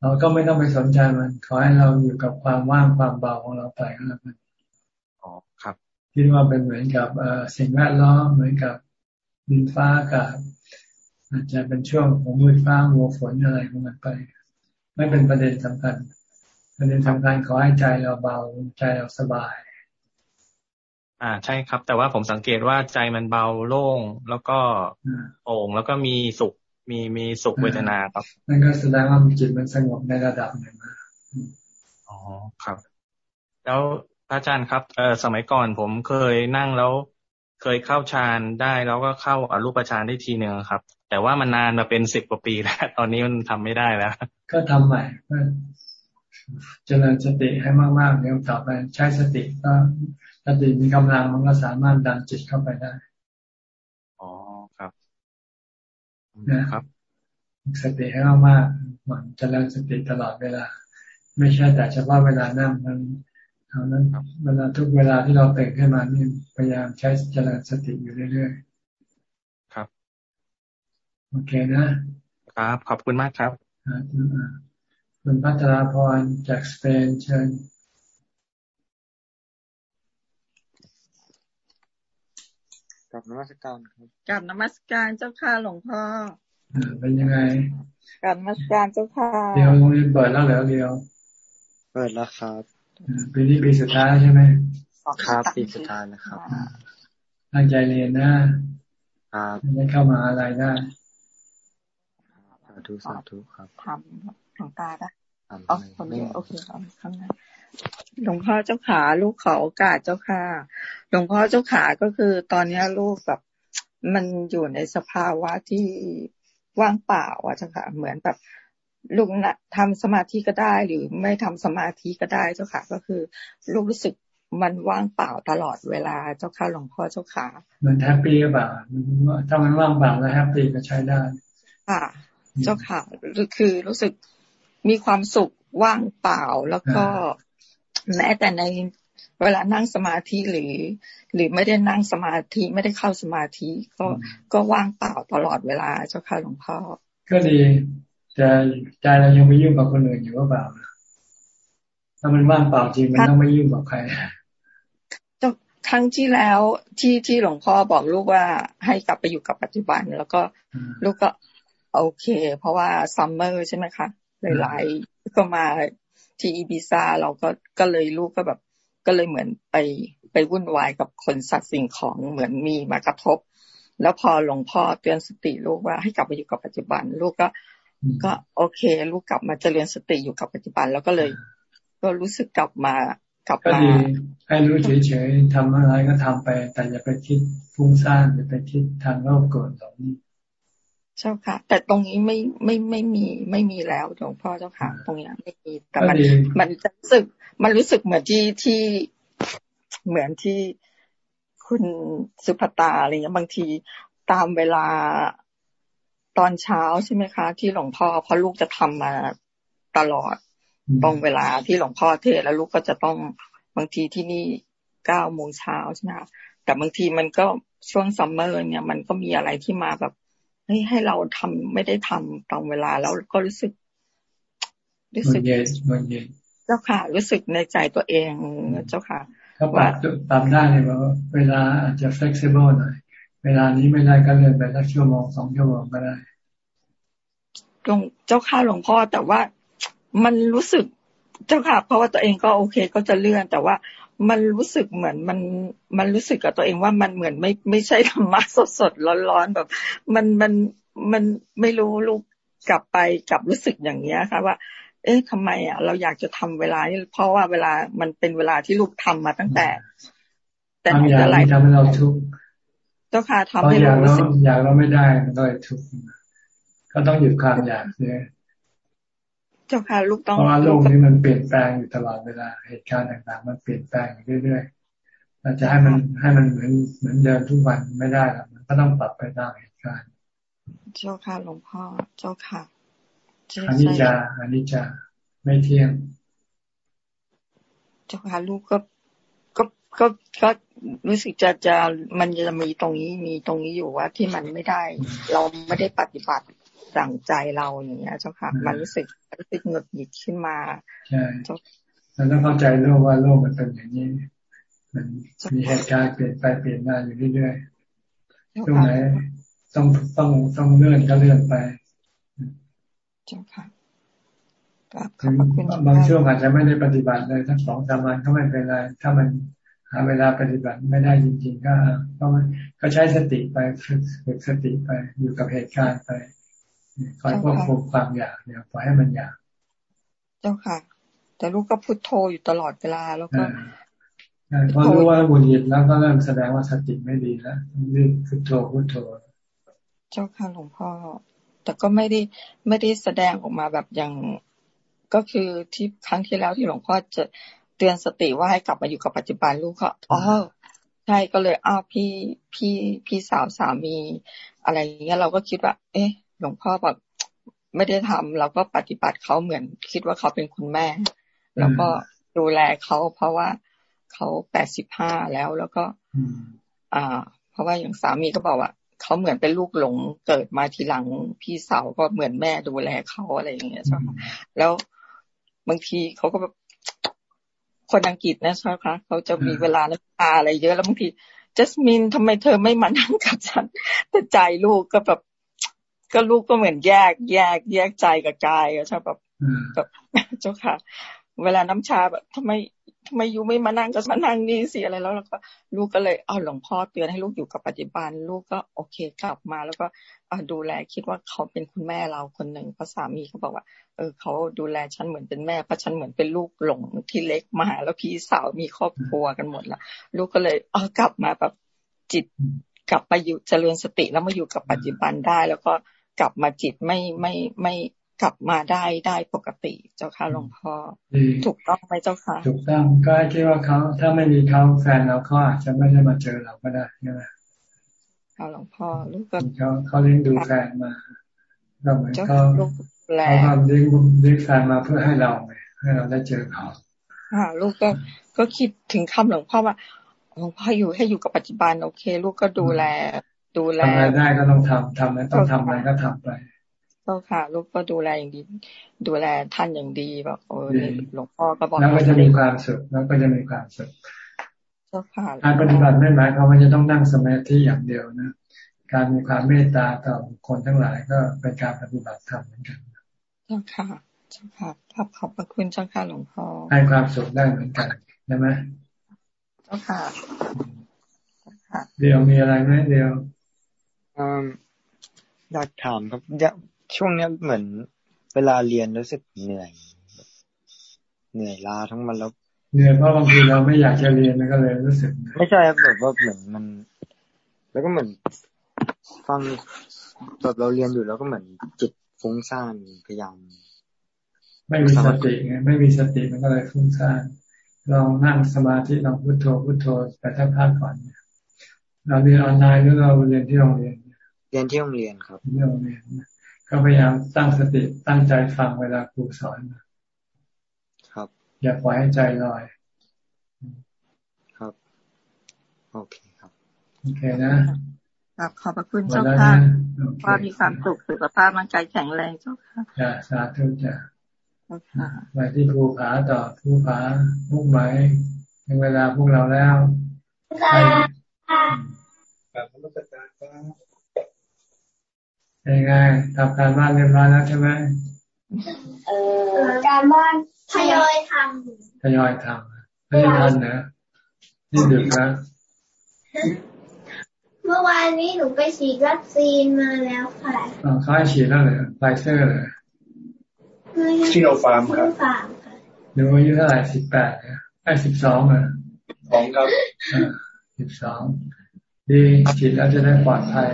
เราก็ไม่ต้องไปสนใจมัน ขอให้เราอยู่กับความว่างความเบาของเราไปก็แล้วกันอ๋อครับคิดว่าเป็นเหมือนกับเอสิ่งแวดล้อมเหมือนกับดินฟ้าอากาศอาจจะเป็นช่วงของมืดฟ้าหัวฝนอะไรของมันไป ไม่เป็นประเด็นสำคัญประเด็นสำคัญขอให้ใจเราเบาใจเราสบาย อ่าใช่ครับ แต่ว่าผมสังเกตว่าใจมันเบาโล่งแล้วก็โอ่งแล้วก็มีสุข มีมีสุขเวทนาครับนั่นก็แสดงว่าจิตมันสงบในระดับหนึ่งอ๋อครับ แล้วอาจารย์ครับเออสมัยก่อนผมเคยนั่งแล้ว เคยเข้าฌานได้แล้วก็เข้าอรูปฌานได้ทีหนึ่งครับ แต่ว่ามันนานมาเป็นสิบกว่าปีแล้ว ตอนนี้มันทำไม่ได้แล้ว ก็ทำใหม่เจริญสติให้มากๆเดี๋ยวต่อไปใช้สติก็สติมีกำลังมันก็สามารถดันจิตเข้าไปได้ อ๋อ ครับ นะครับสติให้มากๆมันจะเริญสติตลอดเวลา ไม่ใช่แต่เฉพาะเวลานั่งมันเท่านั้นเวลาทุกเวลาที่เราตื่นขึ้นมานี่พยายามใช้เจริญสติอยู่เรื่อยๆครับโอเคนะครับ ขอบคุณมากครับคุณพัทราพรจากสเปนเชิญ กับนมัสการครับกับนมัสการเจ้าค่ะหลวงพ่อเป็นยังไงกับนมัสการเจ้าค่ะเดียวโรงเรียนเปิดแล้วแล้วเดียว เปิดแล้วครับปีนี้ปีสุดท้ายใช่ไหมครับปีสุดท้ายนะครับตั้งใจเรียนนะครับไม่เข้ามาอะไรได้สาธุสาธุครับทำหลวงตาได้อ๋อคนเดียวโอเคเอาข้างใน หลวงพ่อเจ้าขาลูกขอโอกาสเจ้าค่ะ หลวงพ่อเจ้าขาก็คือตอนนี้ลูกแบบมันอยู่ในสภาวะที่ว่างเปล่าอะเจ้าค่ะ เหมือนแบบลูกนะทำสมาธิก็ได้หรือไม่ทำสมาธิก็ได้เจ้าค่ะ ก็คือ ลูกรู้สึกมันว่างเปล่าตลอดเวลาเจ้าค่ะหลวงพ่อเจ้าขามันแฮปปี้หรือเปล่าถ้ามันว่างเปล่าแล้วแฮปปี้ก็ใช้ได้ค่ะ เจ้าค่ะคือรู้สึกมีความสุขว่างเปล่าแล้วก็ แม้แต่ในเวลานั่งสมาธิหรือ หรือไม่ได้นั่งสมาธิไม่ได้เข้าสมาธิก็ก็ว่างเปล่าตลอดเวลาเจ้าค่ะหลวงพ่อ ก็ดีแต่ใจเรายังไม่ยุ่งกับคนอื่นอยู่ว่าเปล่าถ้ามันว่างเปล่าจริงมันต้องไม่ยุ่งกับใครครั้งที่แล้วที่ที่หลวงพ่อบอกลูกว่าให้กลับไปอยู่กับปัจจุบัน แล้วก็ลูกก็โอเค เพราะว่าซัมเมอร์ใช่ไหมคะหลายๆก็มา ที่อีบิซาเราก็ก็เลยลูกก็แบบ ก็เลยเหมือนไปไปวุ่นวายกับคนสัตว์สิ่งของเหมือนมีมากระทบ แล้วพอหลวงพ่อเตือนสติลูกว่าให้กลับมาอยู่กับปัจจุบัน ลูกก็ ก็โอเค ลูกกลับมาเจริญสติอยู่กับปัจจุบัน แล้วก็เลย ก็รู้สึกกลับมากลับมาให้รู้เฉยๆทำอะไรก็ทำไป แต่อย่าไปคิดฟุ้งซ่านอย่าไปคิดทางโลภโกรธตรงนี้ เจ้าค่ะ แต่ตรงนี้ไม่ไม่ไม่มีไม่มีแล้วหลวงพ่อเจ้าค่ะ ตรงนี้ไม่มีแต่มันมันจะรู้สึก มันรู้สึกเหมือนที่ที่เหมือนที่คุณสุภตาอะไรเงี้ยบางทีตามเวลาตอนเช้าใช่ไหมคะ ที่หลวงพ่อเพราะลูกจะทำมาตลอดตรงเวลาที่หลวงพ่อเทศแล้วลูกก็จะต้องบางทีที่นี่เก้าโมงเช้าใช่ไหมคะแต่บางทีมันก็ช่วงซัมเมอร์เนี่ยมันก็มีอะไรที่มาแบบ ให้ให้เราทำไม่ได้ทำตามเวลาแล้วก็รู้สึก รู้สึกเย็นมันเย็นเจ้าค่ะ รู้สึกในใจตัวเองเจ้าค่ะก็ปรับปรับได้เลยว่าเวลาอาจจะ flexible หน่อยเวลานี้ไม่ได้ก็เลื่อนไปสักชั่วโมงสองชั่วโมงก็ได้หลวงเจ้าค่ะหลวงพ่อแต่ว่ามันรู้สึกเจ้าค่ะ เพราะว่าตัวเองก็โอเค ก็จะเลื่อนแต่ว่า มันรู้สึกเหมือนมันมันรู้สึกกับตัวเองว่ามันเหมือนไม่ไม่ใช่ธรรมะสดสดร้อนๆแบบ มันมันมันไม่รู้ลูกกลับไปกลับรู้สึกอย่างเนี้ยค่ะว่า เอ๊ะทำไมอะ เราอยากจะทำเวลาเพราะว่าเวลามันเป็นเวลาที่ลูกทำมาตั้งแต่ แต่อะไรทำให้เราทุกข์เจ้าค่ะทำให้เราอยากเราอยากเราไม่ได้มันก็เลยทุกข์ก็ต้องหยุดความอยากเลย เจ้าค่ะลูกต้องเพราะว่าโลกนี้มันเปลี่ยนแปลงอยู่ตลอดเวลาเหตุการณ์ต่างๆ มันเปลี่ยนแปลงอยู่เรื่อยๆเราจะให้มันให้มันเหมือนเหมือนเดิมทุกวันไม่ได้หรอกมันก็ต้องปรับไปตามเหตุการณ์ เจ้าค่ะหลวงพ่อเจ้าค่ะอันนี้จะอันนี้จะไม่เที่ยง เจ้าค่ะลูกก็ก็ก็ก็รู้สึกจะจะมันจะมีตรงนี้มีตรงนี้อยู่ว่าที่มันไม่ได้ เราไม่ได้ปฏิบัติ สั่งใจเราอย่างเงี้ย เจ้าค่ะ มันรู้สึกรู้สึกหงุดหงิดขึ้นมาใช่เราต้องเข้าใจโลกว่าโลกมันเป็นอย่างนี้ มันมีเหตุการณ์เปลี่ยนไปเปลี่ยนมาอยู่เรื่อยๆตรงไหนต้องต้องต้องเลื่อนก็เลื่อนไปเจ้าค่ะบางช่วงอาจจะไม่ได้ปฏิบัติเลยทั้งสองสามวันก็ไม่เป็นไร ถ้ามันหาเวลาปฏิบัติไม่ได้จริงๆก็ก็ก็ใช้สติไปฝึกสติไปอยู่กับเหตุการณ์ไป คอยควบคุมความอยากเนี่ยปล่อยให้มันอยาก เจ้าค่ะ แต่ลูกก็พุทโธอยู่ตลอดเวลาแล้วก็พอรู้ว่าบุญหยิบแล้วก็เริ่มแสดงว่าสติไม่ดีแล้วรีบพุทโธพุทโธ เจ้าค่ะหลวงพ่อ แต่ก็ไม่ได้ไม่ได้แสดงออกมาแบบอย่างก็คือที่ครั้งที่แล้วที่หลวงพ่อจะเตือนสติว่าให้กลับมาอยู่กับปัจจุบันลูกก็อ๋อใช่ก็เลยอ้าวพี่พี่พี่สาวสามี อะไรอย่างเงี้ยเราก็คิดว่า เอ๊ะ หลวงพ่อแบบไม่ได้ทำเราก็ปฏิบัติเขาเหมือน คิดว่าเขาเป็นคุณแม่ แล้วก็ดูแลเขาเพราะว่าเขาแปดสิบห้าแล้วแล้วก็ อ่า เพราะว่าอย่างสามีก็บอกว่าเขาเหมือนเป็นลูกหลงเกิดมาทีหลังพี่สาวก็เหมือนแม่ดูแลเขาอะไรอย่างเงี้ยใช่ไหมแล้วบางทีเขาก็แบบคนอังกฤษนะใช่ไหมคะเขาจะมีเวลาน้ำตาอะไรเยอะแล้วบางทีจัสมินทำไมเธอไม่มานั่งกับฉันแต่ใจลูกก็แบบ ก็ลูกก็เหมือนแยก แยก แยกใจกับกายอะใช่แบบแบบเจ้าค่ะ เวลาน้ำชาแบบทำไมทำไมยูไม่มานั่งก็มานั่งนี่สิอะไรแล้วแล้วก็ลูกก็เลยเอาหลวงพ่อเตือนให้ลูกอยู่กับปัจจุบัน ลูกก็โอเคกลับมา แล้วก็ดูแลคิดว่าเขาเป็นคุณแม่เราคนหนึ่งเพราะสามีเขาบอกว่า เออเขาดูแลฉันเหมือนเป็นแม่เพราะฉันเหมือนเป็นลูกหลงที่เล็กมาแล้วพี่สาวมีครอบครัวกันหมดละลูกก็เลยเออกลับมาแบบจิตกลับมาอยู่เจริญสติแล้วมาอยู่กับปัจจุบันได้ แล้วก็ กลับมาจิตไม่ไม่ไม่กลับมาได้ได้ปกติเจ้าค่ะหลวงพ่อถูกต้องไหมเจ้าค่ะถูกต้องก็คิดว่าเขาถ้าไม่มีเขาแฟนเราเขาอาจจะไม่ได้มาเจอเราก็ได้ใช่ไหมค่ะหลวงพ่อลูกก็เขาเขาเลี้ยงดูแฟนมาเราเหมือนเขาเขาทำเลี้ยงเลี้ยงแฟนมาเพื่อให้เราไงให้เราได้เจอเขาค่ะลูกก็ก็คิดถึงคำหลวงพ่อว่าหลวงพ่ออยู่ให้อยู่กับปัจจุบันโอเค ลูกก็ดูแล ดูแลทำอะไรได้ก็ต้องทำทำแล้วต้องทำอะไรก็ทำไปก็ค่ะ ลูกก็ดูแลอย่างดี ดูแลท่านอย่างดีแบบเออหลวงพ่อก็บอกแล้วก็จะมีความสุขแล้วก็จะมีความสุขก็ค่ะการปฏิบัติไม่หมายความว่าจะต้องนั่งสมาธิอย่างเดียวนะการมีความเมตตาต่อคนทั้งหลายก็เป็นการปฏิบัติธรรมเหมือนกันเจ้าค่ะเจ้าค่ะขอบขอบพระคุณเจ้าค่ะหลวงพ่อให้ความสุขได้เหมือนกันใช่ไหมเจ้าค่ะเดียวมีอะไรไหมเดียว อยากถามครับช่วงนี้เหมือนเวลาเรียนรู้สึกเหนื่อย เหนื่อยล้าทั้งมันแล้วเหนื่อยเพราะบางทีเราไม่อยากจะเรียนก็เลยรู้สึก ไม่ใช่ครับแบบว่าเหมือนมัน แล้วก็เหมือนฟังแบบเราเรียนอยู่แล้วก็เหมือนจิตฟุ้งซ่านพยายามไม่มีสติไงไม่มีสติมันก็เลยฟุ้งซ่านลองนั่งสมาธิลองพุทโธพุทโธไปทักพักก่อนเนี่ยเราเรียนออนไลน์หรือเราเรียนที่โรงเรียน เรียนที่โรงเรียนครับที่โรงเรียนก็พยายามตั้งสติตั้งใจฟังเวลาครูสอนครับ อย่าปล่อยให้ใจลอย ครับ โอเคครับโอเคนะขอบพระคุณเจ้าค่ะว่ามีความสุขสุขภาพร่างกายแข็งแรงเจ้าค่ะจ้าสาธุจ้าไปที่ภูผาต่อภูผามุ่งหมายในเวลาพวกเราแล้วกับรัชการครับ ยังไงทำการบ้านเรียบร้อยแล้วใช่ไหมเออการบ้านทยอยทำทยอยทำไม่ทันนะนี่ดึกแล้วเมื่อวานนี้หนูไปฉีดวัคซีนมาแล้วค่ะอ๋อเขาให้ฉีดแล้วเหรอไฟเซอร์เลยชิโนฟาร์มครับหนูอายุเท่าไหร่สิบแปดเนี่ยไอ้สิบสองอะสองครับสิบสองดีฉีดแล้วจะได้ปลอดภัย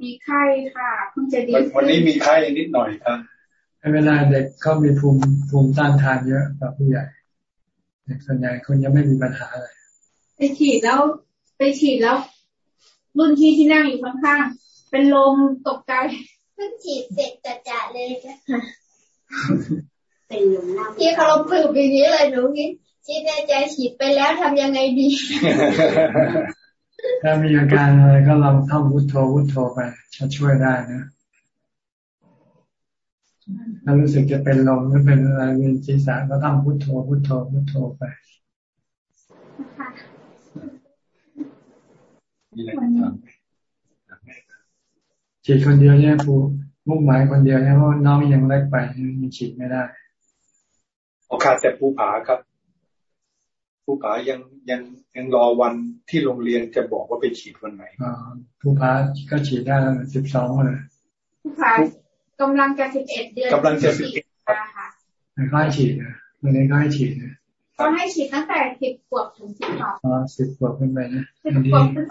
มีไข้ค่ะเพิ่งจะดีวันนี้มีไข้นิดหน่อยครับเวลาเด็กเขามีภูมิภูมิต้านทานเยอะกว่าผู้ใหญ่เด็กส่วนใหญ่คนยังไม่มีปัญหาอะไรไปฉีดแล้วไปฉีดแล้ว รุ่นที่ที่นั่งอยู่ข้างๆเป็นลมตกใจเพิ่งฉีดเสร็จจะจะเลยจ้ะเป็นลมที่เขาลมปลื้มอย่างนี้เลยหนูคิด คิดในใจฉีดไปแล้วทำยังไงดี ถ้ามีอาการอะไรก็ลองท่องพุทโธพุทโธไปจะช่วยได้นะถ้ารู้สึกจะเป็นลมหรือเป็นอะไรเวียนศีรษะก็ต้องพุทโธพุทโธพุทโธไปฉีดคนเดียวเนี่ยผู้มุ่งหมายคนเดียวเนี่ยเพราะน้องยังเล็กไปยังฉีดไม่ได้โอกาสแต่ผู้ผาครับ ผู้ผายังยังยังรอวันที่โรงเรียนจะบอกว่าไปฉีดวันไหนผู้ผาก็ฉีดได้สิบสองเลยผู้ผากำลังจะสิบเอ็ดเดือนกำลังจะสิบเอ็ดค่ะก็ให้ฉีดนะวันนี้ก็ให้ฉีดนะก็ให้ฉีดตั้งแต่สิบขวบถึงสิบสองอ๋อสิบขวบขึ้นไปนะสิบขวบขึ้น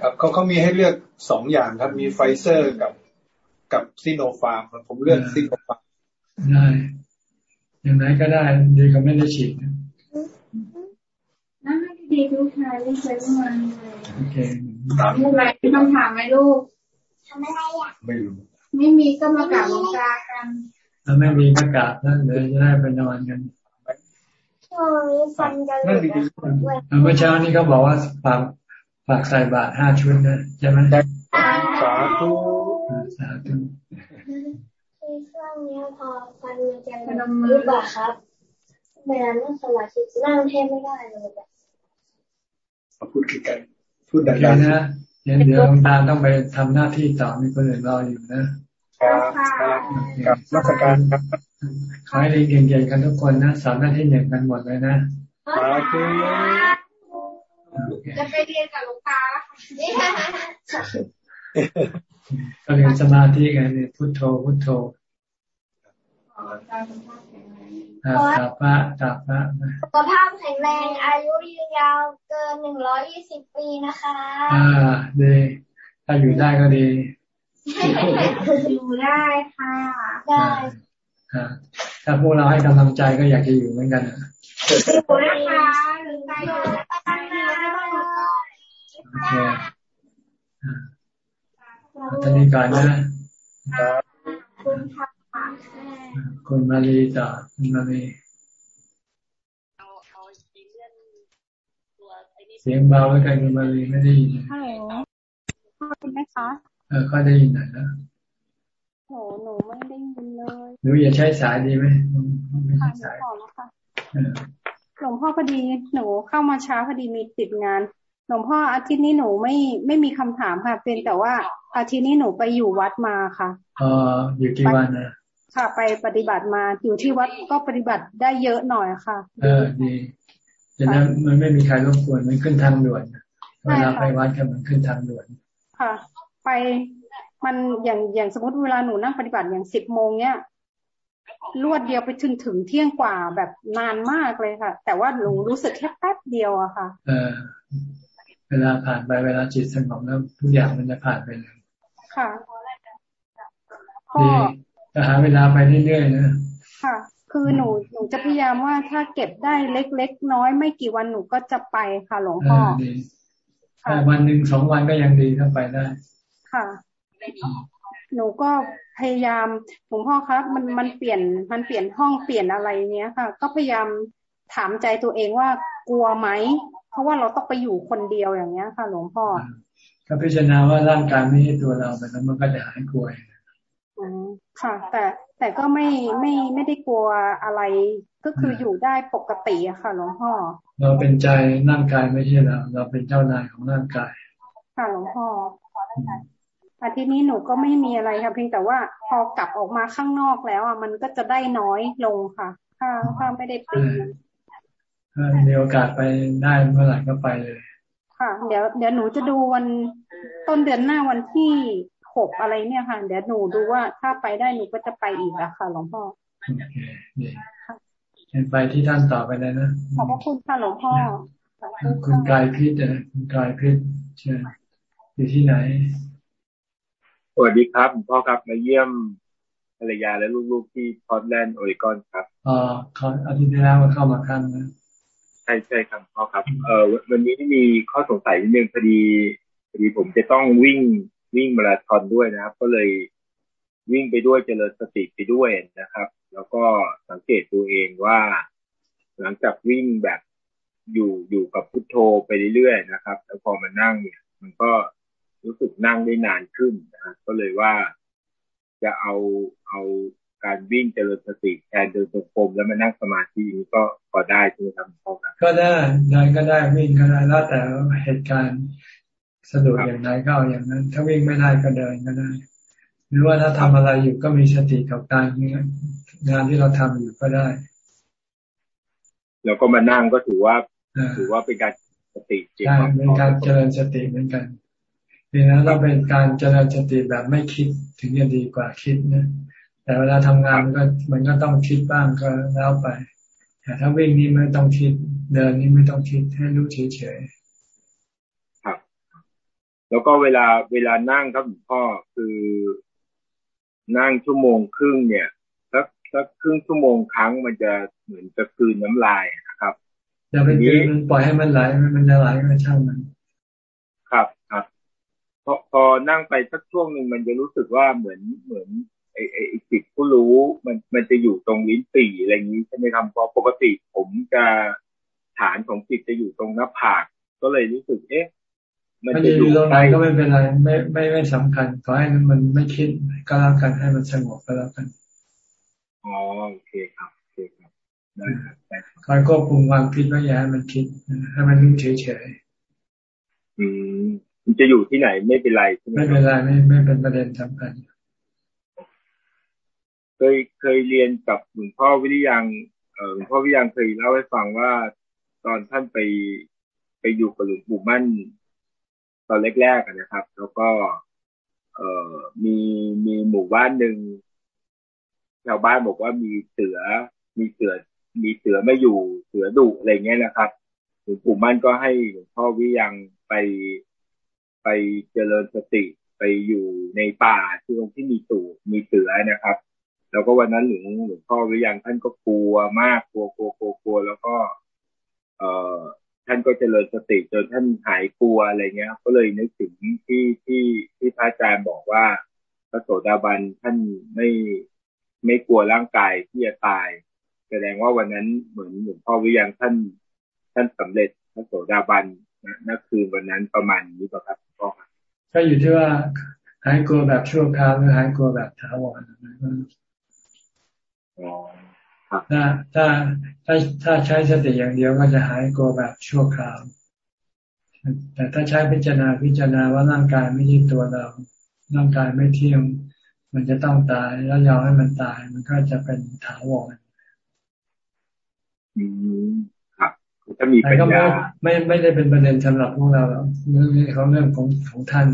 ครับเขาเขามีให้เลือกสองอย่างครับมีไฟเซอร์กับกับซิโนฟาร์มผมเลือกซิโนฟาร์มได้อย่างไรก็ได้ดีก็ไม่ได้ฉีดนะ น่าดีลูกชายไม่เคยมาเลยโอเคถามอะไรคำถามไหมลูกทำอะไรอะไม่รู้ไม่มีก็มากราบหลวงตากันถ้าไม่มีก็กราบนั่นเลยจะได้ไปนอนกันช่วงนี้ฟันจะหลุดเมื่อเช้านี้เขาบอกว่าฝากฝากใส่บาตรห้าชุดนะใช่ไหมสาธุสาธุช่วงนี้พอฟันจะหรือเปล่ครับ เวลานั่งสมาธินั่งแทบไม่ได้เลยแบบพูดกันพูดดังๆนะเดี๋ยวเดี๋ยวตาต้องไปทำหน้าที่ต่อมีคนอื่นรออยู่นะกับรัชการครับขอให้เรียนเก่งๆกันทุกคนนะสามหน้าที่หนึ่งกันหมดเลยนะจะไปเรียนกับลูกตาก็เรียนสมาธิกันเนี่ยพุทโธพุทโธ ตาพระตาพระสุขภาพแข็งแรงอายุยืนยาวเกินหนึ่งร้อยยี่สิบปีนะคะ อ่าดีถ้าอยู่ได้ก็ดีอยู่ได้ค่ะได้ถ้าพวกเราให้กำลังใจก็อยากจะอยู่เหมือนกันอยู่นะคะหรือใจอยู่โอเคตอนนี้ก่อนนะคุณ มาลีต่อคุณมาลีเสียงเบาแล้วกันคุณมาลีไม่ได้ยินฮัลโหลได้ไหมคะเออก็ได้ยินหน่อยนะโหหนูไม่ได้ยินเลยหนูอย่าใช้สายดีไหมค่ะหนูขอแล้วค่ะหลวงพ่อพอดีหนูเข้ามาช้าพอดีมีติดงานหลวงพ่ออาทิตย์นี้หนูไม่ไม่มีคำถามค่ะ เป็นแต่ว่าอาทิตย์นี้หนูไปอยู่วัดมาค่ะอ๋ออยู่กี่วันนะ ค่ะ ไปปฏิบัติมาอยู่ที่วัดก็ปฏิบัติได้เยอะหน่อยค่ะ เออดีดังนั้นมันไม่มีใครรบกวนมันขึ้นทางด่วนเวลาไปวัดก็มันขึ้นทางด่วน ค่ะ ไปมันอย่างอย่างสมมติเวลาหนูนั่งปฏิบัติอย่างสิบโมงเนี้ยรวดเดียวไปถึงถึงเที่ยงกว่าแบบนานมากเลยค่ะ แต่ว่าหนูรู้สึกแค่แป๊บเดียวอะค่ะ เออ เวลาผ่านไปเวลาจิตสงบแล้วทุกอย่างมันจะผ่านไปเลยค่ะก็ จะหาเวลาไปเรื่อยๆนะค่ะ คือหนูหนูจะพยายามว่าถ้าเก็บได้เล็กๆน้อยไม่กี่วันหนูก็จะไปค่ะหลวงพ่อแต่วันหนึ่งสองวันก็ยังดีถ้าไปได้ ค่ะหนูก็พยายามหลวงพ่อครับมันมันเปลี่ยนมันเปลี่ยนห้องเปลี่ยนอะไรเนี้ยค่ะ ก็พยายามถามใจตัวเองว่ากลัวไหมเพราะว่าเราต้องไปอยู่คนเดียวอย่างเงี้ยค่ะ หลวงพ่อก็พิจารณาว่าร่างกายไม่ใช่ตัวเราแต่แล้วมันก็จะหายกลัวอืม ค่ะ แต่แต่ก็ไม่ไม่ไม่ได้กลัวอะไร ก็คืออยู่ได้ปกติอะค่ะหลวงพ่อ เราเป็นใจร่างกายไม่ใช่เราเราเป็นเจ้านายของร่างกาย ค่ะหลวงพ่ออาทิตย์นี้หนูก็ไม่มีอะไรค่ะเพียงแต่ว่าพอกลับออกมาข้างนอกแล้วอะมันก็จะได้น้อยลงค่ะ ถ้าถ้าไม่ได้ปีถ้ามีโอกาสไปได้เมื่อไหร่ก็ไปเลย ค่ะ เดี๋ยวเดี๋ยวหนูจะดูวันต้นเดือนหน้าวันที่ หกอะไรเนี่ยค่ะเดี๋ยวหนูดูว่าถ้าไปได้หนูก็จะไปอีกอะค่ะหลวงพ่อโอเคดีเห็นไปที่ท่านต่อไปเลยนะขอบพระคุณค่ะหลวงพ่อคุณกายพิษนะคุณกายพิษเชิญอยู่ที่ไหนสวัสดีครับพ่อครับมาเยี่ยมภรรยาและลูกๆที่พอร์ตแลนด์โอเรกอนครับอ๋อเขาอาทิตย์ที่แล้วมาเข้ามาคั้นนะใช่ใช่ครับพ่อครับ เอ่อวันนี้มีข้อสงสัยนิดนึงพอดีพอดีผมจะต้องวิ่ง วิ่งมาราธอนด้วยนะครับ ก็เลยวิ่งไปด้วยเจริญสติไปด้วยนะครับ แล้วก็สังเกตตัวเองว่า หลังจากวิ่งแบบอยู่อยู่กับพุทโธไปเรื่อยๆนะครับ แล้วพอมานั่งเนี่ย มันก็รู้สึกนั่งได้นานขึ้นนะก็เลยว่าจะเอาเอาการวิ่งเจริญสติแทนเดินจงกรมแล้วมานั่งสมาธินี้ก็พอได้ใช่ไหมครับพ่อครับก็ได้ได้ก็ได้วิ่งก็ได้แล้วแต่เหตุการณ์ สะดวกอย่างไรก็เอาอย่างนั้น ถ้าวิ่งไม่ได้ก็เดินก็ได้ หรือว่าถ้าทำอะไรอยู่ก็มีสติกับการงานที่เราทำอยู่ก็ได้ แล้วก็มานั่งก็ถือว่า ถือว่าเป็นการสติใช่เป็นการเจริญสติเหมือนกันนี่นะเราเป็นการเจริญสติแบบไม่คิดถึงจะดีกว่าคิดนะแต่เวลาทำงานมันก็มันก็ต้องคิดบ้างก็แล้วไป แต่ถ้าวิ่งนี่ไม่ต้องคิด เดินนี่ไม่ต้องคิดให้รู้เฉยๆครับ แล้วก็เวลาเวลานั่งครับหลวงพ่อคือนั่งชั่วโมงครึ่งเนี่ยสักสักครึ่งชั่วโมงครั้งมันจะเหมือนจะคืนน้ำลายนะครับอย่าไปคืนมันปล่อยให้มันไหลมันจะไหลก็ช่างมัน ครับครับพอพอนั่งไปสักช่วงหนึ่งมันจะรู้สึกว่าเหมือนเหมือนไอ้ไอ้จิตผู้รู้มันมันจะอยู่ตรงลิ้นปี่อะไรอย่างนี้ใช่ไหมครับเพราะปกติผมจะฐานของจิตจะอยู่ตรงหน้าผาก ก็เลยรู้สึกเอ๊ะ มันจะอยู่ตรงไหนก็ไม่เป็นไร ไม่ไม่ไม่สำคัญขอให้มันไม่คิดก็แล้วกันให้มันสงบก็แล้วกันอ๋อโอเคครับโอเคครับได้ครับคอยควบคุมความคิดไม่อย่าให้มันคิดให้มันนิ่งเฉยๆอืมมันจะอยู่ที่ไหนไม่เป็นไรใช่ไหมไม่เป็นไรไม่ไม่เป็นประเด็นสำคัญเคยเคยเรียนกับหลวงพ่อวิริยังเออหลวงพ่อวิริยังเคยเล่าให้ฟังว่า ตอนท่านไปไปอยู่กับหลวงปู่มั่น ตอนแรกๆนะครับ แล้วก็ เออมีมีหมู่บ้านหนึ่งชาวบ้านบอกว่ามีเสือ มีเสือ มีเสือไม่อยู่เสือดุอะไรเงี้ยนะครับหลวงปู่มั่นก็ให้หลวงพ่อวิยังไปไปเจริญสติไปอยู่ในป่าที่ตรงที่มีตู่มีเสือนะครับ แล้วก็วันนั้นหลวงหลวงพ่อวิยังท่านก็กลัวมากกลัวกลัวกลัวกลัวแล้วก็ เออ ท่านก็เจริญสติจนท่านหายกลัวอะไรเงี้ย ก็เลยนึกถึงที่ที่ที่พระอาจารย์บอกว่าพระโสดาบันท่านไม่ไม่กลัวร่างกายที่จะตาย แสดงว่าวันนั้นเหมือนหลวงพ่อวิยังท่าน ท่านสำเร็จพระโสดาบันนั่นคือวันนั้นประมาณนี้ป่ะครับพ่อครับก็อยู่ที่ว่าหายกลัวแบบชั่วคราวหรือหายกลัวแบบถาวร ถ้าถ้าถ้าถ้าใช้สติอย่างเดียวก็จะหายกลัวแบบชั่วคราว แต่ถ้าใช้พิจารณาพิจารณาว่าร่างกายไม่ใช่ตัวเรา ร่างกายไม่เที่ยง มันจะต้องตายแล้วยอมให้มันตาย มันก็จะเป็นถาวรอืมถ้ามีปัญญาไม่ไม่ได้เป็นประเด็นสำหรับพวกเราเรื่องนี้เขาเรื่องของของท่าน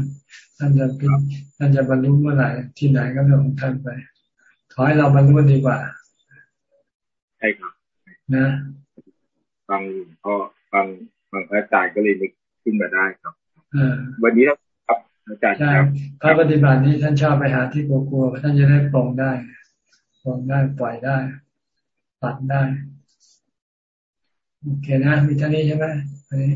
ท่านจะเป็นท่านจะบรรลุเมื่อไหร่ที่ไหนก็เรื่องของท่านไป ขอให้เราบรรลุดีกว่าใช่ครับนะฟังพ่อฟังฟังพระอาจารย์ก็เลยนึกขึ้นมาได้ครับวันนี้ครับอาจารย์ครับพระปฏิบัตินี้ท่านชอบไปหาที่กลัวๆท่านจะได้ปลงได้ปลงได้ปล่อยได้ปัดได้โอเคนะมีเท่านี้ใช่ไหมอันนี้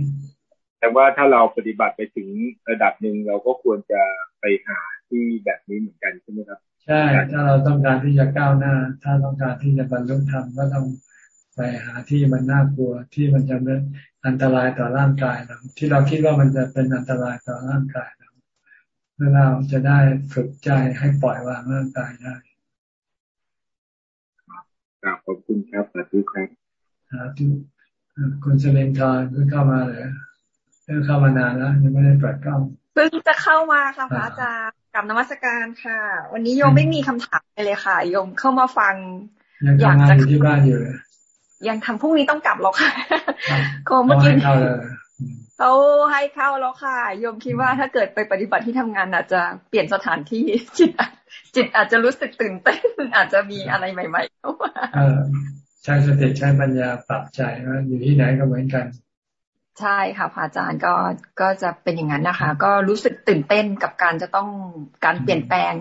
แต่ว่าถ้าเราปฏิบัติไปถึงระดับหนึ่งเราก็ควรจะไปหาที่แบบนี้เหมือนกันใช่ไหมครับ ใช่ ถ้าเราต้องการที่จะก้าวหน้า ถ้าต้องการที่จะบรรลุธรรมก็ต้องไปหาที่มันน่ากลัวที่มันจะอันตรายต่อร่างกายเราที่เราคิดว่ามันจะเป็นอันตรายต่อร่างกายเราเพื่อเราจะได้ฝึกใจให้ปล่อยวางร่างกายได้ขอบคุณครับสาธุครับสาธุคุณเซเลนทอนเพิ่งเข้ามาเลยเพิ่งเข้ามานานแล้วยังไม่ได้เปิดกล้องเพิ่งจะเข้ามาค่ะพระอาจารย์กับนมัสการค่ะ วันนี้โยมไม่มีคำถามเลยค่ะโยมเข้ามาฟัง อยากจะที่บ้านอยู่ยังทำพรุ่งนี้ต้องกลับแล้วค่ะก็เมื่อกี้เขาให้เข้าแล้วค่ะโยมคิดว่าถ้าเกิดไปปฏิบัติที่ทำงานอาจจะเปลี่ยนสถานที่จิตจิตอาจจะรู้สึกตื่นเต้นอาจจะมีอะไรใหม่ๆเข้ามาใช้สติใช้ปัญญาปรับใจว่าอยู่ที่ไหนก็เหมือนกัน ใช่ค่ะพระอาจารย์ก็ก็จะเป็นอย่างนั้นนะคะ ก็รู้สึกตื่นเต้นกับการจะต้องการเปลี่ยนแปลง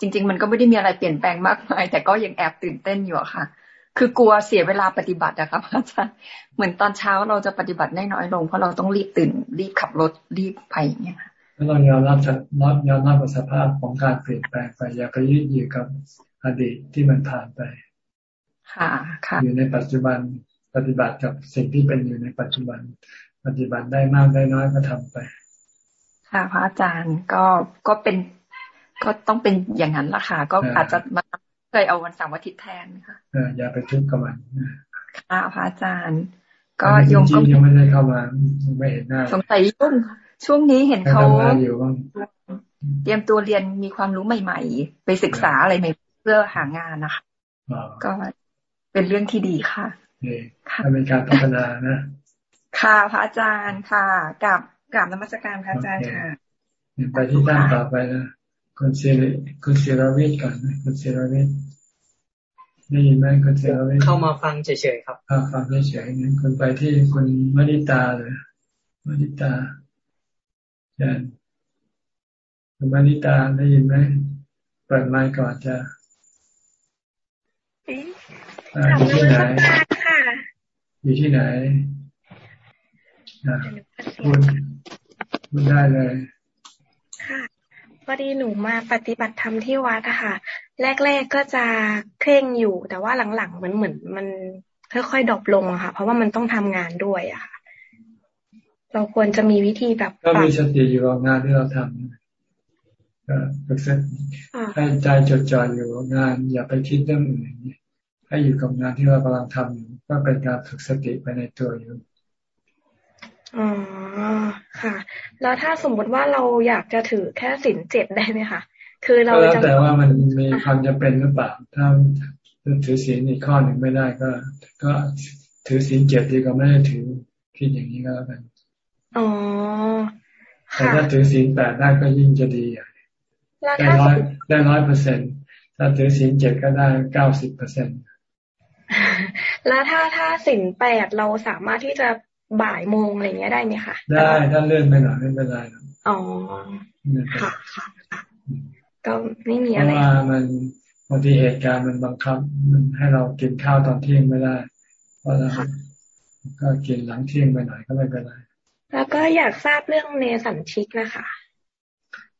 จริง ๆ มันก็ไม่ได้มีอะไรเปลี่ยนแปลงมากมาย แต่ก็ยังแอบตื่นเต้นอยู่ค่ะ คือกลัวเสียเวลาปฏิบัติอะค่ะพระอาจารย์เหมือนตอนเช้าเราจะปฏิบัติได้น้อยลง เพราะเราต้องรีบตื่นรีบขับรถรีบไปอย่างเงี้ยแล้วเรายอมรับรับยอมรับกับสภาพของการเปลี่ยนแปลงไปอย่าไปยึดอยู่กับอดีตที่มันผ่านไป ค่ะค่ะอยู่ในปัจจุบันปฏิบัติกับสิ่งที่เป็นอยู่ในปัจจุบัน ปฏิบัติได้มากได้น้อยก็ทำไป ค่ะพระอาจารย์ก็ก็เป็นก็ต้องเป็นอย่างนั้นละค่ะ ก็อาจจะมาเคยเอาวันสามวันทิตแทนค่ะเอออย่าไปทุกข์กับมันค่ะพระอาจารย์ ก็ยมก็ยังไม่ได้เข้ามาไม่เห็นหน้าสงสัยยุ่งช่วงนี้เห็นเขาเตรียมตัวเรียนมีความรู้ใหม่ ๆ ไปศึกษาอะไรใหม่เพื่อหางานนะคะก็เป็นเรื่องที่ดีค่ะค่ะเป็นการพัฒนานะ ค่ะพระอาจารย์ค่ะกับกับนมัสการพระอาจารย์ค่ะไปที่ด้านต่อไปนะคุณเซรคุณเซราวิทก่อนนะคุณเซราวิทได้ยินไหมคุณเซราวิทเข้ามาฟังเฉยๆครับฟังเฉยๆงั้นคุณไปที่คุณมณิตาเลยมณิตาเชิญคุณมณิตาได้ยินไหมเปิดไมค์ก่อนจะอยู่ที่ไหนอยู่ที่ไหน พูดพูดได้เลยค่ะพอดีหนูมาปฏิบัติธรรมที่วัดอะค่ะ แรก ๆก็จะเคร่งอยู่ แต่ว่าหลังๆเหมือนเหมือนมันค่อยๆดรอปลงอะค่ะ เพราะว่ามันต้องทำงานด้วยอะค่ะ เราควรจะมีวิธีแบบก็มีสติอยู่กับงานที่เราทำก็ฝึกสติให้ใจจดจ่ออยู่กับงาน อย่าไปคิดเรื่องอื่นให้อยู่กับงานที่เรากำลังทำอยู่ก็เป็นการฝึกสติไปในตัวอยู่ อ๋อค่ะ แล้วถ้าสมมติว่าเราอยากจะถือแค่สินเจ็ดได้ไหมคะคือเราจะแต่ว่ามันมีความจะเป็นหรือเปล่าถ้าถือศีลอีกข้อหนึ่งไม่ได้ก็ ก็ถือศีลเจ็ดดีกว่าไม่ได้ถือคิดอย่างนี้ก็แล้วกันอ๋อแต่ถ้าถือศีลแปดได้ก็ยิ่งจะดีได้ร้อยได้ร้อยเปอร์เซ็นถ้าถือศีลเจ็ดก็ได้เก้าสิบเปอร์เซ็นต์แล้วถ้าถ้าสินแปดเราสามารถที่จะ บ่ายโมงอะไรเงี้ยได้ไหมคะได้ถ้าเลื่อนไปหน่อยไม่เป็นไรอ๋อค่ะค่ะก็ไม่มีอะไรเพราะว่ามันบางทีเหตุการณ์มันบังคับ มันให้เรากินข้าวตอนเที่ยงไม่ได้เพราะเราก็กินหลังเที่ยงไปหน่อยก็ไม่เป็นไรแล้วก็อยากทราบเรื่องเนสันชิกนะคะ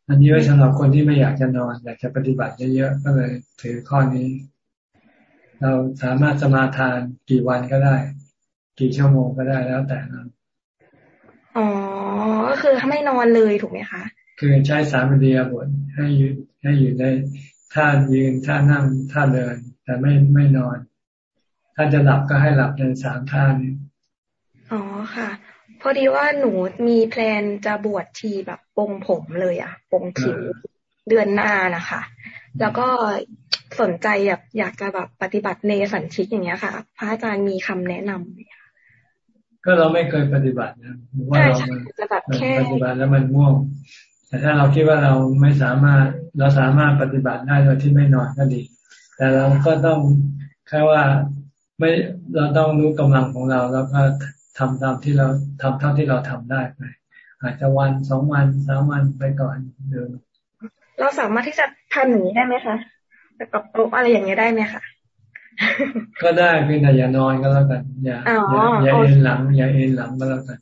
อันนี้ไว้สำหรับคนที่ไม่อยากจะนอน อยากจะปฏิบัติเยอะๆก็เลยถือข้อนี้ เราสามารถสมาทานกี่วันก็ได้ กี่ชั่วโมงก็ได้แล้วแต่นั้นอ๋อ ก็คือถ้าไม่นอนเลยถูกไหมคะ คือใช้สามเดียบทให้อยู่ให้อยู่ในท่ายืนท่านั่งท่าเดิน แต่ไม่ไม่นอน ถ้าจะหลับก็ให้หลับในสามท่านี้อ๋อค่ะ พอดีว่าหนูมีแพลนจะบวชทีแบบปงผมเลยอะปงผิวเดือนหน้านะคะ แล้วก็สนใจอยากอยากจะแบบปฏิบัติเนสันชิกอย่างเงี้ยค่ะ พระอาจารย์มีคำแนะนำไหมคะ ก็เราไม่เคยปฏิบัตินะว่าเราจะแบบแค่ปฏิบัติแล้วมันม่วงแต่ถ้าเราคิดว่าเราไม่สามารถเราสามารถปฏิบัติได้โดยที่ไม่นอนก็ดี แต่เราก็ต้องแค่ว่าไม่เราต้องรู้กำลังของเราแล้วก็ทำตามที่เราทำเท่าที่เราทำได้ไปอาจจะวันสองวันสามวันไปก่อนเดิมเราสามารถที่จะทำอย่างนี้ได้ไหมคะกับโต๊ะอะไรอย่างเงี้ยได้ไหมคะ ก็ได้เพียงแต่อย่านอนก็แล้วกัน อย่าอย่าเอ็นหลัง อย่าเอ็นหลังก็แล้วกัน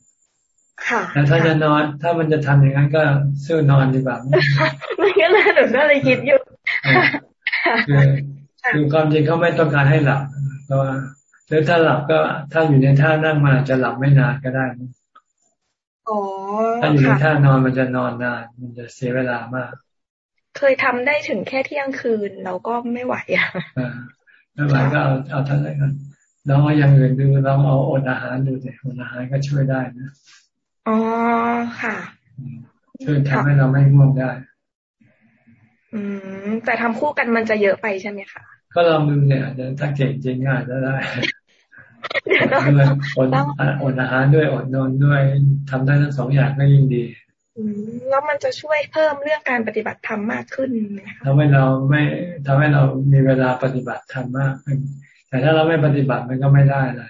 ค่ะแต่ถ้าจะนอน ถ้ามันจะทำอย่างนั้นก็ซื้อนอนดีกว่าไม่ก็เลยหนูก็เลยคิดอยู่คือคือความจริงเขาไม่ต้องการให้หลับเพราะว่าหรือถ้าหลับก็ถ้าอยู่ในท่านั่งมาจะหลับไม่นานก็ได้อ๋อถ้าอยู่ในท่านอนมันจะนอนนาน มันจะเสียเวลามาก เคยทำได้ถึงแค่เที่ยงคืนเราก็ไม่ไหวอะ ไม่ไหวก็เอาเอาท่านไหนกันลองเอาอย่างอื่นดูลองเอาอดอาหารดูสิอดอาหารก็ช่วยได้นะอ๋อค่ะช่วยทำให้เราไม่ง่วงได้ อืม แต่ทำคู่กันมันจะเยอะไปใช่ไหมคะก็ลองดูเนี่ยถ้าเก่งจริงง่ายจะได้อดอดอาหารด้วยอดนอนด้วยทำได้ทั้งสองอย่างก็ยิ่งดี แล้วมันจะช่วยเพิ่มเรื่องการปฏิบัติธรรมมากขึ้นไหมคะทำให้เราไม่ทำให้เรามีเวลาปฏิบัติธรรมมากขึ้น แต่ถ้าเราไม่ปฏิบัติมันก็ไม่ได้อะไร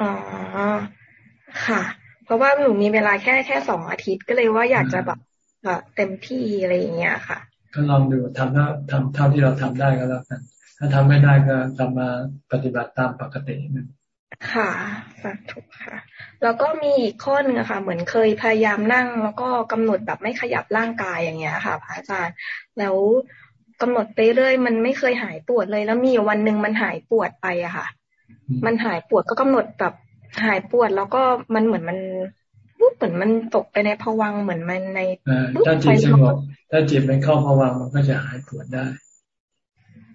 อ๋อค่ะ เพราะว่าหนูมีเวลาแค่แค่สองอาทิตย์ก็เลยว่าอยากจะแบบเต็มที่อะไรอย่างเงี้ยค่ะ ก็ลองดูทำเท่าทำเท่าที่เราทำได้ก็แล้วกัน ถ้าทำไม่ได้ก็กลับมาปฏิบัติตามปกตินั่น ค่ะสาธุค่ะ แล้วก็มีอีกข้อหนึ่งค่ะ เหมือนเคยพยายามนั่ง แล้วก็กำหนดแบบไม่ขยับร่างกายอย่างเงี้ยค่ะพระอาจารย์ แล้วกำหนดไปเรื่อยมันไม่เคยหายปวดเลย แล้วมีวันหนึ่งมันหายปวดไปอะค่ะ มันหายปวดก็กำหนดแบบหายปวดแล้วก็มันเหมือนมันปุ๊บเหมือนมันตกไปในภวังเหมือนมันในถ้าจิตสงบถ้าจิตมันเข้าภวังมันก็จะหายปวดได้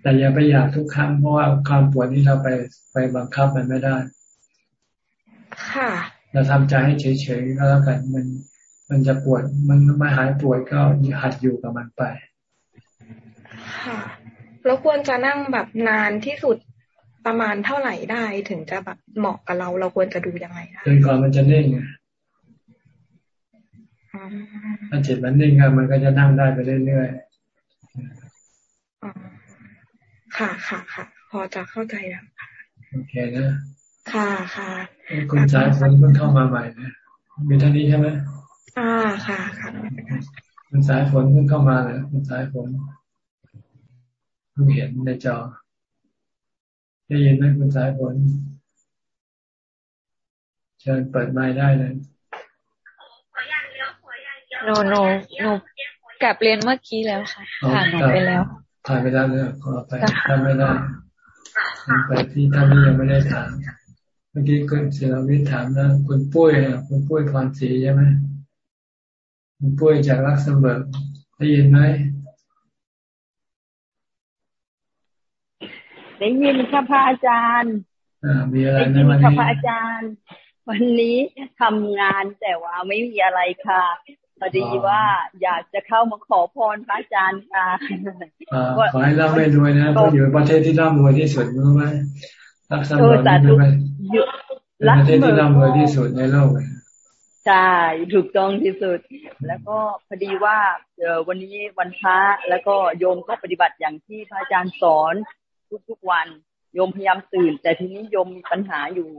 แต่อย่าไปอยากทุกครั้งเพราะว่าความปวดนี้เราไปไปบังคับมันไม่ได้ ค่ะ เราทำใจให้เฉยๆก็แล้วกันมัน มันจะปวดมันไม่หายปวดก็หัดอยู่กับมันไป ค่ะแล้วควรจะนั่งแบบนานที่สุดประมาณเท่าไหร่ได้ถึงจะแบบเหมาะกับเรา เราควรจะดูยังไงจนก่อนมันจะนิ่งถ้าจิตมันนิ่งมันก็จะนั่งได้ไปเรื่อยๆ ค่ะค่ะค่ะพอจะเข้าใจแล้วค่ะโอเคนะ ค่ะค่ะคุณสายฝนเพิ่งเข้ามาใหม่นะมีท่านี้ใช่ไหมอ่าค่ะค่ะคุณสายฝนเพิ่งเข้ามาเลยคุณสายฝนเพิ่งเห็นในจอได้ยินไหมคุณสายฝนเชิญเปิดไม้ได้เลยโนโนโนกลับเรียนเมื่อกี้แล้วค่ะผ่านไปแล้ว ผ่านไปแล้วเนี่ยขอไปทำไม่ได้ไปที่ท่านนี้ยังไม่ได้ถามเมื่อกี้คุณเสรวิทถามนะคุณปุ้ยคุณปุ้ยพรศรีใช่ไหมคุณปุ้ยจากลักเซมเบิร์กได้ยินไหมได้ยินค่ะพระอาจารย์อ่ามีอะไรในวันนี้ค่ะพระอาจารย์ วันนี้ทำงานแต่ว่าไม่มีอะไรค่ะ พอดีว่าอยากจะเข้ามาขอพรพระอาจารย์ค่ะขอให้ร่ำไม่รวยนะต้องอยู่ประเทศที่ร่ำรวยที่สุดรู้ไหมรักษาเบอร์นี่ไหมประเทศที่ร่ำรวยที่สุดในโลกเลยใช่ถูกต้องที่สุด แล้วก็พอดีว่าเออวันนี้วันพระแล้วก็โยมก็ปฏิบัติอย่างที่พระอาจารย์สอนทุกๆวันโยมพยายามตื่น แต่ทีนี้โยมมีปัญหาอยู่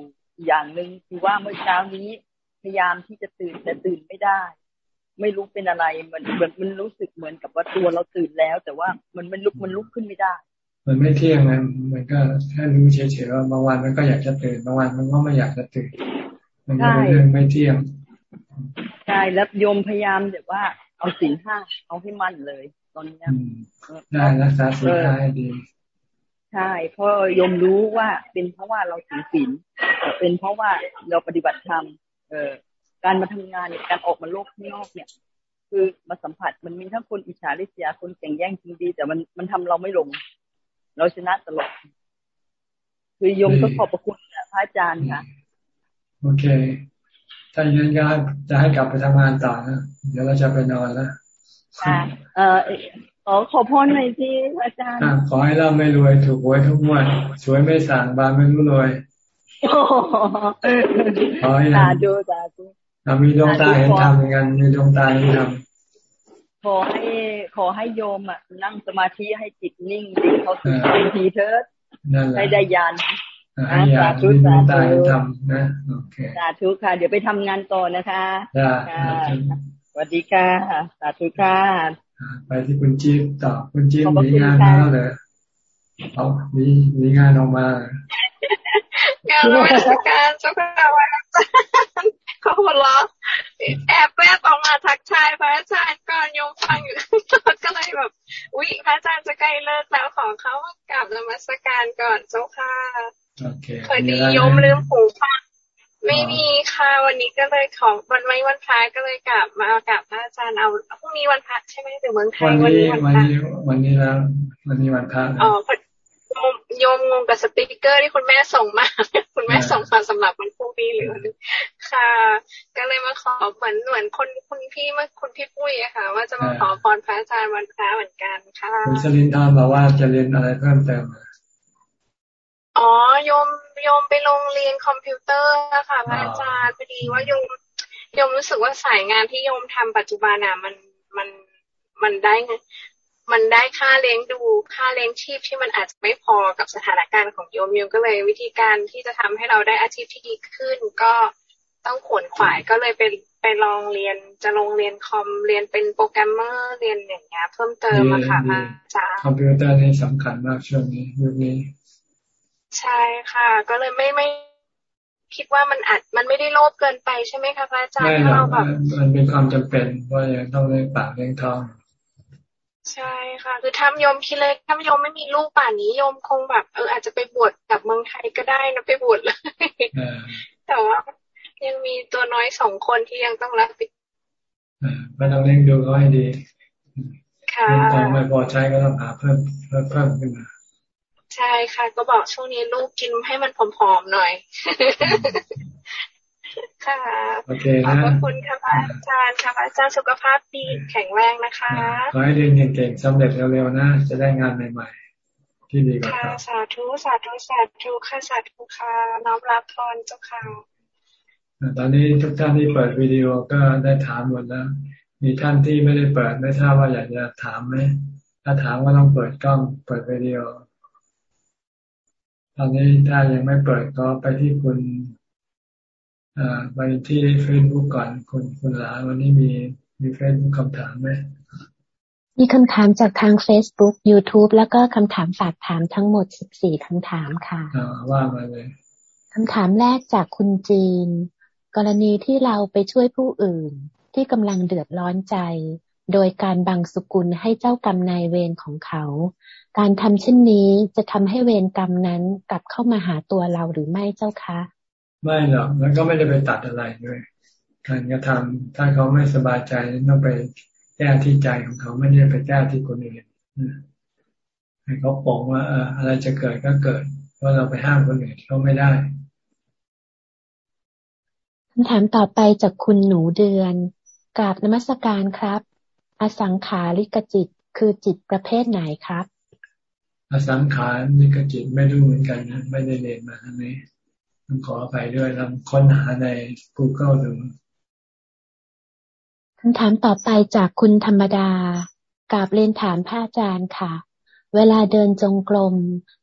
อย่างหนึ่งคือว่าเมื่อเช้านี้พยายามที่จะตื่นแต่ตื่นไม่ได้ ไม่รู้เป็นอะไรมันเหมือนมันรู้สึกเหมือนกับว่าตัวเราตื่นแล้ว แต่ว่ามันมันลุกมันลุกขึ้นไม่ได้ มันไม่เที่ยงนะมันก็แค่รู้เฉยๆว่าบางวันมันก็อยากจะตื่นบางวันมันก็ไม่อยากจะตื่นมันเป็นเรื่องไม่เที่ยงใช่แล้วโยมพยายามแบบว่าเอาสินห้าเอาให้มั่นเลย ตอนนี้ได้รักษาสินห้าให้ดีใช่เพราะโยมรู้ว่าเป็นเพราะว่าเราถือศีลเป็นเพราะว่าเราปฏิบัติธรรมเอ่อ การมาทำงานการออกมาโลกข้างนอกเนี่ย คือมาสัมผัสมันมีทั้งคนอิจฉาริษยาคนแข่งแย่งจริงดี แต่มันมันทำเราไม่ลง เราชนะตลอดคือยมก็ขอบพระคุณพระอาจารย์ค่ะ โอเค ถ้าอย่างนั้นก็จะให้กลับไปทำงานต่อนะเดี๋ยวเราจะไปนอนแล้วค่ะเออขอขอพรหน่อยที่อาจารย์ขอให้เราไม่รวยถูกหวยทุกงวดสวยไม่สั่งบานไม่รู้รวยขอให้สาธุสาธุ มีดวงตาเห็นธรรมเหมือนกันมีดวงตาเห็นธรรมขอให้ขอให้โยมอะนั่งสมาธิให้จิตนิ่งดิ่งเขาสู่เวทีเถิดให้ได้ยานสาธุสาธุทำนะโอเคสาธุค่ะ เดี๋ยวไปทำงานต่อนะคะสวัสดีค่ะสาธุค่ะไปที่คุณจี๊บต่อคุณจี๊บมีงานแล้วเลยเอามีมีงานออกมางานราชการเจ้าค่ะว่าเขา หัวเราะแอบแวบออกมาทักทายพระอาจารย์ก่อนโยมฟังอยู่ก็เลยแบบวิพระอาจารย์จะใกล้เลิกแล้วขอเขากลับนมัสการก่อนเจ้าค่ะพอดีโยมลืมหูฟังไม่มีค่ะวันนี้ก็เลยของวันไว้วันพระก็เลยกลับมากลับพระอาจารย์เอาพรุ่งนี้วันพระใช่ไหมหรือเมืองไทยวันนี้วันนี้วันนี้แล้ววันนี้วันพระอ๋อโยมงงกับสติกเกอร์ที่คุณแม่ส่งมา คุณแม่ส่งมาสำหรับวันพรุ่งนี้หรือ ค่ะ ก็เลยมาขอเหมือนเหมือนคนคุณพี่เมื่อคุณพี่ปุ้ยอะค่ะ ว่าจะมาขอพรพระอาจารย์วันพระเหมือนกันค่ะคุณสลินทามบอกว่าจะเรียนอะไรเพิ่มเติมอ๋อโยมโยมไปโรงเรียนคอมพิวเตอร์ค่ะพระอาจารย์พอดีว่าโยมโยมรู้สึกว่าสายงานที่โยมทำปัจจุบันอะมันมันมันได้ มันได้ค่าเลี้ยงดูค่าเลี้ยงชีพที่มันอาจจะไม่พอกับสถานการณ์ของโยมโยมก็เลยวิธีการที่จะทำให้เราได้อาชีพที่ดีขึ้น ก็ต้องขวนขวายก็เลยไปไปลองเรียนจะลงเรียนคอมเรียนเป็นโปรแกรมเมอร์เรียนอย่างเงี้ยเพิ่มเติมอะค่ะอาจารย์คอมพิวเตอร์นี่สำคัญมากช่วงนี้ยุคนี้ ใช่ค่ะ ก็เลยไม่ไม่คิดว่ามันอาจมันไม่ได้โลภเกินไปใช่ไหมคะพระอาจารย์ถ้าเราแบบมันเป็นความจำเป็นว่ายังต้องเลี้ยงปากเลี้ยงท้อง ใช่ค่ะ คือทำโยมคิดเลยถ้าโยมไม่มีลูกป่านนี้โยมคงแบบเอออาจจะไปบวชกับเมืองไทยก็ได้นะไปบวชเลยแต่ว่ายังมีตัวน้อยสองคนที่ยังต้องรับผิดมันต้องเลี้ยงดูเขาให้ดีค่ะเงินไม่พอใช้ก็ต้องหาเพิ่มเพิ่มเพิ่มขึ้นมา ใช่ค่ะ ก็บอกช่วงนี้ลูกกินให้มันผอมๆหน่อย ค่ะโอเคนะขอบคุณค่ะอาจารย์ค่ะอาจารย์สุขภาพดีแข็งแรงนะคะขอให้เรียนเก่งๆสำเร็จเร็วๆนะจะได้งานใหม่ๆ ที่ดีกว่าค่ะสาธุสาธุสาธุค่ะสาธุค่ะน้อมรับพรเจ้าค่ะตอนนี้ทุกท่านที่เปิดวิดีโอก็ได้ถามหมดแล้ว มีท่านที่ไม่ได้เปิดไม่ทราบว่าอยากจะถามไหมถ้าถามก็ต้องเปิดกล้องเปิดวิดีโอตอนนี้ถ้ายังไม่เปิดก็ไปที่คุณ ไปที่เฟซบุ๊กก่อนคุณคุณหลาวันนี้มีมีเฟซบุ๊กคำถามไหมมีคำถามจากทาง Facebook YouTube แล้วก็คำถามฝากถามทั้งหมด 14คำถามค่ะว่ามาเลยคำถามแรกจากคุณจีน กรณีที่เราไปช่วยผู้อื่น ที่กำลังเดือดร้อนใจ โดยการบังสุกุลให้เจ้ากรรมนายเวรของเขา การทำเช่นนี้จะทำให้เวรกรรมนั้นกลับเข้ามาหาตัวเราหรือไม่เจ้าคะ ไม่หรอกแล้วก็ไม่ได้ไปตัดอะไรด้วยการกระทำถ้าเขาไม่สบายใจต้องไปแก้ที่ใจของเขาไม่ได้ไปแก้ที่คนอื่นให้เขาปองว่าอะไรจะเกิดก็เกิดเพราะเราไปห้ามคนอื่นเขาไม่ได้คำถามต่อไปจากคุณหนูเดือนกราบนมัสการครับ อสังขาริกจิตคือจิตประเภทไหนครับ อสังขารนี่ก็จิตไม่รู้เหมือนกันนะไม่ได้เรียนมาทางนี้ ต้องขอไปด้วยลองค้นหาใน Google ดูคำถามต่อไปจากคุณธรรมดากราบเรียนถามพระอาจารย์ค่ะ เวลาเดินจงกรม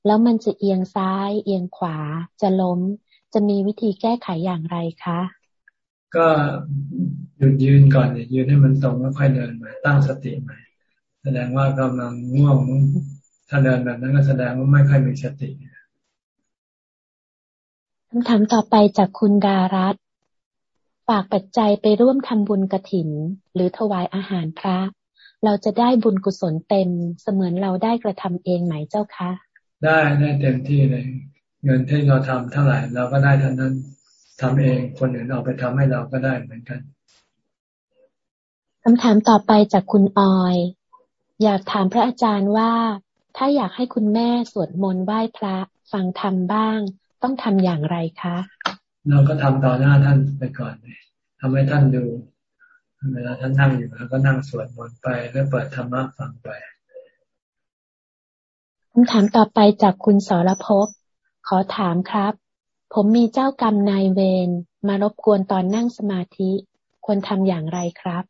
แล้วมันจะเอียงซ้าย เอียงขวา จะล้ม จะมีวิธีแก้ไขอย่างไรคะ ก็หยุดยืนก่อนยืนให้มันตรงแล้วค่อยเดินใหม่ตั้งสติใหม่แสดงว่ากำลังง่วงถ้าเดินแบบนั้นก็แสดงว่าไม่ค่อยมีสติ คำถามต่อไปจากคุณดารัตฝากปัจจัยไปร่วมทำบุญกระถิน หรือถวายอาหารพระ เราจะได้บุญกุศลเต็มเสมือนเราได้กระทำเองไหมเจ้าคะ ได้ได้เต็มที่เลย เงินที่เราทำเท่าไหร่เราก็ได้เท่านั้นทำเองคนอื่นเอาไปทำให้เราก็ได้เหมือนกันคำถามต่อไปจากคุณออย อยากถามพระอาจารย์ว่า ถ้าอยากให้คุณแม่สวดมนต์ไหว้พระฟังธรรมบ้าง ต้องทำอย่างไรคะ เราก็ทำต่อหน้าท่านไปก่อนเลยทำให้ท่านดู เวลาท่านนั่งอยู่แล้วก็นั่งสวดมนต์ไปแล้วเปิดธรรมะฟังไปคำถามต่อไปจากคุณสรภพขอถามครับ ผมมีเจ้ากรรมนายเวรมารบกวนตอนนั่งสมาธิควรทำอย่างไรครับ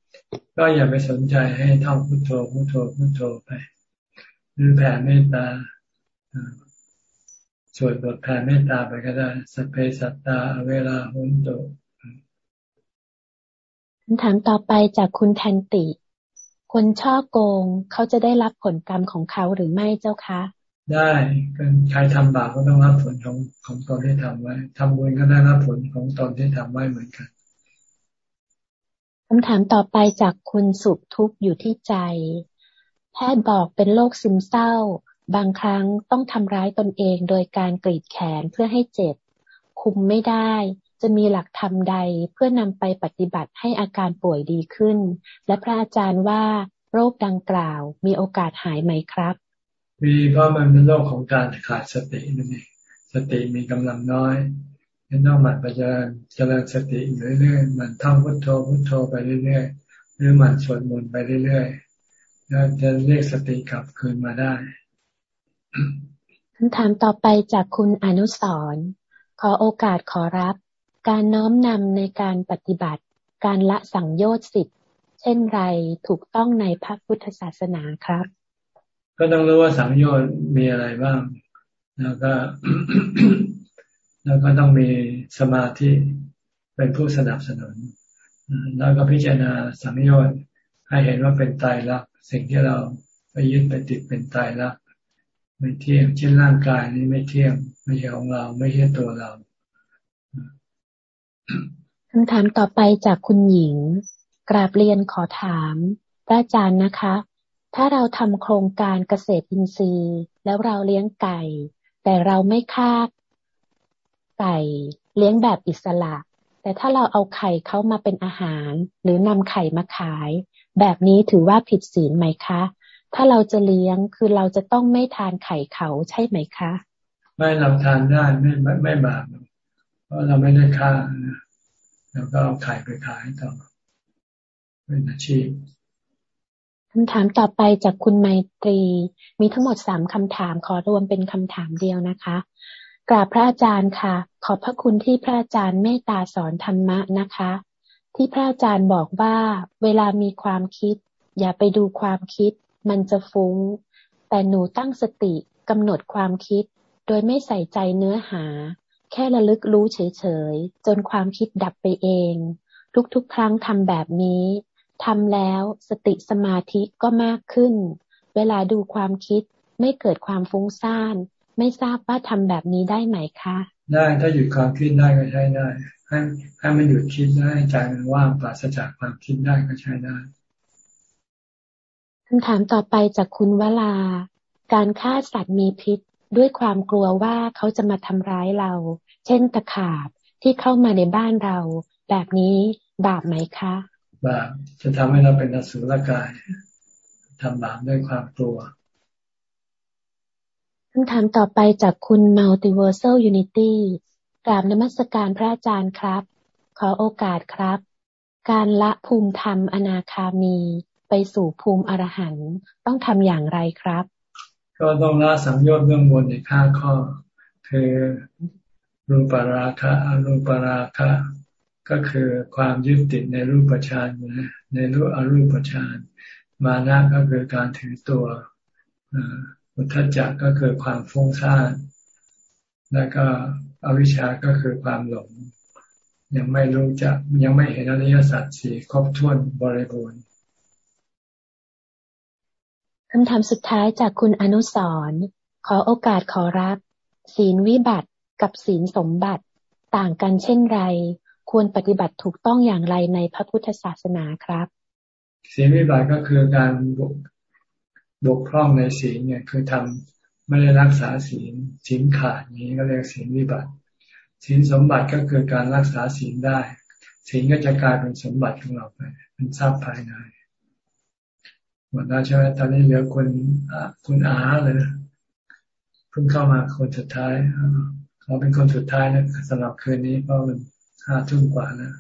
ก็อย่าไปสนใจให้ท่องพุทโธพุทโธพุทโธไปหรือแผ่เมตตา สวดบทแผ่เมตตาไปก็ได้สเพสัตตาเวลาหุนโตคำถามต่อไปจากคุณแทนติ คนช่อโกงเขาจะได้รับผลกรรมของเขาหรือไม่เจ้าคะ ได้ใครทำบาปก็ต้องรับผลของของตนที่ทำไว้ทำบุญก็ได้รับผลของตนที่ทำไว้เหมือนกันคำถามต่อไปจากคุณสุขทุกข์อยู่ที่ใจ แพทย์บอกเป็นโรคซึมเศร้า บางครั้งต้องทำร้ายตนเองโดยการกรีดแขนเพื่อให้เจ็บ คุมไม่ได้ จะมีหลักธรรมใดเพื่อนำไปปฏิบัติให้อาการป่วยดีขึ้น และพระอาจารย์ว่าโรคดังกล่าวมีโอกาสหายไหมครับ มีเพราะมันเป็นโรคของการขาดสตินั่นเองสติมีกำลังน้อยยังต้องหมั่นปัญญาเจริญสติอยู่เรื่อยๆมันท่องพุทโธพุทโธไปเรื่อยๆหรือมันสวดมนต์ไปเรื่อยๆแล้วจะเรียกสติกลับคืนมาได้ คำถามต่อไปจากคุณอนุสรขอโอกาสขอรับ การน้อมนำในการปฏิบัติ การละสังโยชน์สิทธิ์เช่นไรถูกต้องในพระพุทธศาสนาครับ ก็ต้องรู้ว่าสังโยชน์มีอะไรบ้าง แล้วก็ แล้วก็ต้องมีสมาธิเป็นผู้สนับสนุน แล้วก็พิจารณาสังโยชน์ให้เห็นว่าเป็นตายรักสิ่งที่เราไปยึดไปติดเป็นตายรัก ไม่เที่ยง เช่นร่างกายนี้ไม่เที่ยง ไม่ใช่ของเรา ไม่ใช่ตัวเราคำถามต่อไปจากคุณหญิง กราบเรียนขอถาม พระอาจารย์นะคะ ถ้าเราทำโครงการเกษตรอินทรีย์ แล้วเราเลี้ยงไก่ แต่เราไม่ฆ่าไก่เลี้ยงแบบอิสระ แต่ถ้าเราเอาไข่เขามาเป็นอาหาร หรือนำไข่มาขาย แบบนี้ถือว่าผิดศีลไหมคะ ถ้าเราจะเลี้ยงคือเราจะต้องไม่ทานไข่เขาใช่ไหมคะ ไม่เราทานได้ไม่ไม่ไม่บาปเพราะเราไม่ได้ฆ่าแล้วก็เอาไข่ไปขายต่อเป็นอาชีพคำถามต่อไปจากคุณไมตรี มีทั้งหมดสามคำถามขอรวมเป็นคำถามเดียวนะคะกราบพระอาจารย์ค่ะ ขอบพระคุณที่พระอาจารย์เมตตาสอนธรรมะนะคะ ที่พระอาจารย์บอกว่า เวลามีความคิด อย่าไปดูความคิด มันจะฟุง้ง แต่หนูตั้งสติกำหนดความคิด โดยไม่ใส่ใจเนื้อหา แค่ระลึกรู้เฉยๆ จนความคิดดับไปเอง ทุกๆ ครั้งทำแบบนี้ทำแล้วสติสมาธิก็มากขึ้น เวลาดูความคิดไม่เกิดความฟุ้งซ่าน ไม่ทราบว่าทำแบบนี้ได้ไหมคะ ได้ถ้าหยุดความคิดได้ก็ใช้ได้ ให้ให้มันหยุดคิดได้ใจมันว่างปราศจากความคิดได้ก็ใช้ได้ คำถามต่อไปจากคุณวลา การฆ่าสัตว์มีพิษด้วยความกลัวว่าเขาจะมาทำร้ายเรา เช่นตะขาบที่เข้ามาในบ้านเรา แบบนี้บาปไหมคะบาปจะทำให้เราเป็นอสุรกายทำบาปด้วยความกลัวคำถามต่อไปจากคุณ Multiversal Unity กราบนมัสการพระอาจารย์ครับ ขอโอกาสครับ การละภูมิธรรมอนาคามี ไปสู่ภูมิอรหันต์ต้องทำอย่างไรครับ ก็ต้องละสังโยชน์เบื้องบนในข้าข้อ คือรูปราคะอรูปราคะก็คือความยึดติดในรูปฌานนในรูปอรูปฌานมานะก็คือการถือตัวอุทธจักก็คือความฟุ้งซ่านแล้วก็อวิชชาก็คือความหลง ยังไม่รู้จักยังไม่เห็นอริยสัจสี่ครบถ้วนบริบูรณ์ คำถามสุดท้ายจากคุณอนุสรขอโอกาสขอรับ ศีลวิบัติกับศีลสมบัติ ต่างกันเช่นไร ควรปฏิบัติถูกต้องอย่างไรในพระพุทธศาสนาครับ ศีลวิบัติก็คือการบกพร่องในศีลเนี่ยคือทำไม่ได้รักษาศีลศีลขาดนี้ก็เรียกศีลวิบัติศีลสมบัติก็คือการรักษาศีลได้ศีลก็จะกลายเป็นสมบัติของเราไปเป็นทรัพย์ภายใน หมดแล้วใช่ไหมตอนนี้เหลือคุณคุณอาเลยเพิ่งเข้ามาคนสุดท้ายเขาเป็นคนสุดท้ายนะสำหรับคืนนี้เพราะมันห้าทุ่มกว่าแล้ว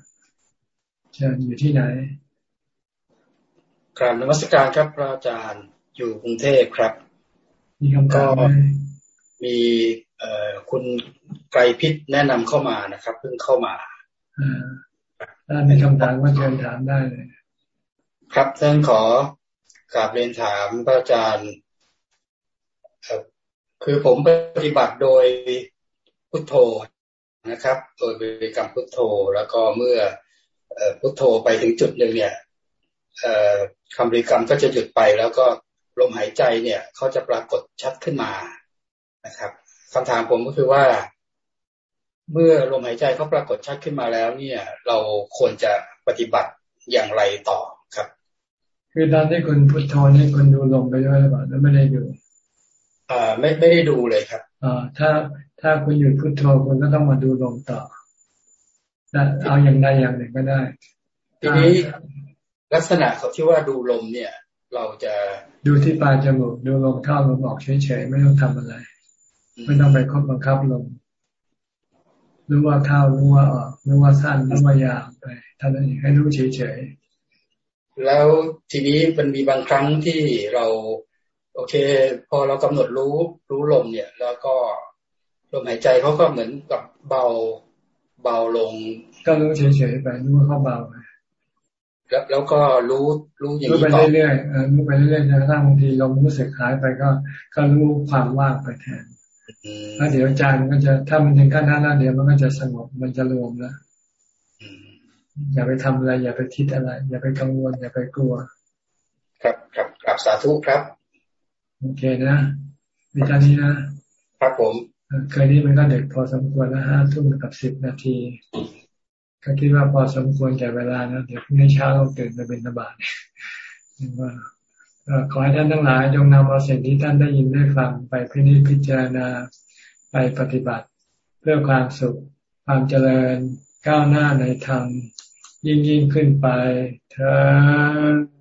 เชิญอยู่ที่ไหนกราบนมัสการครับพระอาจารย์อยู่กรุงเทพครับ มีคำถามมีเอ่อคุณไกรพิษแนะนำเข้ามานะครับ เพิ่งเข้ามาถ้ามีคำถามก็เชิญถามได้เลย ครับท่านขอ กราบเรียนถามพระอาจารย์คือผมปฏิบัติโดยพุทโธนะครับ โดยบริกรรมพุทโธ แล้วก็เมื่อพุทโธไปถึงจุดหนึ่งเนี่ยคำบริกรรมก็จะหยุดไปแล้วก็ลมหายใจเนี่ยเขาจะปรากฏชัดขึ้นมานะครับคำถามผมก็คือว่า เมื่อลมหายใจเขาปรากฏชัดขึ้นมาแล้ว เนี่ย เราควรจะปฏิบัติอย่างไรต่อ ครับคือตอนที่คุณพุทโธนี่คุณดูลมไปด้วยหรือเปล่าแล้วไม่ได้ดูอ่าไม่ไม่ได้ดูเลยครับอ่าถ้าถ้าคุณหยุดพุทโธคุณก็ต้องมาดูลมต่อเอาอย่างใดอย่างหนึ่งก็ได้ ทีนี้ลักษณะเขาที่ว่าดูลมเนี่ย เราจะดูที่ปลายจมูกดูลมเข้าลมออกเฉยๆไม่ต้องทำอะไร ไม่ต้องไปคบบังคับลมรู้ว่าเข้ารู้ว่าออกรู้ว่าสั้นรู้ว่ายาวไปท่านั้นเองให้รู้เฉยๆ แล้วทีนี้มันมีบางครั้งที่เราโอเค พอเรากำหนดรู้รู้ลมเนี่ย แล้วก็ลมหายใจเขาก็เหมือนกับเบาเบาลง ก็รู้เฉยๆไปรู้ว่าเขาเบาไปแล้วแล้วก็รู้รู้อย่างนี้ต่อไปเรื่อยๆรู้ไปเรื่อยๆจนกระทั่งบางทีลมรู้สึกหายไปก็ก็รู้ความว่างไปแทนแล้วเดี๋ยวใจมันก็จะถ้ามันถึงขั้นนั้นแล้วเดี๋ยวมันก็จะสงบมันจะรวมแล้ว อย่าไปทำอะไร อย่าไปคิดอะไร อย่าไปกังวล อย่าไปกลัว ครับครับกลับสาธุครับ โอเคนะมีการนี้นะ ครับผมเคยนี้มันก็เด็กพอสมควรแล้วห้าทุ่มกับสิบนาที ก็คิดว่าพอสมควรแก่เวลานะเดี๋ยวพรุ่งนี้เช้าเราตื่นมาเป็นบาตว่าขอให้ท่านทั้งหลายจงนำเอาสิ่งที่ท่านได้ยินได้ฟังไปพิจิพิจารณาไปปฏิบัติ เพื่อความสุขความเจริญก้าวหน้าในธรรม ยิ่งยิ่งขึ้นไปเธอ